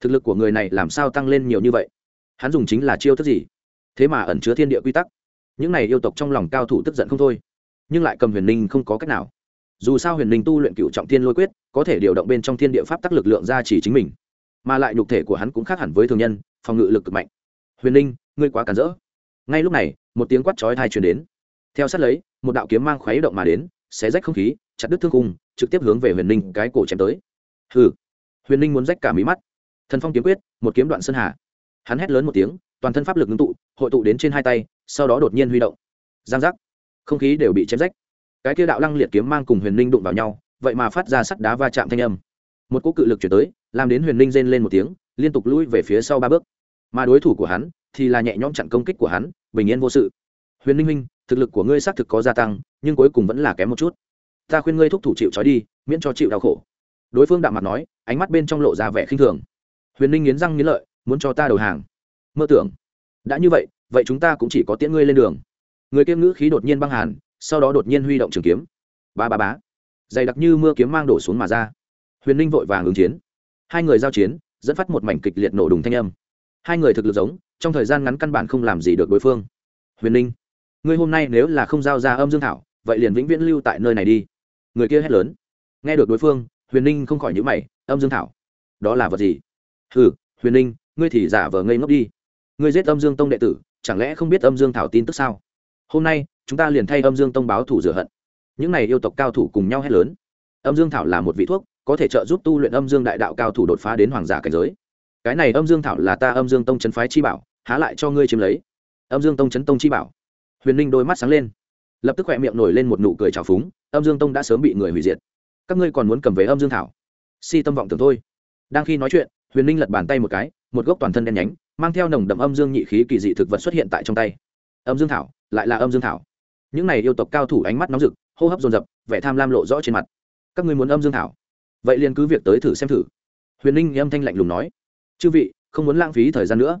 Thực lực của người này làm sao tăng lên nhiều như vậy? Hắn dùng chính là chiêu thức gì? Thế mà ẩn chứa thiên địa quy tắc. Những này yêu tộc trong lòng cao thủ tức giận không thôi, nhưng lại cầm huyền ninh không có cách nào. Dù sao huyền ninh tu luyện cựu trọng thiên lôi quyết, có thể điều động bên trong thiên địa pháp tắc lực lượng ra chỉ chính mình mà lại nhục thể của hắn cũng khác hẳn với thường nhân, phòng ngự lực cực mạnh. Huyền ninh ngươi quá cản rỡ. Ngay lúc này, một tiếng quát chói thai truyền đến. Theo sát lấy, một đạo kiếm mang khoáy động mà đến, xé rách không khí, chặt đứt thương cung trực tiếp hướng về huyền ninh cái cổ chém tới. Hừ. Huyền ninh muốn rách cả mí mắt. Thần phong kiếm quyết, một kiếm đoạn sơn hà. Hắn hét lớn một tiếng, toàn thân pháp lực ngưng tụ, hội tụ đến trên hai tay, sau đó đột nhiên huy động. Giang giác. Không khí đều bị chém rách. Cái kia đạo lăng liệt kiếm mang cùng huyền ninh đụng vào nhau, vậy mà phát ra sắt đá va chạm thanh âm. Một cỗ cự lực chuyển tới làm đến huyền ninh rên lên một tiếng, liên tục lui về phía sau ba bước. Mà đối thủ của hắn thì là nhẹ nhõm chặn công kích của hắn, bình yên vô sự. Huyền ninh huynh, thực lực của ngươi xác thực có gia tăng, nhưng cuối cùng vẫn là kém một chút. Ta khuyên ngươi thúc thủ chịu trói đi, miễn cho chịu đau khổ. Đối phương đạm mặt nói, ánh mắt bên trong lộ ra vẻ khinh thường. Huyền ninh nghiến răng nghiến lợi, muốn cho ta đầu hàng. Mơ tưởng. Đã như vậy vậy chúng ta cũng chỉ có tiễn ngươi lên đường. Người kiêm ngữ khí đột nhiên băng hàn, sau đó đột nhiên huy động trường kiếm. Ba ba bá dày đặc như mưa kiếm mang đổ xuống mà ra. Huyền ninh vội vàng ứng chiến hai người giao chiến, dẫn phát một mảnh kịch liệt nổ đùng thanh âm. Hai người thực lực giống, trong thời gian ngắn căn bản không làm gì được đối phương. Huyền ninh, ngươi hôm nay nếu là không giao ra âm dương thảo, vậy liền vĩnh viễn lưu tại nơi này đi. Người kia hét lớn. Nghe được đối phương, huyền ninh không khỏi nhữ mày, âm dương thảo? Đó là vật gì? Hừ, huyền ninh, ngươi thì giả vờ ngây ngốc đi. Ngươi giết âm dương tông đệ tử, chẳng lẽ không biết âm dương thảo tin tức sao? Hôm nay, chúng ta liền thay âm dương tông báo thủ rửa hận. Những này yêu tộc cao thủ cùng nhau hét lớn. Âm dương thảo là một vị thuốc có thể trợ giúp tu luyện âm dương đại đạo cao thủ đột phá đến hoàng giả cảnh giới. Cái này âm dương thảo là ta âm dương tông chấn phái chi bảo, há lại cho ngươi chiếm lấy. Âm dương tông chấn tông chi bảo. Huyền ninh đôi mắt sáng lên. Lập tức khoe miệng nổi lên một nụ cười trào phúng, âm dương tông đã sớm bị người hủy diệt. Các ngươi còn muốn cầm về âm dương thảo? Si tâm vọng tưởng thôi. Đang khi nói chuyện, huyền ninh lật bàn tay một cái, một gốc toàn thân đen nhánh, mang theo nồng đậm âm dương nhị khí kỳ dị thực vật xuất hiện tại trong tay. Âm dương thảo, lại là âm dương thảo. Những này yêu tộc cao thủ ánh mắt nóng rực, hô hấp dồn dập, vẻ tham lam lộ rõ trên mặt. Các ngươi muốn âm dương thảo? Vậy liền cứ việc tới thử xem thử. Huyền ninh âm thanh lạnh lùng nói. Chư vị, không muốn lãng phí thời gian nữa.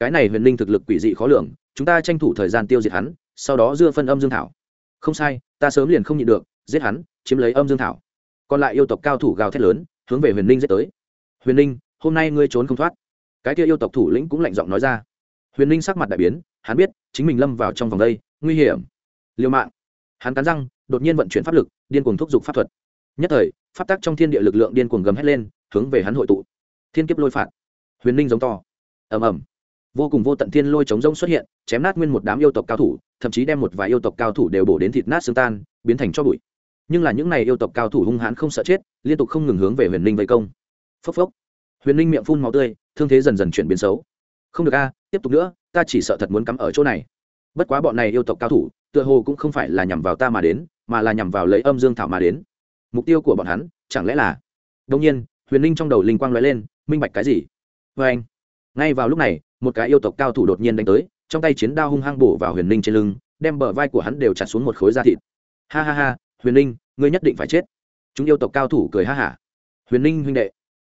Cái này huyền ninh thực lực quỷ dị khó lường, chúng ta tranh thủ thời gian tiêu diệt hắn, sau đó dưa phân âm dương thảo. Không sai, ta sớm liền không nhịn được, giết hắn, chiếm lấy âm dương thảo. Còn lại yêu tộc cao thủ gào thét lớn, hướng về huyền ninh giết tới. Huyền ninh, hôm nay ngươi trốn không thoát. Cái kia yêu tộc thủ lĩnh cũng lạnh giọng nói ra. Huyền ninh sắc mặt đại biến, hắn biết, chính mình lâm vào trong vòng đây, nguy hiểm. Liều mạng. Hắn cắn răng, đột nhiên vận chuyển pháp lực, điên cuồng thúc giục pháp thuật. Nhất thời pháp tắc trong thiên địa lực lượng điên cuồng gầm hét lên, hướng về hắn hội tụ. Thiên kiếp lôi phạt. Huyền ninh giống to. Ầm ầm. Vô cùng vô tận thiên lôi chống rông xuất hiện, chém nát nguyên một đám yêu tộc cao thủ, thậm chí đem một vài yêu tộc cao thủ đều bổ đến thịt nát xương tan, biến thành cho bụi. Nhưng là những này yêu tộc cao thủ hung hãn không sợ chết, liên tục không ngừng hướng về huyền ninh vây công. Phốc phốc. Huyền ninh miệng phun máu tươi, thương thế dần dần chuyển biến xấu. Không được a, tiếp tục nữa, ta chỉ sợ thật muốn cắm ở chỗ này. Bất quá bọn này yêu tộc cao thủ, tựa hồ cũng không phải là nhằm vào ta mà đến, mà là nhằm vào lấy âm dương thảo mà đến mục tiêu của bọn hắn chẳng lẽ là đông nhiên huyền ninh trong đầu linh quang nói lên, minh bạch cái gì? Vê anh, ngay vào lúc này, một cái yêu tộc cao thủ đột nhiên đánh tới, trong tay chiến đao hung hăng bổ vào huyền ninh trên lưng, đem bờ vai của hắn đều chặt xuống một khối da thịt. Ha ha ha, huyền ninh ngươi nhất định phải chết. Chúng yêu tộc cao thủ cười ha hả. Huyền ninh huynh đệ,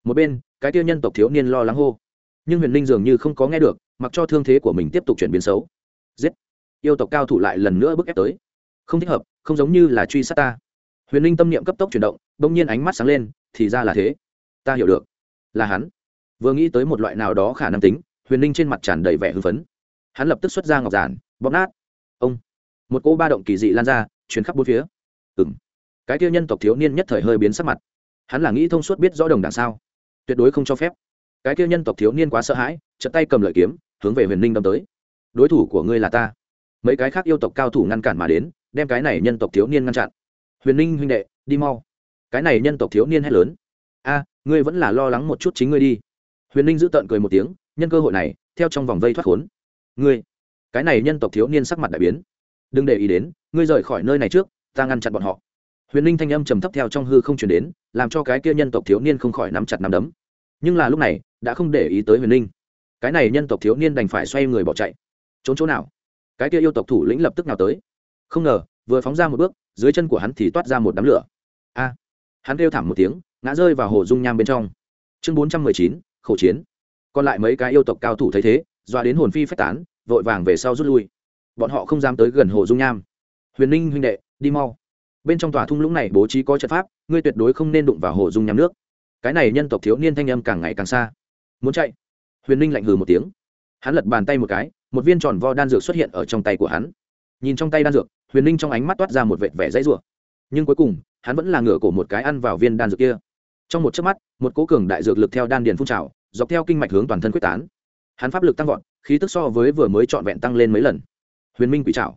một bên, cái tiêu nhân tộc thiếu niên lo lắng hô. Nhưng huyền ninh dường như không có nghe được, mặc cho thương thế của mình tiếp tục chuyển biến xấu. Giết. Yêu tộc cao thủ lại lần nữa bức ép tới. Không thích hợp, không giống như là truy sát ta huyền Linh tâm niệm cấp tốc chuyển động, bỗng nhiên ánh mắt sáng lên, thì ra là thế. Ta hiểu được. Là hắn. Vừa nghĩ tới một loại nào đó khả năng tính, huyền Linh trên mặt tràn đầy vẻ hưng phấn. Hắn lập tức xuất ra ngọc giản, bóp nát. Ông. Một cỗ ba động kỳ dị lan ra chuyến khắp bốn phía. Ừng cái tiêu nhân tộc thiếu niên nhất thời hơi biến sắc mặt. Hắn là nghĩ thông suốt biết rõ đồng đằng sao? Tuyệt đối không cho phép. Cái tiêu nhân tộc thiếu niên quá sợ hãi chật tay cầm lợi kiếm, hướng về huyền ninh đâm tới. Đối thủ của ngươi là ta. Mấy cái khác yêu tộc cao thủ ngăn cản mà đến, đem cái này nhân tộc thiếu niên ngăn chặn huyền ninh huynh đệ, đi mau. Cái này nhân tộc thiếu niên hét lớn. A, ngươi vẫn là lo lắng một chút chính ngươi đi. Huyền ninh giữ tợn cười một tiếng, nhân cơ hội này, theo trong vòng vây thoát khốn. Ngươi, cái này nhân tộc thiếu niên sắc mặt đại biến. Đừng để ý đến, ngươi rời khỏi nơi này trước, ta ngăn chặn bọn họ. Huyền ninh thanh âm trầm thấp theo trong hư không chuyển đến, làm cho cái kia nhân tộc thiếu niên không khỏi nắm chặt nắm đấm. Nhưng là lúc này, đã không để ý tới huyền ninh. Cái này nhân tộc thiếu niên đành phải xoay người bỏ chạy. Trốn chỗ nào? Cái kia yêu tộc thủ lĩnh lập tức nào tới? Không ngờ, vừa phóng ra một bước dưới chân của hắn thì toát ra một đám lửa. A! Hắn kêu thảm một tiếng, ngã rơi vào hồ dung nham bên trong. Chương bốn trăm mười chín, khẩu chiến. Còn lại mấy cái yêu tộc cao thủ thấy thế doa đến hồn phi phách tán, vội vàng về sau rút lui. Bọn họ không dám tới gần hồ dung nham. Huyền ninh huynh đệ, đi mau. Bên trong tòa thung lũng này bố trí có trận pháp, ngươi tuyệt đối không nên đụng vào hồ dung nham nước. Cái này nhân tộc thiếu niên thanh âm càng ngày càng xa. Muốn chạy? Huyền ninh lạnh hừ một tiếng. Hắn lật bàn tay một cái, một viên tròn vo đan dược xuất hiện ở trong tay của hắn. Nhìn trong tay đan dược huyền ninh trong ánh mắt toát ra một vệt vẻ dãy rủa. Nhưng cuối cùng, hắn vẫn là ngửa cổ một cái ăn vào viên đan dược kia. Trong một chớp mắt, một cố cường đại dược lực theo đan điền phun trào, dọc theo kinh mạch hướng toàn thân quyết tán. Hắn pháp lực tăng vọt, khí tức so với vừa mới trọn vẹn tăng lên mấy lần. Huyền minh quỷ trào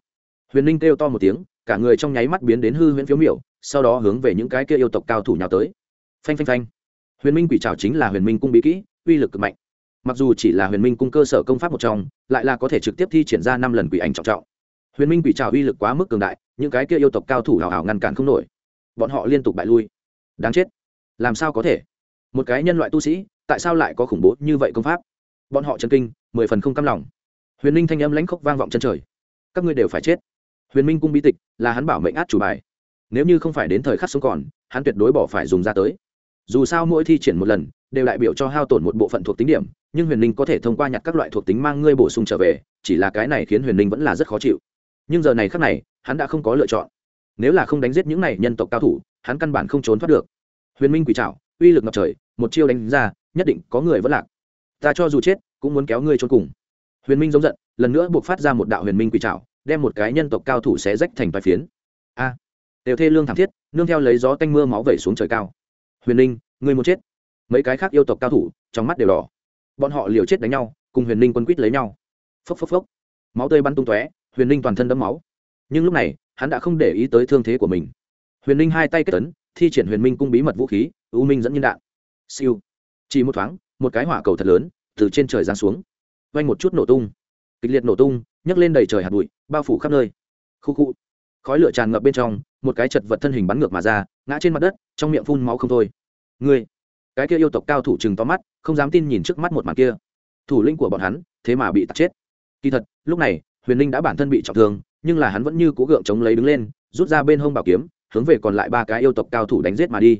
huyền ninh kêu to một tiếng, cả người trong nháy mắt biến đến hư huyễn phiếu miểu, sau đó hướng về những cái kia yêu tộc cao thủ nhào tới. Phanh phanh phanh. Huyền minh quỷ trào chính là huyền minh cung bí kỹ, uy lực cực mạnh. Mặc dù chỉ là huyền minh cung cơ sở công pháp một trong, lại là có thể trực tiếp thi triển ra năm lần quỷ ảnh trọng trọng huyền minh quỷ trào uy lực quá mức cường đại, những cái kia yêu tộc cao thủ hào hào ngăn cản không nổi. Bọn họ liên tục bại lui. Đáng chết. Làm sao có thể? Một cái nhân loại tu sĩ, tại sao lại có khủng bố như vậy công pháp? Bọn họ chân kinh, mười phần không căm lòng. Huyền Minh thanh âm lãnh khốc vang vọng chân trời. Các ngươi đều phải chết. Huyền minh cung bi tịch, là hắn bảo mệnh át chủ bài. Nếu như không phải đến thời khắc sống còn, hắn tuyệt đối bỏ phải dùng ra tới. Dù sao mỗi thi triển một lần, đều đại biểu cho hao tổn một bộ phận thuộc tính điểm, nhưng huyền ninh có thể thông qua nhặt các loại thuộc tính mang ngươi bổ sung trở về, chỉ là cái này khiến huyền ninh vẫn là rất khó chịu nhưng giờ này khắc này, hắn đã không có lựa chọn. Nếu là không đánh giết những này nhân tộc cao thủ, hắn căn bản không trốn thoát được. Huyền minh quỷ trảo, uy lực ngập trời, một chiêu đánh ra, nhất định có người vẫn lạc. Ta cho dù chết, cũng muốn kéo ngươi trốn cùng. Huyền minh giống giận, lần nữa buộc phát ra một đạo huyền minh quỷ trảo, đem một cái nhân tộc cao thủ xé rách thành vài phiến. A. Đều thê lương thảm thiết, nương theo lấy gió tanh mưa máu vẩy xuống trời cao. Huyền ninh ngươi muốn chết. Mấy cái khác yêu tộc cao thủ, trong mắt đều đỏ. Bọn họ liều chết đánh nhau, cùng huyền ninh quân quýt lấy nhau. Phốc phốc phốc. Máu tươi bắn tung tóe huyền ninh toàn thân đẫm máu. Nhưng lúc này, hắn đã không để ý tới thương thế của mình. Huyền ninh hai tay kết tấn thi triển huyền minh cung bí mật vũ khí ưu minh dẫn nhân đạn. Siêu. Chỉ một thoáng, một cái hỏa cầu thật lớn từ trên trời giáng xuống. Vanh một chút nổ tung. Kịch liệt nổ tung, nhấc lên đầy trời hạt bụi, bao phủ khắp nơi. Khu khu. Khói lửa tràn ngập bên trong, một cái chật vật thân hình bắn ngược mà ra, ngã trên mặt đất, trong miệng phun máu không thôi. Ngươi. Cái kia yêu tộc cao thủ chừng to mắt, không dám tin nhìn trước mắt một màn kia. Thủ lĩnh của bọn hắn, thế mà bị tạt chết. Kỳ thật, lúc này huyền linh đã bản thân bị trọng thương, nhưng là hắn vẫn như cố gượng chống lấy đứng lên, rút ra bên hông bảo kiếm, hướng về còn lại ba cái yêu tộc cao thủ đánh giết mà đi.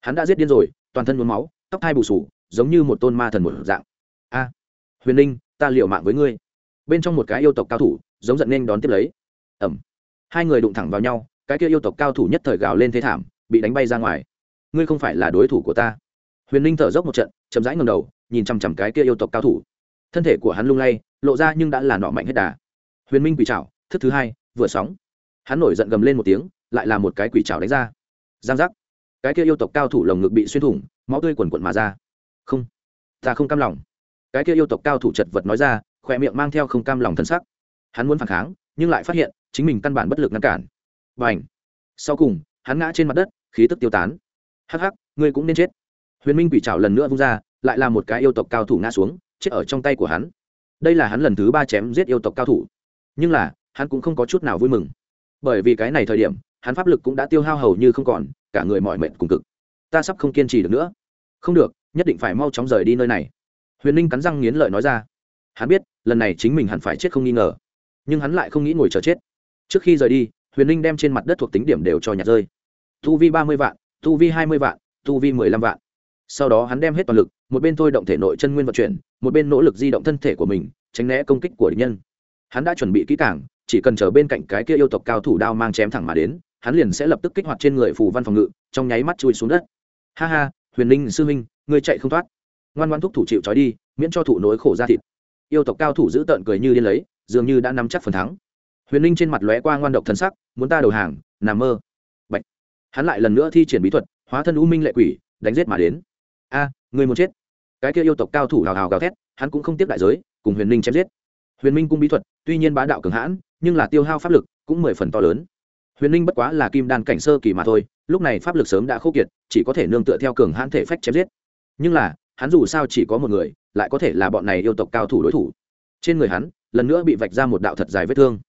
Hắn đã giết điên rồi, toàn thân nhuốm máu, tóc thai bù sù, giống như một tôn ma thần một dạng. A, huyền linh ta liệu mạng với ngươi. Bên trong một cái yêu tộc cao thủ, giống giận nên đón tiếp lấy. Ẩm hai người đụng thẳng vào nhau, cái kia yêu tộc cao thủ nhất thời gào lên thế thảm, bị đánh bay ra ngoài. Ngươi không phải là đối thủ của ta. Huyền ninh thở dốc một trận, chậm rãi ngầm đầu, nhìn chằm chằm cái kia yêu tộc cao thủ. Thân thể của hắn lung lay, lộ ra nhưng đã là nọ mạnh hết đà huyền minh quỷ trào thức thứ hai, vừa sóng. Hắn nổi giận gầm lên một tiếng, lại là một cái quỷ trào đánh ra. Giang giác. Cái kia yêu tộc cao thủ lồng ngực bị xuyên thủng, máu tươi quần quận mà ra. Không, ta không cam lòng. Cái kia yêu tộc cao thủ chật vật nói ra, khỏe miệng mang theo không cam lòng thân sắc. Hắn muốn phản kháng, nhưng lại phát hiện, chính mình căn bản bất lực ngăn cản. Và ảnh sau cùng, hắn ngã trên mặt đất, khí tức tiêu tán. Hắc hắc, ngươi cũng nên chết. Huyền minh quỷ trào lần nữa vung ra, lại là một cái yêu tộc cao thủ ngã xuống, chết ở trong tay của hắn. Đây là hắn lần thứ ba chém giết yêu tộc cao thủ nhưng là, hắn cũng không có chút nào vui mừng. Bởi vì cái này thời điểm, hắn pháp lực cũng đã tiêu hao hầu như không còn, cả người mọi mệnh cùng cực. Ta sắp không kiên trì được nữa. Không được, nhất định phải mau chóng rời đi nơi này. Huyền ninh cắn răng nghiến lợi nói ra. Hắn biết, lần này chính mình hẳn phải chết không nghi ngờ. Nhưng hắn lại không nghĩ ngồi chờ chết. Trước khi rời đi, huyền ninh đem trên mặt đất thuộc tính điểm đều cho nhặt rơi. Tu vi ba mươi vạn, tu vi hai mươi vạn, tu vi mười lăm vạn. Sau đó hắn đem hết toàn lực, một bên thôi động thể nội chân nguyên vận chuyển, một bên nỗ lực di động thân thể của mình, tránh né công kích của địch nhân hắn đã chuẩn bị kỹ càng, chỉ cần chờ bên cạnh cái kia yêu tộc cao thủ đao mang chém thẳng mà đến, hắn liền sẽ lập tức kích hoạt trên người phù văn phòng ngự, trong nháy mắt chui xuống đất. Ha ha, huyền linh sư minh ngươi chạy không thoát. Ngoan ngoan thúc thủ chịu trói đi, miễn cho thủ nối khổ ra thịt. Yêu tộc cao thủ giữ tợn cười như điên lấy, dường như đã nắm chắc phần thắng. Huyền linh trên mặt lóe qua ngoan độc thần sắc, muốn ta đầu hàng, nằm mơ. Bạch. hắn lại lần nữa thi triển bí thuật, hóa thân u minh lệ quỷ, đánh giết mà đến. A người muốn chết. Cái kia yêu tộc cao thủ hào hào gào thét, hắn cũng không tiếp đại giới, cùng huyền linh chém giết huyền minh cung bí thuật, tuy nhiên bá đạo cường hãn, nhưng là tiêu hao pháp lực cũng mười phần to lớn. Huyền Minh bất quá là kim đan cảnh sơ kỳ mà thôi, lúc này pháp lực sớm đã khô kiệt, chỉ có thể nương tựa theo cường hãn thể phách chém giết. Nhưng là, hắn dù sao chỉ có một người, lại có thể là bọn này yêu tộc cao thủ đối thủ. Trên người hắn, lần nữa bị vạch ra một đạo thật dài vết thương.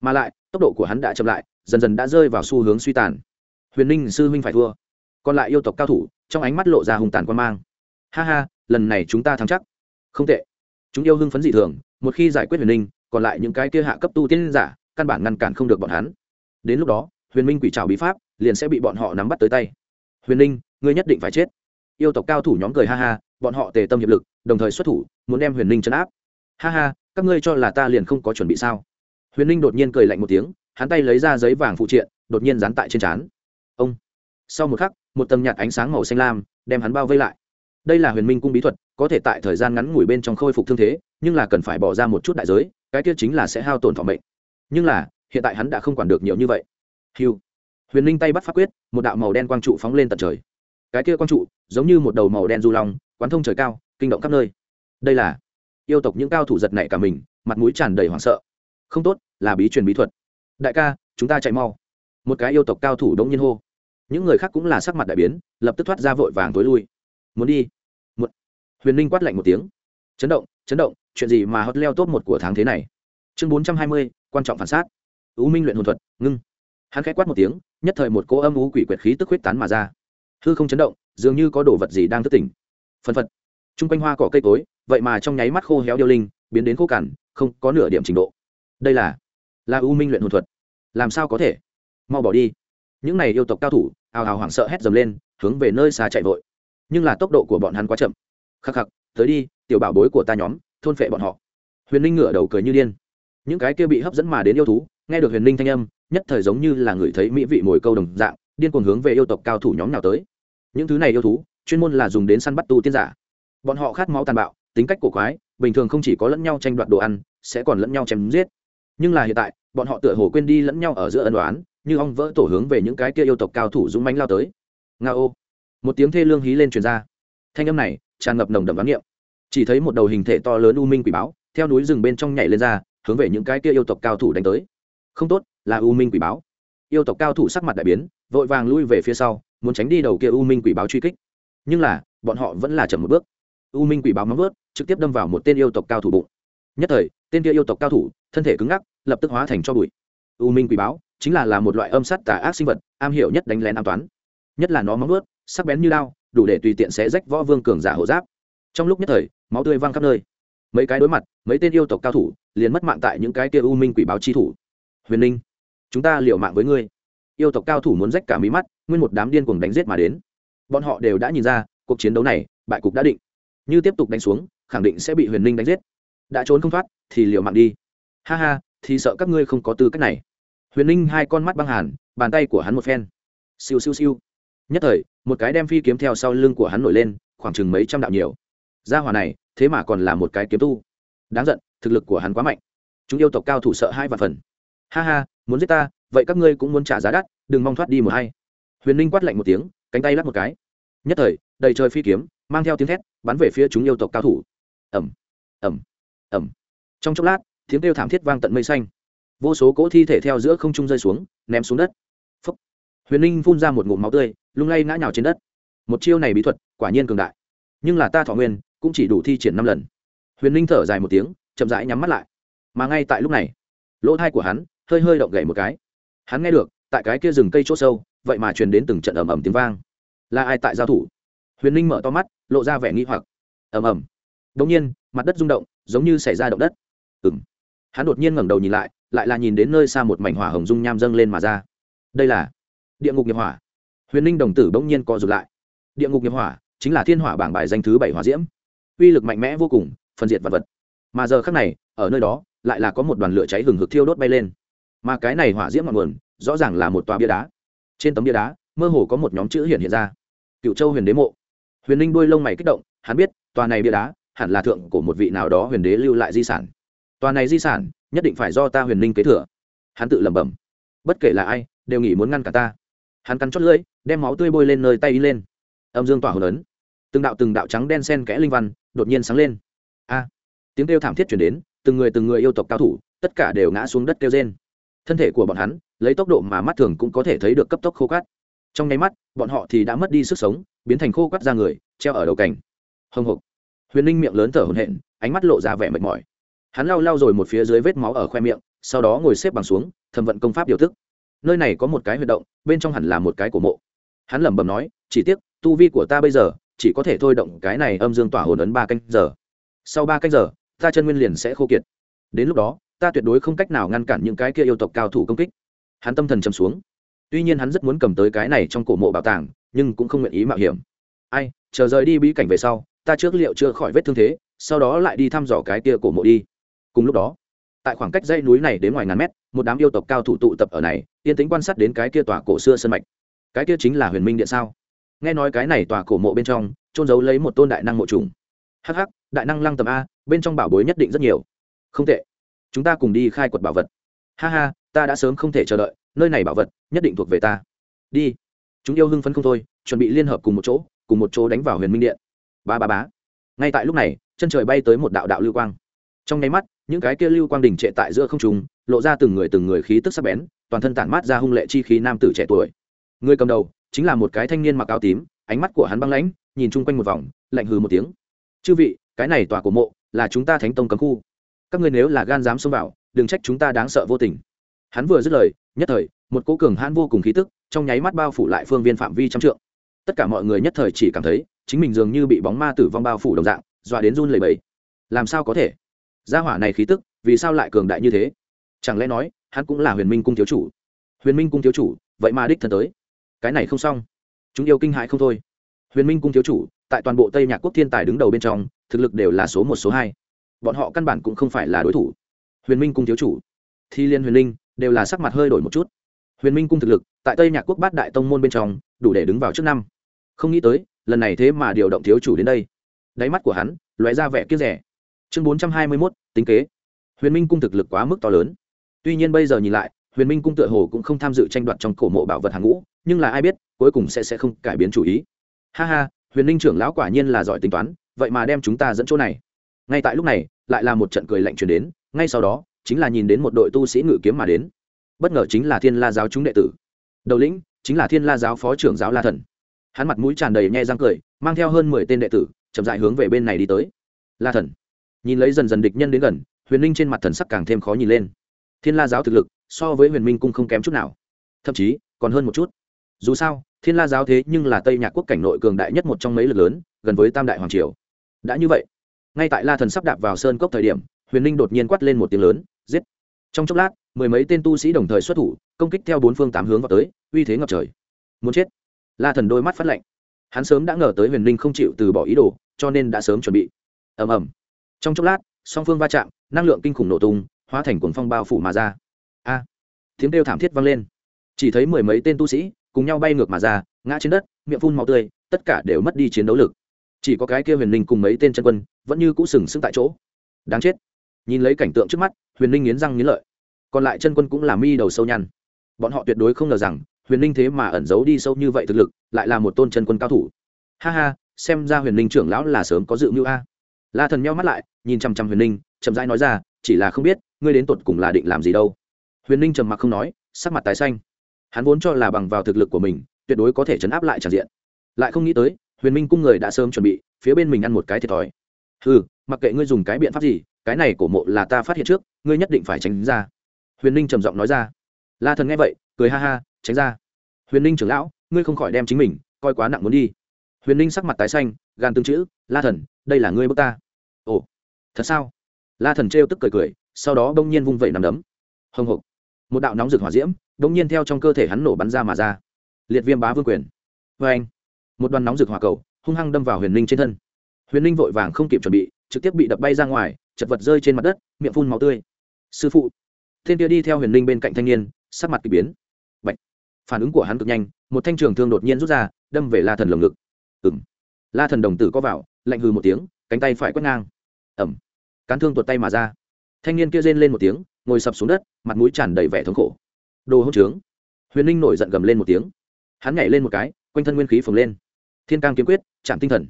Mà lại, tốc độ của hắn đã chậm lại, dần dần đã rơi vào xu hướng suy tàn. Huyền ninh sư huynh phải thua. Còn lại yêu tộc cao thủ, trong ánh mắt lộ ra hùng tàn quan mang. Ha ha, lần này chúng ta thắng chắc. Không tệ chúng yêu hưng phấn dị thường, một khi giải quyết huyền ninh còn lại những cái kia hạ cấp tu tiên giả, căn bản ngăn cản không được bọn hắn. Đến lúc đó, huyền minh quỷ trào bí pháp liền sẽ bị bọn họ nắm bắt tới tay. Huyền ninh ngươi nhất định phải chết. Yêu tộc cao thủ nhóm cười ha ha, bọn họ tề tâm hiệp lực, đồng thời xuất thủ, muốn đem huyền ninh chấn áp. Ha ha, các ngươi cho là ta liền không có chuẩn bị sao? Huyền ninh đột nhiên cười lạnh một tiếng, hắn tay lấy ra giấy vàng phụ triện, đột nhiên dán tại trên trán. Ông. Sau một khắc, một tầm nhạt ánh sáng màu xanh lam đem hắn bao vây lại đây là huyền minh cung bí thuật, có thể tại thời gian ngắn ngủi bên trong khôi phục thương thế, nhưng là cần phải bỏ ra một chút đại giới, cái kia chính là sẽ hao tổn thọ mệnh. Nhưng là, hiện tại hắn đã không quản được nhiều như vậy. Hiu huyền Minh tay bắt phát quyết, một đạo màu đen quang trụ phóng lên tận trời. Cái kia quang trụ, giống như một đầu màu đen du long, quán thông trời cao, kinh động khắp nơi. Đây là yêu tộc những cao thủ giật này cả mình, mặt mũi tràn đầy hoảng sợ. Không tốt, là bí truyền bí thuật. Đại ca, chúng ta chạy mau. Một cái yêu tộc cao thủ đống nhiên hô. Những người khác cũng là sắc mặt đại biến, lập tức thoát ra vội vàng tối lui. Muốn đi huyền ninh quát lạnh một tiếng. Chấn động chấn động, chuyện gì mà hot leo top một của tháng thế này? Chương bốn trăm hai mươi, quan trọng phản xác. U minh luyện hồn thuật, ngưng. Hắn khẽ quát một tiếng, nhất thời một cỗ âm u quỷ quyệt khí tức huyết tán mà ra. Hư không chấn động, dường như có đồ vật gì đang thức tỉnh. Phân phật. T r u n g quanh hoa cỏ cây cối, vậy mà trong nháy mắt khô héo điêu linh, biến đến khô cằn, không có nửa điểm trình độ. Đây là là u minh luyện hồn thuật. Làm sao có thể? Mau bỏ đi. Những này yêu tộc cao thủ, ào ào hoảng sợ hét dầm lên, hướng về nơi xa chạy vội. Nhưng là tốc độ của bọn hắn quá chậm khắc khắc, tới đi, tiểu bảo bối của ta nhóm, thôn phệ bọn họ. Huyền linh ngửa đầu cười như điên. Những cái kia bị hấp dẫn mà đến yêu thú, nghe được huyền linh thanh âm, nhất thời giống như là người thấy mỹ vị mồi câu đồng dạng, điên cuồng hướng về yêu tộc cao thủ nhóm nào tới. Những thứ này yêu thú, chuyên môn là dùng đến săn bắt tu tiên giả. Bọn họ khát máu tàn bạo, tính cách cổ quái, bình thường không chỉ có lẫn nhau tranh đoạt đồ ăn, sẽ còn lẫn nhau chém giết. Nhưng là hiện tại, bọn họ tựa hồ quên đi lẫn nhau ở giữa ân đoán như ong vỡ tổ hướng về những cái kia yêu tộc cao thủ dũng mánh lao tới. Nga ô. Một tiếng thê lương hí lên truyền ra. Thanh âm này tràn ngập nồng đậm đoán niệm. Chỉ thấy một đầu hình thể to lớn u minh quỷ báo, theo núi rừng bên trong nhảy lên ra, hướng về những cái kia yêu tộc cao thủ đánh tới. Không tốt, là u minh quỷ báo. Yêu tộc cao thủ sắc mặt đại biến, vội vàng lui về phía sau, muốn tránh đi đầu kia u minh quỷ báo truy kích. Nhưng là, bọn họ vẫn là chậm một bước. U minh quỷ báo móng vớt trực tiếp đâm vào một tên yêu tộc cao thủ bụng. Nhất thời, tên kia yêu tộc cao thủ, thân thể cứng ngắc, lập tức hóa thành cho bụi. U minh quỷ báo chính là là một loại âm sát tà ác sinh vật, am hiểu nhất đánh lén an toán nhất là nó móng vớt sắc bén như lao đủ để tùy tiện xé rách võ vương cường giả hộ giáp. Trong lúc nhất thời, máu tươi văng khắp nơi. Mấy cái đối mặt, mấy tên yêu tộc cao thủ liền mất mạng tại những cái kia u minh quỷ báo chi thủ. Huyền ninh, chúng ta liệu mạng với ngươi. Yêu tộc cao thủ muốn rách cả mí mắt, nguyên một đám điên cuồng đánh giết mà đến. Bọn họ đều đã nhìn ra, cuộc chiến đấu này, bại cục đã định. Như tiếp tục đánh xuống, khẳng định sẽ bị huyền ninh đánh giết. Đã trốn không thoát, thì liệu mạng đi. Ha ha, thì sợ các ngươi không có tư cách này. Huyền ninh hai con mắt băng hàn, bàn tay của hắn một phen. Siêu siêu siêu nhất thời, một cái đem phi kiếm theo sau lưng của hắn nổi lên, khoảng chừng mấy trăm đạo nhiều. Gia hỏa này, thế mà còn là một cái kiếm tu. Đáng giận, thực lực của hắn quá mạnh. Chúng yêu tộc cao thủ sợ hai vạn phần. Ha ha, muốn giết ta, vậy các ngươi cũng muốn trả giá đắt, đừng mong thoát đi một hay. Huyền ninh quát lạnh một tiếng, cánh tay lắp một cái. Nhất thời, đầy trời phi kiếm, mang theo tiếng thét, bắn về phía chúng yêu tộc cao thủ. Ẩm ẩm ẩm trong chốc lát, tiếng kêu thảm thiết vang tận mây xanh. Vô số cỗ thi thể theo giữa không trung rơi xuống, ném xuống đất. Phúc. huyền ninh phun ra một ngụm máu tươi lung lay ngã nhào trên đất. Một chiêu này bí thuật, quả nhiên cường đại. Nhưng là ta thọ nguyên, cũng chỉ đủ thi triển năm lần. Huyền ninh thở dài một tiếng, chậm rãi nhắm mắt lại. Mà ngay tại lúc này, lỗ thai của hắn hơi hơi động gậy một cái. Hắn nghe được, tại cái kia rừng cây c h ỗ sâu, vậy mà truyền đến từng trận ầm ầm tiếng vang. Là ai tại giao thủ? Huyền ninh mở to mắt, lộ ra vẻ nghi hoặc. Ầm ầm. Đ ỗ n g nhiên, mặt đất rung động, giống như xảy ra động đất. Ừ m hắn đột nhiên ngẩng đầu nhìn lại lại là nhìn đến nơi xa một mảnh hỏa hồng dung nham dâng lên mà ra. Đây là địa ngục nghiệp hỏa huyền ninh đồng tử bỗng nhiên co rụt lại. Địa ngục nghiệp hỏa chính là thiên hỏa bảng bài danh thứ bảy hỏa diễm. Uy lực mạnh mẽ vô cùng, phân diệt vật vật. Mà giờ khác này, ở nơi đó, lại là có một đoàn lửa cháy hừng hực thiêu đốt bay lên. Mà cái này hỏa diễm ngọn nguồn, rõ ràng là một tòa bia đá. Trên tấm bia đá, mơ hồ có một nhóm chữ hiện hiện ra. Cựu châu huyền đế mộ. Huyền ninh đuôi lông mày kích động, hắn biết, tòa này bia đá hẳn là thượng của một vị nào đó huyền đế lưu lại di sản. Tòa này di sản, nhất định phải do ta huyền ninh kế thừa. Hắn tự lẩm bẩm, bất kể là ai, đều nghĩ muốn ngăn cả ta. Hắn cắn chót lưỡi đem máu tươi bôi lên nơi tay y lên. Âm dương tỏa hồn ấn. Từng đạo từng đạo trắng đen sen kẽ linh văn đột nhiên sáng lên. A! Tiếng kêu thảm thiết chuyển đến, từng người từng người yêu tộc cao thủ, tất cả đều ngã xuống đất kêu trên thân thể của bọn hắn, lấy tốc độ mà mắt thường cũng có thể thấy được cấp tốc khô cát. Trong nháy mắt, bọn họ thì đã mất đi sức sống, biến thành khô cắt ra người, treo ở đầu cảnh hồng hộc huyền ninh miệng lớn thở hổn hển, ánh mắt lộ ra vẻ mệt mỏi. Hắn lau lau rồi một phía dưới vết máu ở khoe miệng, sau đó ngồi xếp bằng xuống, thẩm vận công pháp điều thức. Nơi này có một cái huy động, bên trong hẳn là một cái cổ mộ hắn lẩm bẩm nói, chỉ tiếc, tu vi của ta bây giờ chỉ có thể thôi động cái này âm dương tỏa hồn ấn ba canh giờ. Sau ba canh giờ, ta chân nguyên liền sẽ khô kiệt. Đến lúc đó, ta tuyệt đối không cách nào ngăn cản những cái kia yêu tộc cao thủ công kích. Hắn tâm thần chầm xuống. Tuy nhiên hắn rất muốn cầm tới cái này trong cổ mộ bảo tàng, nhưng cũng không nguyện ý mạo hiểm. Ai, chờ rời đi bí cảnh về sau, ta trước liệu chưa khỏi vết thương thế, sau đó lại đi thăm dò cái kia cổ mộ đi. Cùng lúc đó, tại khoảng cách dãy núi này đến ngoài ngàn mét, một đám yêu tộc cao thủ tụ tập ở này, yên tính quan sát đến cái kia tòa cổ xưa sân mạch cái kia chính là huyền minh điện sao? Nghe nói cái này tòa cổ mộ bên trong trôn giấu lấy một tôn đại năng mộ trùng. Hh đại năng lăng tầm a, bên trong bảo bối nhất định rất nhiều. Không tệ. Chúng ta cùng đi khai quật bảo vật. Ha ha, ta đã sớm không thể chờ đợi, nơi này bảo vật nhất định thuộc về ta. Đi. Chúng yêu hưng phấn không thôi, chuẩn bị liên hợp cùng một chỗ, cùng một chỗ đánh vào huyền minh điện. Ba ba bá ngay tại lúc này, chân trời bay tới một đạo đạo lưu quang. Trong nháy mắt, những cái kia lưu quang đỉnh trệ tại giữa không trùng lộ ra từng người từng người khí tức sắc bén, toàn thân tản mát ra hung lệ chi khí nam tử trẻ tuổi người cầm đầu chính là một cái thanh niên mặc áo tím, ánh mắt của hắn băng lãnh, nhìn chung quanh một vòng, lạnh hừ một tiếng. Chư vị, cái này tòa cổ mộ là chúng ta thánh tông cấm khu. Các ngươi nếu là gan dám xông vào, đừng trách chúng ta đáng sợ vô tình. Hắn vừa dứt lời, nhất thời, một cố cường hãn vô cùng khí tức trong nháy mắt bao phủ lại phương viên phạm vi trăm trượng. Tất cả mọi người nhất thời chỉ cảm thấy chính mình dường như bị bóng ma tử vong bao phủ đồng dạng, dọa đến run lẩy bẩy. Làm sao có thể? Gia hỏa này khí tức, vì sao lại cường đại như thế? Chẳng lẽ nói, hắn cũng là huyền minh cung thiếu chủ? Huyền minh cung thiếu chủ, vậy mà đích thân tới cái này không xong. Chúng yêu kinh hãi không thôi. Huyền minh cung thiếu chủ, tại toàn bộ tây nhạc quốc thiên tài đứng đầu bên trong, thực lực đều là số một, số hai. Bọn họ căn bản cũng không phải là đối thủ. Huyền minh cung thiếu chủ, thi liên huyền linh đều là sắc mặt hơi đổi một chút. Huyền minh cung thực lực, tại tây nhạc quốc bát đại tông môn bên trong, đủ để đứng vào trước năm. Không nghĩ tới, lần này thế mà điều động thiếu chủ đến đây. Đáy mắt của hắn loại ra vẻ kiếp rẻ. Chương bốn trăm hai mươi mốt, tính kế. Huyền minh cung thực lực quá mức to lớn. Tuy nhiên bây giờ nhìn lại huyền minh cung tựa hồ cũng không tham dự tranh đoạt trong cổ mộ bảo vật hàng ngũ, nhưng là ai biết, cuối cùng sẽ sẽ không cải biến chủ ý. Ha ha, huyền ninh trưởng lão quả nhiên là giỏi tính toán, vậy mà đem chúng ta dẫn chỗ này. Ngay tại lúc này, lại là một trận cười lạnh truyền đến, ngay sau đó, chính là nhìn đến một đội tu sĩ ngự kiếm mà đến. Bất ngờ chính là thiên la giáo chúng đệ tử. Đầu lĩnh, chính là thiên la giáo phó trưởng giáo la thần. Hắn mặt mũi tràn đầy nhe răng cười, mang theo hơn mười tên đệ tử, chậm dại hướng về bên này đi tới. La thần. Nhìn lấy dần dần địch nhân đến gần, huyền ninh trên mặt thần sắc càng thêm khó nhìn lên. Thiên la giáo thực lực so với huyền minh cung không kém chút nào. Thậm chí, còn hơn một chút. Dù sao, thiên la giáo thế nhưng là tây nhạc quốc cảnh nội cường đại nhất một trong mấy lực lớn, gần với tam đại hoàng triều. Đã như vậy, ngay tại la thần sắp đạp vào sơn cốc thời điểm, huyền ninh đột nhiên quát lên một tiếng lớn, giết. Trong chốc lát, mười mấy tên tu sĩ đồng thời xuất thủ, công kích theo bốn phương tám hướng vào tới, uy thế ngập trời. Muốn chết. La thần đôi mắt phát lạnh. Hắn sớm đã ngờ tới huyền ninh không chịu từ bỏ ý đồ, cho nên đã sớm chuẩn bị. Ầm ầm. Trong chốc lát, song phương va chạm, năng lượng kinh khủng nổ tung, hóa thành cuồng phong bao phủ mà ra a. Tiếng kêu thảm thiết vang lên. Chỉ thấy mười mấy tên tu sĩ cùng nhau bay ngược mà ra, ngã trên đất, miệng phun màu tươi, tất cả đều mất đi chiến đấu lực. Chỉ có cái kia huyền ninh cùng mấy tên chân quân vẫn như cũ sừng sững tại chỗ. Đáng chết. Nhìn lấy cảnh tượng trước mắt, huyền ninh nghiến răng nghiến lợi. Còn lại chân quân cũng là mi đầu sâu nhăn. Bọn họ tuyệt đối không ngờ rằng, huyền ninh thế mà ẩn giấu đi sâu như vậy thực lực, lại là một tôn chân quân cao thủ. Ha ha, xem ra huyền ninh trưởng lão là sớm có dự mưu a. La thần meo mắt lại, nhìn chăm chăm huyền ninh chậm rãi nói ra, chỉ là không biết, ngươi đến tột cùng là định làm gì đâu huyền ninh trầm mặc không nói, sắc mặt tái xanh. Hắn vốn cho là bằng vào thực lực của mình, tuyệt đối có thể chấn áp lại tràn diện. Lại không nghĩ tới, huyền minh cung người đã sớm chuẩn bị, phía bên mình ăn một cái thiệt thòi. Ừ mặc kệ ngươi dùng cái biện pháp gì, cái này của mộ là ta phát hiện trước, ngươi nhất định phải tránh ra. Huyền ninh trầm giọng nói ra. La thần nghe vậy, cười ha ha, tránh ra. Huyền ninh trưởng lão, ngươi không khỏi đem chính mình coi quá nặng muốn đi. Huyền ninh sắc mặt tái xanh gan tương chữ, la thần, đây là ngươi bước ta. Ồ, thật sao? La thần trêu tức cười cười, sau đó bỗng nhiên vung vẩy nằm đấm. Hồng hộc một đạo nóng rực hỏa diễm, đột nhiên theo trong cơ thể hắn nổ bắn ra mà ra. Liệt viêm bá vương quyền. Vê anh, một đoàn nóng rực hỏa cầu, hung hăng đâm vào huyền ninh trên thân. Huyền ninh vội vàng không kịp chuẩn bị, trực tiếp bị đập bay ra ngoài, chật vật rơi trên mặt đất, miệng phun màu tươi. Sư phụ, thiên kia đi theo huyền ninh bên cạnh thanh niên, sắc mặt k ỳ biến. Bạch. phản ứng của hắn cực nhanh, một thanh trường thương đột nhiên rút ra, đâm về la thần lồng ngực. Ừng la thần đồng tử có vào, lạnh hừ một tiếng, cánh tay phải quét ngang. Ẩm. Cán thương tuột tay mà ra. Thanh niên kia rên lên một tiếng ngồi sập xuống đất, mặt mũi tràn đầy vẻ thống khổ. Đồ hỗn trướng. Huyền ninh nổi giận gầm lên một tiếng. Hắn nhảy lên một cái, quanh thân nguyên khí phồng lên. Thiên cang kiếm quyết, chạm tinh thần.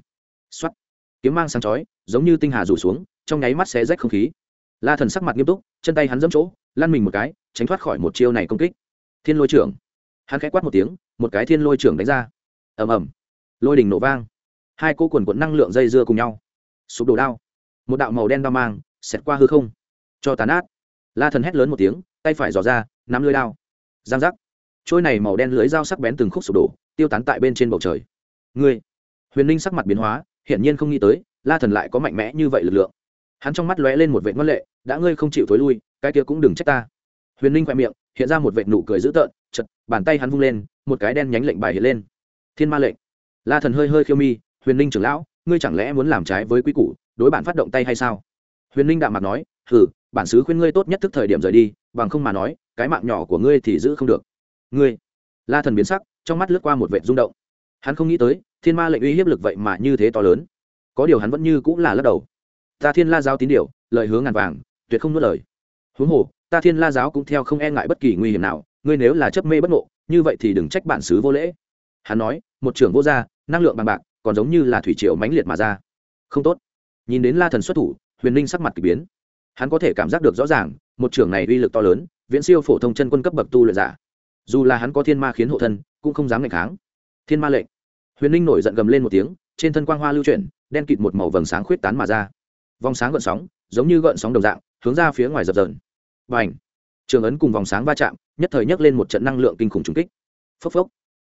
X o á t kiếm mang sáng chói, giống như tinh hà rủ xuống, trong nháy mắt xé rách không khí. La thần sắc mặt nghiêm túc, chân tay hắn dẫm chỗ, lăn mình một cái, tránh thoát khỏi một chiêu này công kích. Thiên lôi trưởng. Hắn k h quát một tiếng, một cái thiên lôi trưởng đánh ra. Ầm ầm. Lôi đỉnh nổ vang. Hai cô quần quận năng lượng dây dưa cùng nhau. Sụp đổ đao. Một đạo màu đen đao mang, xẹt qua hư không. Cho tàn át la thần hét lớn một tiếng, tay phải dò ra, nắm lưới đao. Giang giác. Trôi này màu đen lưới dao sắc bén từng khúc sụp đổ, tiêu tán tại bên trên bầu trời. Ngươi. Huyền ninh sắc mặt biến hóa, hiển nhiên không nghĩ tới, la thần lại có mạnh mẽ như vậy lực lượng. Hắn trong mắt lóe lên một vệ ngân lệ, đã ngươi không chịu thối lui, cái kia cũng đừng trách ta. Huyền ninh khoe miệng, hiện ra một vệ nụ cười dữ tợn chật bàn tay hắn vung lên, một cái đen nhánh lệnh bài hiện lên. Thiên ma lệnh. La thần hơi hơi khiêu mi, huyền ninh trưởng lão, ngươi chẳng lẽ muốn làm trái với quy củ, đối bản phát động tay hay sao? Huyền ninh đạm mặt nói hừ, bản xứ khuyên ngươi tốt nhất thức thời điểm rời đi, bằng không mà nói, cái mạng nhỏ của ngươi thì giữ không được. Ngươi. La thần biến sắc, trong mắt lướt qua một vệ rung động. Hắn không nghĩ tới, thiên ma lệnh uy hiếp lực vậy mà như thế to lớn. Có điều hắn vẫn như cũng là lắc đầu. Ta thiên la giáo tín điều, lời hướng ngàn vàng, tuyệt không nuốt lời. Huống hồ, ta thiên la giáo cũng theo không e ngại bất kỳ nguy hiểm nào, ngươi nếu là chấp mê bất ngộ, như vậy thì đừng trách bản xứ vô lễ. Hắn nói, một trưởng vô gia, năng lượng bằng bạc, còn giống như là thủy triều mãnh liệt mà ra. Không tốt. Nhìn đến la thần xuất thủ, huyền ninh sắc mặt k ỳ biến hắn có thể cảm giác được rõ ràng, một trưởng này uy lực to lớn, viễn siêu phổ thông chân quân cấp bậc tu luyện giả. Dù là hắn có thiên ma khiến hộ thân, cũng không dám ngày kháng. Thiên ma lệnh. Huyền ninh nổi giận gầm lên một tiếng, trên thân quang hoa lưu chuyển, đen kịt một màu vầng sáng khuyết tán mà ra. Vòng sáng gợn sóng, giống như gợn sóng đồng dạng, hướng ra phía ngoài dập dờn. B à n h trường ấn cùng vòng sáng va chạm, nhất thời nhấc lên một trận năng lượng kinh khủng trùng kích. Phốc phốc.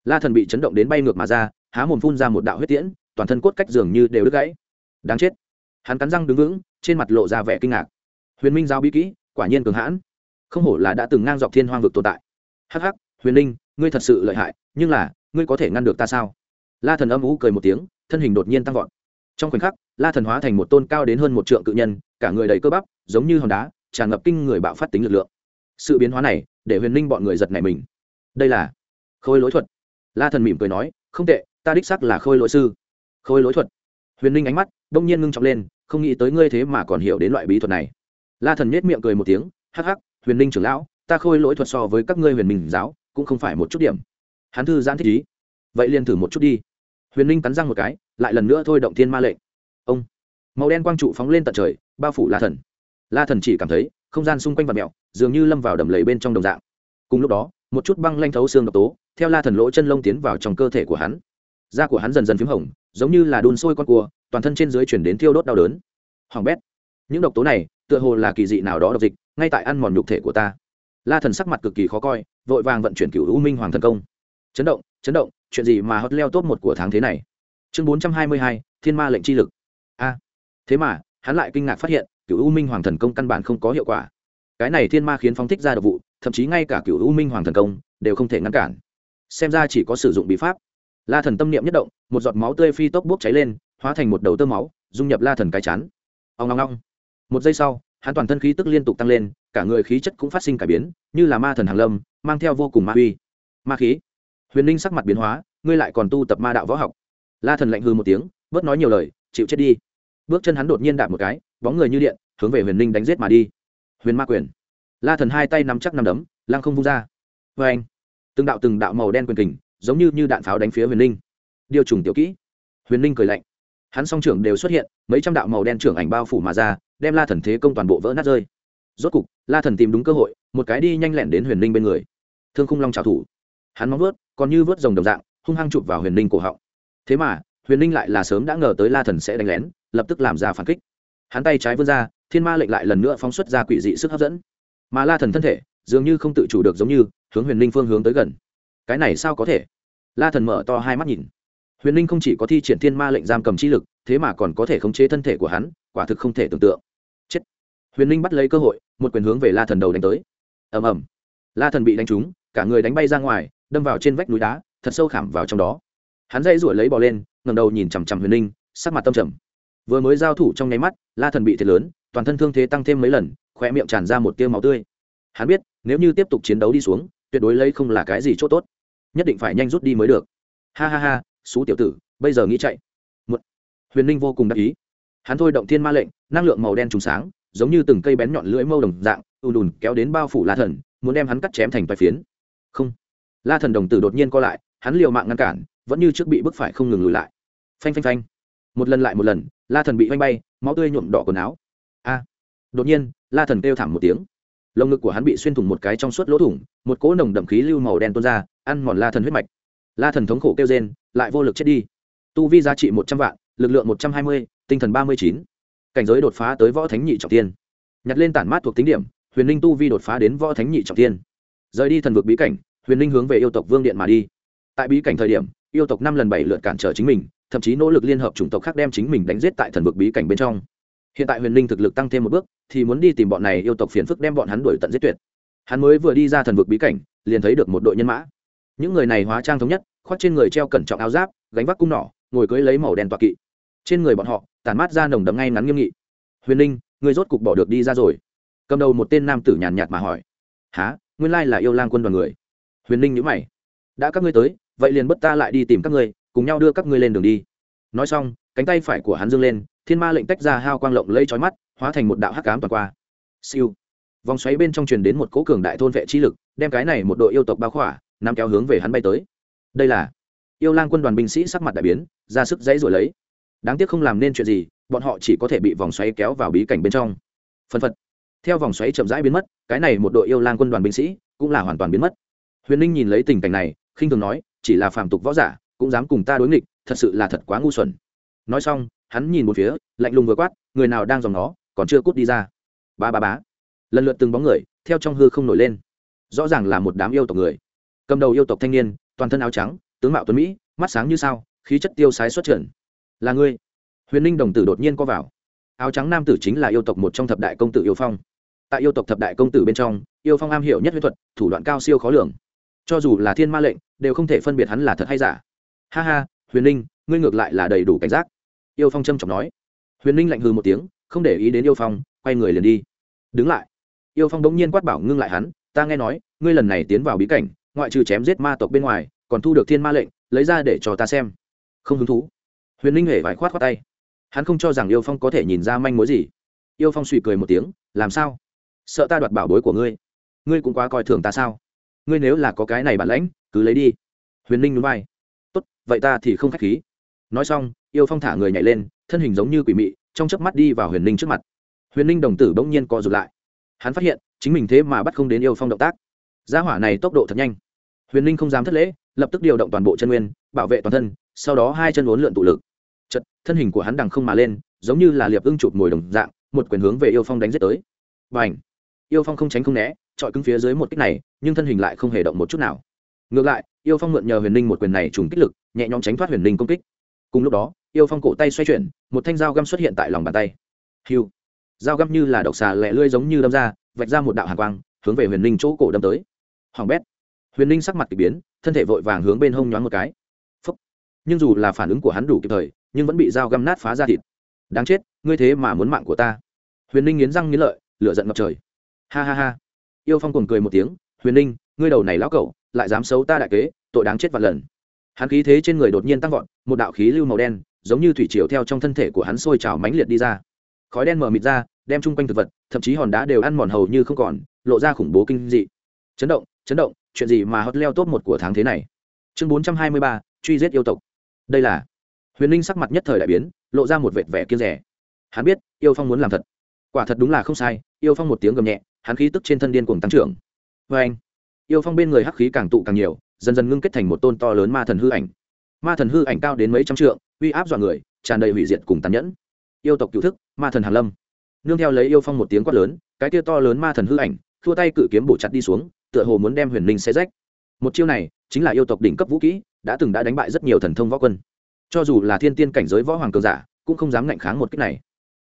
La thần bị chấn động đến bay ngược mà ra, há mồm phun ra một đạo huyết tiễn, toàn thân cốt cách dường như đều đứt gãy. Đáng chết. Hắn cắn răng đứng vững, trên mặt lộ ra vẻ kinh ngạc huyền minh giao bí kỹ, quả nhiên cường hãn. Không hổ là đã từng ngang dọc thiên hoang vực tồn tại. Hắc hắc, huyền ninh ngươi thật sự lợi hại, nhưng là, ngươi có thể ngăn được ta sao? La thần âm ú cười một tiếng, thân hình đột nhiên tăng vọt. Trong khoảnh khắc, la thần hóa thành một tôn cao đến hơn một trượng cự nhân, cả người đầy cơ bắp, giống như hòn đá, tràn ngập kinh người bạo phát tính lực lượng. Sự biến hóa này, để huyền ninh bọn người giật nảy mình. Đây là khôi lỗi thuật. La thần mỉm cười nói, không tệ, ta đích sắc là khôi lỗi sư. Khôi lỗi thuật. Huyền ninh ánh mắt, đông nhiên ngưng trọng lên, không nghĩ tới ngươi thế mà còn hiểu đến loại bí thuật này la thần nết miệng cười một tiếng, hắc hắc, huyền ninh trưởng lão, ta khôi lỗi thuật so với các ngươi huyền minh giáo, cũng không phải một chút điểm. Hắn thư giãn thích ý. Vậy liền thử một chút đi. Huyền ninh cắn răng một cái, lại lần nữa thôi động thiên ma lệnh. Ông, màu đen quang trụ phóng lên tận trời, bao phủ la thần. La thần chỉ cảm thấy, không gian xung quanh và mẹo dường như lâm vào đầm lầy bên trong đồng dạng. Cùng lúc đó, một chút băng lanh thấu xương độc tố, theo la thần lỗ chân lông tiến vào trong cơ thể của hắn. Da của hắn dần dần p h í m hồng, giống như là đun sôi con cua, toàn thân trên dưới chuyển đến thiêu đốt đau đớn. Hoàng bét, những độc tố này tựa hồ là kỳ dị nào đó độc dịch, ngay tại ăn mòn nhục thể của ta. La thần sắc mặt cực kỳ khó coi, vội vàng vận chuyển cựu u minh hoàng thần công. Chấn động chấn động, chuyện gì mà hot leo top một của tháng thế này? Chương bốn trăm hai mươi hai, thiên ma lệnh chi lực. A, thế mà, hắn lại kinh ngạc phát hiện cựu u minh hoàng thần công căn bản không có hiệu quả. Cái này thiên ma khiến phóng thích ra độc vụ, thậm chí ngay cả cựu u minh hoàng thần công đều không thể ngăn cản. Xem ra chỉ có sử dụng bí pháp. La thần tâm niệm nhất động, một giọt máu tươi phi tốc bốc cháy lên, hóa thành một đầu tơ máu, dung nhập la thần cái chán. Ông long long một giây sau, hắn toàn thân khí tức liên tục tăng lên, cả người khí chất cũng phát sinh cải biến, như là ma thần hàng lâm, mang theo vô cùng ma uy. Ma khí. Huyền ninh sắc mặt biến hóa, ngươi lại còn tu tập ma đạo võ học. La thần lạnh hư một tiếng, bớt nói nhiều lời, chịu chết đi. Bước chân hắn đột nhiên đạp một cái, bóng người như điện, hướng về huyền ninh đánh giết mà đi. Huyền ma quyền. La thần hai tay nắm chắc nắm đấm, lăng không vung ra. Vê anh từng đạo từng đạo màu đen quyền kình, giống như như đạn pháo đánh phía huyền ninh điều trùng tiểu kỹ. Huyền ninh cười lạnh. Hắn song trưởng đều xuất hiện, mấy trăm đạo màu đen trưởng ảnh bao phủ mà ra đem la thần thế công toàn bộ vỡ nát rơi. Rốt cục, la thần tìm đúng cơ hội, một cái đi nhanh lẹn đến huyền ninh bên người. Thương khung long trào thủ. Hắn móng vớt còn như vớt rồng đồng dạng, hung hăng chụp vào huyền ninh cổ họng. Thế mà, huyền ninh lại là sớm đã ngờ tới la thần sẽ đánh lén, lập tức làm ra phản kích. Hắn tay trái vươn ra, thiên ma lệnh lại lần nữa phóng xuất ra quỷ dị sức hấp dẫn. Mà la thần thân thể, dường như không tự chủ được giống như, hướng huyền ninh phương hướng tới gần. Cái này sao có thể? La thần mở to hai mắt nhìn. Huyền ninh không chỉ có thi triển thiên ma lệnh giam cầm chi lực, thế mà còn có thể khống chế thân thể của hắn, quả thực không thể tưởng tượng huyền ninh bắt lấy cơ hội, một quyền hướng về la thần đầu đánh tới. Ầm ầm. La thần bị đánh trúng, cả người đánh bay ra ngoài, đâm vào trên vách núi đá, thật sâu khảm vào trong đó. Hắn dây ruổi lấy bò lên ngầm đầu nhìn chằm chằm huyền ninh, sắc mặt tâm trầm. Vừa mới giao thủ trong nháy mắt, la thần bị thiệt lớn, toàn thân thương thế tăng thêm mấy lần khoe miệng tràn ra một tiêu máu tươi. Hắn biết, nếu như tiếp tục chiến đấu đi xuống, tuyệt đối lấy không là cái gì c h ỗ t ố t nhất định phải nhanh rút đi mới được. Ha ha ha, xú tiểu tử, bây giờ nghĩ chạy. Một huyền ninh vô cùng đắc ý. Hắn thôi động thiên ma lệnh, năng lượng màu đen trùng sáng giống như từng cây bén nhọn lưỡi mâu đồng dạng, ùn đùn kéo đến bao phủ la thần, muốn đem hắn cắt chém thành vài phiến. Không. La thần đồng tử đột nhiên co lại, hắn liều mạng ngăn cản, vẫn như trước bị bức phải không ngừng lùi lại. Phanh phanh phanh. Một lần lại một lần, la thần bị oanh bay, máu tươi nhuộm đỏ quần áo. A. Đột nhiên, la thần kêu thảm một tiếng. Lồng ngực của hắn bị xuyên thủng một cái trong suốt lỗ thủng, một cỗ nồng đậm khí lưu màu đen tuôn ra, ăn mòn la thần huyết mạch. La thần thống khổ kêu rên, lại vô lực chết đi. Tu vi giá trị một trăm vạn, lực lượng một trăm hai mươi, tinh thần ba mươi chín cảnh giới đột phá tới võ thánh nhị trọng tiên. Nhặt lên tản mát thuộc tính điểm, huyền linh tu vi đột phá đến võ thánh nhị trọng tiên. Rời đi thần vực bí cảnh, huyền linh hướng về yêu tộc vương điện mà đi. Tại bí cảnh thời điểm, yêu tộc năm lần bảy lượt cản trở chính mình, thậm chí nỗ lực liên hợp chủng tộc khác đem chính mình đánh giết tại thần vực bí cảnh bên trong. Hiện tại huyền linh thực lực tăng thêm một bước, thì muốn đi tìm bọn này yêu tộc phiền phức đem bọn hắn đuổi tận giết tuyệt. Hắn mới vừa đi ra thần vực bí cảnh, liền thấy được một đội nhân mã. Những người này hóa trang thống nhất, khoác trên người treo cẩn trọng áo giáp, gánh vác cung nỏ, ngồi cưới lấy màu đen toạc kỵ. Trên người bọn họ tàn mát ra nồng đấm ngay ngắn nghiêm nghị. Huyền linh người rốt cục bỏ được đi ra rồi. Cầm đầu một tên nam tử nhàn nhạt mà hỏi. Há nguyên lai là yêu lang quân đoàn người. Huyền linh nhữ mày. Đã các ngươi tới, vậy liền bất ta lại đi tìm các ngươi, cùng nhau đưa các ngươi lên đường đi. Nói xong, cánh tay phải của hắn dương lên, thiên ma lệnh tách ra hao quang lộng lây trói mắt, hóa thành một đạo hắc cám toàn qua. Siêu. Vòng xoáy bên trong truyền đến một cỗ cường đại thôn vệ chi lực, đem cái này một đội yêu tộc bao khỏa nằm kéo hướng về hắn bay tới. Đây là yêu lang quân đoàn binh sĩ sắc mặt đại biến, ra sức dãy rồi lấy đáng tiếc không làm nên chuyện gì, bọn họ chỉ có thể bị vòng xoáy kéo vào bí cảnh bên trong. Phân phật. Theo vòng xoáy chậm rãi biến mất, cái này một đội yêu lang quân đoàn binh sĩ cũng là hoàn toàn biến mất. Huyền ninh nhìn lấy tình cảnh này, khinh thường nói, chỉ là phàm tục võ giả, cũng dám cùng ta đối nghịch, thật sự là thật quá ngu xuẩn. Nói xong, hắn nhìn một phía, lạnh lùng vừa quát, người nào đang dòng nó còn chưa cút đi ra. Ba ba bá lần lượt từng bóng người, theo trong hư không nổi lên. Rõ ràng là một đám yêu tộc người. Cầm đầu yêu tộc thanh niên, toàn thân áo trắng, tướng mạo tuấn mỹ, mắt sáng như sao, khí chất tiêu sái xuất trần là ngươi. Huyền ninh đồng tử đột nhiên có vào. Áo trắng nam tử chính là yêu tộc một trong thập đại công tử yêu phong. Tại yêu tộc thập đại công tử bên trong, yêu phong am hiểu nhất huyết thuật, thủ đoạn cao siêu khó lường. Cho dù là thiên ma lệnh, đều không thể phân biệt hắn là thật hay giả. Ha ha, huyền ninh, ngươi ngược lại là đầy đủ cảnh giác. Yêu phong trâm trọng nói. Huyền ninh lạnh hư một tiếng, không để ý đến yêu phong, quay người liền đi. Đứng lại. Yêu phong đống nhiên quát bảo ngưng lại hắn, ta nghe nói, ngươi lần này tiến vào bí cảnh, ngoại trừ chém giết ma tộc bên ngoài, còn thu được thiên ma lệnh, lấy ra để cho ta xem. Không hứng thú huyền ninh hề vải khoát khoát tay. Hắn không cho rằng yêu phong có thể nhìn ra manh mối gì. Yêu phong suy cười một tiếng, làm sao? Sợ ta đoạt bảo bối của ngươi. Ngươi cũng quá coi thường ta sao? Ngươi nếu là có cái này bản lãnh, cứ lấy đi. Huyền ninh núi vai. Tốt, vậy ta thì không k h á c h khí. Nói xong, yêu phong thả người nhảy lên, thân hình giống như quỷ mị, trong chớp mắt đi vào huyền ninh trước mặt. Huyền ninh đồng tử bỗng nhiên co rụt lại. Hắn phát hiện, chính mình thế mà bắt không đến yêu phong động tác. Gia hỏa này tốc độ thật nhanh. Huyền ninh không dám thất lễ, lập tức điều động toàn bộ chân nguyên, bảo vệ toàn thân sau đó hai chân uốn lượn tụ lực. Chật thân hình của hắn đằng không mà lên, giống như là liệp ưng chụp mồi đồng dạng, một quyền hướng về yêu phong đánh giết tới. Và ảnh yêu phong không tránh không né, trọi cứng phía dưới một kích này, nhưng thân hình lại không hề động một chút nào. Ngược lại, yêu phong mượn nhờ huyền ninh một quyền này trùng kích lực, nhẹ nhõm tránh thoát huyền ninh công kích. Cùng lúc đó, yêu phong cổ tay xoay chuyển, một thanh dao găm xuất hiện tại lòng bàn tay. Hiu! Dao găm như là độc xà lẹ lưỡi giống như đâm ra, vạch ra một đạo hàng quang, hướng về huyền ninh chỗ cổ đâm tới. Hoàng bét! Huyền ninh sắc mặt k ỳ biến, thân thể vội vàng hướng bên hông nhoáng một cái nhưng dù là phản ứng của hắn đủ kịp thời, nhưng vẫn bị dao găm nát phá ra thịt. Đáng chết, ngươi thế mà muốn mạng của ta. Huyền ninh nghiến răng nghiến lợi, lửa giận ngập trời. Ha ha ha. Yêu phong cùng cười một tiếng, huyền ninh, ngươi đầu này lão cẩu, lại dám xấu ta đại kế, tội đáng chết vạn lần. Hắn khí thế trên người đột nhiên tăng vọt, một đạo khí lưu màu đen, giống như thủy triều theo trong thân thể của hắn sôi trào mãnh liệt đi ra. Khói đen mờ mịt ra, đem chung quanh thực vật, thậm chí hòn đá đều ăn mòn hầu như không còn, lộ ra khủng bố kinh dị. Chấn động chấn động, chuyện gì mà hot leo top một của tháng thế này? Chương bốn trăm hai mươi ba, truy giết yêu tộc đây là huyền linh sắc mặt nhất thời đại biến, lộ ra một vệt vẻ kiên rẻ. Hắn biết, yêu phong muốn làm thật. Quả thật đúng là không sai, yêu phong một tiếng gầm nhẹ, hắn khí tức trên thân điên cuồng tăng trưởng. Vê anh, yêu phong bên người hắc khí càng tụ càng nhiều, dần dần ngưng kết thành một tôn to lớn ma thần hư ảnh. Ma thần hư ảnh cao đến mấy trăm trượng, uy áp dọa người, tràn đầy hủy diệt cùng tàn nhẫn. Yêu tộc cựu thức, ma thần hàn lâm. Nương theo lấy yêu phong một tiếng quát lớn, cái kia to lớn ma thần hư ảnh, thua tay cự kiếm bổ chặt đi xuống, tựa hồ muốn đem huyền linh xé rách. Một chiêu này, chính là yêu tộc đỉnh cấp vũ kỹ đã từng đã đánh bại rất nhiều thần thông võ quân. Cho dù là thiên tiên cảnh giới võ hoàng cường giả, cũng không dám ngạnh kháng một cách này.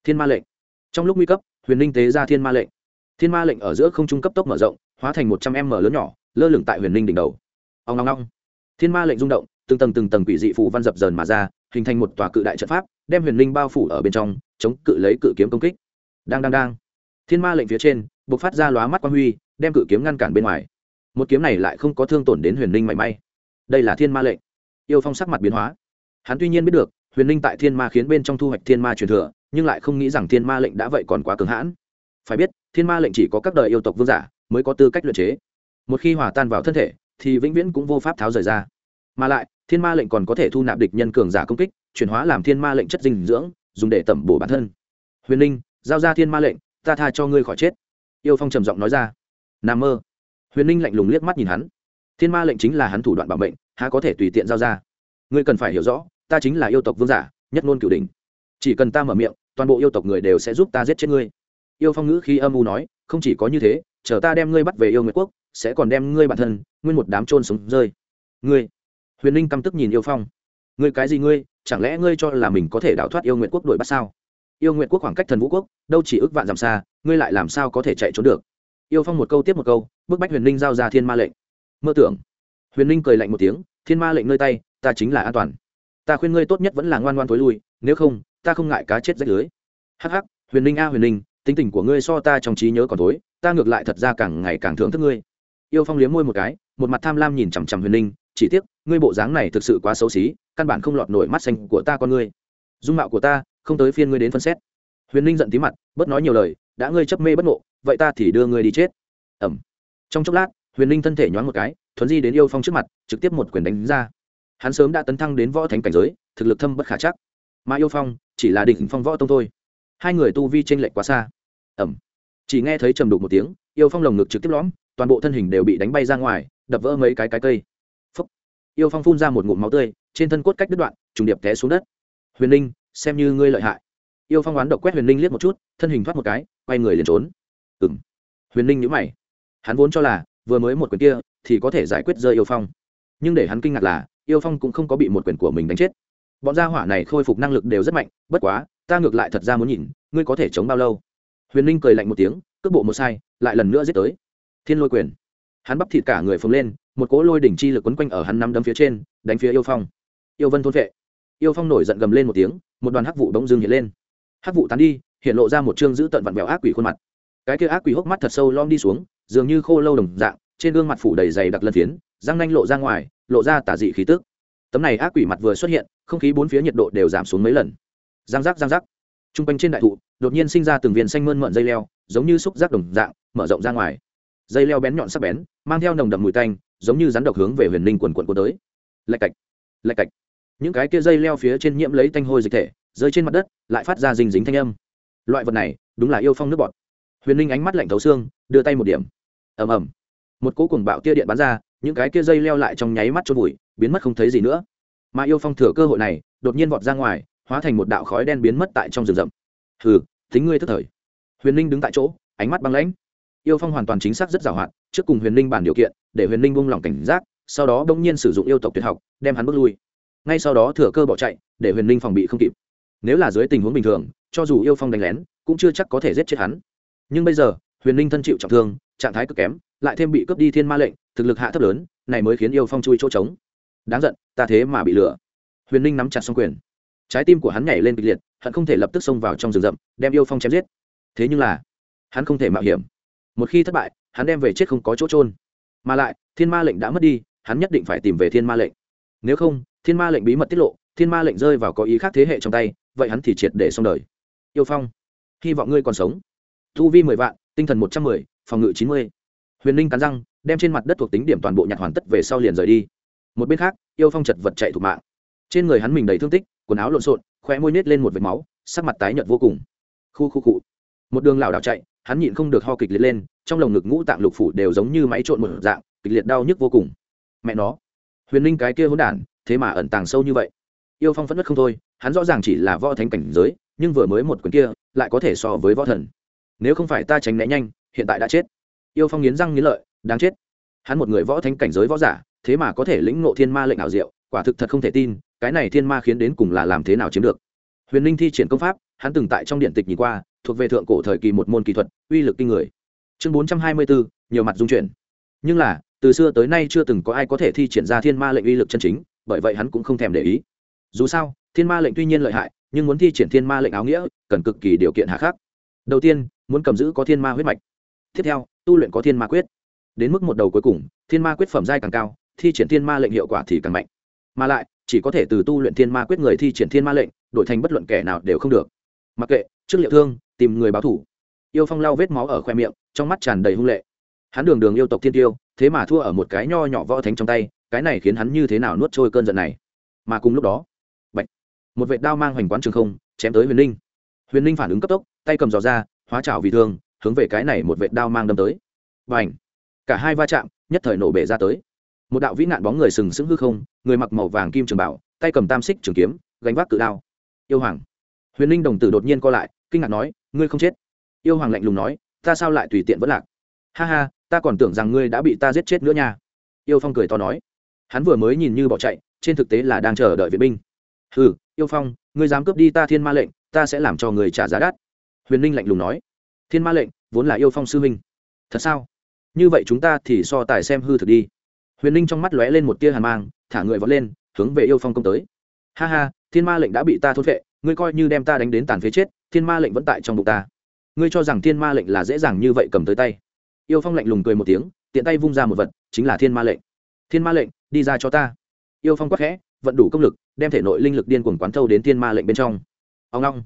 Thiên ma lệnh. Trong lúc nguy cấp, huyền linh tế ra thiên ma lệnh. Thiên ma lệnh ở giữa không trung cấp tốc mở rộng, hóa thành một trăm m lớn nhỏ, lơ lửng tại huyền linh đỉnh đầu. Ông long long thiên ma lệnh rung động, từng tầng từng tầng quỷ dị phù văn dập dờn mà ra, hình thành một tòa cự đại trận pháp, đem huyền linh bao phủ ở bên trong, chống cự lấy cự kiếm công kích. Đang đang đang. Thiên ma lệnh phía trên b ộ c phát ra lóa mắt quang huy, đem cự kiếm ngăn cản bên ngoài. Một kiếm này lại không có thương tổn đến huyền linh mảy may đây là thiên ma lệnh. Yêu phong sắc mặt biến hóa. Hắn tuy nhiên biết được, huyền linh tại thiên ma khiến bên trong thu hoạch thiên ma truyền thừa, nhưng lại không nghĩ rằng thiên ma lệnh đã vậy còn quá cứng hãn. Phải biết, thiên ma lệnh chỉ có các đời yêu tộc vương giả mới có tư cách luyện chế. Một khi hòa tan vào thân thể, thì vĩnh viễn cũng vô pháp tháo rời ra. Mà lại, thiên ma lệnh còn có thể thu nạp địch nhân cường giả công kích, chuyển hóa làm thiên ma lệnh chất dinh dưỡng, dùng để tẩm bổ bản thân. Huyền ninh giao ra thiên ma lệnh, ta tha cho ngươi khỏi chết. Yêu phong trầm giọng nói ra. N a mơ. Huyền ninh lạnh lùng liếc mắt nhìn hắn thiên ma lệnh chính là hắn thủ đoạn bảo mệnh, há có thể tùy tiện giao ra. Ngươi cần phải hiểu rõ, ta chính là yêu tộc vương giả, nhất ngôn cửu đình chỉ cần ta mở miệng, toàn bộ yêu tộc người đều sẽ giúp ta giết chết ngươi. Yêu phong ngữ khi âm u nói, không chỉ có như thế, chờ ta đem ngươi bắt về yêu nguyệt quốc, sẽ còn đem ngươi bản thân, nguyên một đám trôn sống rơi. Ngươi? Huyền ninh căm tức nhìn yêu phong. Ngươi cái gì ngươi? Chẳng lẽ ngươi cho là mình có thể đào thoát yêu nguyệt quốc đuổi bắt sao? Yêu nguyệt quốc khoảng cách thần vũ quốc, đâu chỉ ước vạn dặm xa, ngươi lại làm sao có thể chạy trốn được? Yêu phong một câu tiếp một câu, bức bách huyền ninh giao ra thiên ma lệnh mơ tưởng. Huyền ninh cười lạnh một tiếng, thiên ma lệnh nơi tay, ta chính là an toàn. Ta khuyên ngươi tốt nhất vẫn là ngoan ngoan t ố i lui, nếu không, ta không ngại cá chết rách lưới. Hh huyền ninh a, huyền ninh tính tình của ngươi so ta trong trí nhớ còn tối ta ngược lại thật ra càng ngày càng thưởng thức ngươi. Yêu phong liếm môi một cái, một mặt tham lam nhìn chằm chằm huyền ninh chỉ tiếc, ngươi bộ dáng này thực sự quá xấu xí, căn bản không lọt nổi mắt xanh của ta con ngươi. Dung mạo của ta, không tới phiên ngươi đến phân xét. Huyền ninh giận tí mặt, bớt nói nhiều lời, đã ngươi chấp mê bất ngộ, vậy ta thì đưa ngươi đi chết. Ẩm trong chốc lát huyền Linh thân thể nhoáng một cái, thuấn di đến yêu phong trước mặt, trực tiếp một quyền đánh ra. Hắn sớm đã tấn thăng đến võ thánh cảnh giới, thực lực thâm bất khả chắc. Mà yêu phong, chỉ là đỉnh phong võ tông thôi. Hai người tu vi tranh lệch quá xa. Ẩm chỉ nghe thấy trầm đục một tiếng, yêu phong lồng ngực trực tiếp lõm, toàn bộ thân hình đều bị đánh bay ra ngoài, đập vỡ mấy cái cái cây. Phúc. yêu phong phun ra một ngụm máu tươi, trên thân cốt cách đứt đoạn, trùng điệp té xuống đất. Huyền ninh xem như ngươi lợi hại. Yêu phong oán độc quét huyền ninh liếc một chút, thân hình thoát một cái, quay người liền trốn. Ừng huyền ninh nhữ mày. Hắn vốn cho là vừa mới một quyền kia thì có thể giải quyết rơi yêu phong. Nhưng để hắn kinh ngạc là, yêu phong cũng không có bị một quyền của mình đánh chết. Bọn gia hỏa này khôi phục năng lực đều rất mạnh, bất quá, ta ngược lại thật ra muốn nhìn, ngươi có thể chống bao lâu? Huyền ninh cười lạnh một tiếng, cước bộ một sai, lại lần nữa giết tới. Thiên lôi quyền. Hắn bắp thịt cả người phồng lên, một cỗ lôi đỉnh chi lực quấn quanh ở hắn năm đấm phía trên, đánh phía yêu phong. Yêu vân thôn vệ. Yêu phong nổi giận gầm lên một tiếng, một đoàn hắc vụ bỗng dưng hiện lên. Hắc vụ tán đi, hiện lộ ra một chương giữ tận vặn vẹo ác quỷ khuôn mặt cái kia ác quỷ hốc mắt thật sâu lom đi xuống, dường như khô lâu đồng dạng, trên gương mặt phủ đầy dày đặc lân phiến, răng nanh lộ ra ngoài, lộ ra tả dị khí tức. Tấm này ác quỷ mặt vừa xuất hiện, không khí bốn phía nhiệt độ đều giảm xuống mấy lần. Giang giác giang giác. T r u n g quanh trên đại thụ, đột nhiên sinh ra từng viên xanh mơn mận dây leo, giống như xúc giác đồng dạng, mở rộng ra ngoài. Dây leo bén nhọn sắc bén, mang theo nồng đậm mùi tanh, giống như rắn độc hướng về huyền ninh quần quần của tới. Lạch cạch lạch cạch. Những cái kia dây leo phía trên nhiễm lấy tanh hôi dịch thể, rơi trên mặt đất, lại phát ra dinh dính thanh âm. Loại vật này, đúng là yêu phong nước bọt huyền ninh ánh mắt lạnh thấu xương, đưa tay một điểm. Ầm ầm. Một cỗ cùng bạo tia điện bắn ra, những cái kia dây leo lại trong nháy mắt trôn vùi, biến mất không thấy gì nữa. Mà yêu phong thừa cơ hội này, đột nhiên vọt ra ngoài, hóa thành một đạo khói đen biến mất tại trong rừng rậm. Hừ tính ngươi thức thời. Huyền ninh đứng tại chỗ, ánh mắt băng lãnh. Yêu phong hoàn toàn chính xác rất giàu hạn, trước cùng huyền ninh bàn điều kiện, để huyền ninh buông lỏng cảnh giác, sau đó đông nhiên sử dụng yêu tộc tuyệt học, đem hắn bước lui. Ngay sau đó thừa cơ bỏ chạy, để huyền ninh phòng bị không kịp. Nếu là dưới tình huống bình thường, cho dù yêu phong đánh lén, cũng chưa chắc có thể giết chết hắn nhưng bây giờ, huyền ninh thân chịu trọng thương, trạng thái cực kém, lại thêm bị cướp đi thiên ma lệnh, thực lực hạ thấp lớn, này mới khiến yêu phong chui chỗ trống. Đáng giận, ta thế mà bị lừa. Huyền ninh nắm chặt xong quyền. Trái tim của hắn nhảy lên kịch liệt hận không thể lập tức xông vào trong rừng rậm, đem yêu phong chém giết. Thế nhưng là, hắn không thể mạo hiểm. Một khi thất bại, hắn đem về chết không có chỗ trôn mà lại, thiên ma lệnh đã mất đi, hắn nhất định phải tìm về thiên ma lệnh. Nếu không, thiên ma lệnh bí mật tiết lộ, thiên ma lệnh rơi vào có ý khác thế hệ trong tay, vậy hắn thì triệt để xong đời. Yêu phong, hy vọng ngươi còn sống thu vi mười vạn, tinh thần một trăm mười, phòng ngự chín mươi. Huyền ninh cắn răng, đem trên mặt đất thuộc tính điểm toàn bộ nhặt hoàn tất về sau liền rời đi. Một bên khác, yêu phong chật vật chạy thục mạng. Trên người hắn mình đầy thương tích, quần áo lộn xộn, khóe môi nết lên một vệt máu, sắc mặt tái nhợt vô cùng. Khu khu cụ một đường lảo đảo chạy, hắn nhịn không được ho kịch liệt lên, trong lồng ngực ngũ tạng lục phủ đều giống như máy trộn một dạng, kịch liệt đau nhức vô cùng. Mẹ nó. Huyền ninh cái kia hỗn đản, thế mà ẩn tàng sâu như vậy. Yêu phong phẫn nứt không thôi, hắn rõ ràng chỉ là võ thánh cảnh giới, nhưng vừa mới một quyền kia, lại có thể so với võ thần nếu không phải ta tránh né nhanh, hiện tại đã chết. Yêu phong nghiến răng nghiến lợi, đáng chết. Hắn một người võ thánh cảnh giới võ giả, thế mà có thể lĩnh ngộ thiên ma lệnh ảo diệu, quả thực thật không thể tin, cái này thiên ma khiến đến cùng là làm thế nào chiếm được. Huyền ninh thi triển công pháp, hắn từng tại trong điện tịch nhìn qua, thuộc về thượng cổ thời kỳ một môn kỹ thuật, uy lực kinh người. Chương bốn trăm hai mươi bốn nhiều mặt dung chuyển. Nhưng là, từ xưa tới nay chưa từng có ai có thể thi triển ra thiên ma lệnh uy lực chân chính, bởi vậy hắn cũng không thèm để ý. Dù sao, thiên ma lệnh tuy nhiên lợi hại, nhưng muốn thi triển thiên ma lệnh áo nghĩa, cần cực kỳ điều kiện hạ khắc. Đầu tiên muốn cầm giữ có thiên ma huyết mạch. Tiếp theo, tu luyện có thiên ma quyết. Đến mức một đầu cuối cùng, thiên ma quyết phẩm giai càng cao, thi triển thiên ma lệnh hiệu quả thì càng mạnh. Mà lại, chỉ có thể từ tu luyện thiên ma quyết người thi triển thiên ma lệnh, đổi thành bất luận kẻ nào đều không được. Mặc kệ, trước liệu thương, tìm người báo thủ. Yêu phong lau vết máu ở khoe miệng, trong mắt tràn đầy hung lệ. Hắn đường đường yêu tộc thiên tiêu, thế mà thua ở một cái nho nhỏ võ thánh trong tay, cái này khiến hắn như thế nào nuốt trôi cơn giận này? Mà cùng lúc đó, Bạch. một vệ đao mang hoành quán trường không, chém tới huyền ninh huyền ninh phản ứng cấp tốc, tay cầm giò ra hóa trào vì thương, hướng về cái này một vệt đao mang đâm tới. Và ảnh cả hai va chạm, nhất thời nổ bể ra tới. Một đạo vĩ nạn bóng người sừng sững hư không, người mặc màu vàng kim trường bảo, tay cầm tam xích trường kiếm, gánh vác cự đao. Yêu hoàng! Huyền linh đồng tử đột nhiên co lại, kinh ngạc nói, ngươi không chết? Yêu hoàng lạnh lùng nói, ta sao lại tùy tiện vẫn lạc? Ha ha, ta còn tưởng rằng ngươi đã bị ta giết chết nữa nha. Yêu phong cười to nói. Hắn vừa mới nhìn như bỏ chạy, trên thực tế là đang chờ đợi viện binh. Ừ yêu phong, ngươi dám cướp đi ta thiên ma lệnh, ta sẽ làm cho người trả giá đắt huyền ninh lạnh lùng nói thiên ma lệnh vốn là yêu phong sư minh, thật sao? Như vậy chúng ta thì so tài xem hư thực đi. Huyền ninh trong mắt lóe lên một tia hàn mang thả người vọt lên hướng về yêu phong công tới. Ha ha thiên ma lệnh đã bị ta thốt vệ ngươi coi như đem ta đánh đến tàn phế chết thiên ma lệnh vẫn tại trong bụng ta. Ngươi cho rằng thiên ma lệnh là dễ dàng như vậy cầm tới tay? Yêu phong lạnh lùng cười một tiếng tiện tay vung ra một vật chính là thiên ma lệnh. Thiên ma lệnh đi ra cho ta. Yêu phong quắc khẽ vận đủ công lực đem thể nội linh lực điên cuồng quán thâu đến thiên ma lệnh bên trong. Ông long.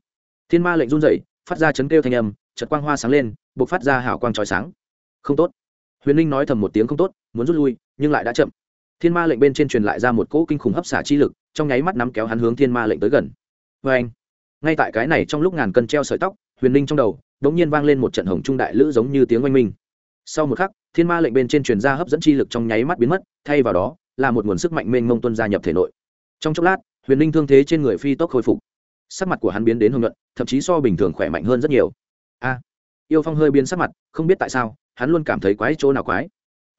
Thiên ma lệnh run rẩy phát ra chấn kêu thanh âm chật quang hoa sáng lên buộc phát ra hảo quang trói sáng. Không tốt. Huyền linh nói thầm một tiếng không tốt, muốn rút lui, nhưng lại đã chậm. Thiên ma lệnh bên trên truyền lại ra một cỗ kinh khủng hấp xả chi lực, trong nháy mắt nắm kéo hắn hướng thiên ma lệnh tới gần. Vê anh ngay tại cái này trong lúc ngàn cân treo sợi tóc, huyền linh trong đầu đ ỗ n g nhiên vang lên một trận hồng trung đại lữ giống như tiếng oanh minh. Sau một khắc, thiên ma lệnh bên trên truyền ra hấp dẫn chi lực trong nháy mắt biến mất, thay vào đó, là một nguồn sức mạnh mênh mông tuân gia nhập thể nội. Trong chốc lát, huyền linh thương thế trên người phi tốc khôi phục sắc mặt của hắn biến đến hồng nhuận, thậm chí so bình thường khỏe mạnh hơn rất nhiều. A, yêu phong hơi biến sắc mặt, không biết tại sao, hắn luôn cảm thấy quái chỗ nào quái.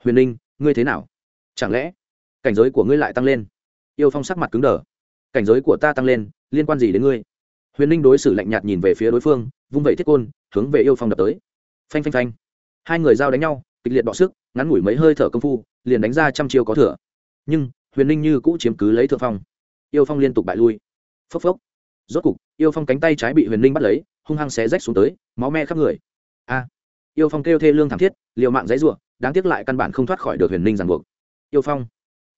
Huyền linh ngươi thế nào? Chẳng lẽ, cảnh giới của ngươi lại tăng lên? Yêu phong sắc mặt cứng đờ. Cảnh giới của ta tăng lên, liên quan gì đến ngươi? Huyền linh đối xử lạnh nhạt nhìn về phía đối phương, vung vẩy thiết côn, hướng về yêu phong đập tới. Phanh phanh phanh. Hai người giao đánh nhau, kịch liệt bọ sức, ngắn ngủi mấy hơi thở công phu, liền đánh ra trăm chiêu có thừa. Nhưng, huyền linh như cũ chiếm cứ lấy thượng phong. Yêu phong liên tục bại lui. Phốc phốc rốt cục, yêu phong cánh tay trái bị huyền linh bắt lấy, hung hăng xé rách xuống tới, máu me khắp người. A! Yêu phong kêu thê lương thảm thiết, liều mạng dãy ruộng đáng tiếc lại căn bản không thoát khỏi được huyền linh ràng buộc. Yêu phong,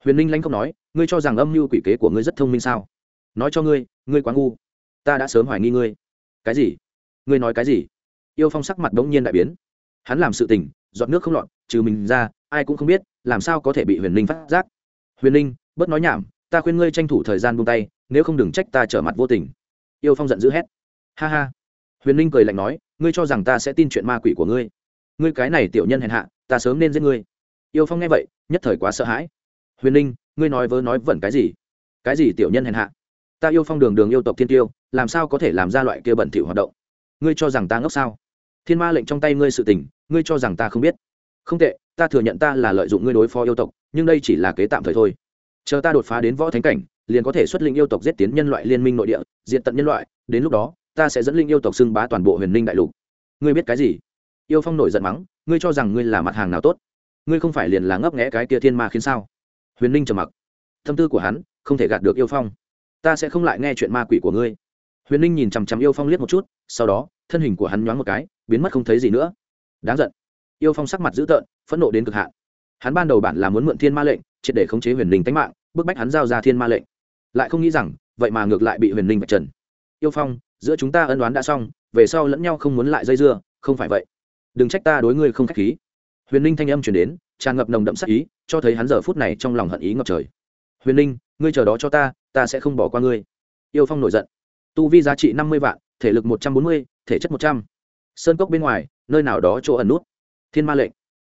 huyền linh lanh không nói, ngươi cho rằng âm mưu quỷ kế của ngươi rất thông minh sao? Nói cho ngươi ngươi quá ngu. Ta đã sớm hoài nghi ngươi. Cái gì? Ngươi nói cái gì? Yêu phong sắc mặt đ ố n g nhiên đại biến. Hắn làm sự tình dọn nước không lọt, trừ mình ra, ai cũng không biết, làm sao có thể bị huyền linh phát giác. Huyền linh, bớt nói nhảm, ta khuyên ngươi tranh thủ thời gian buông tay nếu không đừng trách ta trở mặt vô tình. Yêu phong giận dữ hét. Ha ha. Huyền linh cười lạnh nói, ngươi cho rằng ta sẽ tin chuyện ma quỷ của ngươi. Ngươi cái này tiểu nhân hèn hạ, ta sớm nên giết ngươi. Yêu phong nghe vậy, nhất thời quá sợ hãi. Huyền ninh ngươi nói vớ nói vẩn cái gì? Cái gì tiểu nhân hèn hạ? Ta yêu phong đường đường yêu tộc thiên tiêu, làm sao có thể làm ra loại kia bẩn thỉu hoạt động? Ngươi cho rằng ta ngốc sao? Thiên ma lệnh trong tay ngươi sự tình, ngươi cho rằng ta không biết. Không tệ, ta thừa nhận ta là lợi dụng ngươi đối phó yêu tộc, nhưng đây chỉ là kế tạm thời thôi. Chờ ta đột phá đến võ thánh cảnh liền có thể xuất linh yêu tộc giết tiến nhân loại liên minh nội địa diện tận nhân loại, đến lúc đó, ta sẽ dẫn linh yêu tộc xưng bá toàn bộ huyền ninh đại lục. Ngươi biết cái gì? Yêu phong nổi giận mắng, ngươi cho rằng ngươi là mặt hàng nào tốt? Ngươi không phải liền là ngấp nghẽ cái kia thiên ma khiến sao? Huyền ninh trầm mặc. Tâm tư của hắn không thể gạt được yêu phong. Ta sẽ không lại nghe chuyện ma quỷ của ngươi. Huyền ninh nhìn chằm chằm yêu phong liếc một chút, sau đó, thân hình của hắn nhoáng một cái, biến mất không thấy gì nữa. Đáng giận. Yêu phong sắc mặt dữ tợn, phẫn nộ đến cực hạn. Hắn ban đầu bản là muốn mượn thiên ma lệnh, triệt để khống chế huyền ninh tánh mạng, bức bách hắn giao ra thiên ma lệnh lại không nghĩ rằng, vậy mà ngược lại bị huyền ninh vạch trần. Yêu phong, giữa chúng ta ân đoán đã xong, về sau lẫn nhau không muốn lại dây dưa, không phải vậy. Đừng trách ta đối ngươi không k h á c h khí. Huyền ninh thanh âm chuyển đến, tràn ngập nồng đậm sắc ý, cho thấy hắn giờ phút này trong lòng hận ý ngập trời. Huyền ninh ngươi chờ đó cho ta ta sẽ không bỏ qua ngươi. Yêu phong nổi giận. Tu vi giá trị năm mươi vạn, thể lực một trăm bốn mươi, thể chất một trăm. Sơn cốc bên ngoài, nơi nào đó chỗ ẩn nút. Thiên ma lệnh.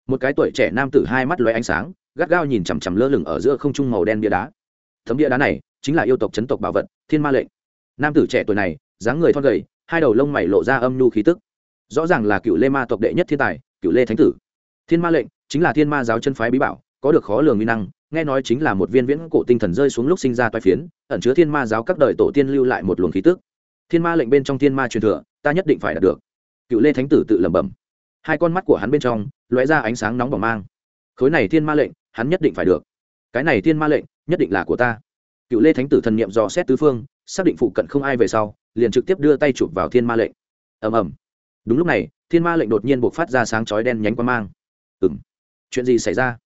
Một cái tuổi trẻ nam tử hai mắt lóe ánh sáng, gắt gao nhìn chằm chằm lơ lửng ở giữa không trung màu đen bia đá. Thấm bia đá này chính là yêu tộc chấn tộc bảo vật, thiên ma lệnh. Nam tử trẻ tuổi này, dáng người thon gầy, hai đầu lông mày lộ ra âm nhu khí tức. Rõ ràng là cựu lê ma tộc đệ nhất thiên tài cựu lê thánh tử. Thiên ma lệnh chính là thiên ma giáo chân phái bí bảo, có được khó lường nguy năng, nghe nói chính là một viên viễn cổ tinh thần rơi xuống lúc sinh ra toai phiến, ẩn chứa thiên ma giáo các đời tổ tiên lưu lại một luồng khí tức. Thiên ma lệnh bên trong thiên ma truyền thừa, ta nhất định phải đạt được. Cựu lê thánh tử tự lẩm bẩm. Hai con mắt của hắn bên trong, lóe ra ánh sáng nóng bỏng mang. Khối này thiên ma lệnh, hắn nhất định phải được. Cái này thiên ma lệnh, nhất định là của ta cựu lê thánh tử thần niệm dò xét tứ phương, xác định phụ cận không ai về sau, liền trực tiếp đưa tay chụp vào thiên ma lệnh. Ầm ầm. Đúng lúc này, thiên ma lệnh đột nhiên buộc phát ra sáng chói đen nhánh quan mang. Ừng chuyện gì xảy ra?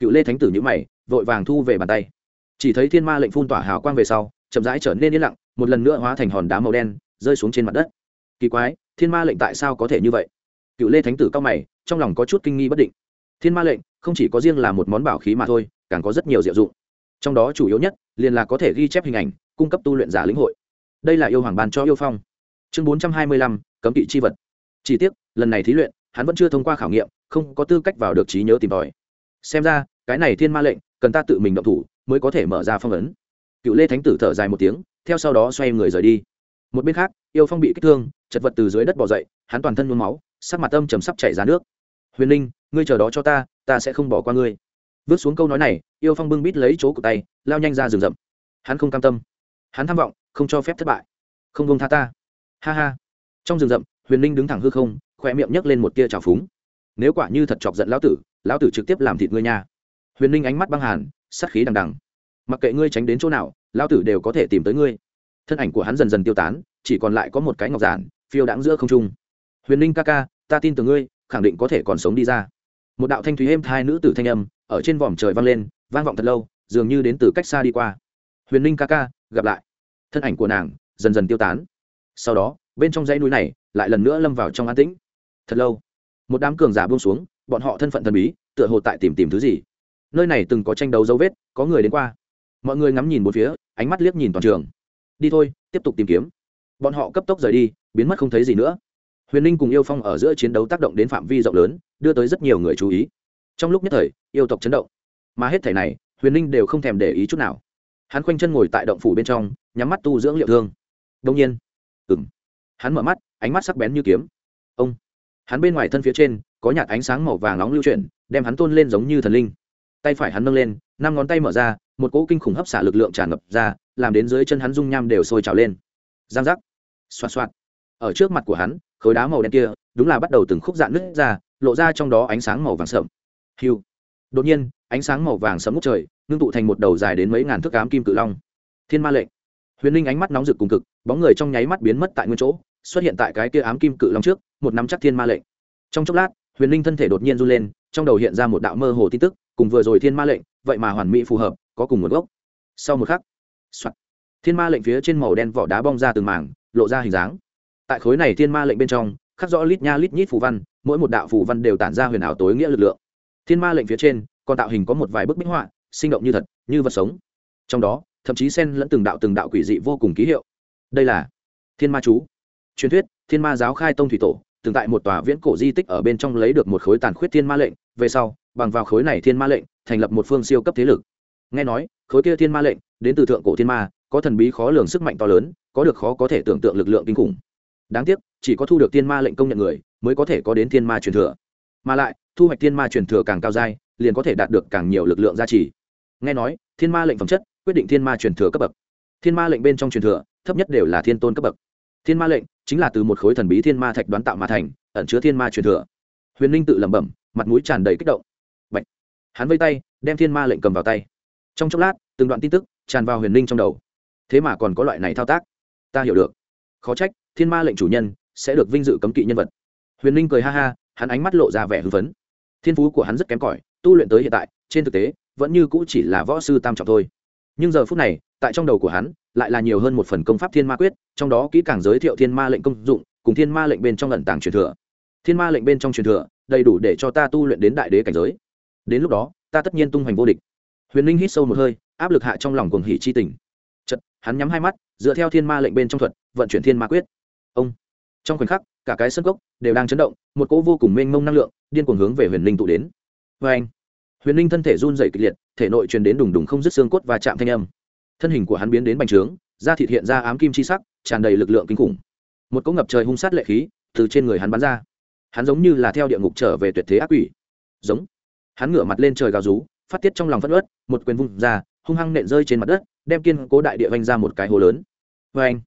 Cựu lê thánh tử nhữ mày, vội vàng thu về bàn tay. Chỉ thấy thiên ma lệnh phun tỏa hào quang về sau, chậm rãi trở nên yên lặng, một lần nữa hóa thành hòn đá màu đen, rơi xuống trên mặt đất. Kỳ quái, thiên ma lệnh tại sao có thể như vậy? Cựu lê thánh tử cao mày, trong lòng có chút kinh nghi bất định. Thiên ma lệnh không chỉ có riêng là một món bảo khí mà thôi, càng có rất nhiều diệu dụng trong đó chủ yếu nhất liền là có thể ghi chép hình ảnh, cung cấp tu luyện giả lĩnh hội. Đây là yêu hoàng ban cho yêu phong. Chương bốn trăm hai mươi lăm, cấm kỵ chi vật. Chỉ tiếc, lần này thí luyện, hắn vẫn chưa thông qua khảo nghiệm, không có tư cách vào được trí nhớ tìm tòi. Xem ra, cái này thiên ma lệnh, cần ta tự mình động thủ mới có thể mở ra phong ấn. Cựu lê thánh tử thở dài một tiếng, theo sau đó xoay người rời đi. Một bên khác, yêu phong bị kích thương, chật vật từ dưới đất bỏ dậy, hắn toàn thân nhuốm máu, sắc mặt âm chầm sắp chảy ra nước. Huyền linh, ngươi chờ đó cho ta ta sẽ không bỏ qua ngươi vứt xuống câu nói này, yêu phong bưng bít lấy chỗ của tay, lao nhanh ra rừng rậm. Hắn không cam tâm. Hắn tham vọng, không cho phép thất bại. Không bông tha ta. Ha ha. Trong rừng rậm, huyền linh đứng thẳng hư không khoe miệng nhấc lên một tia trào phúng. Nếu quả như thật chọc giận lão tử lão tử trực tiếp làm thịt ngươi nha. Huyền linh ánh mắt băng hàn, sát khí đằng đằng. Mặc kệ ngươi tránh đến chỗ nào, lão tử đều có thể tìm tới ngươi. Thân ảnh của hắn dần dần tiêu tán, chỉ còn lại có một cái ngọc giản, phiêu đãng giữa không trung. Huyền linh ca ca, ta tin tưởng ngươi, khẳng định có thể còn sống đi ra một đạo thanh thúy êm thai nữ tử thanh âm ở trên vòm trời vang lên, vang vọng thật lâu, dường như đến từ cách xa đi qua. Huyền linh ca ca, gặp lại. Thân ảnh của nàng dần dần tiêu tán. Sau đó, bên trong dãy núi này lại lần nữa lâm vào trong an tĩnh. Thật lâu, một đám cường giả buông xuống, bọn họ thân phận thần bí, tựa hồ tại tìm tìm thứ gì. Nơi này từng có tranh đấu dấu vết, có người đến qua. Mọi người ngắm nhìn một phía, ánh mắt liếc nhìn toàn trường. Đi thôi, tiếp tục tìm kiếm. Bọn họ cấp tốc rời đi, biến mất không thấy gì nữa. Huyền linh cùng yêu phong ở giữa chiến đấu tác động đến phạm vi rộng lớn đưa tới rất nhiều người chú ý. Trong lúc nhất thời, yêu tộc chấn động. Mà hết thể này, huyền linh đều không thèm để ý chút nào. Hắn khoanh chân ngồi tại động phủ bên trong, nhắm mắt tu dưỡng liệu thương. Đông nhiên ừng hắn mở mắt, ánh mắt sắc bén như kiếm. Ông, hắn bên ngoài thân phía trên, có nhạt ánh sáng màu vàng nóng lưu chuyển, đem hắn tôn lên giống như thần linh. Tay phải hắn nâng lên, năm ngón tay mở ra, một cỗ kinh khủng hấp xả lực lượng tràn ngập ra, làm đến dưới chân hắn dung nham đều sôi trào lên. Giang giác. Xoạt xoạt. Ở trước mặt của hắn, khối đá màu đen kia, đúng là bắt đầu từng khúc dạn nứt ra lộ ra trong đó ánh sáng màu vàng sậm. Hiu. Đột nhiên ánh sáng màu vàng sẫm ngút trời ngưng tụ thành một đầu dài đến mấy ngàn thước ám kim cự long. Thiên ma lệnh huyền linh ánh mắt nóng rực cùng cực bóng người trong nháy mắt biến mất tại nguyên chỗ xuất hiện tại cái kia ám kim cự long trước một nắm chắc thiên ma lệnh trong chốc lát huyền linh thân thể đột nhiên run lên trong đầu hiện ra một đạo mơ hồ tin tức cùng vừa rồi thiên ma lệnh vậy mà hoàn mỹ phù hợp có cùng một gốc. Sau một khắc soạt, thiên ma lệnh phía trên màu đen vỏ đá bong ra từng mảng lộ ra hình dáng. Tại khối này thiên ma lệnh bên trong khắc rõ lít nha lít nhít phù văn mỗi một đạo phù văn đều tản ra huyền ảo tối nghĩa lực lượng. Thiên ma lệnh phía trên, còn tạo hình có một vài bức minh họa, sinh động như thật, như vật sống. Trong đó, thậm chí xen lẫn từng đạo từng đạo quỷ dị vô cùng ký hiệu. Đây là thiên ma chú. Truyền thuyết, thiên ma giáo khai tông thủy tổ, từng tại một tòa viễn cổ di tích ở bên trong lấy được một khối tàn khuyết thiên ma lệnh, về sau, bằng vào khối này thiên ma lệnh, thành lập một phương siêu cấp thế lực. Nghe nói, khối kia thiên ma lệnh, đến từ thượng cổ thiên ma, có thần bí khó lường sức mạnh to lớn, có được khó có thể tưởng tượng lực lượng kinh khủng đáng tiếc chỉ có thu được thiên ma lệnh công nhận người mới có thể có đến thiên ma truyền thừa mà lại thu hoạch thiên ma truyền thừa càng cao dai liền có thể đạt được càng nhiều lực lượng gia trì nghe nói thiên ma lệnh phẩm chất quyết định thiên ma truyền thừa cấp bậc thiên ma lệnh bên trong truyền thừa thấp nhất đều là thiên tôn cấp bậc thiên ma lệnh chính là từ một khối thần bí thiên ma thạch đoán tạo mà thành ẩn chứa thiên ma truyền thừa huyền ninh tự lẩm bẩm mặt mũi tràn đầy kích động Bạch. hắn vây tay đem thiên ma lệnh cầm vào tay trong chốc lát từng đoạn tin tức tràn vào huyền ninh trong đầu thế mà còn có loại này thao tác ta hiểu được khó trách thiên ma lệnh chủ nhân sẽ được vinh dự cấm kỵ nhân vật. Huyền ninh cười ha ha, hắn ánh mắt lộ ra vẻ hưng phấn. Thiên phú của hắn rất kém cỏi, tu luyện tới hiện tại, trên thực tế, vẫn như cũ chỉ là võ sư tam trọng thôi. Nhưng giờ phút này, tại trong đầu của hắn, lại là nhiều hơn một phần công pháp thiên ma quyết, trong đó kỹ càng giới thiệu thiên ma lệnh công dụng, cùng thiên ma lệnh bên trong lận tàng truyền thừa. Thiên ma lệnh bên trong truyền thừa, đầy đủ để cho ta tu luyện đến đại đế cảnh giới. Đến lúc đó, ta tất nhiên tung hoành vô địch. Huyền linh hít sâu một hơi, áp lực hạ trong lòng cuồng hỉ chi tình. Chật hắn nhắm hai mắt, dựa theo thiên ma lệnh bên trong thuật, vận chuyển thiên ma quyết ông. Trong khoảnh khắc, cả cái sân gốc đều đang chấn động, một cỗ vô cùng mênh mông năng lượng điên cuồng hướng về huyền linh tụ đến. Vê anh, huyền linh thân thể run dày kịch liệt, thể nội truyền đến đùng đùng không dứt xương cốt và chạm thanh âm. Thân hình của hắn biến đến bành trướng, da thịt hiện ra ám kim chi sắc, tràn đầy lực lượng kinh khủng. Một cỗ ngập trời hung sát lệ khí từ trên người hắn bắn ra. Hắn giống như là theo địa ngục trở về tuyệt thế ác quỷ. Giống. Hắn ngửa mặt lên trời gào rú, phát tiết trong lòng phất ớt một quyền vung ra, hung hăng nện rơi trên mặt đất, đem kiên cố đại địa vanh ra một cái hồ lớn. Vê anh,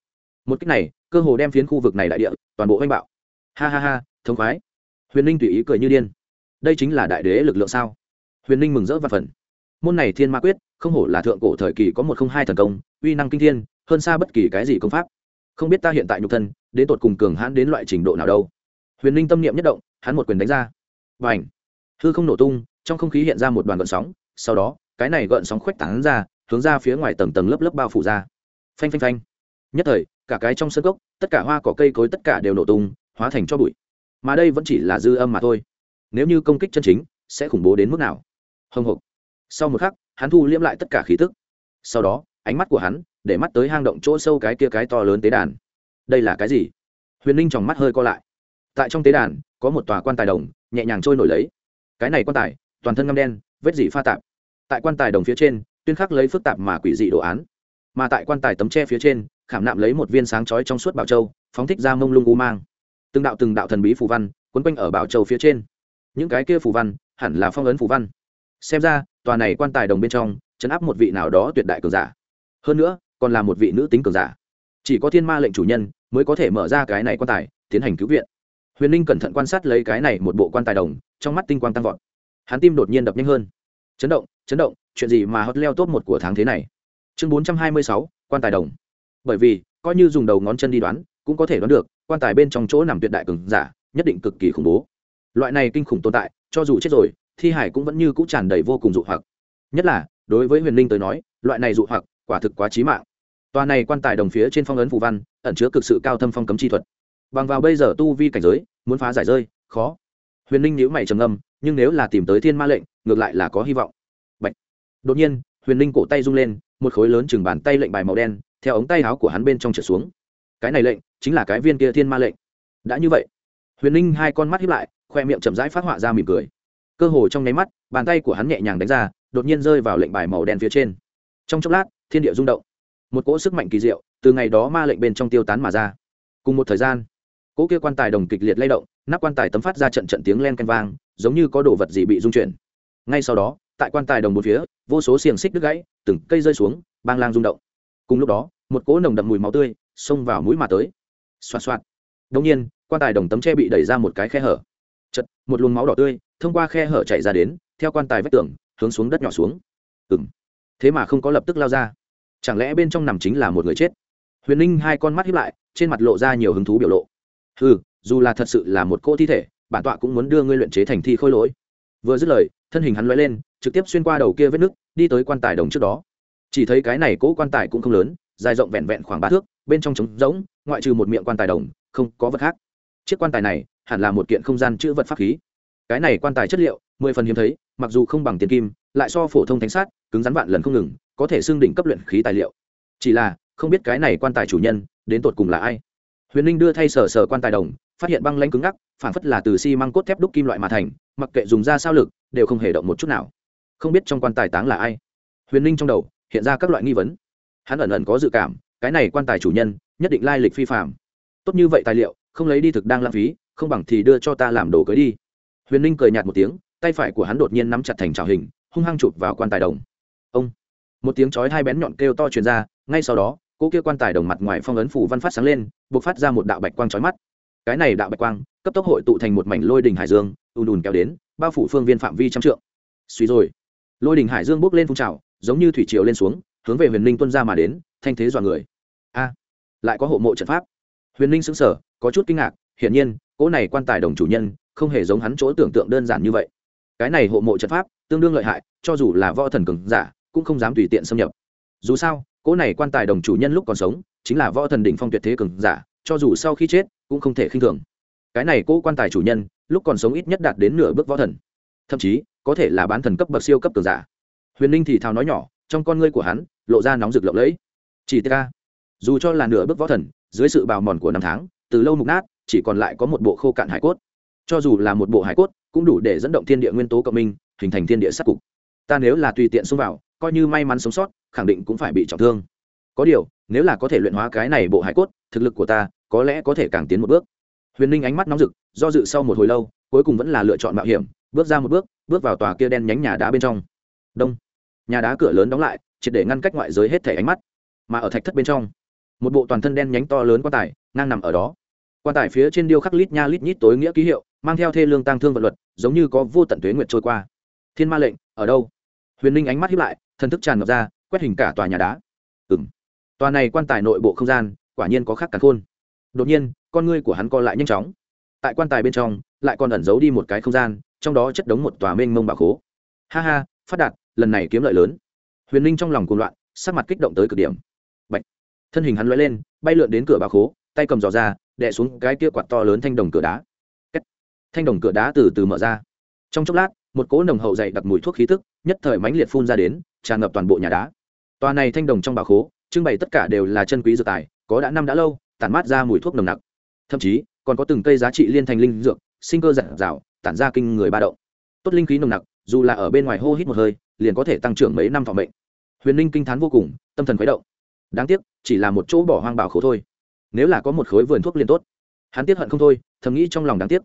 một cách này cơ hồ đem phiến khu vực này đại địa, toàn bộ vanh bạo. Ha ha ha, thống khoái. Huyền ninh tùy ý cười như điên. Đây chính là đại đế lực lượng sao? Huyền ninh mừng rỡ và phần môn này thiên ma quyết, không hổ là thượng cổ thời kỳ có một không hai thần công, uy năng kinh thiên, hơn xa bất kỳ cái gì công pháp. Không biết ta hiện tại nhục thân, đến tột cùng cường hãn đến loại trình độ nào đâu. Huyền ninh tâm niệm nhất động, hắn một quyền đánh ra. Và ảnh hư không nổ tung, trong không khí hiện ra một đoàn gợn sóng, sau đó, cái này gợn sóng khuếch tán ra, hướng ra phía ngoài tầng tầng lớp lớp bao phủ ra. Phanh phanh phanh. Nhất thời cả cái trong sân gốc tất cả hoa, cỏ cây, cối tất cả đều nổ tung, hóa thành cho bụi. Mà đây vẫn chỉ là dư âm mà thôi. Nếu như công kích chân chính, sẽ khủng bố đến mức nào? Hồng hộc sau một khắc, hắn thu liễm lại tất cả khí tức. Sau đó, ánh mắt của hắn để mắt tới hang động chỗ sâu cái kia cái to lớn tế đàn. Đây là cái gì? Huyền ninh tròng mắt hơi co lại. Tại trong tế đàn, có một tòa quan tài đồng, nhẹ nhàng trôi nổi lấy. Cái này quan tài, toàn thân ngâm đen, vết dỉ pha tạp. Tại quan tài đồng phía trên, tuyên khắc lấy phức tạp mà quỷ dị đồ án. Mà tại quan tài tấm tre phía trên khảm nạm lấy một viên sáng chói trong suốt bảo châu, phóng thích ra mông lung u mang. Từng đạo từng đạo thần bí phù văn, quấn quanh ở bảo châu phía trên. Những cái kia phù văn, hẳn là phong ấn phù văn. Xem ra, tòa này quan tài đồng bên trong, chấn áp một vị nào đó tuyệt đại cường giả. Hơn nữa, còn là một vị nữ tính cường giả. Chỉ có thiên ma lệnh chủ nhân mới có thể mở ra cái này quan tài, tiến hành cứu viện. Huyền ninh cẩn thận quan sát lấy cái này một bộ quan tài đồng, trong mắt tinh quang tăng vọt. Hắn tim đột nhiên đập nhanh hơn. Chấn động chấn động, chuyện gì mà hot leo top một của tháng thế này? Chương bốn trăm hai mươi sáu, quan tài đồng bởi vì, coi như dùng đầu ngón chân đi đoán, cũng có thể đoán được, quan tài bên trong chỗ nằm tuyệt đại cường giả, nhất định cực kỳ khủng bố. Loại này kinh khủng tồn tại, cho dù chết rồi, thi hải cũng vẫn như cũng tràn đầy vô cùng dụ hoặc. Nhất là, đối với huyền linh tới nói, loại này dụ hoặc, quả thực quá trí mạng. Tòa này quan tài đồng phía trên phong ấn phù văn, ẩn chứa cực sự cao thâm phong cấm chi thuật. Bằng vào bây giờ tu vi cảnh giới, muốn phá giải rơi, khó. Huyền linh nhíu mày trầm âm nhưng nếu là tìm tới thiên ma lệnh, ngược lại là có hy vọng. Bạch. đột nhiên, huyền linh cổ tay rung lên, một khối lớn chừng bàn tay lệnh bài màu đen theo ống tay áo của hắn bên trong trở xuống. Cái này lệnh chính là cái viên kia thiên ma lệnh. Đã như vậy, huyền linh hai con mắt hiếp lại, khoe miệng chậm rãi phát họa ra mỉm cười. Cơ hồ trong nháy mắt, bàn tay của hắn nhẹ nhàng đánh ra, đột nhiên rơi vào lệnh bài màu đen phía trên. Trong chốc lát, thiên địa rung động. Một cỗ sức mạnh kỳ diệu từ ngày đó ma lệnh bên trong tiêu tán mà ra. Cùng một thời gian, cỗ kia quan tài đồng kịch liệt lay động, nắp quan tài tấm phát ra trận trận tiếng len canh vang, giống như có đồ vật gì bị rung chuyển. Ngay sau đó, tại quan tài đồng một phía, vô số xiềng xích đứt gãy, từng cây rơi xuống, bang lang rung động cùng lúc đó, một cỗ nồng đậm mùi máu tươi xông vào mũi mà tới. Xoạt xoạt. Đông nhiên, quan tài đồng tấm tre bị đẩy ra một cái khe hở. Chật, một luồng máu đỏ tươi thông qua khe hở chạy ra đến, theo quan tài vách tường hướng xuống đất nhỏ xuống. Ừng thế mà không có lập tức lao ra. Chẳng lẽ bên trong nằm chính là một người chết? Huyền ninh hai con mắt hiếp lại, trên mặt lộ ra nhiều hứng thú biểu lộ. Ừ dù là thật sự là một cỗ thi thể, bản tọa cũng muốn đưa ngươi luyện chế thành thi khôi lỗi. Vừa dứt lời, thân hình hắn l lên, trực tiếp xuyên qua đầu kia vết nứt, đi tới quan tài đồng trước đó chỉ thấy cái này cỗ quan tài cũng không lớn, dài rộng vẹn vẹn khoảng ba thước, bên trong trống rỗng, ngoại trừ một miệng quan tài đồng, không có vật khác. Chiếc quan tài này hẳn là một kiện không gian chữ vật pháp khí. Cái này quan tài chất liệu, mười phần hiếm thấy, mặc dù không bằng tiền kim, lại so phổ thông thánh sát, cứng rắn vạn lần không ngừng, có thể xương đỉnh cấp luyện khí tài liệu. Chỉ là, không biết cái này quan tài chủ nhân, đến tột cùng là ai? Huyền ninh đưa thay sở sở quan tài đồng, phát hiện băng lanh cứng ngắc, phản phất là từ xi măng cốt thép đúc kim loại mà thành, mặc kệ dùng ra sao lực, đều không hề động một chút nào. Không biết trong quan tài táng là ai. Huyền ninh trong đầu hiện ra các loại nghi vấn. Hắn ẩn ẩn có dự cảm, cái này quan tài chủ nhân, nhất định lai lịch phi phạm tốt như vậy tài liệu, không lấy đi thực đang lãng phí, không bằng thì đưa cho ta làm đồ cưới đi. Huyền ninh cười nhạt một tiếng, tay phải của hắn đột nhiên nắm chặt thành trào hình, hung hăng chụp vào quan tài đồng. Ông! Một tiếng chói hai bén nhọn kêu to truyền ra, ngay sau đó, cô kia quan tài đồng mặt ngoài phong ấn phủ văn phát sáng lên buộc phát ra một đạo bạch quang chói mắt. Cái này đạo bạch quang, cấp tốc hội tụ thành một mảnh lôi đình hải dương, ùn ùn kéo đến, bao phủ phương viên phạm vi trăm trượng. Suy rồi, lôi đình hải dương bốc lên phun trào giống như thủy triều lên xuống, hướng về huyền ninh tuân ra mà đến, thanh thế dọa người. A, lại có hộ mộ trận pháp. Huyền ninh xứng sở có chút kinh ngạc, hiển nhiên, cỗ này quan tài đồng chủ nhân, không hề giống hắn chỗ tưởng tượng đơn giản như vậy. Cái này hộ mộ trận pháp, tương đương lợi hại, cho dù là võ thần cường giả, cũng không dám tùy tiện xâm nhập. Dù sao, cỗ này quan tài đồng chủ nhân lúc còn sống, chính là võ thần đỉnh phong tuyệt thế cường giả, cho dù sau khi chết, cũng không thể khinh thường. Cái này cỗ quan tài chủ nhân, lúc còn sống ít nhất đạt đến nửa bước võ thần. Thậm chí, có thể là bán thần cấp bậc siêu cấp cường giả huyền ninh thì thào nói nhỏ, trong con ngươi của hắn, lộ ra nóng rực lộng lẫy. Chỉ tk dù cho là nửa bước võ thần, dưới sự bào mòn của năm tháng, từ lâu mục nát, chỉ còn lại có một bộ khô cạn hải cốt. Cho dù là một bộ hải cốt, cũng đủ để dẫn động thiên địa nguyên tố cộng minh, hình thành thiên địa sắc cục. Ta nếu là tùy tiện xông vào, coi như may mắn sống sót, khẳng định cũng phải bị trọng thương. Có điều, nếu là có thể luyện hóa cái này bộ hải cốt, thực lực của ta, có lẽ có thể càng tiến một bước. Huyền ninh ánh mắt nóng rực, do dự sau một hồi lâu, cuối cùng vẫn là lựa chọn mạo hiểm, bước ra một bước bước vào tòa kia đen nhánh nhà đá bên trong. Đông nhà đá cửa lớn đóng lại, triệt để ngăn cách ngoại giới hết thể ánh mắt. Mà ở thạch thất bên trong, một bộ toàn thân đen nhánh to lớn quan tài ngang nằm ở đó. Quan tài phía trên điêu khắc lít nha lít nhít tối nghĩa ký hiệu, mang theo thê lương tăng thương vật luật, giống như có vô tận tuế nguyệt trôi qua. Thiên ma lệnh, ở đâu? Huyền ninh ánh mắt hiếp lại, thần thức tràn ngập ra, quét hình cả tòa nhà đá. Ừng tòa này quan tài nội bộ không gian, quả nhiên có khác cả khôn. Đột nhiên, con ngươi của hắn co lại nhanh chóng. Tại quan tài bên trong, lại còn ẩn giấu đi một cái không gian, trong đó chất đống một tòa mênh mông bạc hố ha ha, phát đạt lần này kiếm lợi lớn. Huyền ninh trong lòng cuồng loạn, sắc mặt kích động tới cực điểm. Bạch. thân hình hắn lóe lên, bay lượn đến cửa bà khố, tay cầm giò ra, đè xuống cái kia quạt to lớn thanh đồng cửa đá. Kết. thanh đồng cửa đá từ từ mở ra. Trong chốc lát, một cỗ nồng hậu dày đặc mùi thuốc khí tức, nhất thời mãnh liệt phun ra đến, tràn ngập toàn bộ nhà đá. Tòa này thanh đồng trong bà khố, trưng bày tất cả đều là chân quý dược tài, có đã năm đã lâu, tản mát ra mùi thuốc nồng nặc. Thậm chí, còn có từng cây giá trị liên thành linh dược, sinh cơ giản rào tản ra kinh người ba động. Tốt linh khí nồng nặc, dù là ở bên ngoài hô hít một hơi liền có thể tăng trưởng mấy năm thọ mệnh. Huyền linh kinh t h á n vô cùng, tâm thần khuấy động. Đáng tiếc, chỉ là một chỗ bỏ hoang bảo khổ thôi. Nếu là có một khối vườn thuốc liền tốt. Hắn tiếc hận không thôi, thầm nghĩ trong lòng đáng tiếc.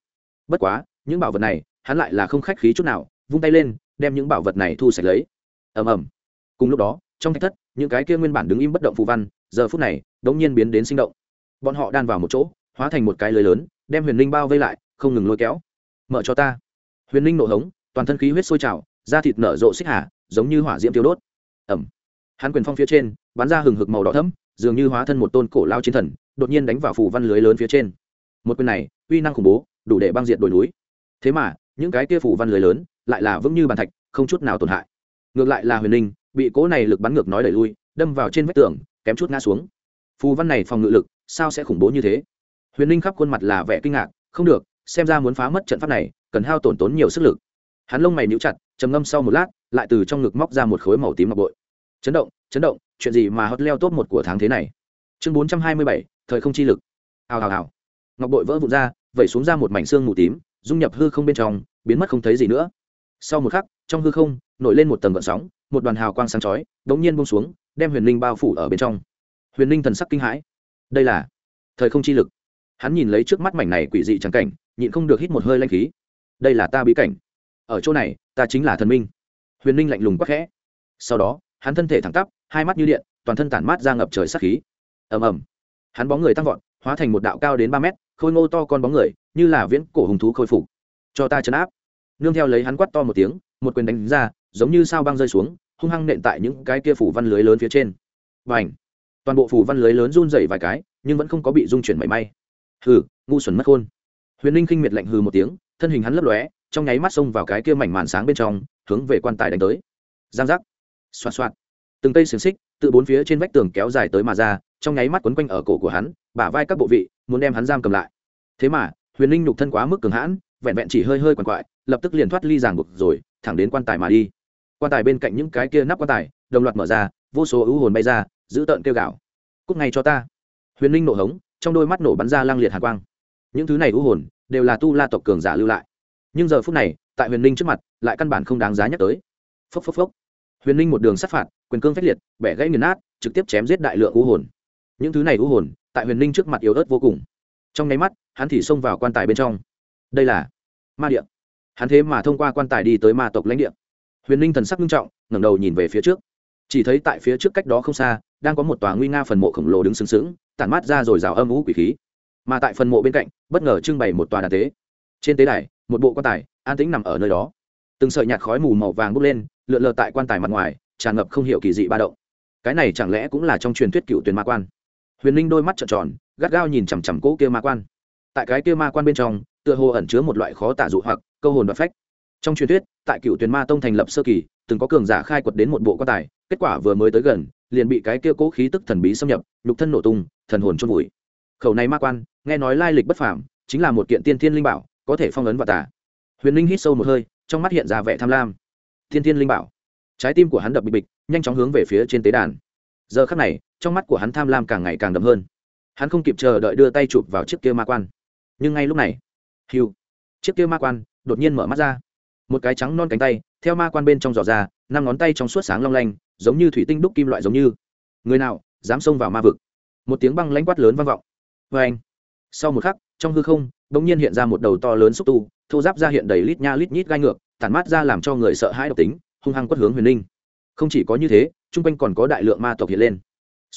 Bất quá, những bảo vật này, hắn lại là không khách khí chút nào, vung tay lên, đem những bảo vật này thu sạch lấy. Ầm ầm. Cùng lúc đó, trong thạch thất, những cái kia nguyên bản đứng im bất động phù văn, giờ phút này, đống nhiên biến đến sinh động. Bọn họ đan vào một chỗ, hóa thành một cái lưới lớn, đem huyền linh bao vây lại, không ngừng lôi kéo. Mở cho ta. Huyền linh nổ hống, toàn thân khí huyết sôi trào da thịt nở rộ xích hà, giống như hỏa diễm tiêu đốt. Ẩm. Hắn quyền phong phía trên, bắn ra hừng hực màu đỏ thẫm, dường như hóa thân một tôn cổ lao chiến thần, đột nhiên đánh vào phủ văn lưới lớn phía trên. Một quyền này, uy năng khủng bố, đủ để băng diện đồi núi. Thế mà, những cái kia phủ văn lưới lớn lại là vững như bàn thạch, không chút nào tổn hại. Ngược lại là huyền linh, bị cỗ này lực bắn ngược nói đẩy lui, đâm vào trên vách tường, kém chút ngã xuống. Phù văn này phòng ngự lực, sao sẽ khủng bố như thế? Huyền ninh khắp khuôn mặt là vẻ kinh ngạc, không được, xem ra muốn phá mất trận pháp này, cần hao tổn tốn nhiều sức lực. Hắn lông mày níu chặt trầm ngâm sau một lát, lại từ trong ngực móc ra một khối màu tím ngọc bội. Chấn động chấn động, chuyện gì mà hot leo top một của tháng thế này? Chương bốn trăm hai mươi bảy, thời không chi lực. Hào hào hào. Ngọc bội vỡ vụn ra, vẩy xuống ra một mảnh xương mù tím, dung nhập hư không bên trong, biến mất không thấy gì nữa. Sau một khắc, trong hư không, nổi lên một tầng gợn sóng, một đoàn hào quang sáng chói đ ố n g nhiên bông xuống, đem huyền linh bao phủ ở bên trong. Huyền linh thần sắc kinh hãi. Đây là thời không chi lực. Hắn nhìn lấy trước mắt mảnh này quỷ dị trắng cảnh, nhịn không được hít một hơi lanh khí. Đây là ta bí cảnh ở chỗ này, ta chính là thần minh. Huyền Minh lạnh lùng quắc khẽ. Sau đó, hắn thân thể thẳng tắp, hai mắt như điện, toàn thân tản mát ra ngập trời sắc khí. Ầm ầm. Hắn bóng người tăng vọt, hóa thành một đạo cao đến ba mét, khôi ngô to con bóng người, như là viễn cổ hùng thú khôi phục. Cho ta chấn áp. Nương theo lấy hắn quát to một tiếng, một quyền đánh ra, giống như sao băng rơi xuống, hung hăng nện tại những cái kia phủ văn lưới lớn phía trên. Và ảnh toàn bộ phủ văn lưới lớn run dày vài cái, nhưng vẫn không có bị dung chuyển mảy may. Hừ, ngu xuẩn mất khôn. Huyền ninh khinh miệt lạnh hừ một tiếng, thân hình hắn lấp lóe trong nháy mắt xông vào cái kia mảnh màn sáng bên trong, hướng về quan tài đánh tới. Giang giác. Xoạt xoạt. Từng cây xiềng xích tự bốn phía trên vách tường kéo dài tới mà ra, trong nháy mắt quấn quanh ở cổ của hắn, bả vai các bộ vị, muốn đem hắn giam cầm lại. Thế mà, huyền linh nhục thân quá mức cường hãn, vẹn vẹn chỉ hơi hơi quằn quại, lập tức liền thoát ly giảng buộc rồi, thẳng đến quan tài mà đi. Quan tài bên cạnh những cái kia nắp quan tài, đồng loạt mở ra, vô số ưu hồn bay ra giữ tợn kêu gạo cúc ngay cho ta. Huyền linh nổ hống, trong đôi mắt nổ bắn ra lang liệt hạ quang. Những thứ này ưu hồn, đều là tu la tộc cường giả lưu lại nhưng giờ phút này, tại huyền ninh trước mặt, lại căn bản không đáng giá nhắc tới. Phốc phốc phốc. Huyền ninh một đường sát phạt, quyền cương phách liệt, bẻ gãy nghiền nát, trực tiếp chém giết đại lượng u hồn. Những thứ này u hồn, tại huyền ninh trước mặt yếu ớt vô cùng. Trong nháy mắt, hắn thì xông vào quan tài bên trong. Đây là ma địa. Hắn thế mà thông qua quan tài đi tới ma tộc lãnh địa. Huyền ninh thần sắc nghiêm trọng, ngẩng đầu nhìn về phía trước. Chỉ thấy tại phía trước cách đó không xa, đang có một tòa nguy nga phần mộ khổng lồ đứng sừng sững, tản mát ra rồi rào âm ú quỷ khí. Mà tại phần mộ bên cạnh, bất ngờ trưng bày một tòa đàn tế. Trên tế đài một bộ quan tài, an tĩnh nằm ở nơi đó. Từng sợi nhạt khói mù màu vàng bốc lên, lượn lờ tại quan tài mặt ngoài, tràn ngập không hiểu kỳ dị ba động. Cái này chẳng lẽ cũng là trong truyền thuyết cựu tuyển ma quan? Huyền ninh đôi mắt trợn tròn, gắt gao nhìn chằm chằm cỗ kia ma quan. Tại cái kia ma quan bên trong, tựa hồ ẩn chứa một loại khó tả dụ hoặc, câu hồn và phách. Trong truyền thuyết, tại cựu tuyển ma tông thành lập sơ kỳ, từng có cường giả khai quật đến một bộ quan tài, kết quả vừa mới tới gần, liền bị cái kia cố khí tức thần bí xâm nhập, nhục thân nổ tung, thần hồn chôn vùi. Khẩu này ma quan, nghe nói lai lịch bất phàm, chính là một kiện tiên thiên linh bảo có thể phong ấn và tả huyền linh hít sâu một hơi, trong mắt hiện ra vẻ tham lam. Thiên thiên linh bảo. Trái tim của hắn đập bịch bịch, nhanh chóng hướng về phía trên tế đàn. Giờ khắc này, trong mắt của hắn tham lam càng ngày càng đậm hơn. Hắn không kịp chờ đợi đưa tay chụp vào chiếc kia ma quan. Nhưng ngay lúc này, hiu, chiếc kia ma quan đột nhiên mở mắt ra. Một cái trắng non cánh tay, theo ma quan bên trong giỏ ra, năm ngón tay trong suốt sáng long lanh, giống như thủy tinh đúc kim loại giống như. Người nào, dám xông vào ma vực? Một tiếng băng lãnh quát lớn vang vọng. Vê anh sau một khắc trong hư không đ ỗ n g nhiên hiện ra một đầu to lớn xúc tu, thô giáp ra hiện đầy lít nha lít nhít gai ngược, tản mát ra làm cho người sợ hãi độc tính, hung hăng quất hướng huyền linh. Không chỉ có như thế, chung quanh còn có đại lượng ma tộc hiện lên.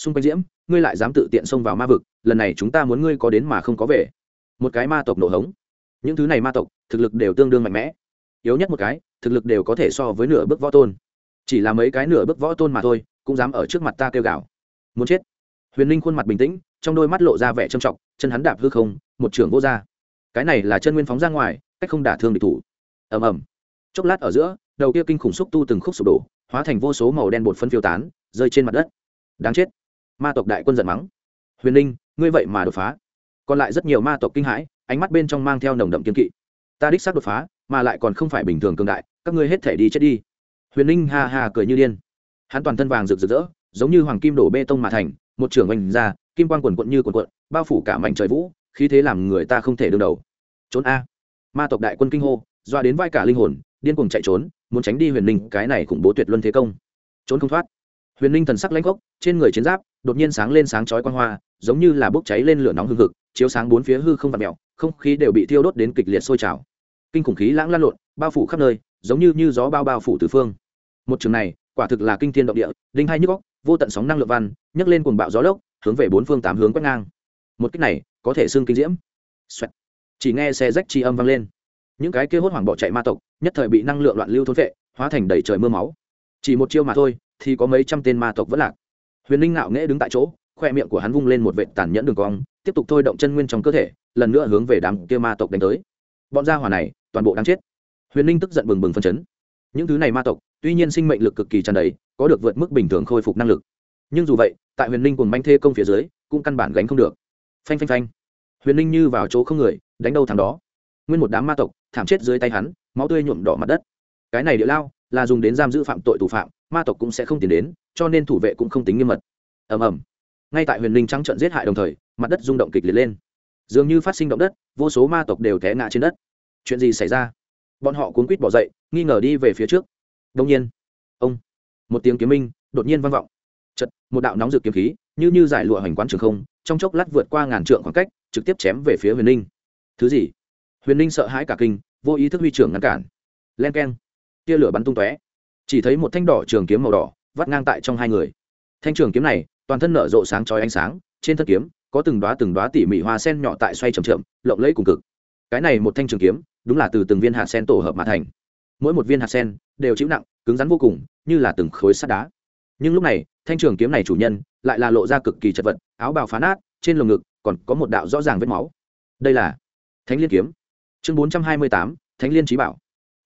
Xung quanh diễm, ngươi lại dám tự tiện xông vào ma vực, lần này chúng ta muốn ngươi có đến mà không có về. Một cái ma tộc nổ hống. Những thứ này ma tộc, thực lực đều tương đương mạnh mẽ. Yếu nhất một cái, thực lực đều có thể so với nửa bước võ tôn. Chỉ là mấy cái nửa bước võ tôn mà thôi, cũng dám ở trước mặt ta kêu gào. Muốn chết. Huyền Linh khuôn mặt bình tĩnh trong đôi mắt lộ ra vẻ trầm trọng, chân hắn đạp hư không, một trường vô ra. Cái này là chân nguyên phóng ra ngoài, cách không đả thương địch thủ. Ầm ầm. Chốc lát ở giữa, đầu kia kinh khủng xúc tu từng khúc sụp đổ, hóa thành vô số màu đen bột phân phiêu tán, rơi trên mặt đất. Đáng chết. Ma tộc đại quân giận mắng. Huyền ninh ngươi vậy mà đột phá. Còn lại rất nhiều ma tộc kinh hãi, ánh mắt bên trong mang theo nồng đậm kiên kỵ. Ta đích xác đột phá, mà lại còn không phải bình thường cường đại, các ngươi hết thể đi chết đi. Huyền ninh ha ha cười như điên. Hắn toàn thân vàng rực rỡ, giống như hoàng kim đổ bê tông mà thành một trưởng oanh ra, kim quan quần quận như quần quận, bao phủ cả mảnh trời vũ, khí thế làm người ta không thể đương đầu. Trốn a. Ma tộc đại quân kinh hô doa đến vai cả linh hồn, điên cuồng chạy trốn, muốn tránh đi huyền ninh cái này khủng bố tuyệt luân thế công. Trốn không thoát. Huyền ninh thần sắc lãnh gốc, trên người chiến giáp, đột nhiên sáng lên sáng chói quan hoa, giống như là bốc cháy lên lửa nóng hương hực, chiếu sáng bốn phía hư không vặt mẹo không khí đều bị thiêu đốt đến kịch liệt sôi trào. Kinh khủng khí lãng lan lộn, bao phủ khắp nơi, giống như như gió bao bao phủ từ phương. Một trường này, quả thực là kinh thiên động địa, đinh hai nhức góc vô tận sóng năng lượng văn, nhấc lên cuồng bạo gió lốc, hướng về bốn phương tám hướng quét ngang. Một cách này, có thể xương kinh diễm、Xoẹt. chỉ nghe xe rách chi âm vang lên. Những cái kia hốt hoảng bỏ chạy ma tộc, nhất thời bị năng lượng loạn lưu thôn vệ, hóa thành đầy trời mưa máu. Chỉ một chiêu mà thôi, thì có mấy trăm tên ma tộc vẫn lạc. Huyền linh ngạo nghễ đứng tại chỗ, khoe miệng của hắn vung lên một vệ tàn nhẫn đường cong, tiếp tục thôi động chân nguyên trong cơ thể, lần nữa hướng về đám kia ma tộc đánh tới. Bọn gia hỏa này, toàn bộ đang chết. Huyền linh tức giận bừng bừng phân chấn. Những thứ này ma tộc tuy nhiên sinh mệnh lực cực kỳ tràn đầy, có được vượt mức bình thường khôi phục năng lực. Nhưng dù vậy, tại huyền ninh cùng manh thê công phía dưới, cũng căn bản gánh không được. Phanh phanh phanh. Huyền ninh như vào chỗ không người, đánh đâu thằng đó. Nguyên một đám ma tộc, thảm chết dưới tay hắn, máu tươi nhuộm đỏ mặt đất. Cái này địa lao, là dùng đến giam giữ phạm tội thủ phạm, ma tộc cũng sẽ không tiến đến, cho nên thủ vệ cũng không tính nghiêm mật. Ầm ầm. Ngay tại huyền ninh trắng trận giết hại đồng thời, mặt đất rung động kịch liệt lên. Dường như phát sinh động đất, vô số ma tộc đều té ngã trên đất. Chuyện gì xảy ra? Bọn họ cuốn quýt bỏ dậy, nghi ngờ đi về phía trước đông nhiên, ông, một tiếng kiếm minh đột nhiên vang vọng. Chật một đạo nóng rực kiếm khí, như như giải lụa hoành quán trường không, trong chốc lát vượt qua ngàn trượng khoảng cách, trực tiếp chém về phía huyền ninh. Thứ gì? Huyền ninh sợ hãi cả kinh, vô ý thức huy trưởng ngăn cản. Len k e n tia lửa bắn tung tóe. Chỉ thấy một thanh đỏ trường kiếm màu đỏ, vắt ngang tại trong hai người. Thanh trường kiếm này, toàn thân nở rộ sáng trói ánh sáng, trên thân kiếm, có từng đoá từng đoá tỉ mỉ hoa sen nhỏ tại xoay trầm trượm lộng lẫy cùng cực. Cái này một thanh trường kiếm, đúng là từ từng viên hạt sen tổ hợp mà thành. Mỗi một viên hạt sen đều chịu nặng, cứng rắn vô cùng, như là từng khối sắt đá. Nhưng lúc này, thanh trường kiếm này chủ nhân lại là lộ ra cực kỳ chật vật, áo bào phá nát, trên lồng ngực còn có một đạo rõ ràng vết máu. Đây là thánh liên kiếm. Chương bốn trăm hai mươi tám, thánh liên trí bảo.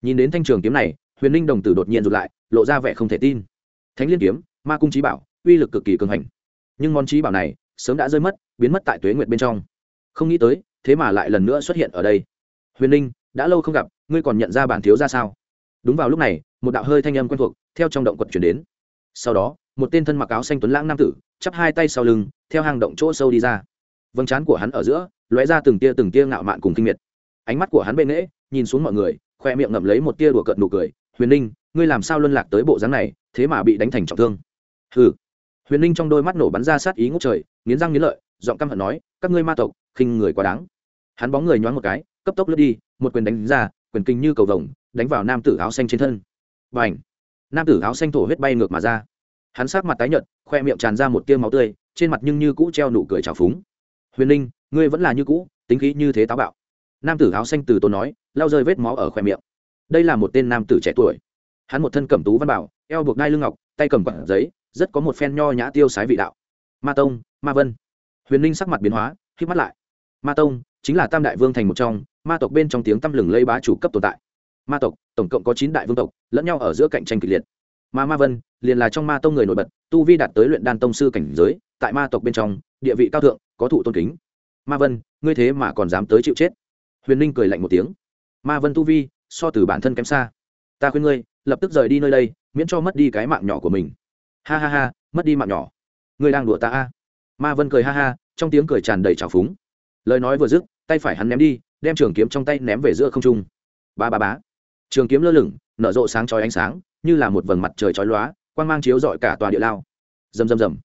Nhìn đến thanh trường kiếm này, huyền ninh đồng tử đột nhiên rụt lại, lộ ra vẻ không thể tin. Thánh liên kiếm, ma cung trí bảo, uy lực cực kỳ cường hành. Nhưng món trí bảo này sớm đã rơi mất, biến mất tại tuế nguyệt bên trong. Không nghĩ tới, thế mà lại lần nữa xuất hiện ở đây. Huyền ninh, đã lâu không gặp, ngươi còn nhận ra bản thiếu ra sao? Đúng vào lúc này, một đạo hơi thanh âm quen thuộc theo trong động quật chuyển đến. Sau đó, một tên thân mặc áo xanh tuấn lãng nam tử chắp hai tay sau lưng, theo hang động chỗ sâu đi ra. Vầng trán của hắn ở giữa, lóe ra từng tia từng tia ngạo mạn cùng kinh miệt. Ánh mắt của hắn bệ nghễ, nhìn xuống mọi người, khoe miệng ngậm lấy một tia đùa cợt nụ cười. Huyền ninh, ngươi làm sao luân lạc tới bộ dáng này, thế mà bị đánh thành trọng thương? Hừ. Huyền ninh trong đôi mắt nổ bắn ra sát ý ngốc trời, nghiến răng nghiến lợi, giọng căm hận nói, các ngươi ma tộc, khinh người quá đáng. Hắn bóng người nhoáng một cái, cấp tốc lướt đi, một quyền đánh ra, quyền kinh như cầu vồng đánh vào nam tử áo xanh trên thân. Và ảnh nam tử áo xanh thổ huyết bay ngược mà ra. Hắn sát mặt tái nhợt, khoe miệng tràn ra một tia máu tươi, trên mặt nhưng như cũ treo nụ cười trào phúng. Huyền linh, ngươi vẫn là như cũ, tính khí như thế táo bạo. Nam tử áo xanh từ tốn nói lao rơi vết máu ở khoe miệng. Đây là một tên nam tử trẻ tuổi. Hắn một thân cẩm tú văn bảo, eo buộc đai lưng ngọc, tay cầm quặng giấy, rất có một phen nho nhã tiêu sái vị đạo. Ma tông, ma vân. Huyền ninh sắc mặt biến hóa khi mắt lại. Ma tông, chính là tam đại vương thành một trong, ma tộc bên trong tiếng tăm lừng lây bá chủ cấp tồn tại ma tộc, tổng cộng có chín đại vương tộc, lẫn nhau ở giữa cạnh tranh kịch liệt. Ma ma vân liền là trong ma tông người nổi bật, tu vi đạt tới luyện đan tông sư cảnh giới, tại ma tộc bên trong, địa vị cao thượng, có thụ tôn kính. Ma vân, ngươi thế mà còn dám tới chịu chết. Huyền ninh cười lạnh một tiếng. Ma vân tu vi, so từ bản thân kém xa. Ta khuyên ngươi, lập tức rời đi nơi đây, miễn cho mất đi cái mạng nhỏ của mình. Ha ha ha, mất đi mạng nhỏ. Ngươi đang đùa ta a. Ma vân cười ha ha, trong tiếng cười tràn đầy trào phúng. Lời nói vừa dứt, tay phải hắn ném đi, đem trường kiếm trong tay ném về giữa không trung. Ba ba bá trường kiếm lơ lửng, nở rộ sáng chói ánh sáng, như là một vầng mặt trời chói lóa, quang mang chiếu rọi cả tòa địa lao. Rầm rầm rầm.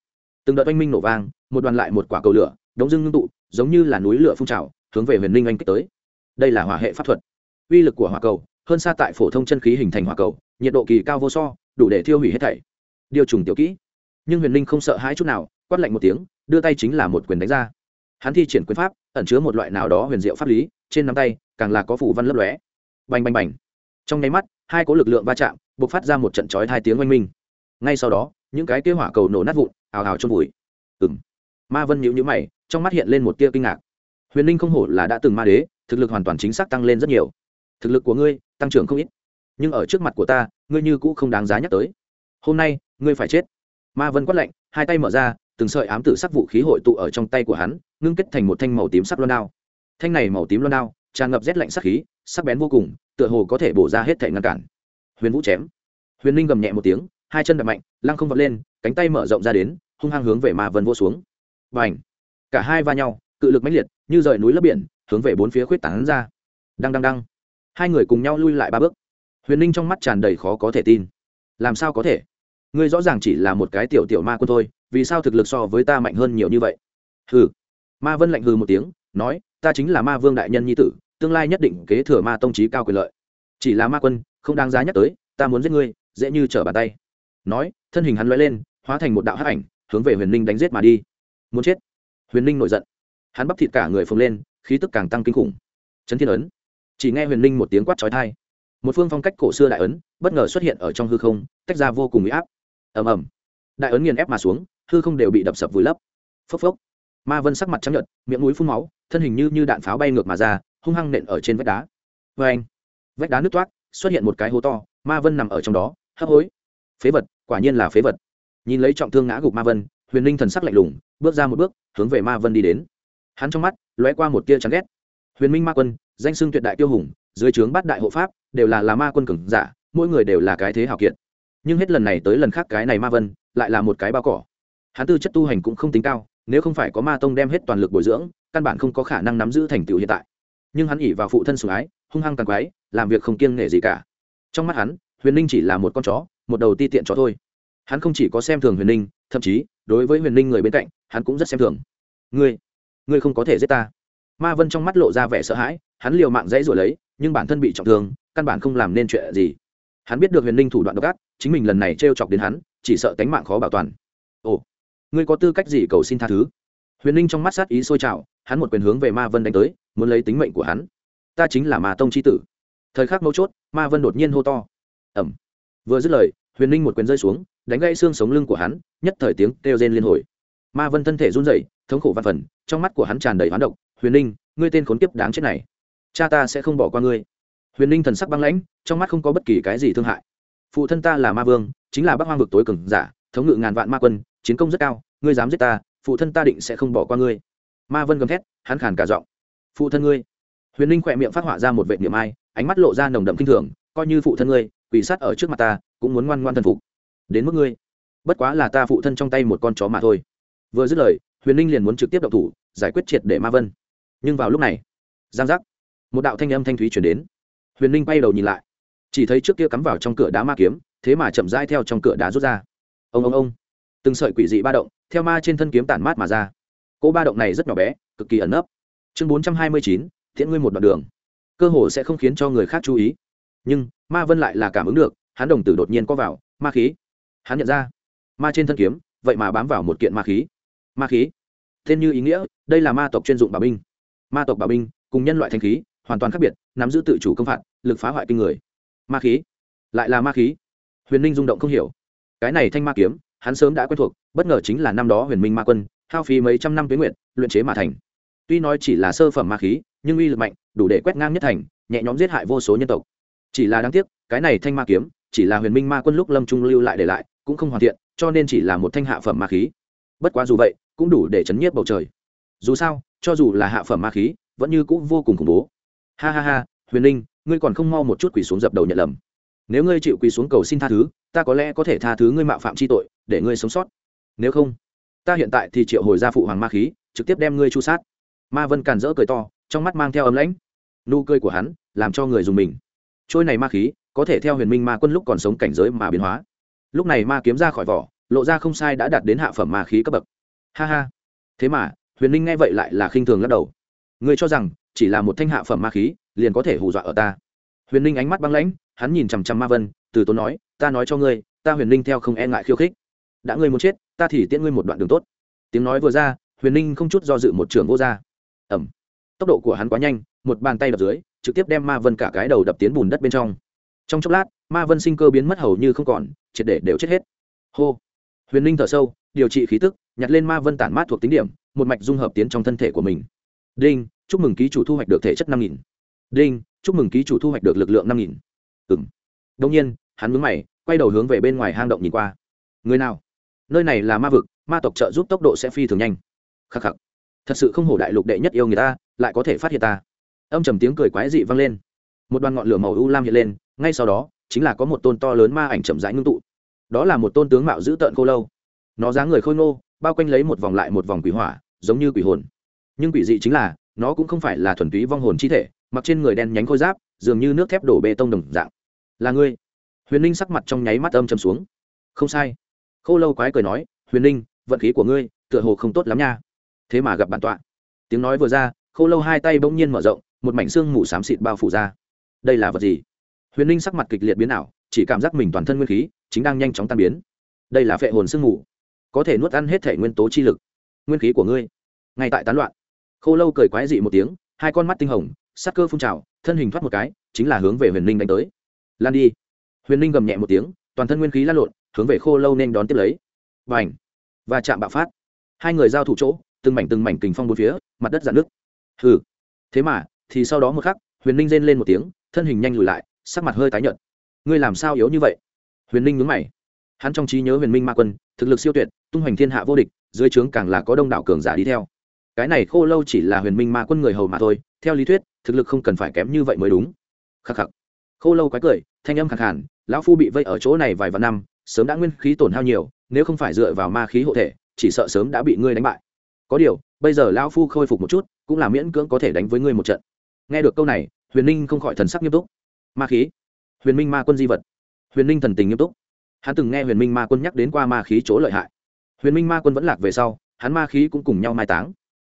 Từng đợt oanh minh nổ vang, một đoàn lại một quả cầu lửa, đống dưng ngưng tụ, giống như là núi lửa phun trào, hướng về huyền ninh anh kích tới. Đây là hỏa hệ pháp thuật. Uy lực của hỏa cầu, hơn xa tại phổ thông chân khí hình thành hỏa cầu, nhiệt độ kỳ cao vô so, đủ để thiêu hủy hết thảy. Điều trùng tiểu kỹ. Nhưng huyền ninh không sợ hãi chút nào, quát lạnh một tiếng, đưa tay chính là một quyền đánh ra. Hắn thi triển quyền pháp, ẩn chứa một loại nào đó huyền diệu pháp lý, trên nắm tay, càng là có phủ văn lấp lóe. Bành bành bành trong nháy mắt, hai có lực lượng va chạm b ộ c phát ra một trận chói hai tiếng oanh minh. Ngay sau đó, những cái kế hỏa cầu nổ nát vụn, ào ào trong bụi m ma vân nhịu nhữ mày, trong mắt hiện lên một tia kinh ngạc. Huyền ninh không hổ là đã từng ma đế, thực lực hoàn toàn chính xác tăng lên rất nhiều. Thực lực của ngươi tăng trưởng không ít, nhưng ở trước mặt của ta, ngươi như cũ không đáng giá nhắc tới. Hôm nay, ngươi phải chết. Ma vân quát lạnh, hai tay mở ra, từng sợi ám tử sắc vũ khí hội tụ ở trong tay của hắn, ngưng kết thành một thanh màu tím sắc loan đao. Thanh này màu tím loan đao, tràn ngập rét lạnh sắc khí, sắc bén vô cùng tựa hồ có thể bổ ra hết thể ngăn cản. Huyền vũ chém. Huyền linh gầm nhẹ một tiếng, hai chân đập mạnh, lăng không vọt lên, cánh tay mở rộng ra đến, hung hăng hướng về ma vân vô xuống. Và ảnh cả hai va nhau, cự lực mãnh liệt, như rời núi lấp biển, hướng về bốn phía khuyết tảng ra. Đăng đăng đăng! Hai người cùng nhau lui lại ba bước. Huyền ninh trong mắt tràn đầy khó có thể tin. Làm sao có thể? Ngươi rõ ràng chỉ là một cái tiểu tiểu ma quân thôi, vì sao thực lực so với ta mạnh hơn nhiều như vậy? Hừ! Ma vân lạnh hừ một tiếng, nói, ta chính là ma vương đại nhân nhi tử tương lai nhất định kế thừa ma tông trí cao quyền lợi. Chỉ là ma quân, không đáng giá nhắc tới, ta muốn giết ngươi, dễ như trở bàn tay. Nói, thân hình hắn l lên, hóa thành một đạo hắc ảnh, hướng về huyền ninh đánh giết mà đi. Muốn chết. Huyền ninh nổi giận. Hắn bắp thịt cả người phồng lên, khí tức càng tăng kinh khủng. Trấn thiên ấn. Chỉ nghe huyền ninh một tiếng quát trói thai một phương phong cách cổ xưa đại ấn, bất ngờ xuất hiện ở trong hư không, tách ra vô cùng bị áp. Ầm ầm. Đại ấn nghiền ép mà xuống, hư không đều bị đập sập vùi lấp. Phốc phốc. Ma vân sắc mặt trắng nhợt, miệng mũi phun máu, thân hình như như đạn pháo bay ngược mà ra hung hăng nện ở trên vách đá. Vê anh, vách đá nứt toát xuất hiện một cái hố to, ma vân nằm ở trong đó, hấp hối. Phế vật, quả nhiên là phế vật. Nhìn lấy trọng thương ngã gục ma vân, huyền linh thần sắc lạnh lùng, bước ra một bước, hướng về ma vân đi đến. Hắn trong mắt, lóe qua một tia chán ghét. Huyền minh ma quân, danh xưng tuyệt đại tiêu hùng, dưới trướng bát đại hộ pháp, đều là là ma quân cường giả, mỗi người đều là cái thế hào kiệt. Nhưng hết lần này tới lần khác cái này ma vân, lại là một cái bao cỏ. Hắn tư chất tu hành cũng không tính cao, nếu không phải có ma tông đem hết toàn lực bồi dưỡng, căn bản không có khả năng nắm giữ thành tựu hiện tại nhưng hắn ỉ vào phụ thân sủng ái, hung hăng càng quái, làm việc không kiêng nể gì cả. Trong mắt hắn, huyền ninh chỉ là một con chó, một đầu ti tiện chó thôi. Hắn không chỉ có xem thường huyền ninh thậm chí, đối với huyền ninh người bên cạnh, hắn cũng rất xem thường. Ngươi ngươi không có thể giết ta. Ma vân trong mắt lộ ra vẻ sợ hãi, hắn liều mạng dãy rồi lấy, nhưng bản thân bị trọng thương, căn bản không làm nên chuyện gì. Hắn biết được huyền ninh thủ đoạn độc ác, chính mình lần này t r e o chọc đến hắn, chỉ sợ tánh mạng khó bảo toàn. Ồ, ngươi có tư cách gì cầu xin tha thứ? Huyền ninh trong mắt sát ý sôi trào hắn một quyền hướng về ma vân đánh tới, muốn lấy tính mệnh của hắn. Ta chính là ma tông c h i tử. Thời khắc mấu chốt, ma vân đột nhiên hô to. Ẩm. Vừa dứt lời, huyền ninh một quyền rơi xuống, đánh gãy xương sống lưng của hắn, nhất thời tiếng kêu rên liên hồi. Ma vân thân thể run rẩy, thống khổ văn phần, trong mắt của hắn tràn đầy hoán độc. Huyền ninh ngươi tên khốn kiếp đáng chết này. Cha ta sẽ không bỏ qua ngươi. Huyền ninh thần sắc băng lãnh, trong mắt không có bất kỳ cái gì thương hại. Phụ thân ta là ma vương, chính là bác hoang vực tối cường giả, thống ngự ngàn vạn ma quân, chiến công rất cao, ngươi dám giết ta, phụ thân ta định sẽ không bỏ qua ngươi ma vân gầm thét, hắn khàn cả giọng. Phụ thân ngươi. Huyền ninh khỏe miệng phát họa ra một vệ niệm ai, ánh mắt lộ ra nồng đậm kinh thường, coi như phụ thân ngươi, quỷ sát ở trước mặt ta, cũng muốn ngoan ngoan thần phục. Đến mức ngươi. Bất quá là ta phụ thân trong tay một con chó mà thôi. Vừa dứt lời, huyền ninh liền muốn trực tiếp động thủ, giải quyết triệt để ma vân. Nhưng vào lúc này, giang giác, một đạo thanh âm thanh thúy chuyển đến. Huyền ninh bay đầu nhìn lại, chỉ thấy trước kia cắm vào trong cửa đá ma kiếm, thế mà chậm rãi theo trong cửa đá rút ra. Ông ông ông. Từng sợi quỷ dị ba động, theo ma trên thân kiếm tản mát mà ra cỗ ba động này rất nhỏ bé, cực kỳ ẩn nấp. Chương bốn trăm hai mươi chín, thiện ngươi một đoạn đường. Cơ hồ sẽ không khiến cho người khác chú ý. Nhưng, ma vân lại là cảm ứng được, hắn đồng tử đột nhiên có vào, ma khí. Hắn nhận ra, ma trên thân kiếm, vậy mà bám vào một kiện ma khí. Ma khí. Tên như ý nghĩa, đây là ma tộc chuyên dụng bảo binh. Ma tộc bảo binh, cùng nhân loại thanh khí, hoàn toàn khác biệt, nắm giữ tự chủ công phạt, lực phá hoại kinh người. Ma khí. Lại là ma khí. Huyền ninh rung động không hiểu. Cái này thanh ma kiếm, hắn sớm đã quen thuộc, bất ngờ chính là năm đó huyền minh ma quân hao phí mấy trăm năm tuyến nguyện luyện chế mà thành. Tuy nói chỉ là sơ phẩm ma khí, nhưng uy lực mạnh, đủ để quét ngang nhất thành, nhẹ nhõm giết hại vô số nhân tộc. Chỉ là đáng tiếc, cái này thanh ma kiếm, chỉ là huyền minh ma quân lúc lâm trung lưu lại để lại, cũng không hoàn thiện, cho nên chỉ là một thanh hạ phẩm ma khí. Bất quá dù vậy, cũng đủ để chấn nhiếp bầu trời. Dù sao, cho dù là hạ phẩm ma khí, vẫn như cũng vô cùng khủng bố. Ha ha ha, huyền linh, ngươi còn không mau một chút quỳ xuống dập đầu nhận lầm. Nếu ngươi chịu quỳ xuống cầu xin tha thứ, ta có lẽ có thể tha thứ ngươi mạo phạm chi tội, để ngươi sống sót. Nếu không ta hiện tại thì triệu hồi ra phụ hoàng ma khí, trực tiếp đem ngươi chu sát. Ma vân càn rỡ cười to, trong mắt mang theo ấm lãnh. Nụ cười của hắn, làm cho người dùng mình. Trôi này ma khí, có thể theo huyền minh ma quân lúc còn sống cảnh giới mà biến hóa. Lúc này ma kiếm ra khỏi vỏ, lộ ra không sai đã đạt đến hạ phẩm ma khí cấp bậc. Ha ha. Thế mà, huyền minh nghe vậy lại là khinh thường lắc đầu. Ngươi cho rằng, chỉ là một thanh hạ phẩm ma khí, liền có thể hù dọa ở ta. Huyền ninh ánh mắt băng lãnh, hắn nhìn chằm chằm ma vân, từ tốn nói, ta nói cho ngươi, ta huyền ninh theo không e ngại khiêu khích đã ngươi muốn chết, ta thì tiễn ngươi một đoạn đường tốt. Tiếng nói vừa ra, huyền ninh không chút do dự một trường vô ra. Ẩm tốc độ của hắn quá nhanh, một bàn tay đập dưới, trực tiếp đem ma vân cả cái đầu đập tiến bùn đất bên trong. Trong chốc lát, ma vân sinh cơ biến mất hầu như không còn, triệt để đều chết hết. Hô. Huyền ninh thở sâu, điều trị khí tức, nhặt lên ma vân tản mát thuộc tính điểm, một mạch dung hợp tiến trong thân thể của mình. Đinh, chúc mừng ký chủ thu hoạch được thể chất năm nghìn. Đinh, chúc mừng ký chủ thu hoạch được lực lượng năm nghìn. Ừng đông nhiên, hắn mướn mày, quay đầu hướng về bên ngoài hang động nhìn qua. Người nào? Nơi này là ma vực, ma tộc trợ giúp tốc độ sẽ phi thường nhanh. Khắc khắc. Thật sự không hổ đại lục đệ nhất yêu người ta, lại có thể phát hiện ta. Âm trầm tiếng cười quái dị vang lên. Một đoàn ngọn lửa màu u lam hiện lên, ngay sau đó, chính là có một tôn to lớn ma ảnh chậm rãi ngưng tụ. Đó là một tôn tướng mạo dữ tợn khô lâu. Nó dáng người khôi ngô, bao quanh lấy một vòng lại một vòng quỷ hỏa, giống như quỷ hồn. Nhưng quỷ dị chính là, nó cũng không phải là thuần túy vong hồn chi thể, mặc trên người đen nhánh khôi giáp, dường như nước thép đổ bê tông đồng dạng. Là ngươi. Huyền ninh sắc mặt trong nháy mắt âm chầm xuống. Không sai khô lâu quái cười nói, huyền ninh vận khí của ngươi tựa hồ không tốt lắm nha. Thế mà gặp bản tọa. Tiếng nói vừa ra, khô lâu hai tay bỗng nhiên mở rộng, một mảnh xương mù xám xịt bao phủ ra. Đây là vật gì? Huyền ninh sắc mặt kịch liệt biến ảo, chỉ cảm giác mình toàn thân nguyên khí chính đang nhanh chóng tan biến. Đây là phệ hồn sương mù, có thể nuốt ăn hết thể nguyên tố chi lực. Nguyên khí của ngươi ngay tại tán loạn. Khô lâu cười quái dị một tiếng, hai con mắt tinh hồng, sắc cơ phun trào, thân hình thoát một cái, chính là hướng về huyền ninh đánh tới. Lan đi. Huyền ninh gầm nhẹ một tiếng, toàn thân nguyên khí lan lộn hướng về khô lâu nên đón tiếp lấy. Và ảnh và chạm bạo phát. Hai người giao thủ chỗ, từng mảnh từng mảnh kình phong bốn phía, mặt đất dạn nước hừ! Thế mà, thì sau đó một khắc, huyền ninh rên lên một tiếng, thân hình nhanh lùi lại, sắc mặt hơi tái nhợt. Ngươi làm sao yếu như vậy? Huyền ninh nhướng mày. Hắn trong trí nhớ huyền minh ma quân, thực lực siêu tuyệt, tung hoành thiên hạ vô địch, dưới trướng càng là có đông đảo cường giả đi theo. Cái này khô lâu chỉ là huyền minh ma quân người hầu mà thôi, theo lý thuyết, thực lực không cần phải kém như vậy mới đúng. Khắc khắc. Khô lâu quái cười, thanh âm khẳng hẳn lão phu bị vây ở chỗ này vài vạn năm sớm đã nguyên khí tổn hao nhiều, nếu không phải dựa vào ma khí hộ thể, chỉ sợ sớm đã bị ngươi đánh bại. Có điều, bây giờ lão phu khôi phục một chút, cũng là miễn cưỡng có thể đánh với ngươi một trận. Nghe được câu này, huyền ninh không khỏi thần sắc nghiêm túc. Ma khí? Huyền minh ma quân di vật. Huyền ninh thần tình nghiêm túc. Hắn từng nghe huyền minh ma quân nhắc đến qua ma khí chỗ lợi hại. Huyền minh ma quân vẫn lạc về sau, hắn ma khí cũng cùng nhau mai táng.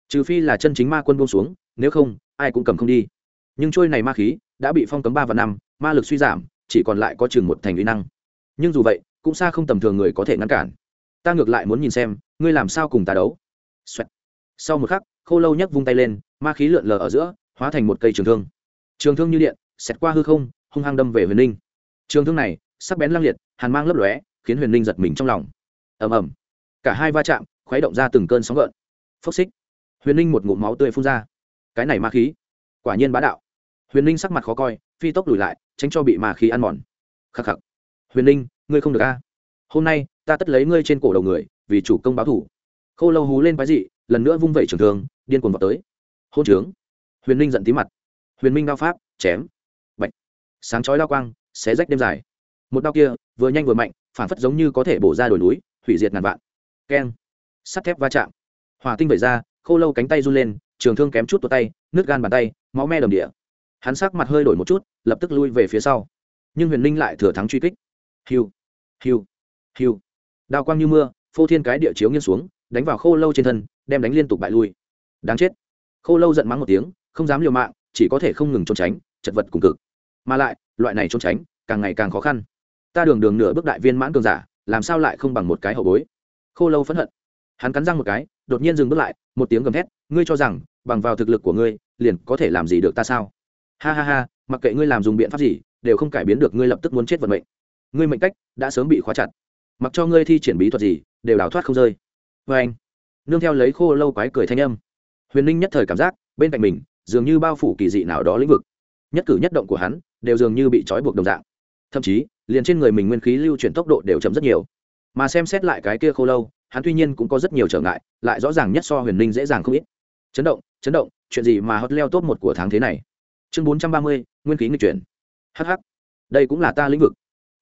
Trừ phi là chân chính ma quân buông xuống, nếu không, ai cũng cầm không đi. Nhưng trôi này ma khí đã bị phong cấm ba và năm, ma lực suy giảm, chỉ còn lại có chừng một thành uy năng. Nhưng dù vậy cũng xa không tầm thường người có thể ngăn cản. Ta ngược lại muốn nhìn xem, ngươi làm sao cùng ta đấu、Xoẹt. sau một khắc, khô lâu nhấc vung tay lên, ma khí lượn lờ ở giữa, hóa thành một cây trường thương. Trường thương như điện, xẹt qua hư không, hung hăng đâm về huyền ninh trường thương này, sắc bén lăng liệt, hàn mang lấp lóe, khiến huyền ninh giật mình trong lòng. Ầm ầm. Cả hai va chạm, khuấy động ra từng cơn sóng gợn. Phốc xích. Huyền ninh một ngụm máu tươi phun ra. Cái này ma khí, quả nhiên bá đạo. Huyền ninh sắc mặt khó coi, phi tốc lùi lại, tránh cho bị ma khí ăn mòn. Khắc khắc. Huyền ninh ngươi không được a. Hôm nay, ta tất lấy ngươi trên cổ đầu người, vì chủ công báo thủ. Khô lâu hú lên quái dị, lần nữa vung vẩy trường thương, điên cuồng vào tới. Hôn trướng. Huyền minh giận tí mặt. Huyền minh đao pháp, chém. Bệnh sáng chói lao quang, xé rách đêm dài. Một đao kia, vừa nhanh vừa mạnh, phản phất giống như có thể bổ ra đồi núi, hủy diệt ngàn vạn. Keng. Sắt thép va chạm. Hòa tinh vẩy ra, khô lâu cánh tay run lên, trường thương kém chút tuột tay nước gan bàn tay, máu me đầm địa. Hắn sắc mặt hơi đổi một chút, lập tức lui về phía sau. Nhưng huyền ninh lại thừa thắng truy kích. Hiu hiu hiu. Đao quang như mưa, phô thiên cái địa chiếu nghiêng xuống, đánh vào khô lâu trên thân, đem đánh liên tục bại lui. Đáng chết. Khô lâu giận mắng một tiếng, không dám liều mạng, chỉ có thể không ngừng trốn tránh, chật vật cùng cực. Mà lại, loại này trốn tránh, càng ngày càng khó khăn. Ta đường đường nửa bước đại viên mãn cường giả, làm sao lại không bằng một cái hậu bối? Khô lâu phẫn hận. Hắn cắn răng một cái, đột nhiên dừng bước lại, một tiếng gầm thét, ngươi cho rằng, bằng vào thực lực của ngươi, liền có thể làm gì được ta sao? Ha ha ha, mặc kệ ngươi làm dùng biện pháp gì, đều không cải biến được ngươi lập tức muốn chết vận mệnh ngươi mệnh cách đã sớm bị khóa chặt. Mặc cho ngươi thi triển bí thuật gì, đều đào thoát không rơi. Vê anh, nương theo lấy khô lâu quái cười thanh âm. Huyền ninh nhất thời cảm giác, bên cạnh mình, dường như bao phủ kỳ dị nào đó lĩnh vực. Nhất cử nhất động của hắn, đều dường như bị trói buộc đồng dạng. Thậm chí, liền trên người mình nguyên khí lưu chuyển tốc độ đều chậm rất nhiều. Mà xem xét lại cái kia khô lâu, hắn tuy nhiên cũng có rất nhiều trở ngại, lại rõ ràng nhất so huyền ninh dễ dàng không ít. Chấn động chấn động, chuyện gì mà hot leo top một của tháng thế này? Chương bốn trăm ba mươi, nguyên khí nghịch chuyển. Hh đây cũng là ta lĩnh vực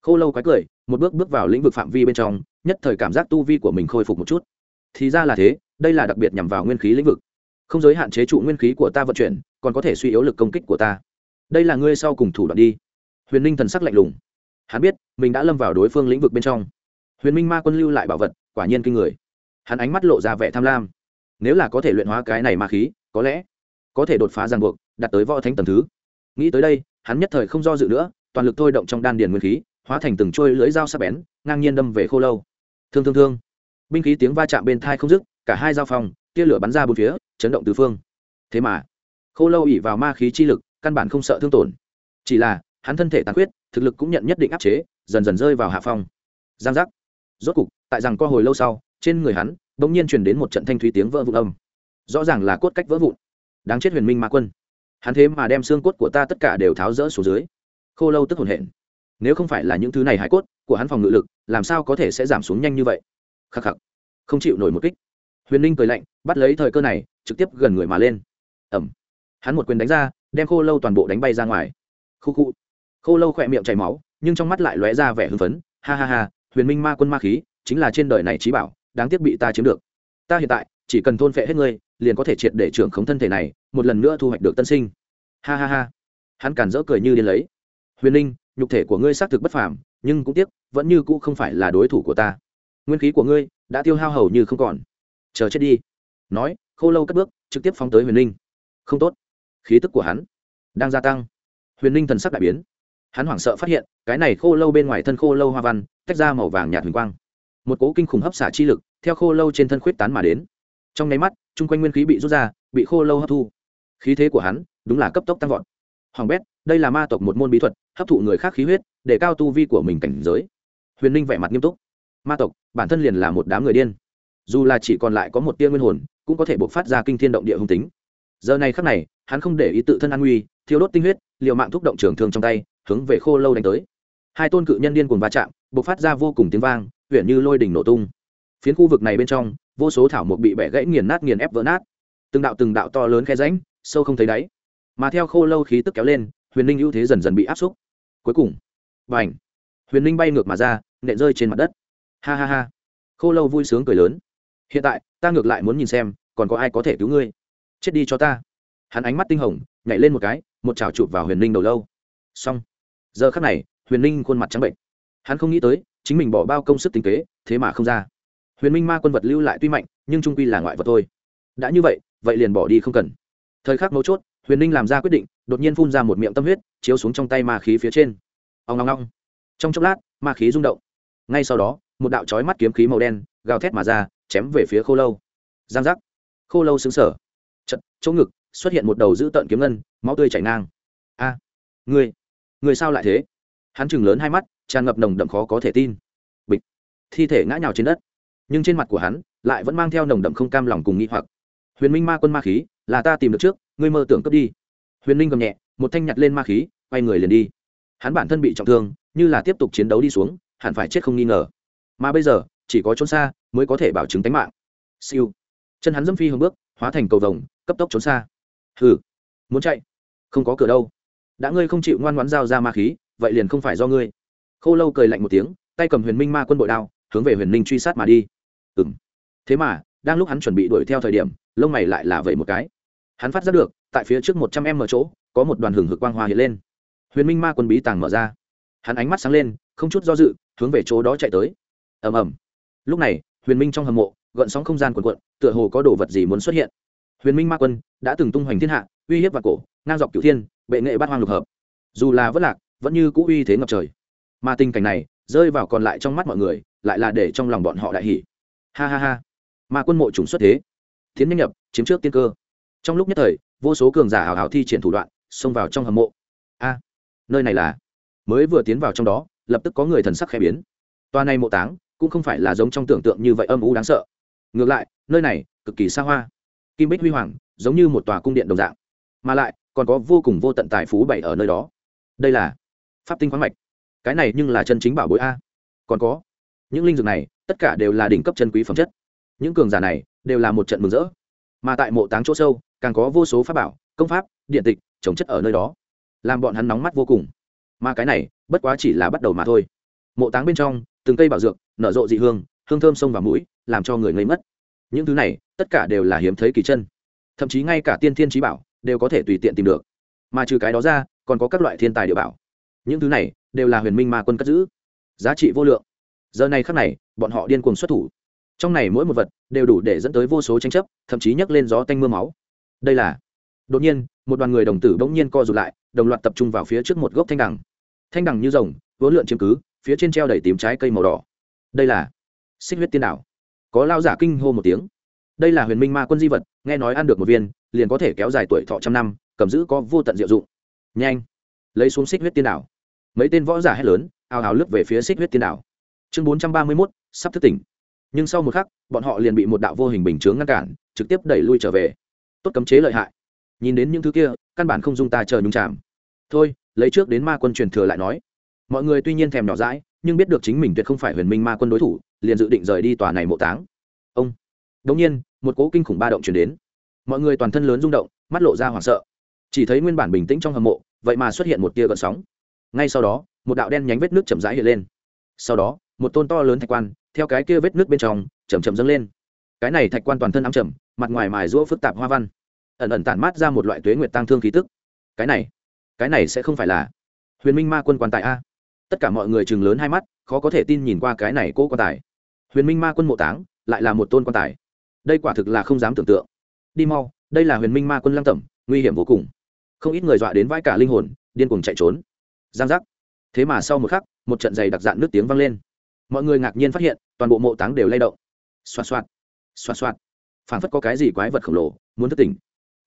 khô lâu quái cười, một bước bước vào lĩnh vực phạm vi bên trong, nhất thời cảm giác tu vi của mình khôi phục một chút. Thì ra là thế, đây là đặc biệt nhằm vào nguyên khí lĩnh vực. Không giới hạn chế trụ nguyên khí của ta vận chuyển, còn có thể suy yếu lực công kích của ta. Đây là ngươi sau cùng thủ đoạn đi. Huyền ninh thần sắc lạnh lùng. Hắn biết, mình đã lâm vào đối phương lĩnh vực bên trong. Huyền minh ma quân lưu lại bảo vật, quả nhiên kinh người. Hắn ánh mắt lộ ra vẻ tham lam. Nếu là có thể luyện hóa cái này ma khí, có lẽ có thể đột phá ràng buộc, đạt tới võ thánh tầm thứ. Nghĩ tới đây, hắn nhất thời không do dự nữa, toàn lực thôi động trong đan điền nguyên khí hóa thành từng trôi lưỡi dao sắc bén, ngang nhiên đâm về khô lâu. Thương thương thương. Binh khí tiếng va chạm bên thai không dứt, cả hai dao phòng, tia lửa bắn ra bốn phía, chấn động tứ phương. Thế mà, khô lâu ỉ vào ma khí chi lực, căn bản không sợ thương tổn. Chỉ là, hắn thân thể tàn khuyết, thực lực cũng nhận nhất định áp chế, dần dần rơi vào hạ phong. Giang giác. Rốt cục, tại rằng co hồi lâu sau, trên người hắn đ ỗ n g nhiên truyền đến một trận thanh thúy tiếng vỡ vụn âm. Rõ ràng là cốt cách vỡ vụn. Đáng chết huyền minh ma quân. Hắn thế mà đem xương cốt của ta tất cả đều tháo rỡ xuống dưới. Khô lâu tức hồn hển nếu không phải là những thứ này hải cốt của hắn phòng ngự lực, làm sao có thể sẽ giảm xuống nhanh như vậy? Khắc khắc, không chịu nổi một kích. Huyền ninh cười lạnh, bắt lấy thời cơ này, trực tiếp gần người mà lên. Ẩm hắn một quyền đánh ra, đem khô lâu toàn bộ đánh bay ra ngoài. Khu khu. Khô lâu khỏe miệng chảy máu, nhưng trong mắt lại lóe ra vẻ hưng phấn. Ha ha ha, huyền minh ma quân ma khí, chính là trên đời này trí bảo, đáng tiếc bị ta chiếm được. Ta hiện tại, chỉ cần thôn phệ hết ngươi, liền có thể triệt để trưởng khống thân thể này, một lần nữa thu hoạch được tân sinh. Ha ha ha. Hắn cản rỡ cười như điên lấy. Huyền ninh nhục thể của ngươi xác thực bất phàm, nhưng cũng tiếc, vẫn như cũ không phải là đối thủ của ta. Nguyên khí của ngươi đã tiêu hao hầu như không còn. Chờ chết đi. Nói, khô lâu cất bước, trực tiếp phóng tới huyền linh. Không tốt. Khí tức của hắn đang gia tăng. Huyền linh thần sắc đại biến. Hắn hoảng sợ phát hiện, cái này khô lâu bên ngoài thân khô lâu hoa văn, tách ra màu vàng nhạt huỳnh quang. Một cố kinh khủng hấp xả chi lực, theo khô lâu trên thân khuyết tán mà đến. Trong nháy mắt, chung quanh nguyên khí bị rút ra, bị khô lâu hấp thu. Khí thế của hắn đúng là cấp tốc tăng vọt. Hoàng bét đây là ma tộc một môn bí thuật, hấp thụ người khác khí huyết, để cao tu vi của mình cảnh giới. Huyền ninh vẻ mặt nghiêm túc. Ma tộc, bản thân liền là một đám người điên. Dù là chỉ còn lại có một tia nguyên hồn, cũng có thể buộc phát ra kinh thiên động địa hung tính. Giờ này khắc này, hắn không để ý tự thân an nguy thiếu đốt tinh huyết, liều mạng thúc động trường thương trong tay, hướng về khô lâu đánh tới. Hai tôn cự nhân điên cuồng va chạm, bộc phát ra vô cùng tiếng vang huyện như lôi đỉnh nổ tung. Phiến khu vực này bên trong, vô số thảo mộc bị bẻ gãy nghiền nát nghiền ép vỡ nát. Từng đạo từng đạo to lớn khe ránh sâu không thấy đáy. Mà theo khô lâu khí tức kéo lên huyền ninh ưu thế dần dần bị áp xúc. Cuối cùng b à n h huyền ninh bay ngược mà ra, nện rơi trên mặt đất. Ha ha ha. Khô lâu vui sướng cười lớn. Hiện tại, ta ngược lại muốn nhìn xem, còn có ai có thể cứu ngươi? Chết đi cho ta. Hắn ánh mắt tinh hồng, nhảy lên một cái, một chảo chụp vào huyền ninh đầu lâu. Xong. Giờ khắc này, huyền ninh khuôn mặt trắng bệnh hắn không nghĩ tới, chính mình bỏ bao công sức tính kế, thế mà không ra. Huyền minh ma quân vật lưu lại tuy mạnh, nhưng trung quy là ngoại vật thôi. Đã như vậy vậy liền bỏ đi không cần. Thời khắc mấu chốt huyền ninh làm ra quyết định đột nhiên phun ra một miệng tâm huyết chiếu xuống trong tay ma khí phía trên. Ông ngong ngong trong chốc lát ma khí rung động. Ngay sau đó một đạo trói mắt kiếm khí màu đen gào thét mà ra chém về phía khô lâu. Giang giác. Khô lâu xứng sở chật chỗ ngực xuất hiện một đầu dữ tợn kiếm ngân máu tươi chảy ngang. A à, người người sao lại thế? Hắn chừng lớn hai mắt tràn ngập nồng đậm khó có thể tin. Bịch. Thi thể ngã nhào trên đất. Nhưng trên mặt của hắn lại vẫn mang theo nồng đậm không cam lòng cùng nghi hoặc. Huyền minh ma quân ma khí là ta tìm được trước ngươi mơ tưởng cướp đi. Huyền ninh gầm nhẹ, một thanh nhặt lên ma khí, quay người liền đi. Hắn bản thân bị trọng thương, như là tiếp tục chiến đấu đi xuống, hẳn phải chết không nghi ngờ. Mà bây giờ, chỉ có trốn xa mới có thể bảo chứng tính mạng. Siêu. Chân hắn dâm phi hướng bước, hóa thành cầu vồng, cấp tốc trốn xa. Hừ. Muốn chạy? Không có cửa đâu. Đã ngươi không chịu ngoan ngoãn giao ra ma khí, vậy liền không phải do ngươi. Khô lâu cười lạnh một tiếng, tay cầm huyền minh ma quân bội đao, hướng về huyền minh truy sát mà đi. Ừ m thế mà, đang lúc hắn chuẩn bị đuổi theo thời điểm, lông mày lại là vậy một cái hắn phát giác được, tại phía trước một trăm em ở chỗ, có một đoàn hừng hực quang hoa hiện lên. Huyền minh ma quân bí tàng mở ra. Hắn ánh mắt sáng lên, không chút do dự, hướng về chỗ đó chạy tới. Ầm ầm. Lúc này, huyền minh trong hầm mộ, gợn sóng không gian quần quận tựa hồ có đồ vật gì muốn xuất hiện. Huyền minh ma quân đã từng tung hoành thiên hạ, uy hiếp và cổ, ngang dọc cửu thiên, bệ nghệ bát hoang lục hợp. Dù là vất lạc, vẫn như cũ uy thế ngập trời. Mà tình cảnh này, rơi vào còn lại trong mắt mọi người, lại là để trong lòng bọn họ đại hỉ. Ha ha ha. Ma quân mộ trùng xuất thế. Tiến nhanh nhập, chiếm trước tiên cơ trong lúc nhất thời, vô số cường giả hào hào thi triển thủ đoạn, xông vào trong hầm mộ. A, nơi này là? Mới vừa tiến vào trong đó, lập tức có người thần sắc khẽ biến. Toa này mộ táng, cũng không phải là giống trong tưởng tượng như vậy âm u đáng sợ. Ngược lại, nơi này, cực kỳ xa hoa. Kim bích huy hoàng, giống như một tòa cung điện đồng dạng. Mà lại, còn có vô cùng vô tận tài phú bảy ở nơi đó. Đây là pháp tinh khoáng mạch. Cái này nhưng là chân chính bảo bối a. Còn có, những linh dược này, tất cả đều là đỉnh cấp chân quý phẩm chất. Những cường giả này, đều là một trận mừng rỡ mà tại mộ táng chỗ sâu, càng có vô số pháp bảo, công pháp, điện tịch trồng chất ở nơi đó, làm bọn hắn nóng mắt vô cùng. Mà cái này, bất quá chỉ là bắt đầu mà thôi. Mộ táng bên trong, từng cây bảo dược, nở rộ dị hương hương thơm sông vào mũi, làm cho người ngây mất những thứ này, tất cả đều là hiếm thấy kỳ chân. Thậm chí ngay cả tiên thiên trí bảo đều có thể tùy tiện tìm được. Mà trừ cái đó ra, còn có các loại thiên tài địa bảo. Những thứ này đều là huyền minh ma quân cất giữ. Giá trị vô lượng. Giờ này khắc này, bọn họ điên cuồng xuất thủ trong này mỗi một vật đều đủ để dẫn tới vô số tranh chấp, thậm chí nhấc lên gió tanh m ư a máu. Đây là, đột nhiên, một đoàn người đồng tử bỗng nhiên co rụt lại, đồng loạt tập trung vào phía trước một gốc thanh đằng. Thanh đằng như rồng, vốn lượn chiếm cứ, phía trên treo đầy tím trái cây màu đỏ. Đây là xích huyết tiên đảo. Có lao giả kinh hô một tiếng. Đây là huyền minh ma quân di vật, nghe nói ăn được một viên, liền có thể kéo dài tuổi thọ trăm năm, cầm giữ có vô tận diệu dụng. Nhanh, lấy xuống xích huyết tiên đảo. Mấy tên võ giả hét lớn, ào ào lướt về phía xích huyết tiên đảo. Chương bốn trăm ba mươi mốt, sắp thức tỉnh nhưng sau một khắc, bọn họ liền bị một đạo vô hình bình chướng ngăn cản, trực tiếp đẩy lui trở về. Tốt cấm chế lợi hại. Nhìn đến những thứ kia, căn bản không dung ta chờ nhung chạm. Thôi, lấy trước đến ma quân truyền thừa lại nói. Mọi người tuy nhiên thèm nhỏ rãi nhưng biết được chính mình tuyệt không phải huyền minh ma quân đối thủ, liền dự định rời đi tòa này mộ táng. Ông. Đống nhiên, một cỗ kinh khủng ba động chuyển đến. Mọi người toàn thân lớn rung động, mắt lộ ra hoảng sợ. Chỉ thấy nguyên bản bình tĩnh trong hầm mộ, vậy mà xuất hiện một tia gợn sóng. Ngay sau đó, một đạo đen nhánh vết nước chậm rãi hiện lên sau đó, một tôn to lớn thạch quan, theo cái kia vết nước bên trong chầm chậm dâng lên. Cái này thạch quan toàn thân ám chầm mặt ngoài mài rũa phức tạp hoa văn. Ẩn ẩn tản mát ra một loại tuế nguyệt tăng thương khí tức. Cái này cái này sẽ không phải là huyền minh ma quân quan tài a? Tất cả mọi người chừng lớn hai mắt, khó có thể tin nhìn qua cái này cố quan tài. Huyền minh ma quân mộ táng, lại là một tôn quan tài. Đây quả thực là không dám tưởng tượng. Đi mau, đây là huyền minh ma quân lăng tẩm, nguy hiểm vô cùng. Không ít người dọa đến vai cả linh hồn, điên cuồng chạy trốn. Giang giác. Thế mà sau một khắc một trận giày đặc dạn nước tiếng vang lên. Mọi người ngạc nhiên phát hiện, toàn bộ mộ táng đều lay động. Xoa xoạt xoa xoạt. Phảng phất có cái gì quái vật khổng lồ, muốn thức tỉnh.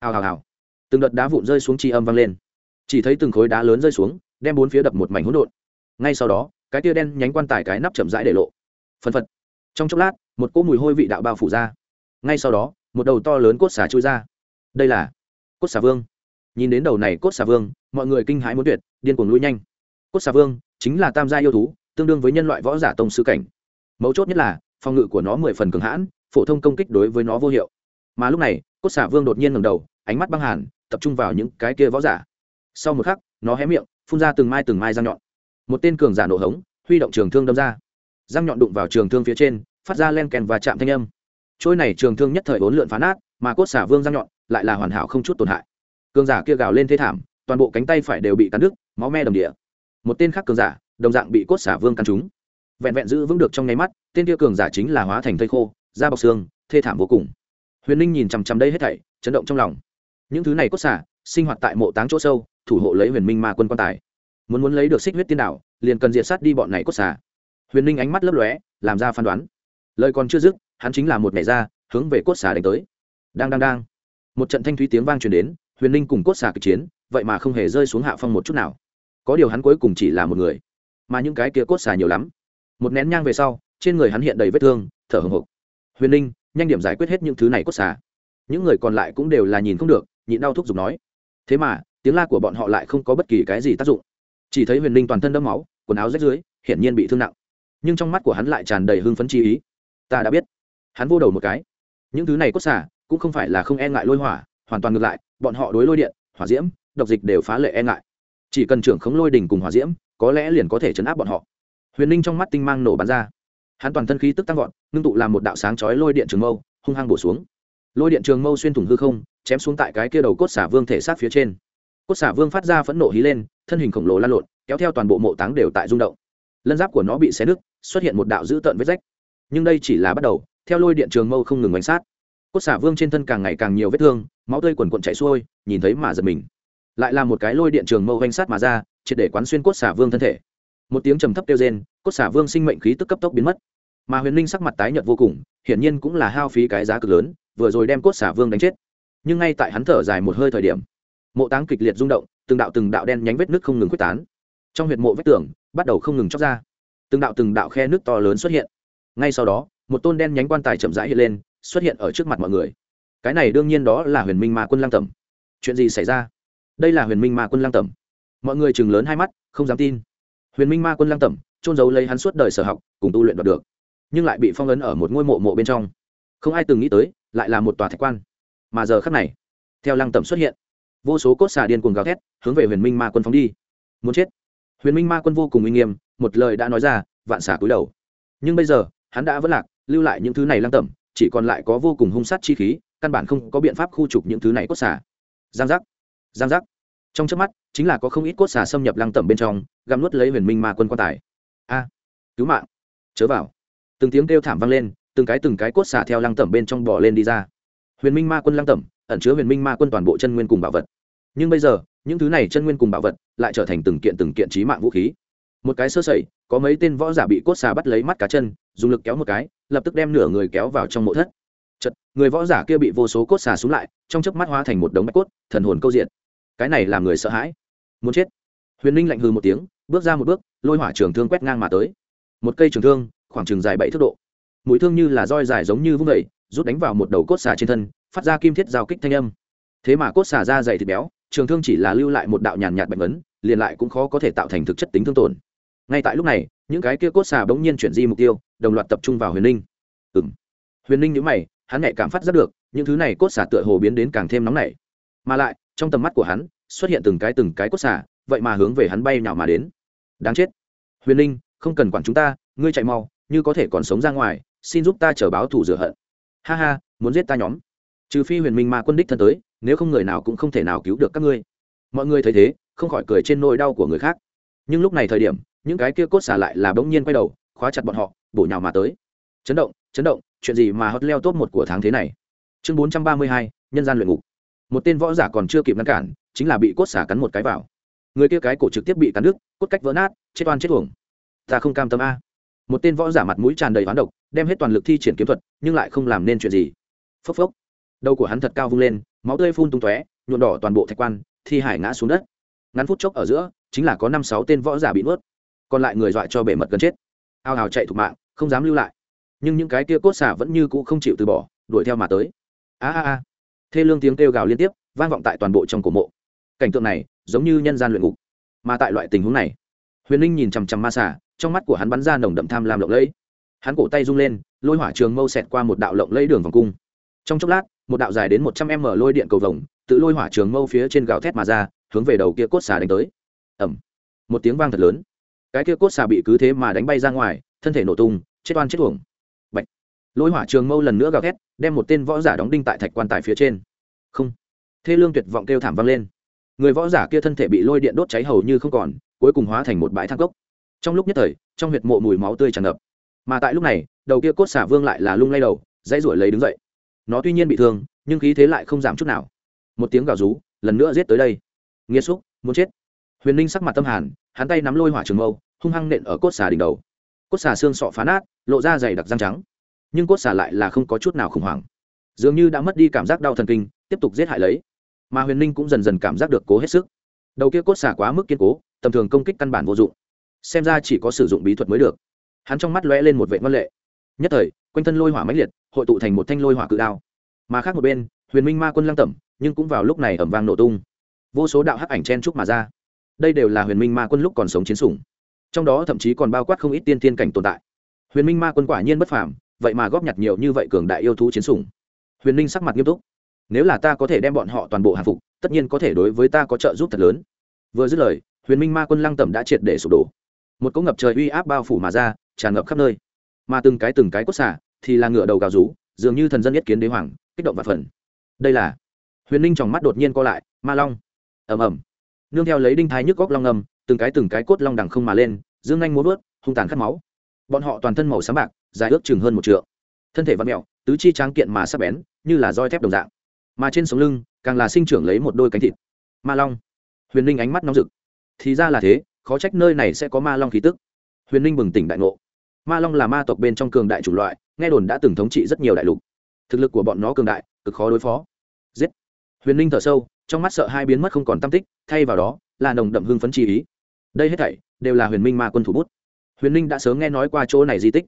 Hào hào hào. Từng đợt đá vụn rơi xuống chi âm vang lên. Chỉ thấy từng khối đá lớn rơi xuống, đem bốn phía đập một mảnh hỗn độn. Ngay sau đó, cái tia đen nhánh quan tài cái nắp chậm rãi để lộ. Phân phật. Trong chốc lát, một cỗ mùi hôi vị đạo bao phủ ra. Ngay sau đó, một đầu to lớn cốt xà trôi ra. Đây là cốt xà vương. Nhìn đến đầu này cốt xà vương, mọi người kinh hãi muốn tuyệt, điên cuồng lui nhanh. Cốt xà vương chính là tam gia yêu thú, tương đương với nhân loại võ giả tông sư cảnh. Mấu chốt nhất là, phòng ngự của nó mười phần cường hãn, phổ thông công kích đối với nó vô hiệu. Mà lúc này, cốt xả vương đột nhiên ngầm đầu, ánh mắt băng hàn, tập trung vào những cái kia võ giả. Sau một khắc, nó hé miệng, phun ra từng mai từng mai răng nhọn. Một tên cường giả nổ hống, huy động trường thương đâm ra. Răng nhọn đụng vào trường thương phía trên, phát ra len kèn và chạm thanh âm. Trôi này trường thương nhất thời bốn lượn phá nát, mà cốt xả vương răng nhọn lại là hoàn hảo không chút tổn hại. Cường giả kia gào lên thế thảm, toàn bộ cánh tay phải đều bị cắn đứt, máu me đầm địa một tên khác cường giả, đồng dạng bị cốt xả vương căn trúng. Vẹn vẹn giữ vững được trong nháy mắt, tên kia cường giả chính là hóa thành thây khô, da bọc xương, thê thảm vô cùng. Huyền ninh nhìn chằm chằm đây hết thảy, chấn động trong lòng. Những thứ này cốt xả, sinh hoạt tại mộ táng chỗ sâu, thủ hộ lấy huyền minh ma quân quan tài. Muốn muốn lấy được xích huyết tiên đạo, liền cần diệt sát đi bọn này cốt xả. Huyền ninh ánh mắt lấp lóe, làm ra phán đoán. Lời còn chưa dứt, hắn chính là một ngày ra, hướng về cốt xả đánh tới. Đang đang đang. Một trận thanh thúy tiếng vang truyền đến, huyền ninh cùng cốt xả kịch chiến, vậy mà không hề rơi xuống hạ phong một chút nào có điều hắn cuối cùng chỉ là một người. Mà những cái kia cốt xà nhiều lắm. Một nén nhang về sau, trên người hắn hiện đầy vết thương, thở hồng hộc. Huyền ninh nhanh điểm giải quyết hết những thứ này cốt xà. những người còn lại cũng đều là nhìn không được, nhịn đau thúc giục nói. Thế mà, tiếng la của bọn họ lại không có bất kỳ cái gì tác dụng. Chỉ thấy huyền ninh toàn thân đẫm máu, quần áo rách dưới, hiển nhiên bị thương nặng. Nhưng trong mắt của hắn lại tràn đầy hưng phấn chi ý. Ta đã biết. Hắn vô đầu một cái. Những thứ này cốt xả cũng không phải là không e ngại lôi hỏa, hoàn toàn ngược lại, bọn họ đối lôi điện, hỏa diễm, độc dịch đều phá lệ e ngại chỉ cần trưởng khống lôi đình cùng hỏa diễm, có lẽ liền có thể chấn áp bọn họ. Huyền ninh trong mắt tinh mang nổ bắn ra. Hắn toàn thân khí tức tăng vọt, ngưng tụ làm một đạo sáng chói lôi điện trường mâu, hung hăng bổ xuống. Lôi điện trường mâu xuyên thủng hư không, chém xuống tại cái kia đầu cốt xả vương thể sát phía trên. Cốt xả vương phát ra phẫn nộ hí lên, thân hình khổng lồ lan lộn, kéo theo toàn bộ mộ táng đều tại rung động. Lân giáp của nó bị xé nứt, xuất hiện một đạo dữ tợn vết rách. Nhưng đây chỉ là bắt đầu, theo lôi điện trường mâu không ngừng bánh sát. Cốt xả vương trên thân càng ngày càng nhiều vết thương, máu tươi quần quận chạy xuôi, nhìn thấy mà giật mình lại là một cái lôi điện trường mâu vanh sát mà ra, triệt để quán xuyên cốt xả vương thân thể. Một tiếng trầm thấp kêu rên, cốt xả vương sinh mệnh khí tức cấp tốc biến mất. Mà huyền linh sắc mặt tái nhợt vô cùng, hiển nhiên cũng là hao phí cái giá cực lớn, vừa rồi đem cốt xả vương đánh chết. Nhưng ngay tại hắn thở dài một hơi thời điểm, mộ táng kịch liệt rung động, từng đạo từng đạo đen nhánh vết nước không ngừng quyết tán. Trong huyệt mộ vết tường, bắt đầu không ngừng chóc ra. Từng đạo từng đạo khe nước to lớn xuất hiện. Ngay sau đó, một tôn đen nhánh quan tài chậm rãi hiện lên, xuất hiện ở trước mặt mọi người. Cái này đương nhiên đó là huyền minh ma quân lang tẩm. Chuyện gì xảy ra? Đây là huyền minh ma quân lang tẩm. Mọi người chừng lớn hai mắt, không dám tin. Huyền minh ma quân lang tẩm trôn giấu lấy hắn suốt đời sở học, cùng tu luyện đoạt được, nhưng lại bị phong ấn ở một ngôi mộ mộ bên trong. Không ai từng nghĩ tới, lại là một tòa thạch quan. Mà giờ khắc này, theo lăng tẩm xuất hiện, vô số cốt xà điên cuồng gào thét, hướng về huyền minh ma quân phóng đi. Muốn chết? Huyền minh ma quân vô cùng uy nghiêm, một lời đã nói ra, vạn xả cúi đầu. Nhưng bây giờ, hắn đã vẫn lạc, lưu lại những thứ này lăng tẩm, chỉ còn lại có vô cùng hung sát chi khí, căn bản không có biện pháp khu trục những thứ này cốt xà. Giang giác giang giác. Trong trước mắt, chính là có không ít cốt xà xâm nhập lăng tẩm bên trong, gặm nuốt lấy huyền minh ma quân quan tài. A, cứu mạng. Chớ vào. Từng tiếng kêu thảm vang lên, từng cái từng cái cốt xà theo lăng tẩm bên trong bỏ lên đi ra. Huyền minh ma quân lăng tẩm, ẩn chứa huyền minh ma quân toàn bộ chân nguyên cùng bảo vật. Nhưng bây giờ, những thứ này chân nguyên cùng bảo vật lại trở thành từng kiện từng kiện trí mạng vũ khí. Một cái sơ sẩy, có mấy tên võ giả bị cốt xà bắt lấy mắt cá chân, dùng lực kéo một cái, lập tức đem nửa người kéo vào trong mộ thất. Chật người võ giả kia bị vô số cốt xà xuống lại, trong chớp mắt hóa thành một đống bạch cốt, thần hồn câu diện cái này làm người sợ hãi. Muốn chết. Huyền ninh lạnh hư một tiếng, bước ra một bước, lôi hỏa trường thương quét ngang mà tới. Một cây trường thương, khoảng chừng dài bảy thước độ. Mũi thương như là roi dài giống như vung vẩy rút đánh vào một đầu cốt xà trên thân, phát ra kim thiết giao kích thanh âm. Thế mà cốt xà ra dày thịt béo, trường thương chỉ là lưu lại một đạo nhàn nhạt bệnh vấn liền lại cũng khó có thể tạo thành thực chất tính thương tổn. Ngay tại lúc này, những cái kia cốt xà bỗng nhiên chuyển di mục tiêu, đồng loạt tập trung vào huyền ninh ừ m huyền ninh nhữ mày, hắn nhạy cảm phát rất được, những thứ này cốt xà tựa hồ biến đến càng thêm nóng nảy. Mà lại trong tầm mắt của hắn, xuất hiện từng cái từng cái cốt xà, vậy mà hướng về hắn bay nào mà đến. Đáng chết. Huyền ninh không cần quản chúng ta, ngươi chạy mau, như có thể còn sống ra ngoài, xin giúp ta chở báo thủ rửa hận. Ha ha, muốn giết ta nhóm. Trừ phi huyền minh ma quân đích thân tới, nếu không người nào cũng không thể nào cứu được các ngươi. Mọi người thấy thế, không khỏi cười trên nỗi đau của người khác. Nhưng lúc này thời điểm, những cái kia cốt xả lại là bỗng nhiên quay đầu, khóa chặt bọn họ, bổ nhào mà tới. Chấn động chấn động, chuyện gì mà hot leo top một của tháng thế này? Chương bốn trăm ba mươi hai, nhân gian luyện ngục một tên võ giả còn chưa kịp ngăn cản, chính là bị cốt xả cắn một cái vào. Người kia cái cổ trực tiếp bị cắn đứt, cốt cách vỡ nát, chết oan chết uổng. Ta không cam tâm a. Một tên võ giả mặt mũi tràn đầy hoán độc, đem hết toàn lực thi triển kiếm thuật, nhưng lại không làm nên chuyện gì. Phốc phốc. Đầu của hắn thật cao vung lên, máu tươi phun tung tóe nhuộn đỏ toàn bộ thạch quan, thi hải ngã xuống đất. Ngắn phút chốc ở giữa, chính là có năm sáu tên võ giả bị nuốt. Còn lại người dọa cho bể mật gần chết. Ao hào chạy thục mạng, không dám lưu lại. Nhưng những cái kia cốt xả vẫn như cũ không chịu từ bỏ, đuổi theo mà tới. A a a thê lương tiếng kêu gào liên tiếp, vang vọng tại toàn bộ trong cổ mộ. Cảnh tượng này, giống như nhân gian luyện ngục. Mà tại loại tình huống này, huyền linh nhìn chằm chằm ma xả trong mắt của hắn bắn ra nồng đậm tham lam lộng lẫy. Hắn cổ tay rung lên, lôi hỏa trường mâu xẹt qua một đạo lộng lẫy đường vòng cung. Trong chốc lát, một đạo dài đến một trăm m lôi điện cầu vồng, tự lôi hỏa trường mâu phía trên gào thét mà ra, hướng về đầu kia cốt xà đánh tới. Ẩm một tiếng vang thật lớn. Cái kia cốt xà bị cứ thế mà đánh bay ra ngoài, thân thể nổ tung, chết oan chết uổng lôi hỏa trường mâu lần nữa gào thét, đem một tên võ giả đóng đinh tại thạch quan tài phía trên. Không. Thê lương tuyệt vọng kêu thảm vang lên. Người võ giả kia thân thể bị lôi điện đốt cháy hầu như không còn, cuối cùng hóa thành một bãi thang cốc. Trong lúc nhất thời, trong huyệt mộ mùi máu tươi tràn ngập. Mà tại lúc này, đầu kia cốt xả vương lại là lung lay đầu, dãy ruổi lấy đứng dậy. Nó tuy nhiên bị thương, nhưng khí thế lại không giảm chút nào. Một tiếng gào rú, lần nữa giết tới đây. Nghĩa xúc, muốn chết. Huyền ninh sắc mặt tâm hàn, hắn tay nắm lôi hỏa trường mâu, hung hăng nện ở cốt xà đỉnh đầu. Cốt xà xương sọ phá nát, lộ ra dày đặc răng trắng nhưng cốt xà lại là không có chút nào khủng hoảng. Dường như đã mất đi cảm giác đau thần kinh, tiếp tục giết hại lấy. Mà huyền ninh cũng dần dần cảm giác được cố hết sức. Đầu kia cốt xà quá mức kiên cố, tầm thường công kích căn bản vô dụng. Xem ra chỉ có sử dụng bí thuật mới được. Hắn trong mắt lóe lên một vệ ngân lệ. Nhất thời, quanh thân lôi hỏa mãnh liệt, hội tụ thành một thanh lôi hỏa cự đao. Mà khác một bên, huyền minh ma quân lăng tẩm, nhưng cũng vào lúc này ẩm vang nổ tung. Vô số đạo hắc ảnh chen trúc mà ra. Đây đều là huyền minh ma quân lúc còn sống chiến sủng. Trong đó thậm chí còn bao quát không ít tiên tiên cảnh tồn tại. Huyền minh ma quân quả nhiên bất phàm vậy mà góp nhặt nhiều như vậy cường đại yêu thú chiến sủng. Huyền minh sắc mặt nghiêm túc. Nếu là ta có thể đem bọn họ toàn bộ hạ phục, tất nhiên có thể đối với ta có trợ giúp thật lớn. Vừa dứt lời, huyền minh ma quân lăng tẩm đã triệt để sụp đổ. Một cỗ ngập trời uy áp bao phủ mà ra, tràn ngập khắp nơi. Mà từng cái từng cái cốt xả, thì là ngựa đầu gào rú, dường như thần dân nhất kiến đế hoàng, kích động và phần đây là huyền ninh trong mắt đột nhiên co lại, ma long. Ầm ầm. Nương theo lấy đinh thái nhức góc long ngầm, từng cái từng cái cốt long đằng không mà lên, dương nhanh múa vớt hung tàn khát máu bọn họ toàn thân màu sáng bạc, dài ước chừng hơn một trượng. Thân thể văn mẹo tứ chi tráng kiện mà sắp bén, như là roi thép đồng dạng. Mà trên sống lưng, càng là sinh trưởng lấy một đôi cánh thịt. Ma long. Huyền ninh ánh mắt nóng rực. Thì ra là thế, khó trách nơi này sẽ có ma long khí tức. Huyền ninh bừng tỉnh đại ngộ. Ma long là ma tộc bên trong cường đại chủng loại, nghe đồn đã từng thống trị rất nhiều đại lục. Thực lực của bọn nó cường đại, cực khó đối phó. Giết. Huyền ninh thở sâu, trong mắt sợ hai biến mất không còn tam tích, thay vào đó, là nồng đậm hưng phấn chi ý. Đây hết thảy, đều là huyền minh ma quân thủ bút huyền ninh đã sớm nghe nói qua chỗ này di tích.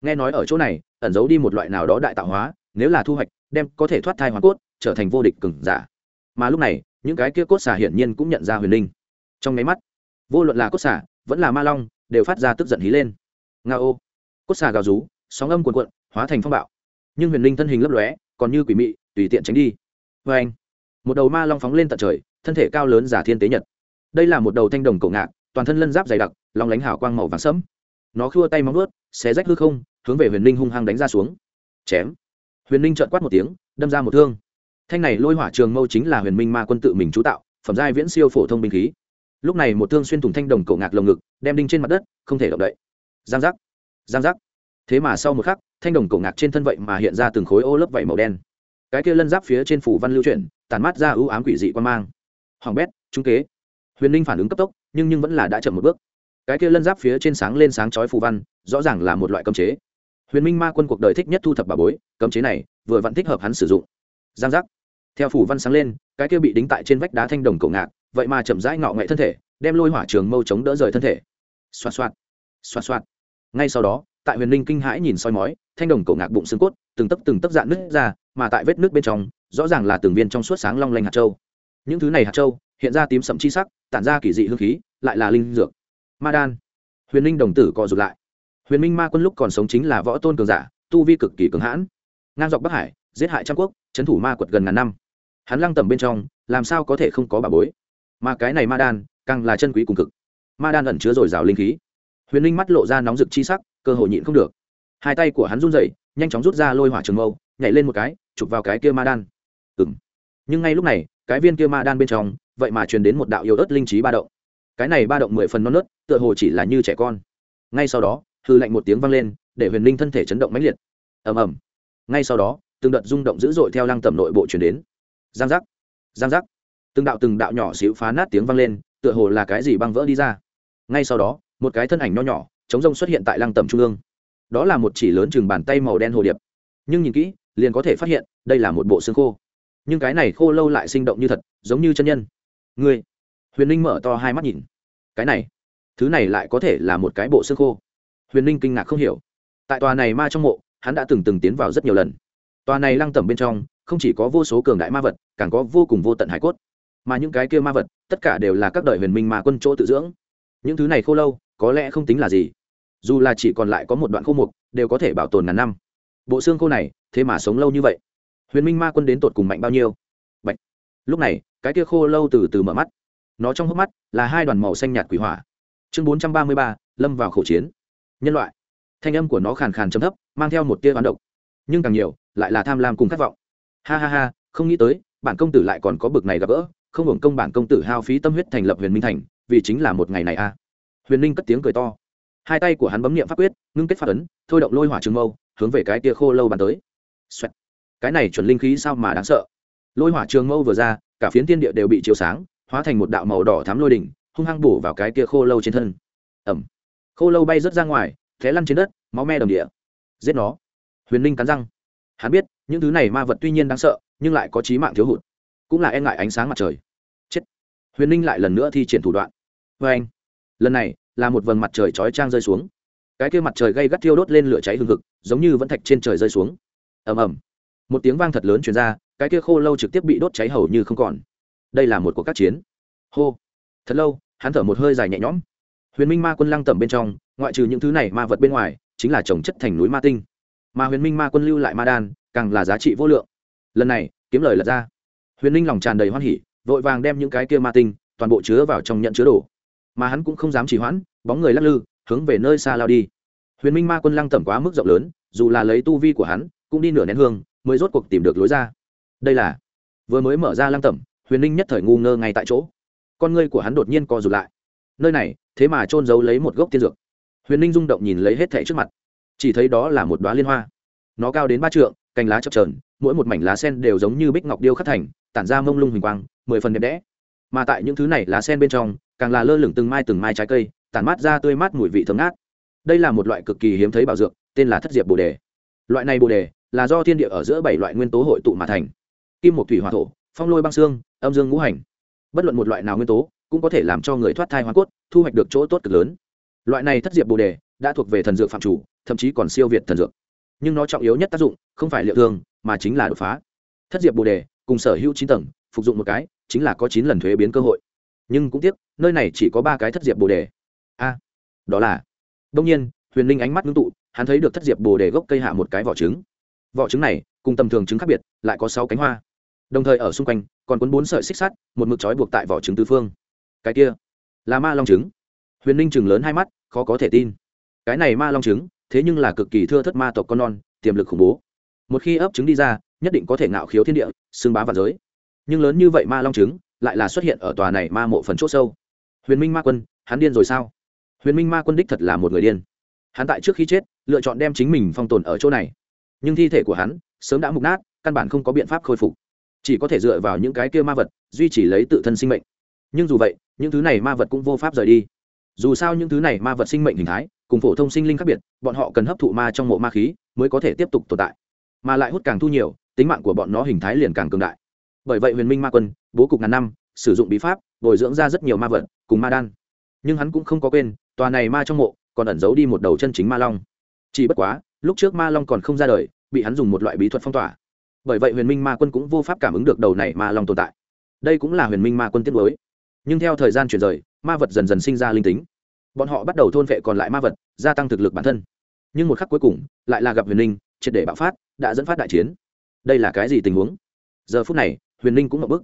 Nghe nói ở chỗ này, ẩn giấu đi một loại nào đó đại tạo hóa, nếu là thu hoạch, đem có thể thoát thai hóa cốt, trở thành vô địch cừng giả. Mà lúc này, những cái kia cốt xả hiển nhiên cũng nhận ra huyền ninh trong máy mắt, vô luận là cốt xả vẫn là ma long, đều phát ra tức giận hí lên. Nga ô! Cốt xà gào rú, sóng âm cuồn cuộn, hóa thành phong bạo. Nhưng huyền linh thân hình lấp lóe, còn như quỷ mị, tùy tiện tránh đi. Vê anh, một đầu ma long phóng lên tận trời, thân thể cao lớn giả thiên tế nhật. Đây là một đầu thanh đồng cổ ngạc, toàn thân lân giáp dày đặc lòng lánh hào quang màu vàng sẫm. Nó khua tay móng ướt xé rách hư không, hướng về huyền linh hung hăng đánh ra xuống. Chém. Huyền linh trợn quát một tiếng, đâm ra một thương. Thanh này lôi hỏa trường mâu chính là huyền minh ma quân tự mình chú tạo, phẩm giai viễn siêu phổ thông binh khí. Lúc này một thương xuyên thủng thanh đồng cổ ngạc lồng ngực, đem đinh trên mặt đất, không thể động đậy. Giang giác. Giang giác. Thế mà sau một khắc, thanh đồng cổ ngạc trên thân vậy mà hiện ra từng khối ô lớp vảy màu đen. Cái kia lân giáp phía trên phủ văn lưu chuyển tàn mát ra ưu ám quỷ dị quan mang. Hoàng bét, trung kế. Huyền ninh phản ứng cấp tốc, nhưng nhưng vẫn là đã chậm một bước cái kia lân giáp phía trên sáng lên sáng chói phù văn, rõ ràng là một loại cấm chế. Huyền minh ma quân cuộc đời thích nhất thu thập bà bối, cấm chế này vừa vẫn thích hợp hắn sử dụng. Giang giác. Theo phủ văn sáng lên, cái kia bị đính tại trên vách đá thanh đồng cổ ngạc, vậy mà chậm rãi ngọ ngậy thân thể, đem lôi hỏa trường mâu chống đỡ rời thân thể. Xoa xoa xoa xoa ngay sau đó, tại huyền linh kinh hãi nhìn soi mói, thanh đồng cổ ngạc bụng xương cốt, từng tấc từng tấc dạn nứt ra, mà tại vết nước bên trong, rõ ràng là từng viên trong suốt sáng long lanh hạt châu. Những thứ này hạt châu, hiện ra tím sậm chi sắc, tản ra kỳ dị hương khí, lại là linh dược ma đan. Huyền Minh đồng tử co rụt lại. Huyền minh ma quân lúc còn sống chính là võ tôn cường giả, tu vi cực kỳ cường hãn. Ngang dọc bắc hải, giết hại trăm quốc trấn thủ ma quật gần ngàn năm. Hắn lăng tầm bên trong, làm sao có thể không có bà bối? Mà cái này ma đan, càng là chân quý cùng cực. Ma đan ẩn chứa dồi dào linh khí. Huyền linh mắt lộ ra nóng rực chi sắc, cơ hội nhịn không được. Hai tay của hắn run rẩy, nhanh chóng rút ra lôi hỏa trường mâu, nhảy lên một cái, chụp vào cái kia ma đan. Ừng nhưng ngay lúc này, cái viên kia ma đan bên trong, vậy mà truyền đến một đạo yếu ớt linh trí ba động. Cái này ba động mười phần non nớt tựa hồ chỉ là như trẻ con. Ngay sau đó, hư lạnh một tiếng vang lên, để huyền linh thân thể chấn động mãnh liệt. Ầm ầm. Ngay sau đó, từng đợt rung động dữ dội theo lăng tầm nội bộ truyền đến. Giang giác. Giang giác. Từng đạo từng đạo nhỏ xíu phá nát tiếng vang lên, tựa hồ là cái gì băng vỡ đi ra. Ngay sau đó, một cái thân ảnh nho nhỏ, chống rông xuất hiện tại lăng tầm trung ương. Đó là một chỉ lớn chừng bàn tay màu đen hồ điệp. Nhưng nhìn kỹ, liền có thể phát hiện, đây là một bộ xương khô. Nhưng cái này khô lâu lại sinh động như thật, giống như chân nhân. Ngươi. Huyền ninh mở to hai mắt nhìn. Cái này thứ này lại có thể là một cái bộ xương khô. Huyền ninh kinh ngạc không hiểu. Tại tòa này ma trong mộ, hắn đã từng từng tiến vào rất nhiều lần. Tòa này lăng tẩm bên trong, không chỉ có vô số cường đại ma vật, càng có vô cùng vô tận hải cốt. Mà những cái kia ma vật, tất cả đều là các đời huyền minh ma quân chỗ tự dưỡng. Những thứ này khô lâu, có lẽ không tính là gì. Dù là chỉ còn lại có một đoạn khô mục, đều có thể bảo tồn ngàn năm. Bộ xương khô này, thế mà sống lâu như vậy? Huyền minh ma quân đến tột cùng mạnh bao nhiêu? Bạch. lúc này, cái kia khô lâu từ từ mở mắt. Nó trong hốc mắt là hai đoàn màu xanh nhạt quỷ hỏa chương bốn trăm ba mươi ba, lâm vào khẩu chiến. Nhân loại. Thanh âm của nó khàn khàn chấm thấp, mang theo một tia bán độc. Nhưng càng nhiều, lại là tham lam cùng khát vọng. Ha ha ha, không nghĩ tới, bản công tử lại còn có bực này gặp gỡ, không hưởng công bản công tử hao phí tâm huyết thành lập huyền minh thành, vì chính là một ngày này a à. huyền ninh cất tiếng cười to. Hai tay của hắn bấm niệm pháp quyết, ngưng kết phát ấn, thôi động lôi hỏa trường mâu, hướng về cái tia khô lâu bàn tới、Xoẹt. cái này chuẩn linh khí sao mà đáng sợ. Lôi hỏa trường mâu vừa ra, cả phiến tiên địa đều bị chiếu sáng, hóa thành một đạo màu đỏ thám lôi đỉnh hung hăng bổ vào cái kia khô lâu trên thân. Ẩm khô lâu bay rớt ra ngoài, té lăn trên đất, máu me đồng địa. Giết nó. Huyền ninh cắn răng. Hắn biết, những thứ này ma vật tuy nhiên đáng sợ, nhưng lại có trí mạng thiếu hụt. Cũng là e ngại ánh sáng mặt trời. Chết. Huyền ninh lại lần nữa thi triển thủ đoạn. Vê anh. Lần này, là một vầng mặt trời chói trang rơi xuống. Cái kia mặt trời gây gắt thiêu đốt lên lửa cháy hừng hực, giống như vẫn thạch trên trời rơi xuống. Ầm ầm. Một tiếng vang thật lớn chuyển ra, cái kia khô lâu trực tiếp bị đốt cháy hầu như không còn. Đây là một cuộc các chiến. Hô. Thật lâu hắn thở một hơi dài nhẹ nhõm. Huyền minh ma quân lăng tẩm bên trong, ngoại trừ những thứ này ma vật bên ngoài, chính là trồng chất thành núi ma tinh. Mà huyền minh ma quân lưu lại ma đan, càng là giá trị vô lượng. Lần này, kiếm lời lật ra. Huyền minh lòng tràn đầy hoan hỉ, vội vàng đem những cái kia ma tinh, toàn bộ chứa vào trong nhận chứa đồ. Mà hắn cũng không dám chỉ hoãn, bóng người lắc lư, hướng về nơi xa lao đi. Huyền minh ma quân lăng tẩm quá mức rộng lớn, dù là lấy tu vi của hắn, cũng đi nửa nén hương, mới rốt cuộc tìm được lối ra. Đây là, vừa mới mở ra lăng tẩm, huyền ninh nhất thời ngu ngơ ngay tại chỗ con ngươi của hắn đột nhiên co rụt lại. Nơi này, thế mà trôn giấu lấy một gốc tiên dược. Huyền ninh rung động nhìn lấy hết thẻ trước mặt. Chỉ thấy đó là một đoá liên hoa. Nó cao đến ba trượng, cành lá chập trờn mỗi một mảnh lá sen đều giống như bích ngọc điêu khắc thành, tản ra mông lung huỳnh quang, mười phần đẹp đẽ. Mà tại những thứ này lá sen bên trong, càng là lơ lửng từng mai từng mai trái cây, tản mát ra tươi mát mùi vị thơm ngát. Đây là một loại cực kỳ hiếm thấy bảo dược, tên là thất diệp bồ đề. Loại này bồ đề là do thiên địa ở giữa bảy loại nguyên tố hội tụ mà thành. Kim một thủy hỏa thổ, phong lôi băng xương, âm dương ngũ hành bất luận một loại nào nguyên tố, cũng có thể làm cho người thoát thai hoa cốt, thu hoạch được chỗ tốt cực lớn. Loại này thất diệp bồ đề đã thuộc về thần dược phạm chủ, thậm chí còn siêu việt thần dược. Nhưng nó trọng yếu nhất tác dụng, không phải liệu thương, mà chính là đột phá. Thất diệp bồ đề cùng sở hữu chín tầng, phục dụng một cái, chính là có chín lần thuế biến cơ hội. Nhưng cũng tiếc, nơi này chỉ có ba cái thất diệp bồ đề. A, đó là đông nhiên, huyền linh ánh mắt ngưng tụ, hắn thấy được thất diệp bồ đề gốc cây hạ một cái vỏ trứng. Vỏ trứng này, cùng tầm thường trứng khác biệt, lại có sáu cánh hoa đồng thời ở xung quanh, còn cuốn bốn sợi xích sắt, một mực trói buộc tại vỏ trứng tứ phương. Cái kia, là ma long trứng. Huyền ninh chừng lớn hai mắt, khó có thể tin. Cái này ma long trứng, thế nhưng là cực kỳ thưa thất ma tộc con non, tiềm lực khủng bố. Một khi ấp trứng đi ra, nhất định có thể ngạo khiếu thiên địa, xưng bá và giới. Nhưng lớn như vậy ma long trứng, lại là xuất hiện ở tòa này ma mộ phần c h ỗ sâu. Huyền minh ma quân, hắn điên rồi sao? Huyền minh ma quân đích thật là một người điên. Hắn tại trước khi chết, lựa chọn đem chính mình phong tồn ở chỗ này. Nhưng thi thể của hắn, sớm đã mục nát, căn bản không có biện pháp khôi phục chỉ có thể dựa vào những cái kia ma vật, duy trì lấy tự thân sinh mệnh. Nhưng dù vậy, những thứ này ma vật cũng vô pháp rời đi. Dù sao những thứ này ma vật sinh mệnh hình thái, cùng phổ thông sinh linh khác biệt, bọn họ cần hấp thụ ma trong mộ ma khí mới có thể tiếp tục tồn tại. Mà lại hút càng thu nhiều, tính mạng của bọn nó hình thái liền càng cường đại. Bởi vậy huyền minh ma quân, bố cục ngàn năm, sử dụng bí pháp, bồi dưỡng ra rất nhiều ma vật cùng ma đan. Nhưng hắn cũng không có quên, tòa này ma trong mộ còn ẩn giấu đi một đầu chân chính ma long. Chỉ bất quá, lúc trước ma long còn không ra đời, bị hắn dùng một loại bí thuật phong tỏa bởi vậy huyền minh ma quân cũng vô pháp cảm ứng được đầu này ma long tồn tại. Đây cũng là huyền minh ma quân tiết mới nhưng theo thời gian chuyển rời, ma vật dần dần sinh ra linh tính. Bọn họ bắt đầu thôn vệ còn lại ma vật, gia tăng thực lực bản thân. Nhưng một khắc cuối cùng, lại là gặp huyền ninh triệt để bạo phát, đã dẫn phát đại chiến. Đây là cái gì tình huống? Giờ phút này, huyền ninh cũng ngập bức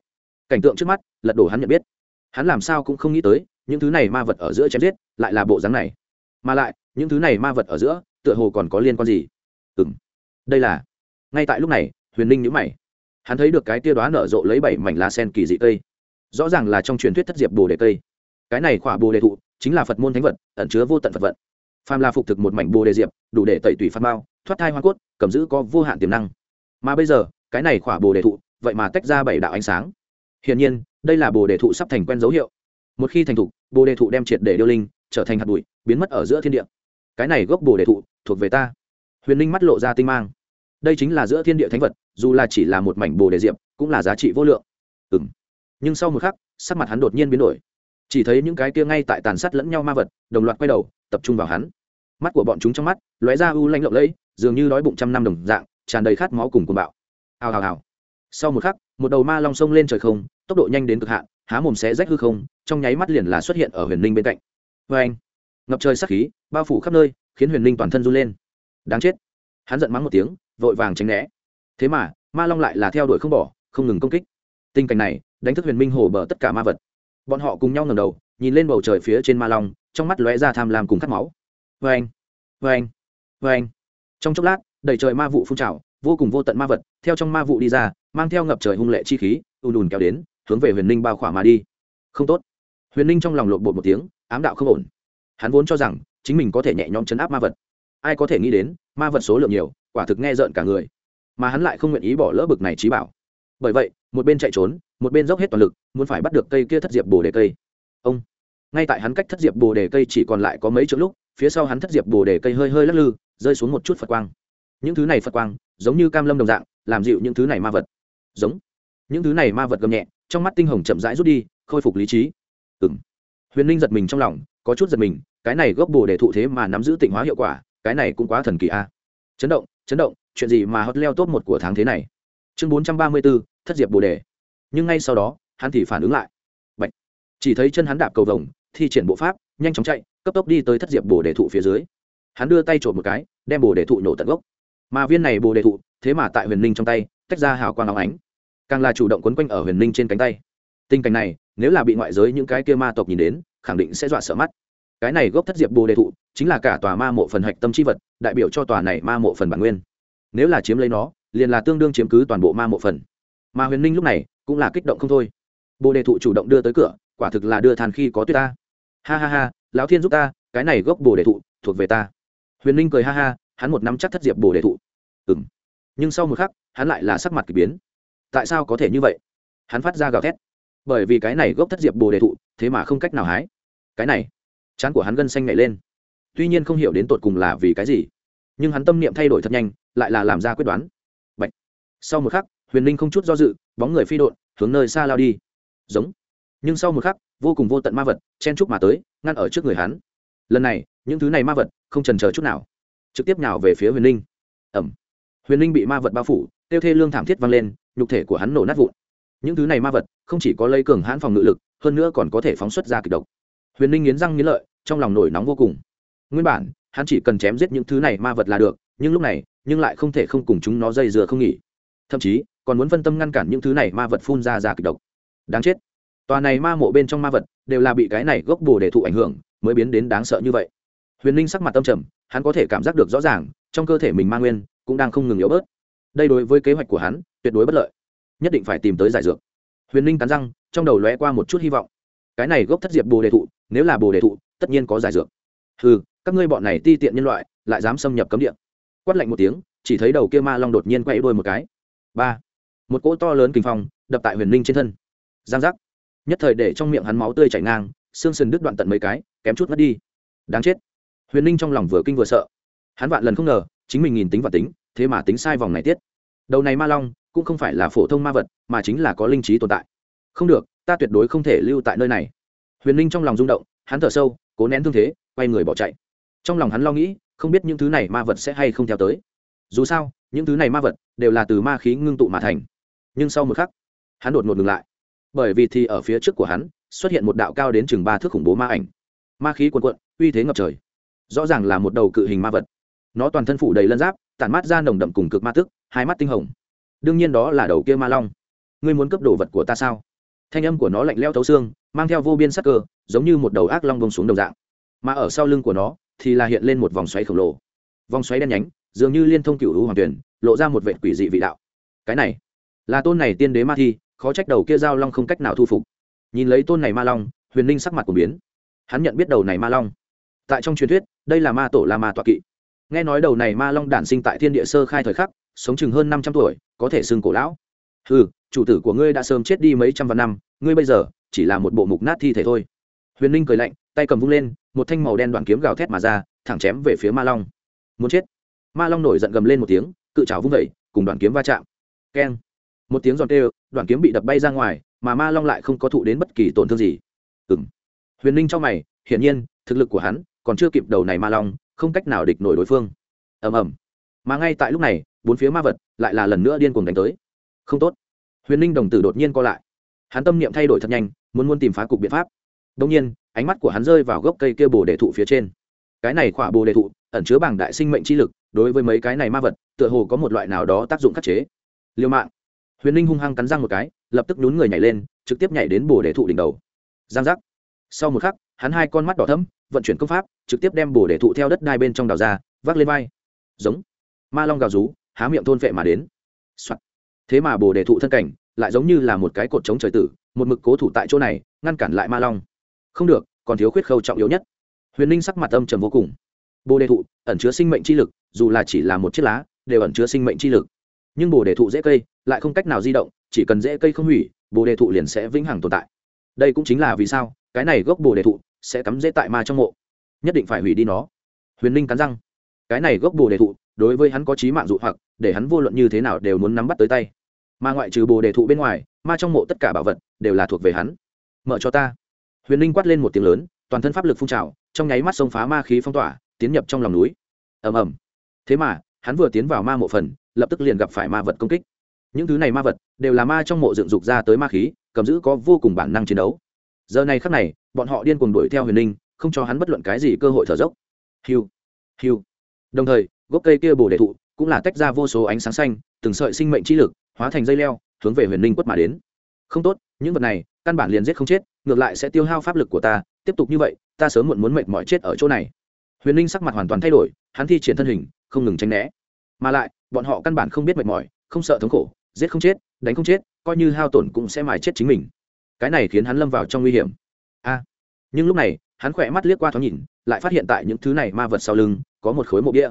cảnh tượng trước mắt, lật đổ hắn nhận biết. Hắn làm sao cũng không nghĩ tới, những thứ này ma vật ở giữa chém giết, lại là bộ dáng này. Mà lại, những thứ này ma vật ở giữa, tựa hồ còn có liên quan gì? Ừ m đây là, ngay tại lúc này huyền ninh nhữ mày. Hắn thấy được cái tia đoá nở rộ lấy bảy mảnh lá sen kỳ dị cây. Rõ ràng là trong truyền thuyết thất diệp bồ đề cây. Cái này khỏa bồ đề thụ chính là phật môn thánh vật, ẩn chứa vô tận phật vận. Phàm là phục thực một mảnh bồ đề diệp, đủ để tẩy tủy phát mao, thoát thai hoa cốt, cầm giữ có vô hạn tiềm năng. Mà bây giờ, cái này khỏa bồ đề thụ, vậy mà tách ra bảy đạo ánh sáng. Hiển nhiên, đây là bồ đề thụ sắp thành quen dấu hiệu. Một khi thành thục bồ đề thụ đem triệt để điêu linh, trở thành hạt bụi, biến mất ở giữa thiên địa. Cái này gốc bồ đề thụ thuộc về ta. Huyền linh mắt lộ ra tinh mang đây chính là giữa thiên địa thánh vật, dù là chỉ là một mảnh bồ đề diệp, cũng là giá trị vô lượng. Ừ m nhưng sau một khắc, sắc mặt hắn đột nhiên biến đổi. Chỉ thấy những cái kia ngay tại tàn sát lẫn nhau ma vật, đồng loạt quay đầu, tập trung vào hắn. Mắt của bọn chúng trong mắt, lóe ra u lanh lộng lẫy, dường như đói bụng trăm năm đồng dạng, tràn đầy khát máu cùng cuồng bạo. Hào hào hào. Sau một khắc, một đầu ma long sông lên trời không, tốc độ nhanh đến cực hạn, há mồm xé rách hư không, trong nháy mắt liền là xuất hiện ở huyền ninh bên cạnh. Vê anh, ngập trời sắc khí, bao phủ khắp nơi, khiến huyền ninh toàn thân run lên. Đáng chết. Hắn giận mắng một tiếng vội vàng tránh né. Thế mà, ma long lại là theo đuổi không bỏ, không ngừng công kích. Tình cảnh này, đánh thức huyền minh hồ bờ tất cả ma vật. Bọn họ cùng nhau ngầm đầu, nhìn lên bầu trời phía trên ma long, trong mắt lóe ra tham lam cùng cắt máu. Vê anh vê anh vê anh trong chốc lát, đầy trời ma vụ phun trào, vô cùng vô tận ma vật, theo trong ma vụ đi ra, mang theo ngập trời hung lệ chi khí, ùn ùn kéo đến, hướng về huyền ninh bao khỏa mà đi. Không tốt. Huyền ninh trong lòng lộn bột một tiếng, ám đạo không ổn. Hắn vốn cho rằng, chính mình có thể nhẹ nhõm chấn áp ma vật. Ai có thể nghĩ đến, ma vật số lượng nhiều quả thực nghe rợn cả người. Mà hắn lại không nguyện ý bỏ lỡ bực này trí bảo. Bởi vậy, một bên chạy trốn, một bên dốc hết toàn lực, muốn phải bắt được cây kia thất diệp bồ đề cây. Ông! Ngay tại hắn cách thất diệp bồ đề cây chỉ còn lại có mấy chỗ lúc, phía sau hắn thất diệp bồ đề cây hơi hơi lắc lư, rơi xuống một chút phật quang. Những thứ này phật quang, giống như cam lâm đồng dạng, làm dịu những thứ này ma vật. Giống. Những thứ này ma vật gầm nhẹ, trong mắt tinh hồng chậm rãi rút đi, khôi phục lý trí. Ừ m huyền ninh giật mình trong lòng, có chút giật mình, cái này gốc bồ đề thụ thế mà nắm giữ tịnh hóa hiệu quả, cái này cũng quá thần kỳ a chấn động chấn động, chuyện gì mà hot leo top một của tháng thế này? Chương bốn trăm ba mươi b ố thất diệp bồ đề. Nhưng ngay sau đó, hắn thì phản ứng lại. Bạch. chỉ thấy chân hắn đạp cầu vồng, thi triển bộ pháp, nhanh chóng chạy, cấp tốc đi tới thất diệp bồ đề thụ phía dưới. Hắn đưa tay trộm một cái, đem bồ đề thụ nổ tận gốc. Mà viên này bồ đề thụ, thế mà tại huyền ninh trong tay, tách ra hào quang áo ánh. Càng là chủ động quấn quanh ở huyền ninh trên cánh tay. Tình cảnh này, nếu là bị ngoại giới những cái kia ma tộc nhìn đến, khẳng định sẽ dọa sợ mắt cái này gốc thất diệp bồ đề thụ chính là cả tòa ma mộ phần hạch tâm c h i vật, đại biểu cho tòa này ma mộ phần bản nguyên. Nếu là chiếm lấy nó, liền là tương đương chiếm cứ toàn bộ ma mộ phần. Mà huyền ninh lúc này cũng là kích động không thôi. Bồ đề thụ chủ động đưa tới cửa, quả thực là đưa than khi có tuyết ta. Ha ha ha, lão thiên giúp ta, cái này gốc bồ đề thụ thuộc về ta. Huyền ninh cười ha ha, hắn một nắm chắc thất diệp bồ đề thụ. Ừ m nhưng sau một khắc, hắn lại là sắc mặt k ỳ biến. Tại sao có thể như vậy? Hắn phát ra gào thét. Bởi vì cái này gốc thất diệp bồ đề thụ, thế mà không cách nào hái. Cái này chán của hắn gân xanh nhảy lên. Tuy nhiên không hiểu đến tột cùng là vì cái gì nhưng hắn tâm niệm thay đổi thật nhanh lại là làm ra quyết đoán. Bạch. sau một khắc huyền linh không chút do dự bóng người phi đội, hướng nơi xa lao đi. Giống. Nhưng sau một khắc vô cùng vô tận ma vật chen chúc mà tới ngăn ở trước người hắn. Lần này những thứ này ma vật không trần chờ chút nào. Trực tiếp nào về phía huyền linh. Ẩm. Huyền linh bị ma vật bao phủ tiêu thê lương thảm thiết vang lên nhục thể của hắn nổ nát vụn. Những thứ này ma vật không chỉ có lây cường hãn phòng ngự lực hơn nữa còn có thể phóng xuất ra kịch độc huyền linh nghiến răng nghiến lợi, trong lòng nổi nóng vô cùng. Nguyên bản, hắn chỉ cần chém giết những thứ này ma vật là được, nhưng lúc này, nhưng lại không thể không cùng chúng nó dây dừa không nghỉ. Thậm chí, còn muốn phân tâm ngăn cản những thứ này ma vật phun ra ra kịch độc. Đáng chết. Tòa này ma mộ bên trong ma vật, đều là bị cái này gốc bồ để thụ ảnh hưởng, mới biến đến đáng sợ như vậy. Huyền linh sắc mặt tâm trầm, hắn có thể cảm giác được rõ ràng, trong cơ thể mình ma nguyên, cũng đang không ngừng yếu bớt. Đây đối với kế hoạch của hắn, tuyệt đối bất lợi. Nhất định phải tìm tới giải dược. Huyền linh cắn răng, trong đầu lóe qua một chút hy vọng. Cái này gốc thất diệp bồ đề thụ nếu là bồ đề thụ, tất nhiên có giải dược. Ừ các ngươi bọn này ti tiện nhân loại, lại dám xâm nhập cấm địa. Quát lạnh một tiếng, chỉ thấy đầu kia ma long đột nhiên quay đôi một cái. Ba. Một cỗ to lớn kinh phong, đập tại huyền linh trên thân. Giang giác. Nhất thời để trong miệng hắn máu tươi chảy ngang, xương sườn đứt đoạn tận mấy cái, kém chút mất đi. Đáng chết. Huyền ninh trong lòng vừa kinh vừa sợ. Hắn vạn lần không ngờ, chính mình nhìn tính và tính, thế mà tính sai vòng này tiết. Đầu này ma long, cũng không phải là phổ thông ma vật, mà chính là có linh trí tồn tại. Không được, ta tuyệt đối không thể lưu tại nơi này huyền ninh trong lòng rung động, hắn thở sâu, cố nén thương thế, quay người bỏ chạy. Trong lòng hắn lo nghĩ, không biết những thứ này ma vật sẽ hay không theo tới. Dù sao, những thứ này ma vật đều là từ ma khí ngưng tụ mà thành. Nhưng sau một khắc, hắn đột ngột ngừng lại. Bởi vì thì ở phía trước của hắn, xuất hiện một đạo cao đến chừng ba thước khủng bố ma ảnh. Ma khí quần quận uy thế ngập trời. Rõ ràng là một đầu cự hình ma vật. Nó toàn thân phủ đầy lân giáp, tản mát ra nồng đậm cùng cực ma tức, hai mắt tinh hồng. Đương nhiên đó là đầu kia ma long. Ngươi muốn cướp đồ vật của ta sao? Thanh âm của nó lạnh leo thấu xương, mang theo vô biên sắc cơ, giống như một đầu ác long bông xuống đồng dạng. Mà ở sau lưng của nó, thì là hiện lên một vòng xoáy khổng lồ. Vòng xoáy đen nhánh, dường như liên thông cựu hữu hoàng tuyển, lộ ra một vệ quỷ dị vị đạo. Cái này, là tôn này tiên đế ma thi, khó trách đầu kia giao long không cách nào thu phục. Nhìn lấy tôn này ma long, huyền ninh sắc mặt của biến. Hắn nhận biết đầu này ma long. Tại trong truyền thuyết, đây là ma tổ la ma tọa kỵ. Nghe nói đầu này ma long đản sinh tại thiên địa sơ khai thời khắc, sống chừng hơn năm trăm tuổi, có thể xưng cổ lão ừ chủ tử của ngươi đã sớm chết đi mấy trăm vạn năm, ngươi bây giờ chỉ là một bộ mục nát thi thể thôi. Huyền ninh cười lạnh, tay cầm vung lên, một thanh màu đen đoạn kiếm gào thét mà ra, thẳng chém về phía ma long. Muốn chết. Ma long nổi giận gầm lên một tiếng, cự trào vung vẩy cùng đoạn kiếm va chạm. Keng. Một tiếng giòn kêu, đoạn kiếm bị đập bay ra ngoài, mà ma long lại không có thụ đến bất kỳ tổn thương gì. Ừng huyền ninh trong mày, hiển nhiên, thực lực của hắn còn chưa kịp đầu này ma long, không cách nào địch nổi đối phương. Ầm ầm. Mà ngay tại lúc này, bốn phía ma vật lại là lần nữa điên cuồng đánh tới không tốt. Huyền ninh đồng tử đột nhiên co lại. Hắn tâm niệm thay đổi thật nhanh, muốn muốn tìm phá cục biện pháp. Đông nhiên, ánh mắt của hắn rơi vào gốc cây kia bồ đề thụ phía trên. Cái này khỏa bồ đề thụ, ẩn chứa bảng đại sinh mệnh chi lực, đối với mấy cái này ma vật, tựa hồ có một loại nào đó tác dụng khắc chế. Liêu mạng. Huyền ninh hung hăng cắn răng một cái, lập tức nhún người nhảy lên, trực tiếp nhảy đến bồ đề thụ đỉnh đầu. Giang giác. Sau một khắc, hắn hai con mắt đỏ thấm vận chuyển công pháp, trực tiếp đem bồ đề thụ theo đất đai bên trong đào ra, vác lên vai. Giống. Ma long gào rú, há miệng thôn vệ mà đến、Soạn thế mà bồ đề thụ thân cảnh, lại giống như là một cái cột chống trời tử, một mực cố thủ tại chỗ này, ngăn cản lại ma long. Không được, còn thiếu khuyết khâu trọng yếu nhất. Huyền ninh sắc mặt âm trầm vô cùng. Bồ đề thụ, ẩn chứa sinh mệnh chi lực, dù là chỉ là một chiếc lá, đều ẩn chứa sinh mệnh chi lực. Nhưng bồ đề thụ dễ cây, lại không cách nào di động, chỉ cần dễ cây không hủy, bồ đề thụ liền sẽ vĩnh hằng tồn tại. Đây cũng chính là vì sao, cái này gốc bồ đề thụ sẽ cắm dễ tại ma trong mộ. Nhất định phải hủy đi nó. Huyền ninh cắn răng. Cái này gốc bồ đề thụ, đối với hắn có trí mạng dụ hoặc, để hắn vô luận như thế nào đều muốn nắm bắt tới tay mà ngoại trừ bồ đề thụ bên ngoài ma trong mộ tất cả bảo vật đều là thuộc về hắn. Mở cho ta. Huyền Linh quát lên một tiếng lớn toàn thân pháp lực phun trào trong nháy mắt xông phá ma khí phong tỏa tiến nhập trong lòng núi. Ầm ầm. Thế mà hắn vừa tiến vào ma mộ phần lập tức liền gặp phải ma vật công kích. Những thứ này ma vật đều là ma trong mộ dựng dục ra tới ma khí cầm giữ có vô cùng bản năng chiến đấu. Giờ này khắc này bọn họ điên cuồng đuổi theo huyền Linh, không cho hắn bất luận cái gì cơ hội thở dốc. Hiu hiu. Đồng thời gốc cây kia bồ đề thụ cũng là tách ra vô số ánh sáng xanh từng sợi sinh mệnh trí lực hóa thành dây leo, hướng về huyền ninh quất mà đến. Không tốt, những vật này, căn bản liền giết không chết, ngược lại sẽ tiêu hao pháp lực của ta, tiếp tục như vậy, ta sớm muộn muốn mệt mỏi chết ở chỗ này. Huyền ninh sắc mặt hoàn toàn thay đổi, hắn thi triển thân hình, không ngừng tránh né. Mà lại, bọn họ căn bản không biết mệt mỏi, không sợ thống khổ, giết không chết, đánh không chết, coi như hao tổn cũng sẽ mài chết chính mình. Cái này khiến hắn lâm vào trong nguy hiểm. A. Nhưng lúc này, hắn khỏe mắt liếc qua thoáng nhìn, lại phát hiện tại những thứ này ma vật sau lưng, có một khối mộ bia.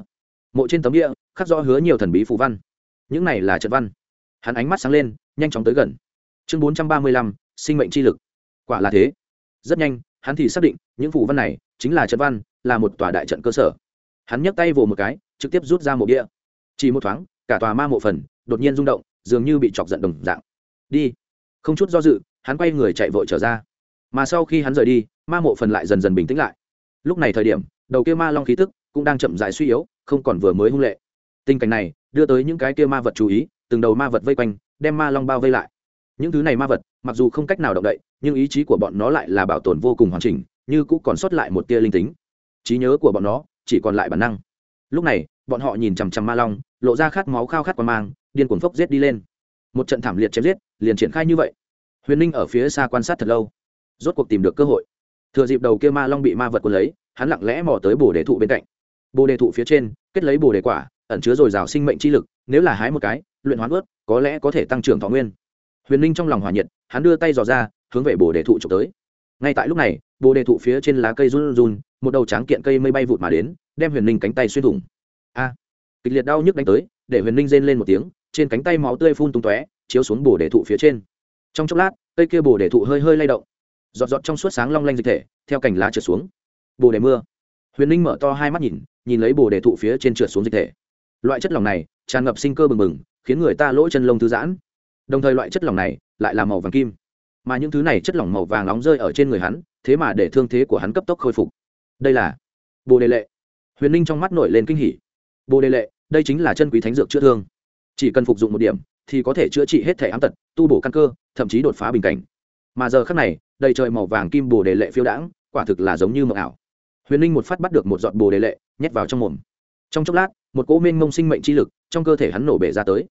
Mộ trên tấm bia, khắc rõ hứa nhiều thần bí phù văn. Những này là trận văn hắn ánh mắt sáng lên, nhanh chóng tới gần. Chương bốn trăm ba mươi lăm, sinh mệnh chi lực. Quả là thế. Rất nhanh, hắn thì xác định, những phủ văn này chính là trận văn, là một tòa đại trận cơ sở. Hắn nhấc tay vồ một cái, trực tiếp rút ra mộ địa chỉ một thoáng, cả tòa ma mộ phần đột nhiên rung động, dường như bị chọc giận đồng dạng. Đi. Không chút do dự, hắn quay người chạy vội trở ra. Mà sau khi hắn rời đi, ma mộ phần lại dần dần bình tĩnh lại. Lúc này thời điểm, đầu kia ma long khí tức cũng đang chậm dại suy yếu, không còn vừa mới hung lệ. Tình cảnh này đưa tới những cái kia ma vật chú ý từng đầu ma vật vây quanh, đem ma long bao vây lại. Những thứ này ma vật, mặc dù không cách nào động đậy, nhưng ý chí của bọn nó lại là bảo tồn vô cùng hoàn chỉnh, như cũng còn sót lại một tia linh tính. Trí nhớ của bọn nó chỉ còn lại bản năng. Lúc này, bọn họ nhìn chằm chằm ma long, lộ ra khát máu khao khát qua mang, điên cuồng phốc giết đi lên. Một trận thảm liệt chém giết, liền triển khai như vậy. Huyền ninh ở phía xa quan sát thật lâu, rốt cuộc tìm được cơ hội. Thừa dịp đầu kia ma long bị ma vật cuốn lấy, hắn lặng lẽ mò tới bồ đề thụ bên cạnh. Bồ đề thụ phía trên, kết lấy bồ đề quả, ẩn chứa dồi dào sinh mệnh chi lực nếu là hái một cái, luyện hoán ướt có lẽ có thể tăng trưởng thọ nguyên. Huyền ninh trong lòng hòa nhiệt, hắn đưa tay dò ra, hướng về bồ đề thụ trộm tới. Ngay tại lúc này, bồ đề thụ phía trên lá cây run run, một đầu tráng kiện cây mây bay vụt mà đến, đem huyền ninh cánh tay xuyên thủng. A! Kịch liệt đau nhức đánh tới, để huyền ninh rên lên một tiếng, trên cánh tay máu tươi phun tung tóe, chiếu xuống bồ đề thụ phía trên. Trong chốc lát, cây kia bồ đề thụ hơi hơi lay động. Giọt giọt trong suốt sáng long lanh dịch thể, theo cành lá trượt xuống. Bồ đề mưa. Huyền ninh mở to hai mắt nhìn nhìn lấy bồ đề thụ phía trên trượt xuống dịch thể. Loại chất lỏng này tràn ngập sinh cơ bừng bừng, khiến người ta lỗ chân lông thư giãn. Đồng thời loại chất lỏng này lại là màu vàng kim. Mà những thứ này chất lỏng màu vàng nóng rơi ở trên người hắn, thế mà để thương thế của hắn cấp tốc khôi phục. Đây là bồ đề lệ. Huyền ninh trong mắt nổi lên kinh hỉ. Bồ đề lệ, đây chính là chân quý thánh dược chữa thương. Chỉ cần phục dụng một điểm, thì có thể chữa trị hết thể ám tật, tu bổ căn cơ, thậm chí đột phá bình cảnh. Mà giờ khác này, đầy trời màu vàng kim bồ đề lệ phiêu đãng, quả thực là giống như mờ ảo. Huyền ninh một phát bắt được một giọt bồ đề lệ, nhét vào trong mồm. Trong chốc lát một cỗ mênh mông sinh mệnh chi lực trong cơ thể hắn nổ bể ra tới.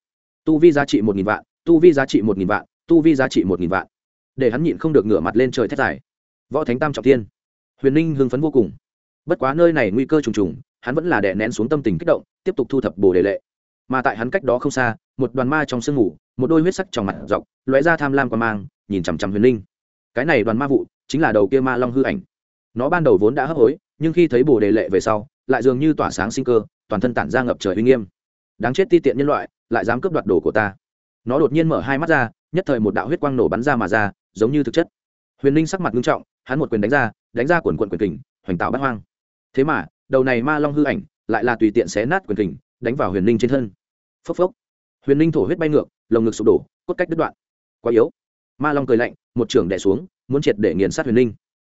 Tu vi giá trị một nghìn vạn, tu vi giá trị một nghìn vạn, tu vi giá trị một nghìn vạn. Để hắn nhịn không được ngửa mặt lên trời thét dài. Võ thánh tam trọng thiên. Huyền ninh hưng phấn vô cùng. Bất quá nơi này nguy cơ trùng trùng, hắn vẫn là đè nén xuống tâm tình kích động, tiếp tục thu thập bồ đề lệ. Mà tại hắn cách đó không xa, một đoàn ma trong sương ngủ một đôi huyết sắc trong mặt dọc, lóe ra tham lam qua mang, nhìn chằm chằm huyền ninh cái này đoàn ma vụ chính là đầu kia ma long hư ảnh. Nó ban đầu vốn đã hấp hối, nhưng khi thấy bồ đề lệ về sau lại dường như tỏa sáng sinh cơ, toàn thân tản ra ngập trời uy nghiêm. Đáng chết ti tiện nhân loại, lại dám cướp đoạt đồ của ta. Nó đột nhiên mở hai mắt ra, nhất thời một đạo huyết quang nổ bắn ra mà ra, giống như thực chất. Huyền Linh sắc mặt nghiêm trọng, hắn một quyền đánh ra đánh ra quần quận quyền kình, hoành tạo bắt hoang. Thế mà, đầu này ma long hư ảnh, lại là tùy tiện xé nát quyền kình, đánh vào huyền Linh trên thân. Phốc phốc. Huyền Linh thổ huyết bay ngược, lồng ngực sụp đổ, cốt cách đứt đoạn. Quá yếu. Ma long cười lạnh, một trưởng đẻ xuống, muốn triệt để nghiền sát huyền Linh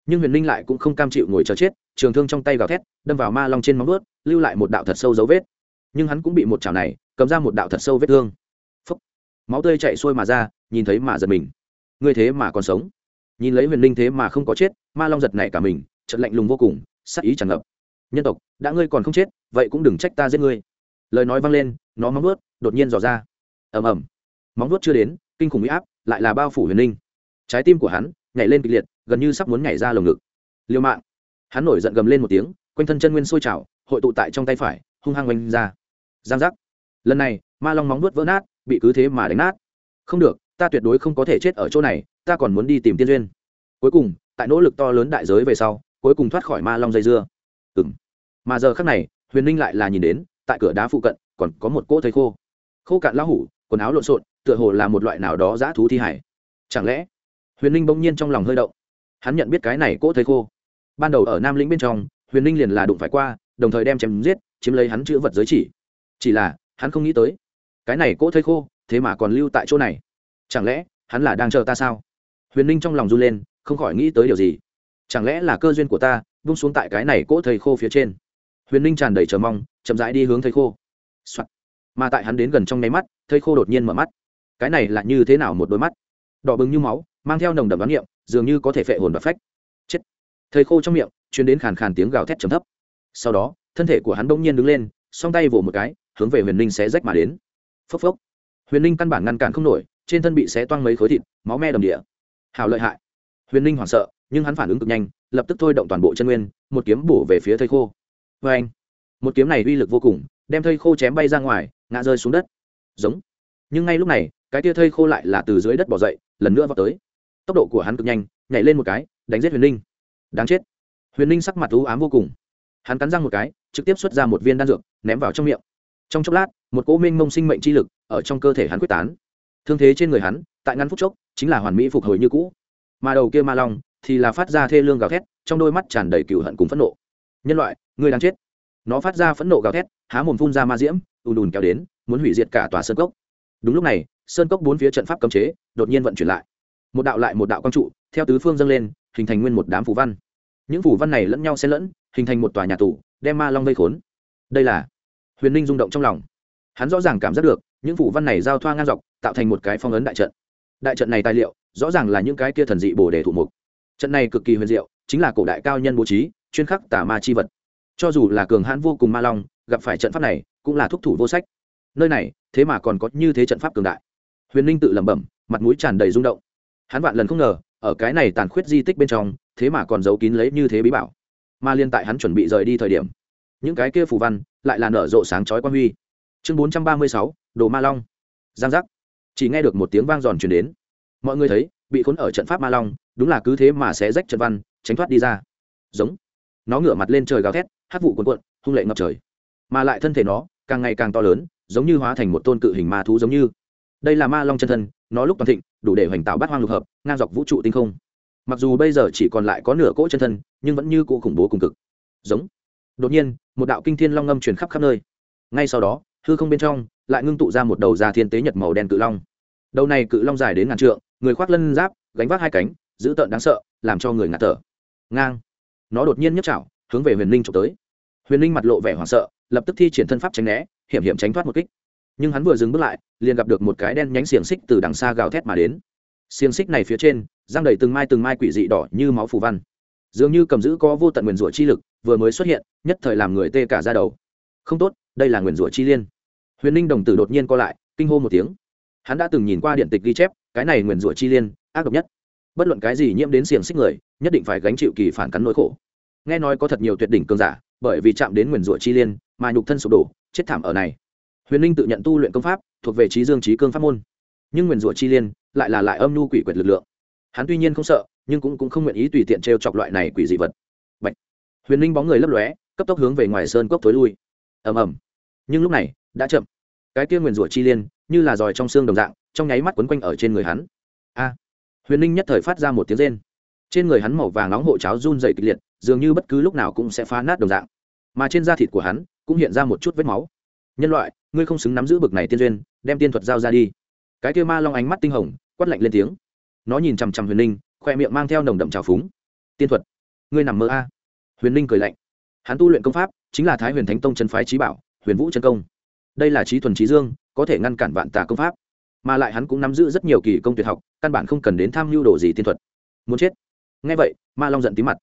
nhưng huyền ninh lại cũng không cam chịu ngồi chờ chết, trường thương trong tay gào thét, đâm vào ma long trên móng ướt lưu lại một đạo thật sâu dấu vết. Nhưng hắn cũng bị một chảo này, cầm ra một đạo thật sâu vết thương. Phốc máu tươi chạy xuôi mà ra, nhìn thấy mà giật mình. Ngươi thế mà còn sống. Nhìn lấy huyền ninh thế mà không có chết, ma long giật nảy cả mình, trận lạnh lùng vô cùng, sắc ý tràn ngập. Nhân tộc, đã ngươi còn không chết, vậy cũng đừng trách ta giết ngươi. Lời nói vang lên, nó móng vuốt đột nhiên dò ra. Ầm ầm. Móng vuốt chưa đến, kinh khủng bị áp lại là bao phủ huyền ninh. Trái tim của hắn nhảy lên kịch liệt gần như sắp muốn nhảy ra lồng ngực. Liêu mạng. Hắn nổi giận gầm lên một tiếng, quanh thân chân nguyên sôi trào, hội tụ tại trong tay phải, hung hăng oanh ra. Giang giác. Lần này, ma long móng nuốt vỡ nát, bị cứ thế mà đánh nát. Không được, ta tuyệt đối không có thể chết ở chỗ này, ta còn muốn đi tìm tiên duyên. Cuối cùng, tại nỗ lực to lớn đại giới về sau, cuối cùng thoát khỏi ma long dây dưa. Ừng mà giờ khác này, huyền ninh lại là nhìn đến, tại cửa đá phụ cận, còn có một cỗ thầy khô. Khô cạn lão hủ, quần áo lộn xộn, tựa hồ là một loại nào đó dã thú thi hải. Chẳng lẽ, huyền ninh bỗng nhiên trong lòng hơi động? Hắn nhận biết cái này cỗ thầy khô. Ban đầu ở nam lĩnh bên trong, huyền ninh liền là đụng phải qua, đồng thời đem chém giết, chiếm lấy hắn chữ vật giới chỉ. Chỉ là, hắn không nghĩ tới, cái này cỗ thầy khô, thế mà còn lưu tại chỗ này. Chẳng lẽ, hắn là đang chờ ta sao? Huyền ninh trong lòng run lên, không khỏi nghĩ tới điều gì. Chẳng lẽ là cơ duyên của ta bung xuống tại cái này cỗ thầy khô phía trên? Huyền ninh tràn đầy chờ mong, chậm rãi đi hướng thầy khô、Soạn. mà tại hắn đến gần trong nháy mắt, thầy khô đột nhiên mở mắt. Cái này là như thế nào một đôi mắt? Đỏ bừng như máu, mang theo nồng đậm đoán niệm dường như có thể phệ hồn và phách. Chết. Thầy khô trong miệng chuyến đến khàn khàn tiếng gào thét trầm thấp. Sau đó, thân thể của hắn bỗng nhiên đứng lên, song tay vỗ một cái, hướng về huyền ninh xé rách mà đến. Phốc phốc. Huyền ninh căn bản ngăn cản không nổi, trên thân bị xé toang mấy khối thịt, máu me đầm địa. Hào lợi hại. Huyền ninh hoảng sợ, nhưng hắn phản ứng cực nhanh, lập tức thôi động toàn bộ chân nguyên, một kiếm bổ về phía thây khô. Vê anh, một kiếm này uy lực vô cùng, đem thây khô chém bay ra ngoài, ngã rơi xuống đất. Giống. Nhưng ngay lúc này, cái tia thây khô lại là từ dưới đất bỏ dậy, lần nữa vào tới tốc độ của hắn cực nhanh, nhảy lên một cái, đánh giết huyền ninh. Đáng chết. Huyền ninh sắc mặt u ám vô cùng. Hắn cắn răng một cái, trực tiếp xuất ra một viên đan dược, ném vào trong miệng. Trong chốc lát, một cỗ minh mông sinh mệnh chi lực ở trong cơ thể hắn quyết tán. Thương thế trên người hắn, tại ngắn phút chốc, chính là hoàn mỹ phục hồi như cũ. Mà đầu kia ma long thì là phát ra thê lương gào thét, trong đôi mắt tràn đầy cựu hận cùng phẫn nộ. Nhân loại người đang chết. Nó phát ra phẫn nộ gào thét, há mồm phun ra ma diễm, ùn ùn kéo đến, muốn hủy diệt cả tòa sơn cốc. Đúng lúc này, sơn cốc bốn phía trận pháp cấm chế đột nhiên vận chuyển lại một đạo lại một đạo quang trụ, theo tứ phương dâng lên, hình thành nguyên một đám phủ văn. Những phủ văn này lẫn nhau xen lẫn, hình thành một tòa nhà tù, đem ma long vây khốn. Đây là huyền ninh rung động trong lòng. Hắn rõ ràng cảm giác được, những phủ văn này giao thoa ngang dọc, tạo thành một cái phong ấn đại trận. Đại trận này tài liệu, rõ ràng là những cái kia thần dị bồ đề thủ mục. Trận này cực kỳ huyền diệu, chính là cổ đại cao nhân bố trí, chuyên khắc tả ma chi vật. Cho dù là cường hãn vô cùng ma long, gặp phải trận pháp này, cũng là thúc thủ vô sách. Nơi này, thế mà còn có như thế trận pháp cường đại. Huyền ninh tự lẩm bẩm, mặt mũi tràn đầy rung động hắn vạn lần không ngờ, ở cái này tàn khuyết di tích bên trong, thế mà còn giấu kín lấy như thế bí bảo. Mà liên tại hắn chuẩn bị rời đi thời điểm, những cái kia phù văn lại là nở rộ sáng chói quan huy. Chương bốn trăm ba mươi sáu, đồ ma long. Giang giác. Chỉ nghe được một tiếng vang giòn chuyển đến. Mọi người thấy, bị khốn ở trận pháp ma long, đúng là cứ thế mà sẽ rách trận văn, tránh thoát đi ra. Giống. Nó ngửa mặt lên trời gào thét, hát vụ cuồn cuộn, hung lệ ngập trời. Mà lại thân thể nó, càng ngày càng to lớn, giống như hóa thành một tôn cự hình ma thú giống như. Đây là ma long chân thân, nó lúc toàn thịnh đủ để hoành tạo bát hoang lục hợp, ngang dọc vũ trụ tinh không. Mặc dù bây giờ chỉ còn lại có nửa cỗ chân thân, nhưng vẫn như cỗ khủng bố cùng cực. Giống. Đột nhiên, một đạo kinh thiên long ngâm truyền khắp khắp nơi. Ngay sau đó, hư không bên trong lại ngưng tụ ra một đầu da thiên tế nhật màu đen cự long. Đầu này cự long dài đến ngàn trượng, người khoác lân giáp, gánh vác hai cánh dữ tợn đáng sợ, làm cho người ngạt thở. Ngang. Nó đột nhiên nhấc chảo, hướng về huyền linh trộm tới. Huyền linh mặt lộ vẻ hoảng sợ, lập tức thi triển thân pháp tránh né, hiểm hiểm tránh thoát một kích nhưng hắn vừa dừng bước lại, liền gặp được một cái đen nhánh xiềng xích từ đằng xa gào thét mà đến. Xiềng xích này phía trên giang đầy từng mai từng mai quỷ dị đỏ như máu phù văn. Dường như cầm giữ có vô tận nguyền rủa chi lực, vừa mới xuất hiện, nhất thời làm người tê cả ra đầu. Không tốt, đây là nguyền rủa chi liên. Huyền ninh đồng tử đột nhiên co lại, kinh hô một tiếng. Hắn đã từng nhìn qua điện tịch ghi chép, cái này nguyền rủa chi liên, ác độc nhất. Bất luận cái gì nhiễm đến xiềng xích người, nhất định phải gánh chịu kỳ phản cắn nỗi khổ. Nghe nói có thật nhiều tuyệt đỉnh cường giả, bởi vì chạm đến nguyền rủa chi liên, mà nhục thân sụp đổ, chết thảm ở này huyền ninh tự nhận tu luyện công pháp thuộc về trí dương trí cương pháp môn nhưng nguyền rủa chi liên lại là lại âm nhu quỷ quyệt lực lượng. Hắn tuy nhiên không sợ nhưng cũng, cũng không nguyện ý tùy tiện t r e o chọc loại này quỷ dị vật. Bạch. huyền ninh bóng người lấp lóe cấp tốc hướng về ngoài sơn cốc thối lui. Ầm ầm. Nhưng lúc này đã chậm. Cái kia nguyền rủa chi liên như là giòi trong xương đồng dạng trong nháy mắt quấn quanh ở trên người hắn. A. Huyền ninh nhất thời phát ra một tiếng rên. Trên người hắn màu vàng nóng hộ cháo run dày kịch liệt dường như bất cứ lúc nào cũng sẽ phá nát đồng dạng. Mà trên da thịt của hắn cũng hiện ra một chút vết máu. Nhân loại ngươi không xứng nắm giữ bực này tiên duyên, đem tiên thuật giao ra đi. Cái kia ma long ánh mắt tinh hồng, quát lạnh lên tiếng. Nó nhìn chằm chằm huyền ninh khoe miệng mang theo nồng đậm trào phúng. Tiên thuật, ngươi nằm mơ a. Huyền ninh cười lạnh. Hắn tu luyện công pháp, chính là thái huyền thánh tông chân phái trí bảo, huyền vũ chân công. Đây là trí thuần trí dương, có thể ngăn cản vạn tà công pháp. Mà lại hắn cũng nắm giữ rất nhiều kỳ công tuyệt học, căn bản không cần đến tham mưu đồ gì tiên thuật. Muốn chết. Ngay vậy, ma long giận tí mặt.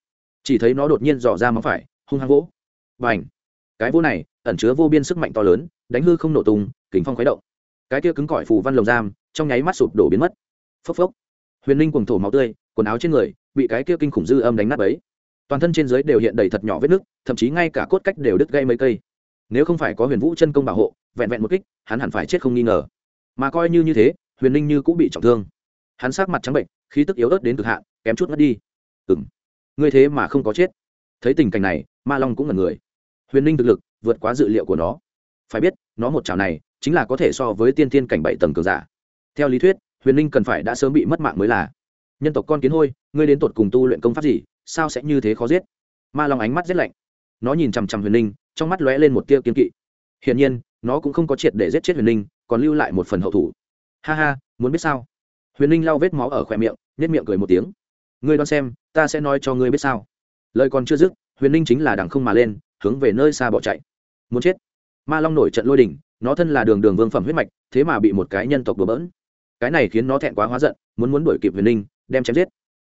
Chỉ thấy nó đột nhiên dò ra móng phải, hung hăng vỗ. Và ảnh cái vô này, ẩn chứa vô biên sức mạnh to lớn, đánh hư không nổ tung kính phong khuấy động. Cái kia cứng cỏi phù văn lồng giam, trong nháy mắt sụp đổ biến mất. Phốc phốc. Huyền linh cùng thổ máu tươi, quần áo trên người, bị cái kia kinh khủng dư âm đánh nát ấy toàn thân trên dưới đều hiện đầy thật nhỏ vết nứt, thậm chí ngay cả cốt cách đều đứt gây mấy cây. Nếu không phải có huyền vũ chân công bảo hộ, vẹn vẹn một kích, hắn hẳn phải chết không nghi ngờ. Mà coi như như thế, huyền linh như cũng bị trọng thương. Hắn sát mặt trắng bệnh, khí tức yếu ớt đến cực hạn, kém chút mất đi. Ừ m ngươi thế mà không có chết. Thấy tình cảnh này, ma long cũng là người huyền linh thực lực vượt quá dự liệu của nó. Phải biết, nó một chảo này chính là có thể so với tiên tiên cảnh bảy tầng cường giả. Theo lý thuyết, huyền linh cần phải đã sớm bị mất mạng mới là. Nhân tộc con kiến hôi, ngươi đến tột cùng tu luyện công pháp gì, sao sẽ như thế khó giết? Ma long ánh mắt rét lạnh. Nó nhìn chằm chằm huyền linh trong mắt lóe lên một tia kiên kỵ. Hiển nhiên, nó cũng không có triệt để giết chết huyền linh còn lưu lại một phần hậu thủ. Ha ha, muốn biết sao? Huyền linh lau vết máu ở khỏe miệng nhét miệng cười một tiếng. Ngươi đoán xem, ta sẽ nói cho ngươi biết sao? Lời còn chưa dứt, huyền linh chính là đằng không mà lên hướng về nơi xa bỏ chạy. Muốn chết? Ma long nổi trận lôi đỉnh nó thân là đường đường vương phẩm huyết mạch, thế mà bị một cái nhân tộc đùa bỡn. Cái này khiến nó thẹn quá hóa giận, muốn muốn đuổi kịp huyền linh, đem chém giết.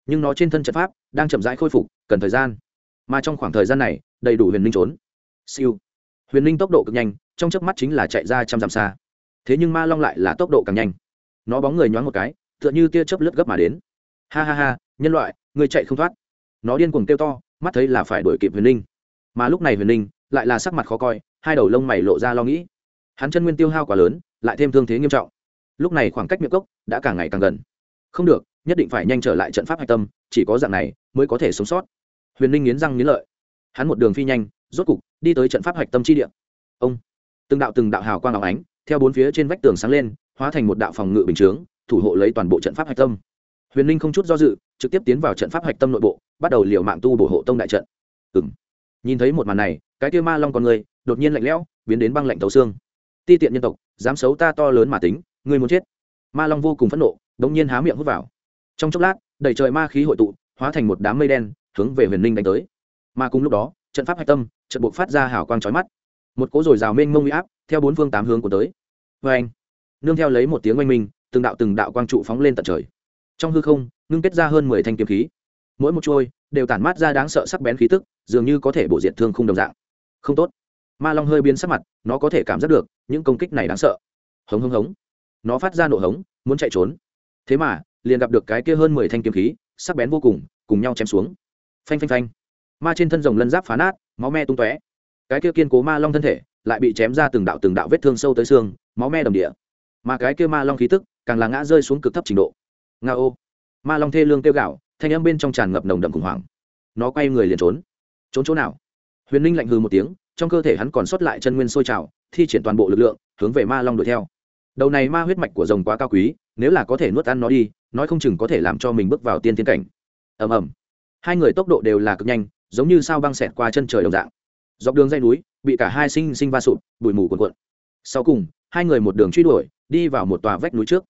Nhưng nó trên thân trận pháp đang chậm rãi khôi phục, cần thời gian. Mà trong khoảng thời gian này, đầy đủ huyền linh trốn. Siêu. Huyền linh tốc độ cực nhanh, trong chớp mắt chính là chạy ra trăm dặm xa. Thế nhưng ma long lại là tốc độ càng nhanh. Nó bóng người nhoáng một cái, tựa như tia chớp lướt gấp mà đến. Ha ha ha, nhân loại người chạy không thoát. Nó điên cuồng kêu to, mắt thấy là phải đuổi kịp huyền linh mà lúc này huyền linh lại là sắc mặt khó coi, hai đầu lông mày lộ ra lo nghĩ. Hắn chân nguyên tiêu hao quá lớn, lại thêm thương thế nghiêm trọng. Lúc này khoảng cách miệng cốc đã càng ngày càng gần. Không được, nhất định phải nhanh trở lại trận pháp hạch tâm, chỉ có dạng này mới có thể sống sót. Huyền ninh nghiến răng nghiến lợi. Hắn một đường phi nhanh, rốt cục đi tới trận pháp hạch tâm chi địa. Ông! Từng đạo từng đạo hào quang áo ánh, theo bốn phía trên vách tường sáng lên, hóa thành một đạo phòng ngự bình chướng, thủ hộ lấy toàn bộ trận pháp hạch tâm. Huyền ninh không chút do dự, trực tiếp tiến vào trận pháp hạch tâm nội bộ, bắt đầu liều mạng tu bổ hộ tông đại trận. Ừng nhìn thấy một màn này, cái kia ma long con người, đột nhiên lạnh lẽo, biến đến băng lạnh tấu xương. Ti tiện nhân tộc, dám xấu ta to lớn mà tính người muốn chết. Ma long vô cùng phẫn nộ, đống nhiên há miệng hút vào. Trong chốc lát, đầy trời ma khí hội tụ, hóa thành một đám mây đen, hướng về huyền ninh đánh tới. Mà cùng lúc đó, trận pháp hạch tâm, trận buộc phát ra hào quang trói mắt. Một cỗ rồi rào mênh mông huy áp, theo bốn phương tám hướng của tới. Vê anh, nương theo lấy một tiếng oanh minh, từng đạo từng đạo quang trụ phóng lên tận trời. Trong hư không, ngưng kết ra hơn mười thanh kiếm khí. Mỗi một trôi đều tản mát ra đáng sợ sắc bén khí tức dường như có thể bổ diệt thương không đồng dạng. Không tốt. Ma long hơi biến sắc mặt, nó có thể cảm giác được, những công kích này đáng sợ. Hống hống hống. Nó phát ra nổ hống, muốn chạy trốn. Thế mà, liền gặp được cái kia hơn mười thanh kiếm khí, sắc bén vô cùng cùng nhau chém xuống. Phanh phanh phanh. Ma trên thân rồng lân giáp phá nát, máu me tung tóe. Cái kia kiên cố ma long thân thể, lại bị chém ra từng đạo từng đạo vết thương sâu tới xương, máu me đầm địa. Mà cái kia ma long khí tức, càng là ngã rơi xuống cực thấp trình độ. Nga ô. Ma long thê lương kêu gạo thanh âm bên trong tràn ngập nồng đậm khủng hoảng. Nó quay người liền trốn trốn chỗ nào? Huyền ninh lạnh hư một tiếng, trong cơ thể hắn còn sót lại chân nguyên sôi trào, thi triển toàn bộ lực lượng, hướng về ma long đuổi theo. Đầu này ma huyết mạch của rồng quá cao quý, nếu là có thể nuốt ăn nó đi, nói không chừng có thể làm cho mình bước vào tiên tiến cảnh. Ầm ầm. Hai người tốc độ đều là cực nhanh, giống như sao băng xẹt qua chân trời đồng dạng. Dọc đường dây núi, bị cả hai sinh sinh va sụp, bụi mù cuồn cuộn. Sau cùng, hai người một đường truy đuổi, đi vào một tòa vách núi trước.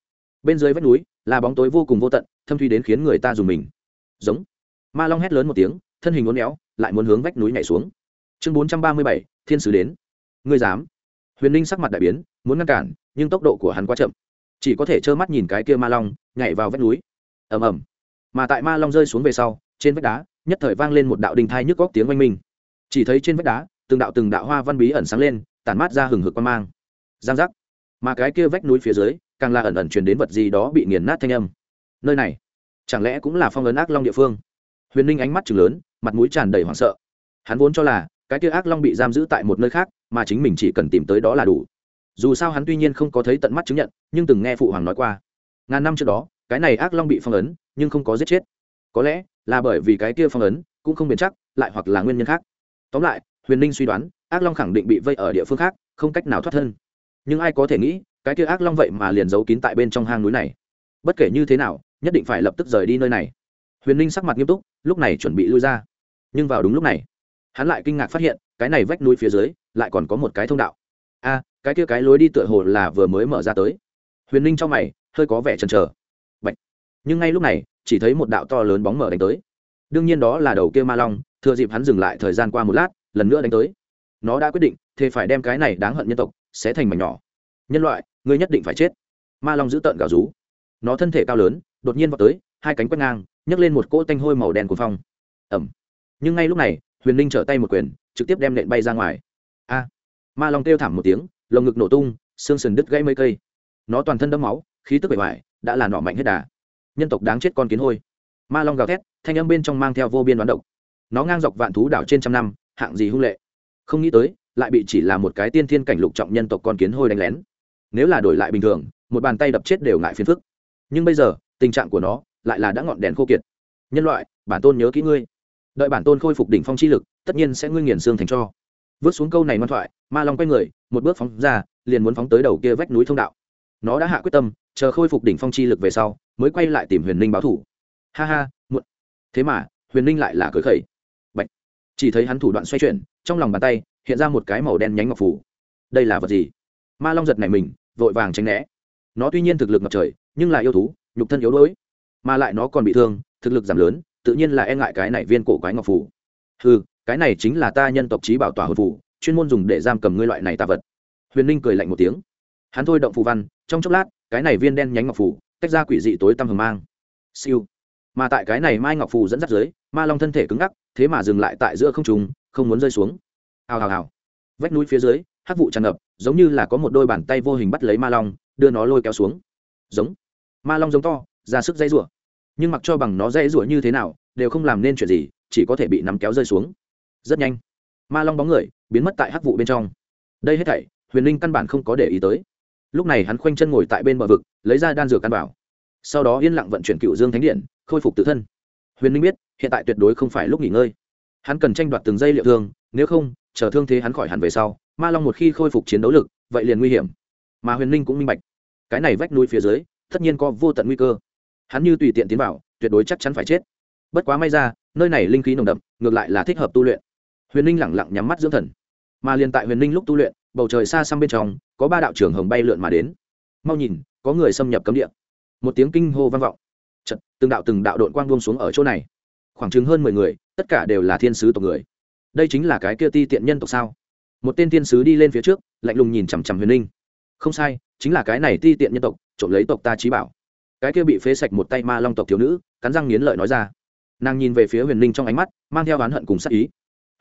Bên dưới vách núi là bóng tối vô cùng vô tận, thâm thuy đến khiến người ta dùng mình. Giống. Ma long hét lớn một tiếng, thân hình uốn éo lại muốn hướng vách núi nhảy xuống. Chương bốn trăm ba mươi bảy, thiên sứ đến. Ngươi dám. Huyền ninh sắc mặt đại biến, muốn ngăn cản, nhưng tốc độ của hắn quá chậm. Chỉ có thể trơ mắt nhìn cái kia ma long, nhảy vào vách núi. Ầm ầm. Mà tại ma long rơi xuống về sau, trên vách đá, nhất thời vang lên một đạo đình thai nhức góc tiếng oanh minh. Chỉ thấy trên vách đá, từng đạo từng đạo hoa văn bí ẩn sáng lên, tản mát ra hừng hực quan mang. Giang giác. Mà cái kia vách núi phía dưới, càng là ẩn ẩn truyền đến vật gì đó bị nghiền nát thanh âm. Nơi này, chẳng lẽ cũng là phong ấn ác long địa phương? Huyền ninh ánh mắt chừng lớn, mặt mũi tràn đầy hoảng sợ. Hắn vốn cho là, cái kia ác long bị giam giữ tại một nơi khác, mà chính mình chỉ cần tìm tới đó là đủ. Dù sao hắn tuy nhiên không có thấy tận mắt chứng nhận, nhưng từng nghe phụ hoàng nói qua. Ngàn năm trước đó, cái này ác long bị phong ấn, nhưng không có giết chết. Có lẽ là bởi vì cái kia phong ấn, cũng không biến chắc, lại hoặc là nguyên nhân khác. Tóm lại, huyền ninh suy đoán, ác long khẳng định bị vây ở địa phương khác, không cách nào thoát thân. Nhưng ai có thể nghĩ, cái kia ác long vậy mà liền giấu kín tại bên trong hang núi này. Bất kể như thế nào, nhất định phải lập tức rời đi nơi này huyền ninh sắc mặt nghiêm túc, lúc này chuẩn bị lui ra. Nhưng vào đúng lúc này, hắn lại kinh ngạc phát hiện, cái này vách núi phía dưới, lại còn có một cái thông đạo. A, cái kia cái lối đi tựa hồ là vừa mới mở ra tới. Huyền ninh trong mày, hơi có vẻ chần chờ. Bạch. nhưng ngay lúc này, chỉ thấy một đạo to lớn bóng mở đánh tới. Đương nhiên đó là đầu kia ma long, thừa dịp hắn dừng lại thời gian qua một lát, lần nữa đánh tới. Nó đã quyết định thì phải đem cái này đáng hận nhân tộc, sẽ thành mảnh nhỏ. Nhân loại, ngươi nhất định phải chết. Ma long giữ tợn gào rú. Nó thân thể cao lớn, đột nhiên vào tới hai cánh quét ngang, nhấc lên một cỗ tanh hôi màu đen của phong. Ẩm nhưng ngay lúc này, huyền Linh trở tay một quyền, trực tiếp đem nện bay ra ngoài. A. Ma long kêu thảm một tiếng, lồng ngực nổ tung, xương sườn đứt gãy mấy cây. Nó toàn thân đẫm máu, khí tức bể ngoài đã là nọ mạnh hết đà. Nhân tộc đáng chết con kiến hôi. Ma long gào thét, thanh âm bên trong mang theo vô biên đoán độc. Nó ngang dọc vạn thú đảo trên trăm năm, hạng gì hung lệ. Không nghĩ tới, lại bị chỉ là một cái tiên thiên cảnh lục trọng nhân tộc con kiến hôi đánh lén. Nếu là đổi lại bình thường, một bàn tay đập chết đều ngại phiền phức. Nhưng bây giờ, tình trạng của nó lại là đã ngọn đèn khô kiệt. Nhân loại, bản tôn nhớ kỹ ngươi. Đợi bản tôn khôi phục đỉnh phong chi lực, tất nhiên sẽ ngươi nghiền xương thành cho. Vớt xuống câu này ngoan thoại, ma long quay người, một bước phóng ra, liền muốn phóng tới đầu kia vách núi thông đạo. Nó đã hạ quyết tâm, chờ khôi phục đỉnh phong chi lực về sau, mới quay lại tìm huyền ninh báo thủ. Ha ha, muộn. Thế mà, huyền ninh lại là cởi khẩy. Bạch. chỉ thấy hắn thủ đoạn xoay chuyển, trong lòng bàn tay, hiện ra một cái màu đen nhánh ngọc phủ. Đây là vật gì? Ma long giật này mình, vội vàng tránh né. Nó tuy nhiên thực lực ngập trời, nhưng là yêu thú, nhục thân yếu đuối mà lại nó còn bị thương, thực lực giảm lớn, tự nhiên là e ngại cái này viên cổ quái ngọc phủ ừ cái này chính là ta nhân tộc trí bảo tỏa hồn phủ chuyên môn dùng để giam cầm ngươi loại này tạ vật. Huyền ninh cười lạnh một tiếng. Hắn thôi động phù văn, trong chốc lát, cái này viên đen nhánh ngọc phủ tách ra quỷ dị tối tăm hầm mang. Siêu. Mà tại cái này mai ngọc phù dẫn dắt dưới, ma long thân thể cứng ngắc, thế mà dừng lại tại giữa không trùng không muốn rơi xuống. Hào hào hào. Vách núi phía dưới hát vụ tràn ngập, giống như là có một đôi bàn tay vô hình bắt lấy ma long, đưa nó lôi kéo xuống. Giống. Ma long giống to ra sức dây rủa. Nhưng mặc cho bằng nó dây rủa như thế nào, đều không làm nên chuyện gì, chỉ có thể bị nắm kéo rơi xuống. Rất nhanh, ma long bóng người biến mất tại hắc vụ bên trong. Đây hết thảy, huyền linh căn bản không có để ý tới. Lúc này hắn khoanh chân ngồi tại bên bờ vực, lấy ra đan dược căn bảo. Sau đó yên lặng vận chuyển cựu dương thánh điện, khôi phục tự thân. Huyền linh biết, hiện tại tuyệt đối không phải lúc nghỉ ngơi. Hắn cần tranh đoạt từng giây liệu thương, nếu không, chờ thương thế hắn khỏi hẳn về sau, ma long một khi khôi phục chiến đấu lực, vậy liền nguy hiểm. Mà huyền Linh cũng minh bạch, cái này vách núi phía dưới, tất nhiên có vô tận nguy cơ hắn như tùy tiện tiến vào tuyệt đối chắc chắn phải chết. Bất quá may ra nơi này linh khí nồng đậm ngược lại là thích hợp tu luyện. Huyền ninh lẳng lặng nhắm mắt dưỡng thần. Mà liền tại huyền ninh lúc tu luyện bầu trời xa xăm bên trong có ba đạo trưởng hồng bay lượn mà đến. Mau nhìn có người xâm nhập cấm địa. Một tiếng kinh hô vang vọng. Chật, từng đạo từng đạo đội quang buông xuống ở chỗ này. Khoảng chừng hơn mười người tất cả đều là thiên sứ tộc người. Đây chính là cái kia ti tiện nhân tộc sao? Một tên thiên sứ đi lên phía trước lạnh lùng nhìn chằm chằm huyền ninh. Không sai chính là cái này ti tiện nhân tộc trộm lấy tộc ta trí bảo cái kia bị phế sạch một tay ma long tộc thiếu nữ, cắn răng nghiến lợi nói ra. Nàng nhìn về phía huyền ninh trong ánh mắt, mang theo oán hận cùng sắc ý.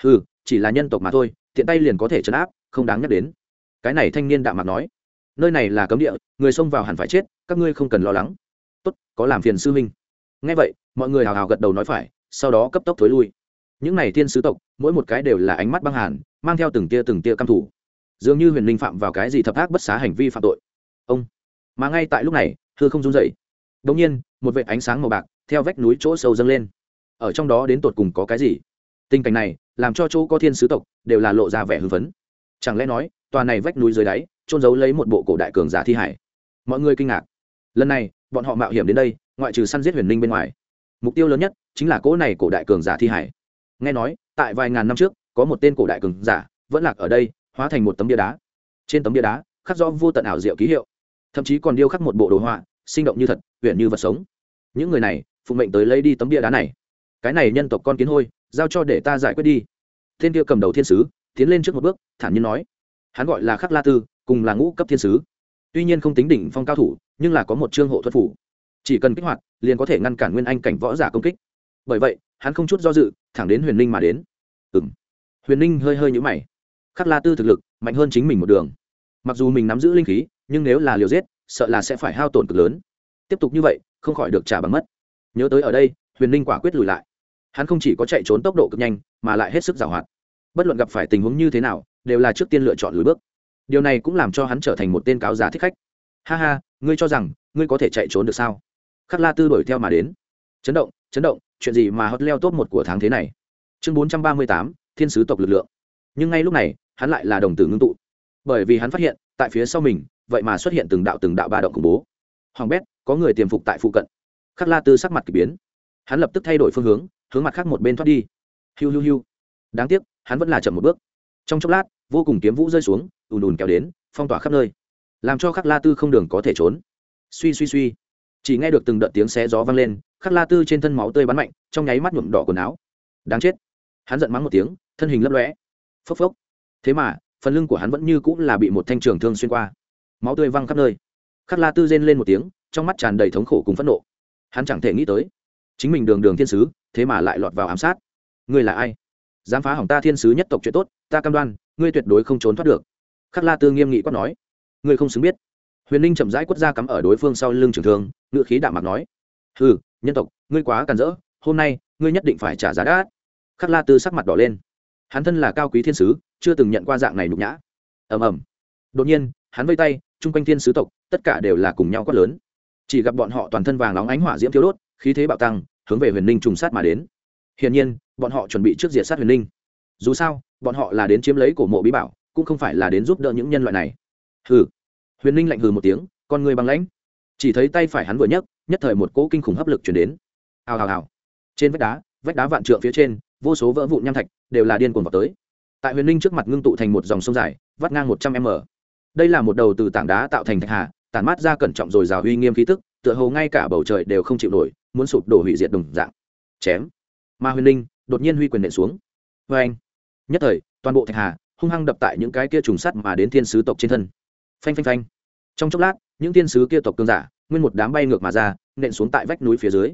Ừ chỉ là nhân tộc mà thôi, tiện tay liền có thể chấn áp, không đáng nhắc đến. Cái này thanh niên đạm mặt nói. Nơi này là cấm địa, người xông vào hẳn phải chết, các ngươi không cần lo lắng. Tốt, có làm phiền sư huynh. Ngay vậy, mọi người hào hào gật đầu nói phải, sau đó cấp tốc thối lui. Những này thiên sứ tộc, mỗi một cái đều là ánh mắt băng hàn, mang theo từng tia từng tia căm thủ dường như huyền linh phạm vào cái gì thập ác bất xá hành vi phạm tội. Ông, mà ngay tại lúc này thưa không run dậy đồng nhiên, một vệt ánh sáng màu bạc theo vách núi chỗ sâu dâng lên. Ở trong đó đến tột cùng có cái gì? Tình cảnh này làm cho chỗ có thiên sứ tộc đều là lộ ra vẻ hưng phấn. Chẳng lẽ nói, tòa này vách núi dưới đáy trôn giấu lấy một bộ cổ đại cường giả thi hải? Mọi người kinh ngạc. Lần này, bọn họ mạo hiểm đến đây, ngoại trừ săn giết huyền linh bên ngoài. Mục tiêu lớn nhất chính là cỗ này cổ đại cường giả thi hải. Nghe nói, tại vài ngàn năm trước, có một tên cổ đại cường giả vẫn lạc ở đây, hóa thành một tấm bia đá. Trên tấm bia đá khắc rõ vô tận ảo diệu ký hiệu. Thậm chí còn điêu khắc một bộ đồ họa sinh động như thật huyện như vật sống. Những người này, phụng mệnh tới lấy đi tấm bia đá này. Cái này nhân tộc con kiến hôi, giao cho để ta giải quyết đi. Thiên kia cầm đầu thiên sứ, tiến lên trước một bước, thản nhiên nói. Hắn gọi là khắc la tư, cùng là ngũ cấp thiên sứ. Tuy nhiên không tính đỉnh phong cao thủ, nhưng là có một chương hộ thuật phủ chỉ cần kích hoạt, liền có thể ngăn cản nguyên anh cảnh võ giả công kích. Bởi vậy, hắn không chút do dự, thẳng đến huyền ninh mà đến. Ừ m huyền ninh hơi hơi nhũ mày. Khắc la tư thực lực, mạnh hơn chính mình một đường. Mặc dù mình nắm giữ linh khí, nhưng nếu là liều giết sợ là sẽ phải hao tổn cực lớn. Tiếp tục như vậy, không khỏi được trả bằng mất. Nhớ tới ở đây, huyền ninh quả quyết lùi lại. Hắn không chỉ có chạy trốn tốc độ cực nhanh, mà lại hết sức g à o hoạt. Bất luận gặp phải tình huống như thế nào, đều là trước tiên lựa chọn lùi bước. Điều này cũng làm cho hắn trở thành một tên cáo giá thích khách. Ha ha, ngươi cho rằng, ngươi có thể chạy trốn được sao? Khắc la tư đuổi theo mà đến. Chấn động chấn động, chuyện gì mà hot leo top một của tháng thế này? Chương bốn trăm ba mươi tám, thiên sứ tộc lực lượng. Nhưng ngay lúc này, hắn lại là đồng tử ngưng tụ. Bởi vì hắn phát hiện, tại phía sau mình vậy mà xuất hiện từng đạo từng đạo ba động khủng bố. Hoàng bét, có người tiềm phục tại phụ cận. Khắc la tư sắc mặt k ỳ biến. Hắn lập tức thay đổi phương hướng hướng mặt khác một bên thoát đi. Hiu hiu hiu. Đáng tiếc, hắn vẫn là chậm một bước. Trong chốc lát, vô cùng kiếm vũ rơi xuống, ùn ùn kéo đến, phong tỏa khắp nơi. Làm cho khắc la tư không đường có thể trốn. Suy suy suy. Chỉ nghe được từng đợt tiếng xé gió vang lên, khắc la tư trên thân máu tươi bắn mạnh, trong nháy mắt nhuộm đỏ quần áo. Đáng chết. Hắn giận mắng một tiếng, thân hình lấp lõe phốc phốc. Thế mà, phần lưng của hắn vẫn như cũng là bị một thanh trường thương xuyên qua máu tươi văng khắp nơi. Khắc la tư rên lên một tiếng, trong mắt tràn đầy thống khổ cùng phẫn nộ. Hắn chẳng thể nghĩ tới, chính mình đường đường thiên sứ, thế mà lại lọt vào ám sát. Ngươi là ai? Dám phá hỏng ta thiên sứ nhất tộc chuyện tốt, ta cam đoan, ngươi tuyệt đối không trốn thoát được. Khắc la tư nghiêm nghị quát nói. Ngươi không xứng biết. Huyền ninh chậm rãi quất ra cắm ở đối phương sau lưng trường thương, ngựa khí đạm mạc nói. Ừ nhân tộc, ngươi quá càn rỡ, hôm nay, ngươi nhất định phải trả giá đắt. Khắc la tư sắc mặt đỏ lên. Hắn thân là cao quý thiên sứ, chưa từng nhận qua dạng này nhục nhã. Ầm ầm. Đột nhiên, hắn vây tay chung quanh thiên sứ tộc, tất cả đều là cùng nhau quát lớn. Chỉ gặp bọn họ toàn thân vàng nóng ánh hỏa diễm thiếu đốt, khí thế bạo tăng, hướng về huyền ninh trùng sát mà đến. Hiển nhiên, bọn họ chuẩn bị trước diệt sát huyền ninh dù sao, bọn họ là đến chiếm lấy cổ mộ bí bảo, cũng không phải là đến giúp đỡ những nhân loại này. Hừ. Huyền ninh lạnh hừ một tiếng, con người băng lãnh. Chỉ thấy tay phải hắn vừa nhấc, nhất thời một cỗ kinh khủng hấp lực chuyển đến. Hào hào hào. Trên vách đá vách đá vạn trượng phía trên, vô số vỡ vụn nham thạch đều là điên cuồng vào tới. Tại huyền ninh trước mặt ngưng tụ thành một dòng sông dài, vắt ngang một trăm m đây là một đầu từ tảng đá tạo thành thạch hà tản mát ra cẩn trọng rồi rào uy nghiêm khí tức tựa hồ ngay cả bầu trời đều không chịu nổi muốn sụp đổ hủy diệt đồng dạng. Chém. Ma huyền linh, đột nhiên huy quyền nện xuống. Vê anh nhất thời toàn bộ thạch hà hung hăng đập tại những cái kia trùng sắt mà đến thiên sứ tộc trên thân. Phanh phanh phanh. Trong chốc lát những thiên sứ kia tộc cương giả nguyên một đám bay ngược mà ra nện xuống tại vách núi phía dưới.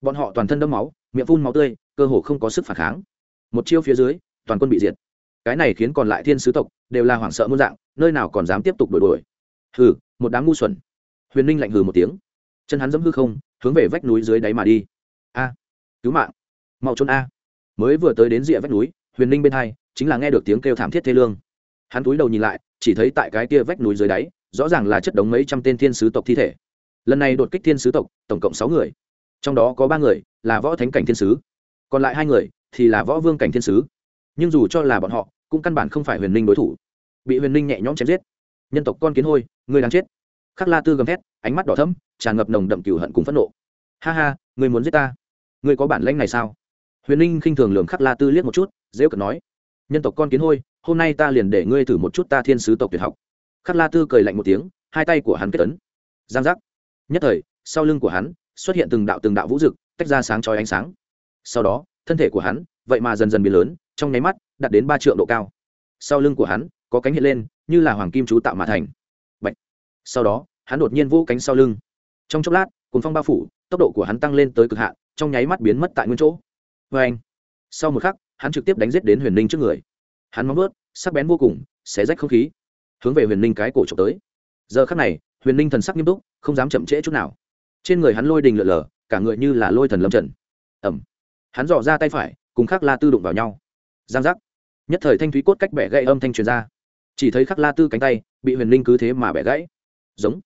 Bọn họ toàn thân đẫm máu miệng phun máu tươi cơ hồ không có sức phản kháng. Một chiêu phía dưới toàn quân bị diệt cái này khiến còn lại thiên sứ tộc đều là hoảng sợ muôn dạng, nơi nào còn dám tiếp tục đổi đuổi. Hừ, một đám ngu xuẩn. Huyền ninh lạnh hừ một tiếng. Chân hắn dẫm hư không, hướng về vách núi dưới đáy mà đi. A, cứu mạng. Mau trốn a. Mới vừa tới đến rìa vách núi, huyền ninh bên hai, chính là nghe được tiếng kêu thảm thiết thê lương. Hắn túi đầu nhìn lại, chỉ thấy tại cái kia vách núi dưới đáy, rõ ràng là chất đống mấy trăm tên thiên sứ tộc thi thể. Lần này đột kích thiên sứ tộc, tổng cộng sáu người. Trong đó có ba người là võ thánh cảnh thiên sứ, còn lại hai người thì là võ vương cảnh thiên sứ. Nhưng dù cho là bọn họ cũng căn bản không phải huyền ninh đối thủ. Bị huyền ninh nhẹ nhõm chém giết. Nhân tộc con kiến hôi, người đang chết. Khắc la tư gầm thét, ánh mắt đỏ thẫm, tràn ngập nồng đậm cừu hận cùng phẫn nộ. Ha ha, người muốn giết ta? Người có bản lãnh này sao? Huyền ninh khinh thường lường khắc la tư liếc một chút dễ cận nói. Nhân tộc con kiến hôi, hôm nay ta liền để ngươi thử một chút ta thiên sứ tộc tuyệt học. Khắc la tư cười lạnh một tiếng, hai tay của hắn kết tấn giang giác. Nhất thời, sau lưng của hắn, xuất hiện từng đạo từng đạo vũ rực tách ra sáng trói ánh sáng. Sau đó, thân thể của hắn, vậy mà dần dần biến lớn, trong nháy mắt đạt đến ba trượng độ cao. Sau lưng của hắn, có cánh hiện lên, như là hoàng kim chú tạo mà thành. Bạch. sau đó, hắn đột nhiên vỗ cánh sau lưng. Trong chốc lát cùng phong bao phủ, tốc độ của hắn tăng lên tới cực hạn, trong nháy mắt biến mất tại nguyên chỗ. Vê anh. Sau một khắc, hắn trực tiếp đánh giết đến huyền ninh trước người. Hắn móng vớt sắc bén vô cùng, xé rách không khí, hướng về huyền ninh cái cổ trộm tới. Giờ khắc này, huyền ninh thần sắc nghiêm túc, không dám chậm trễ chút nào. Trên người hắn lôi đình lượn lờ, cả người như là lôi thần lâm trần ẩm hắn dò ra tay phải, cùng khắc la tư đụng vào nhau. Giang giác nhất thời thanh thúy cốt cách bẻ gãy âm thanh truyền ra. Chỉ thấy khắc la tư cánh tay bị huyền linh cứ thế mà bẻ gãy. Giống.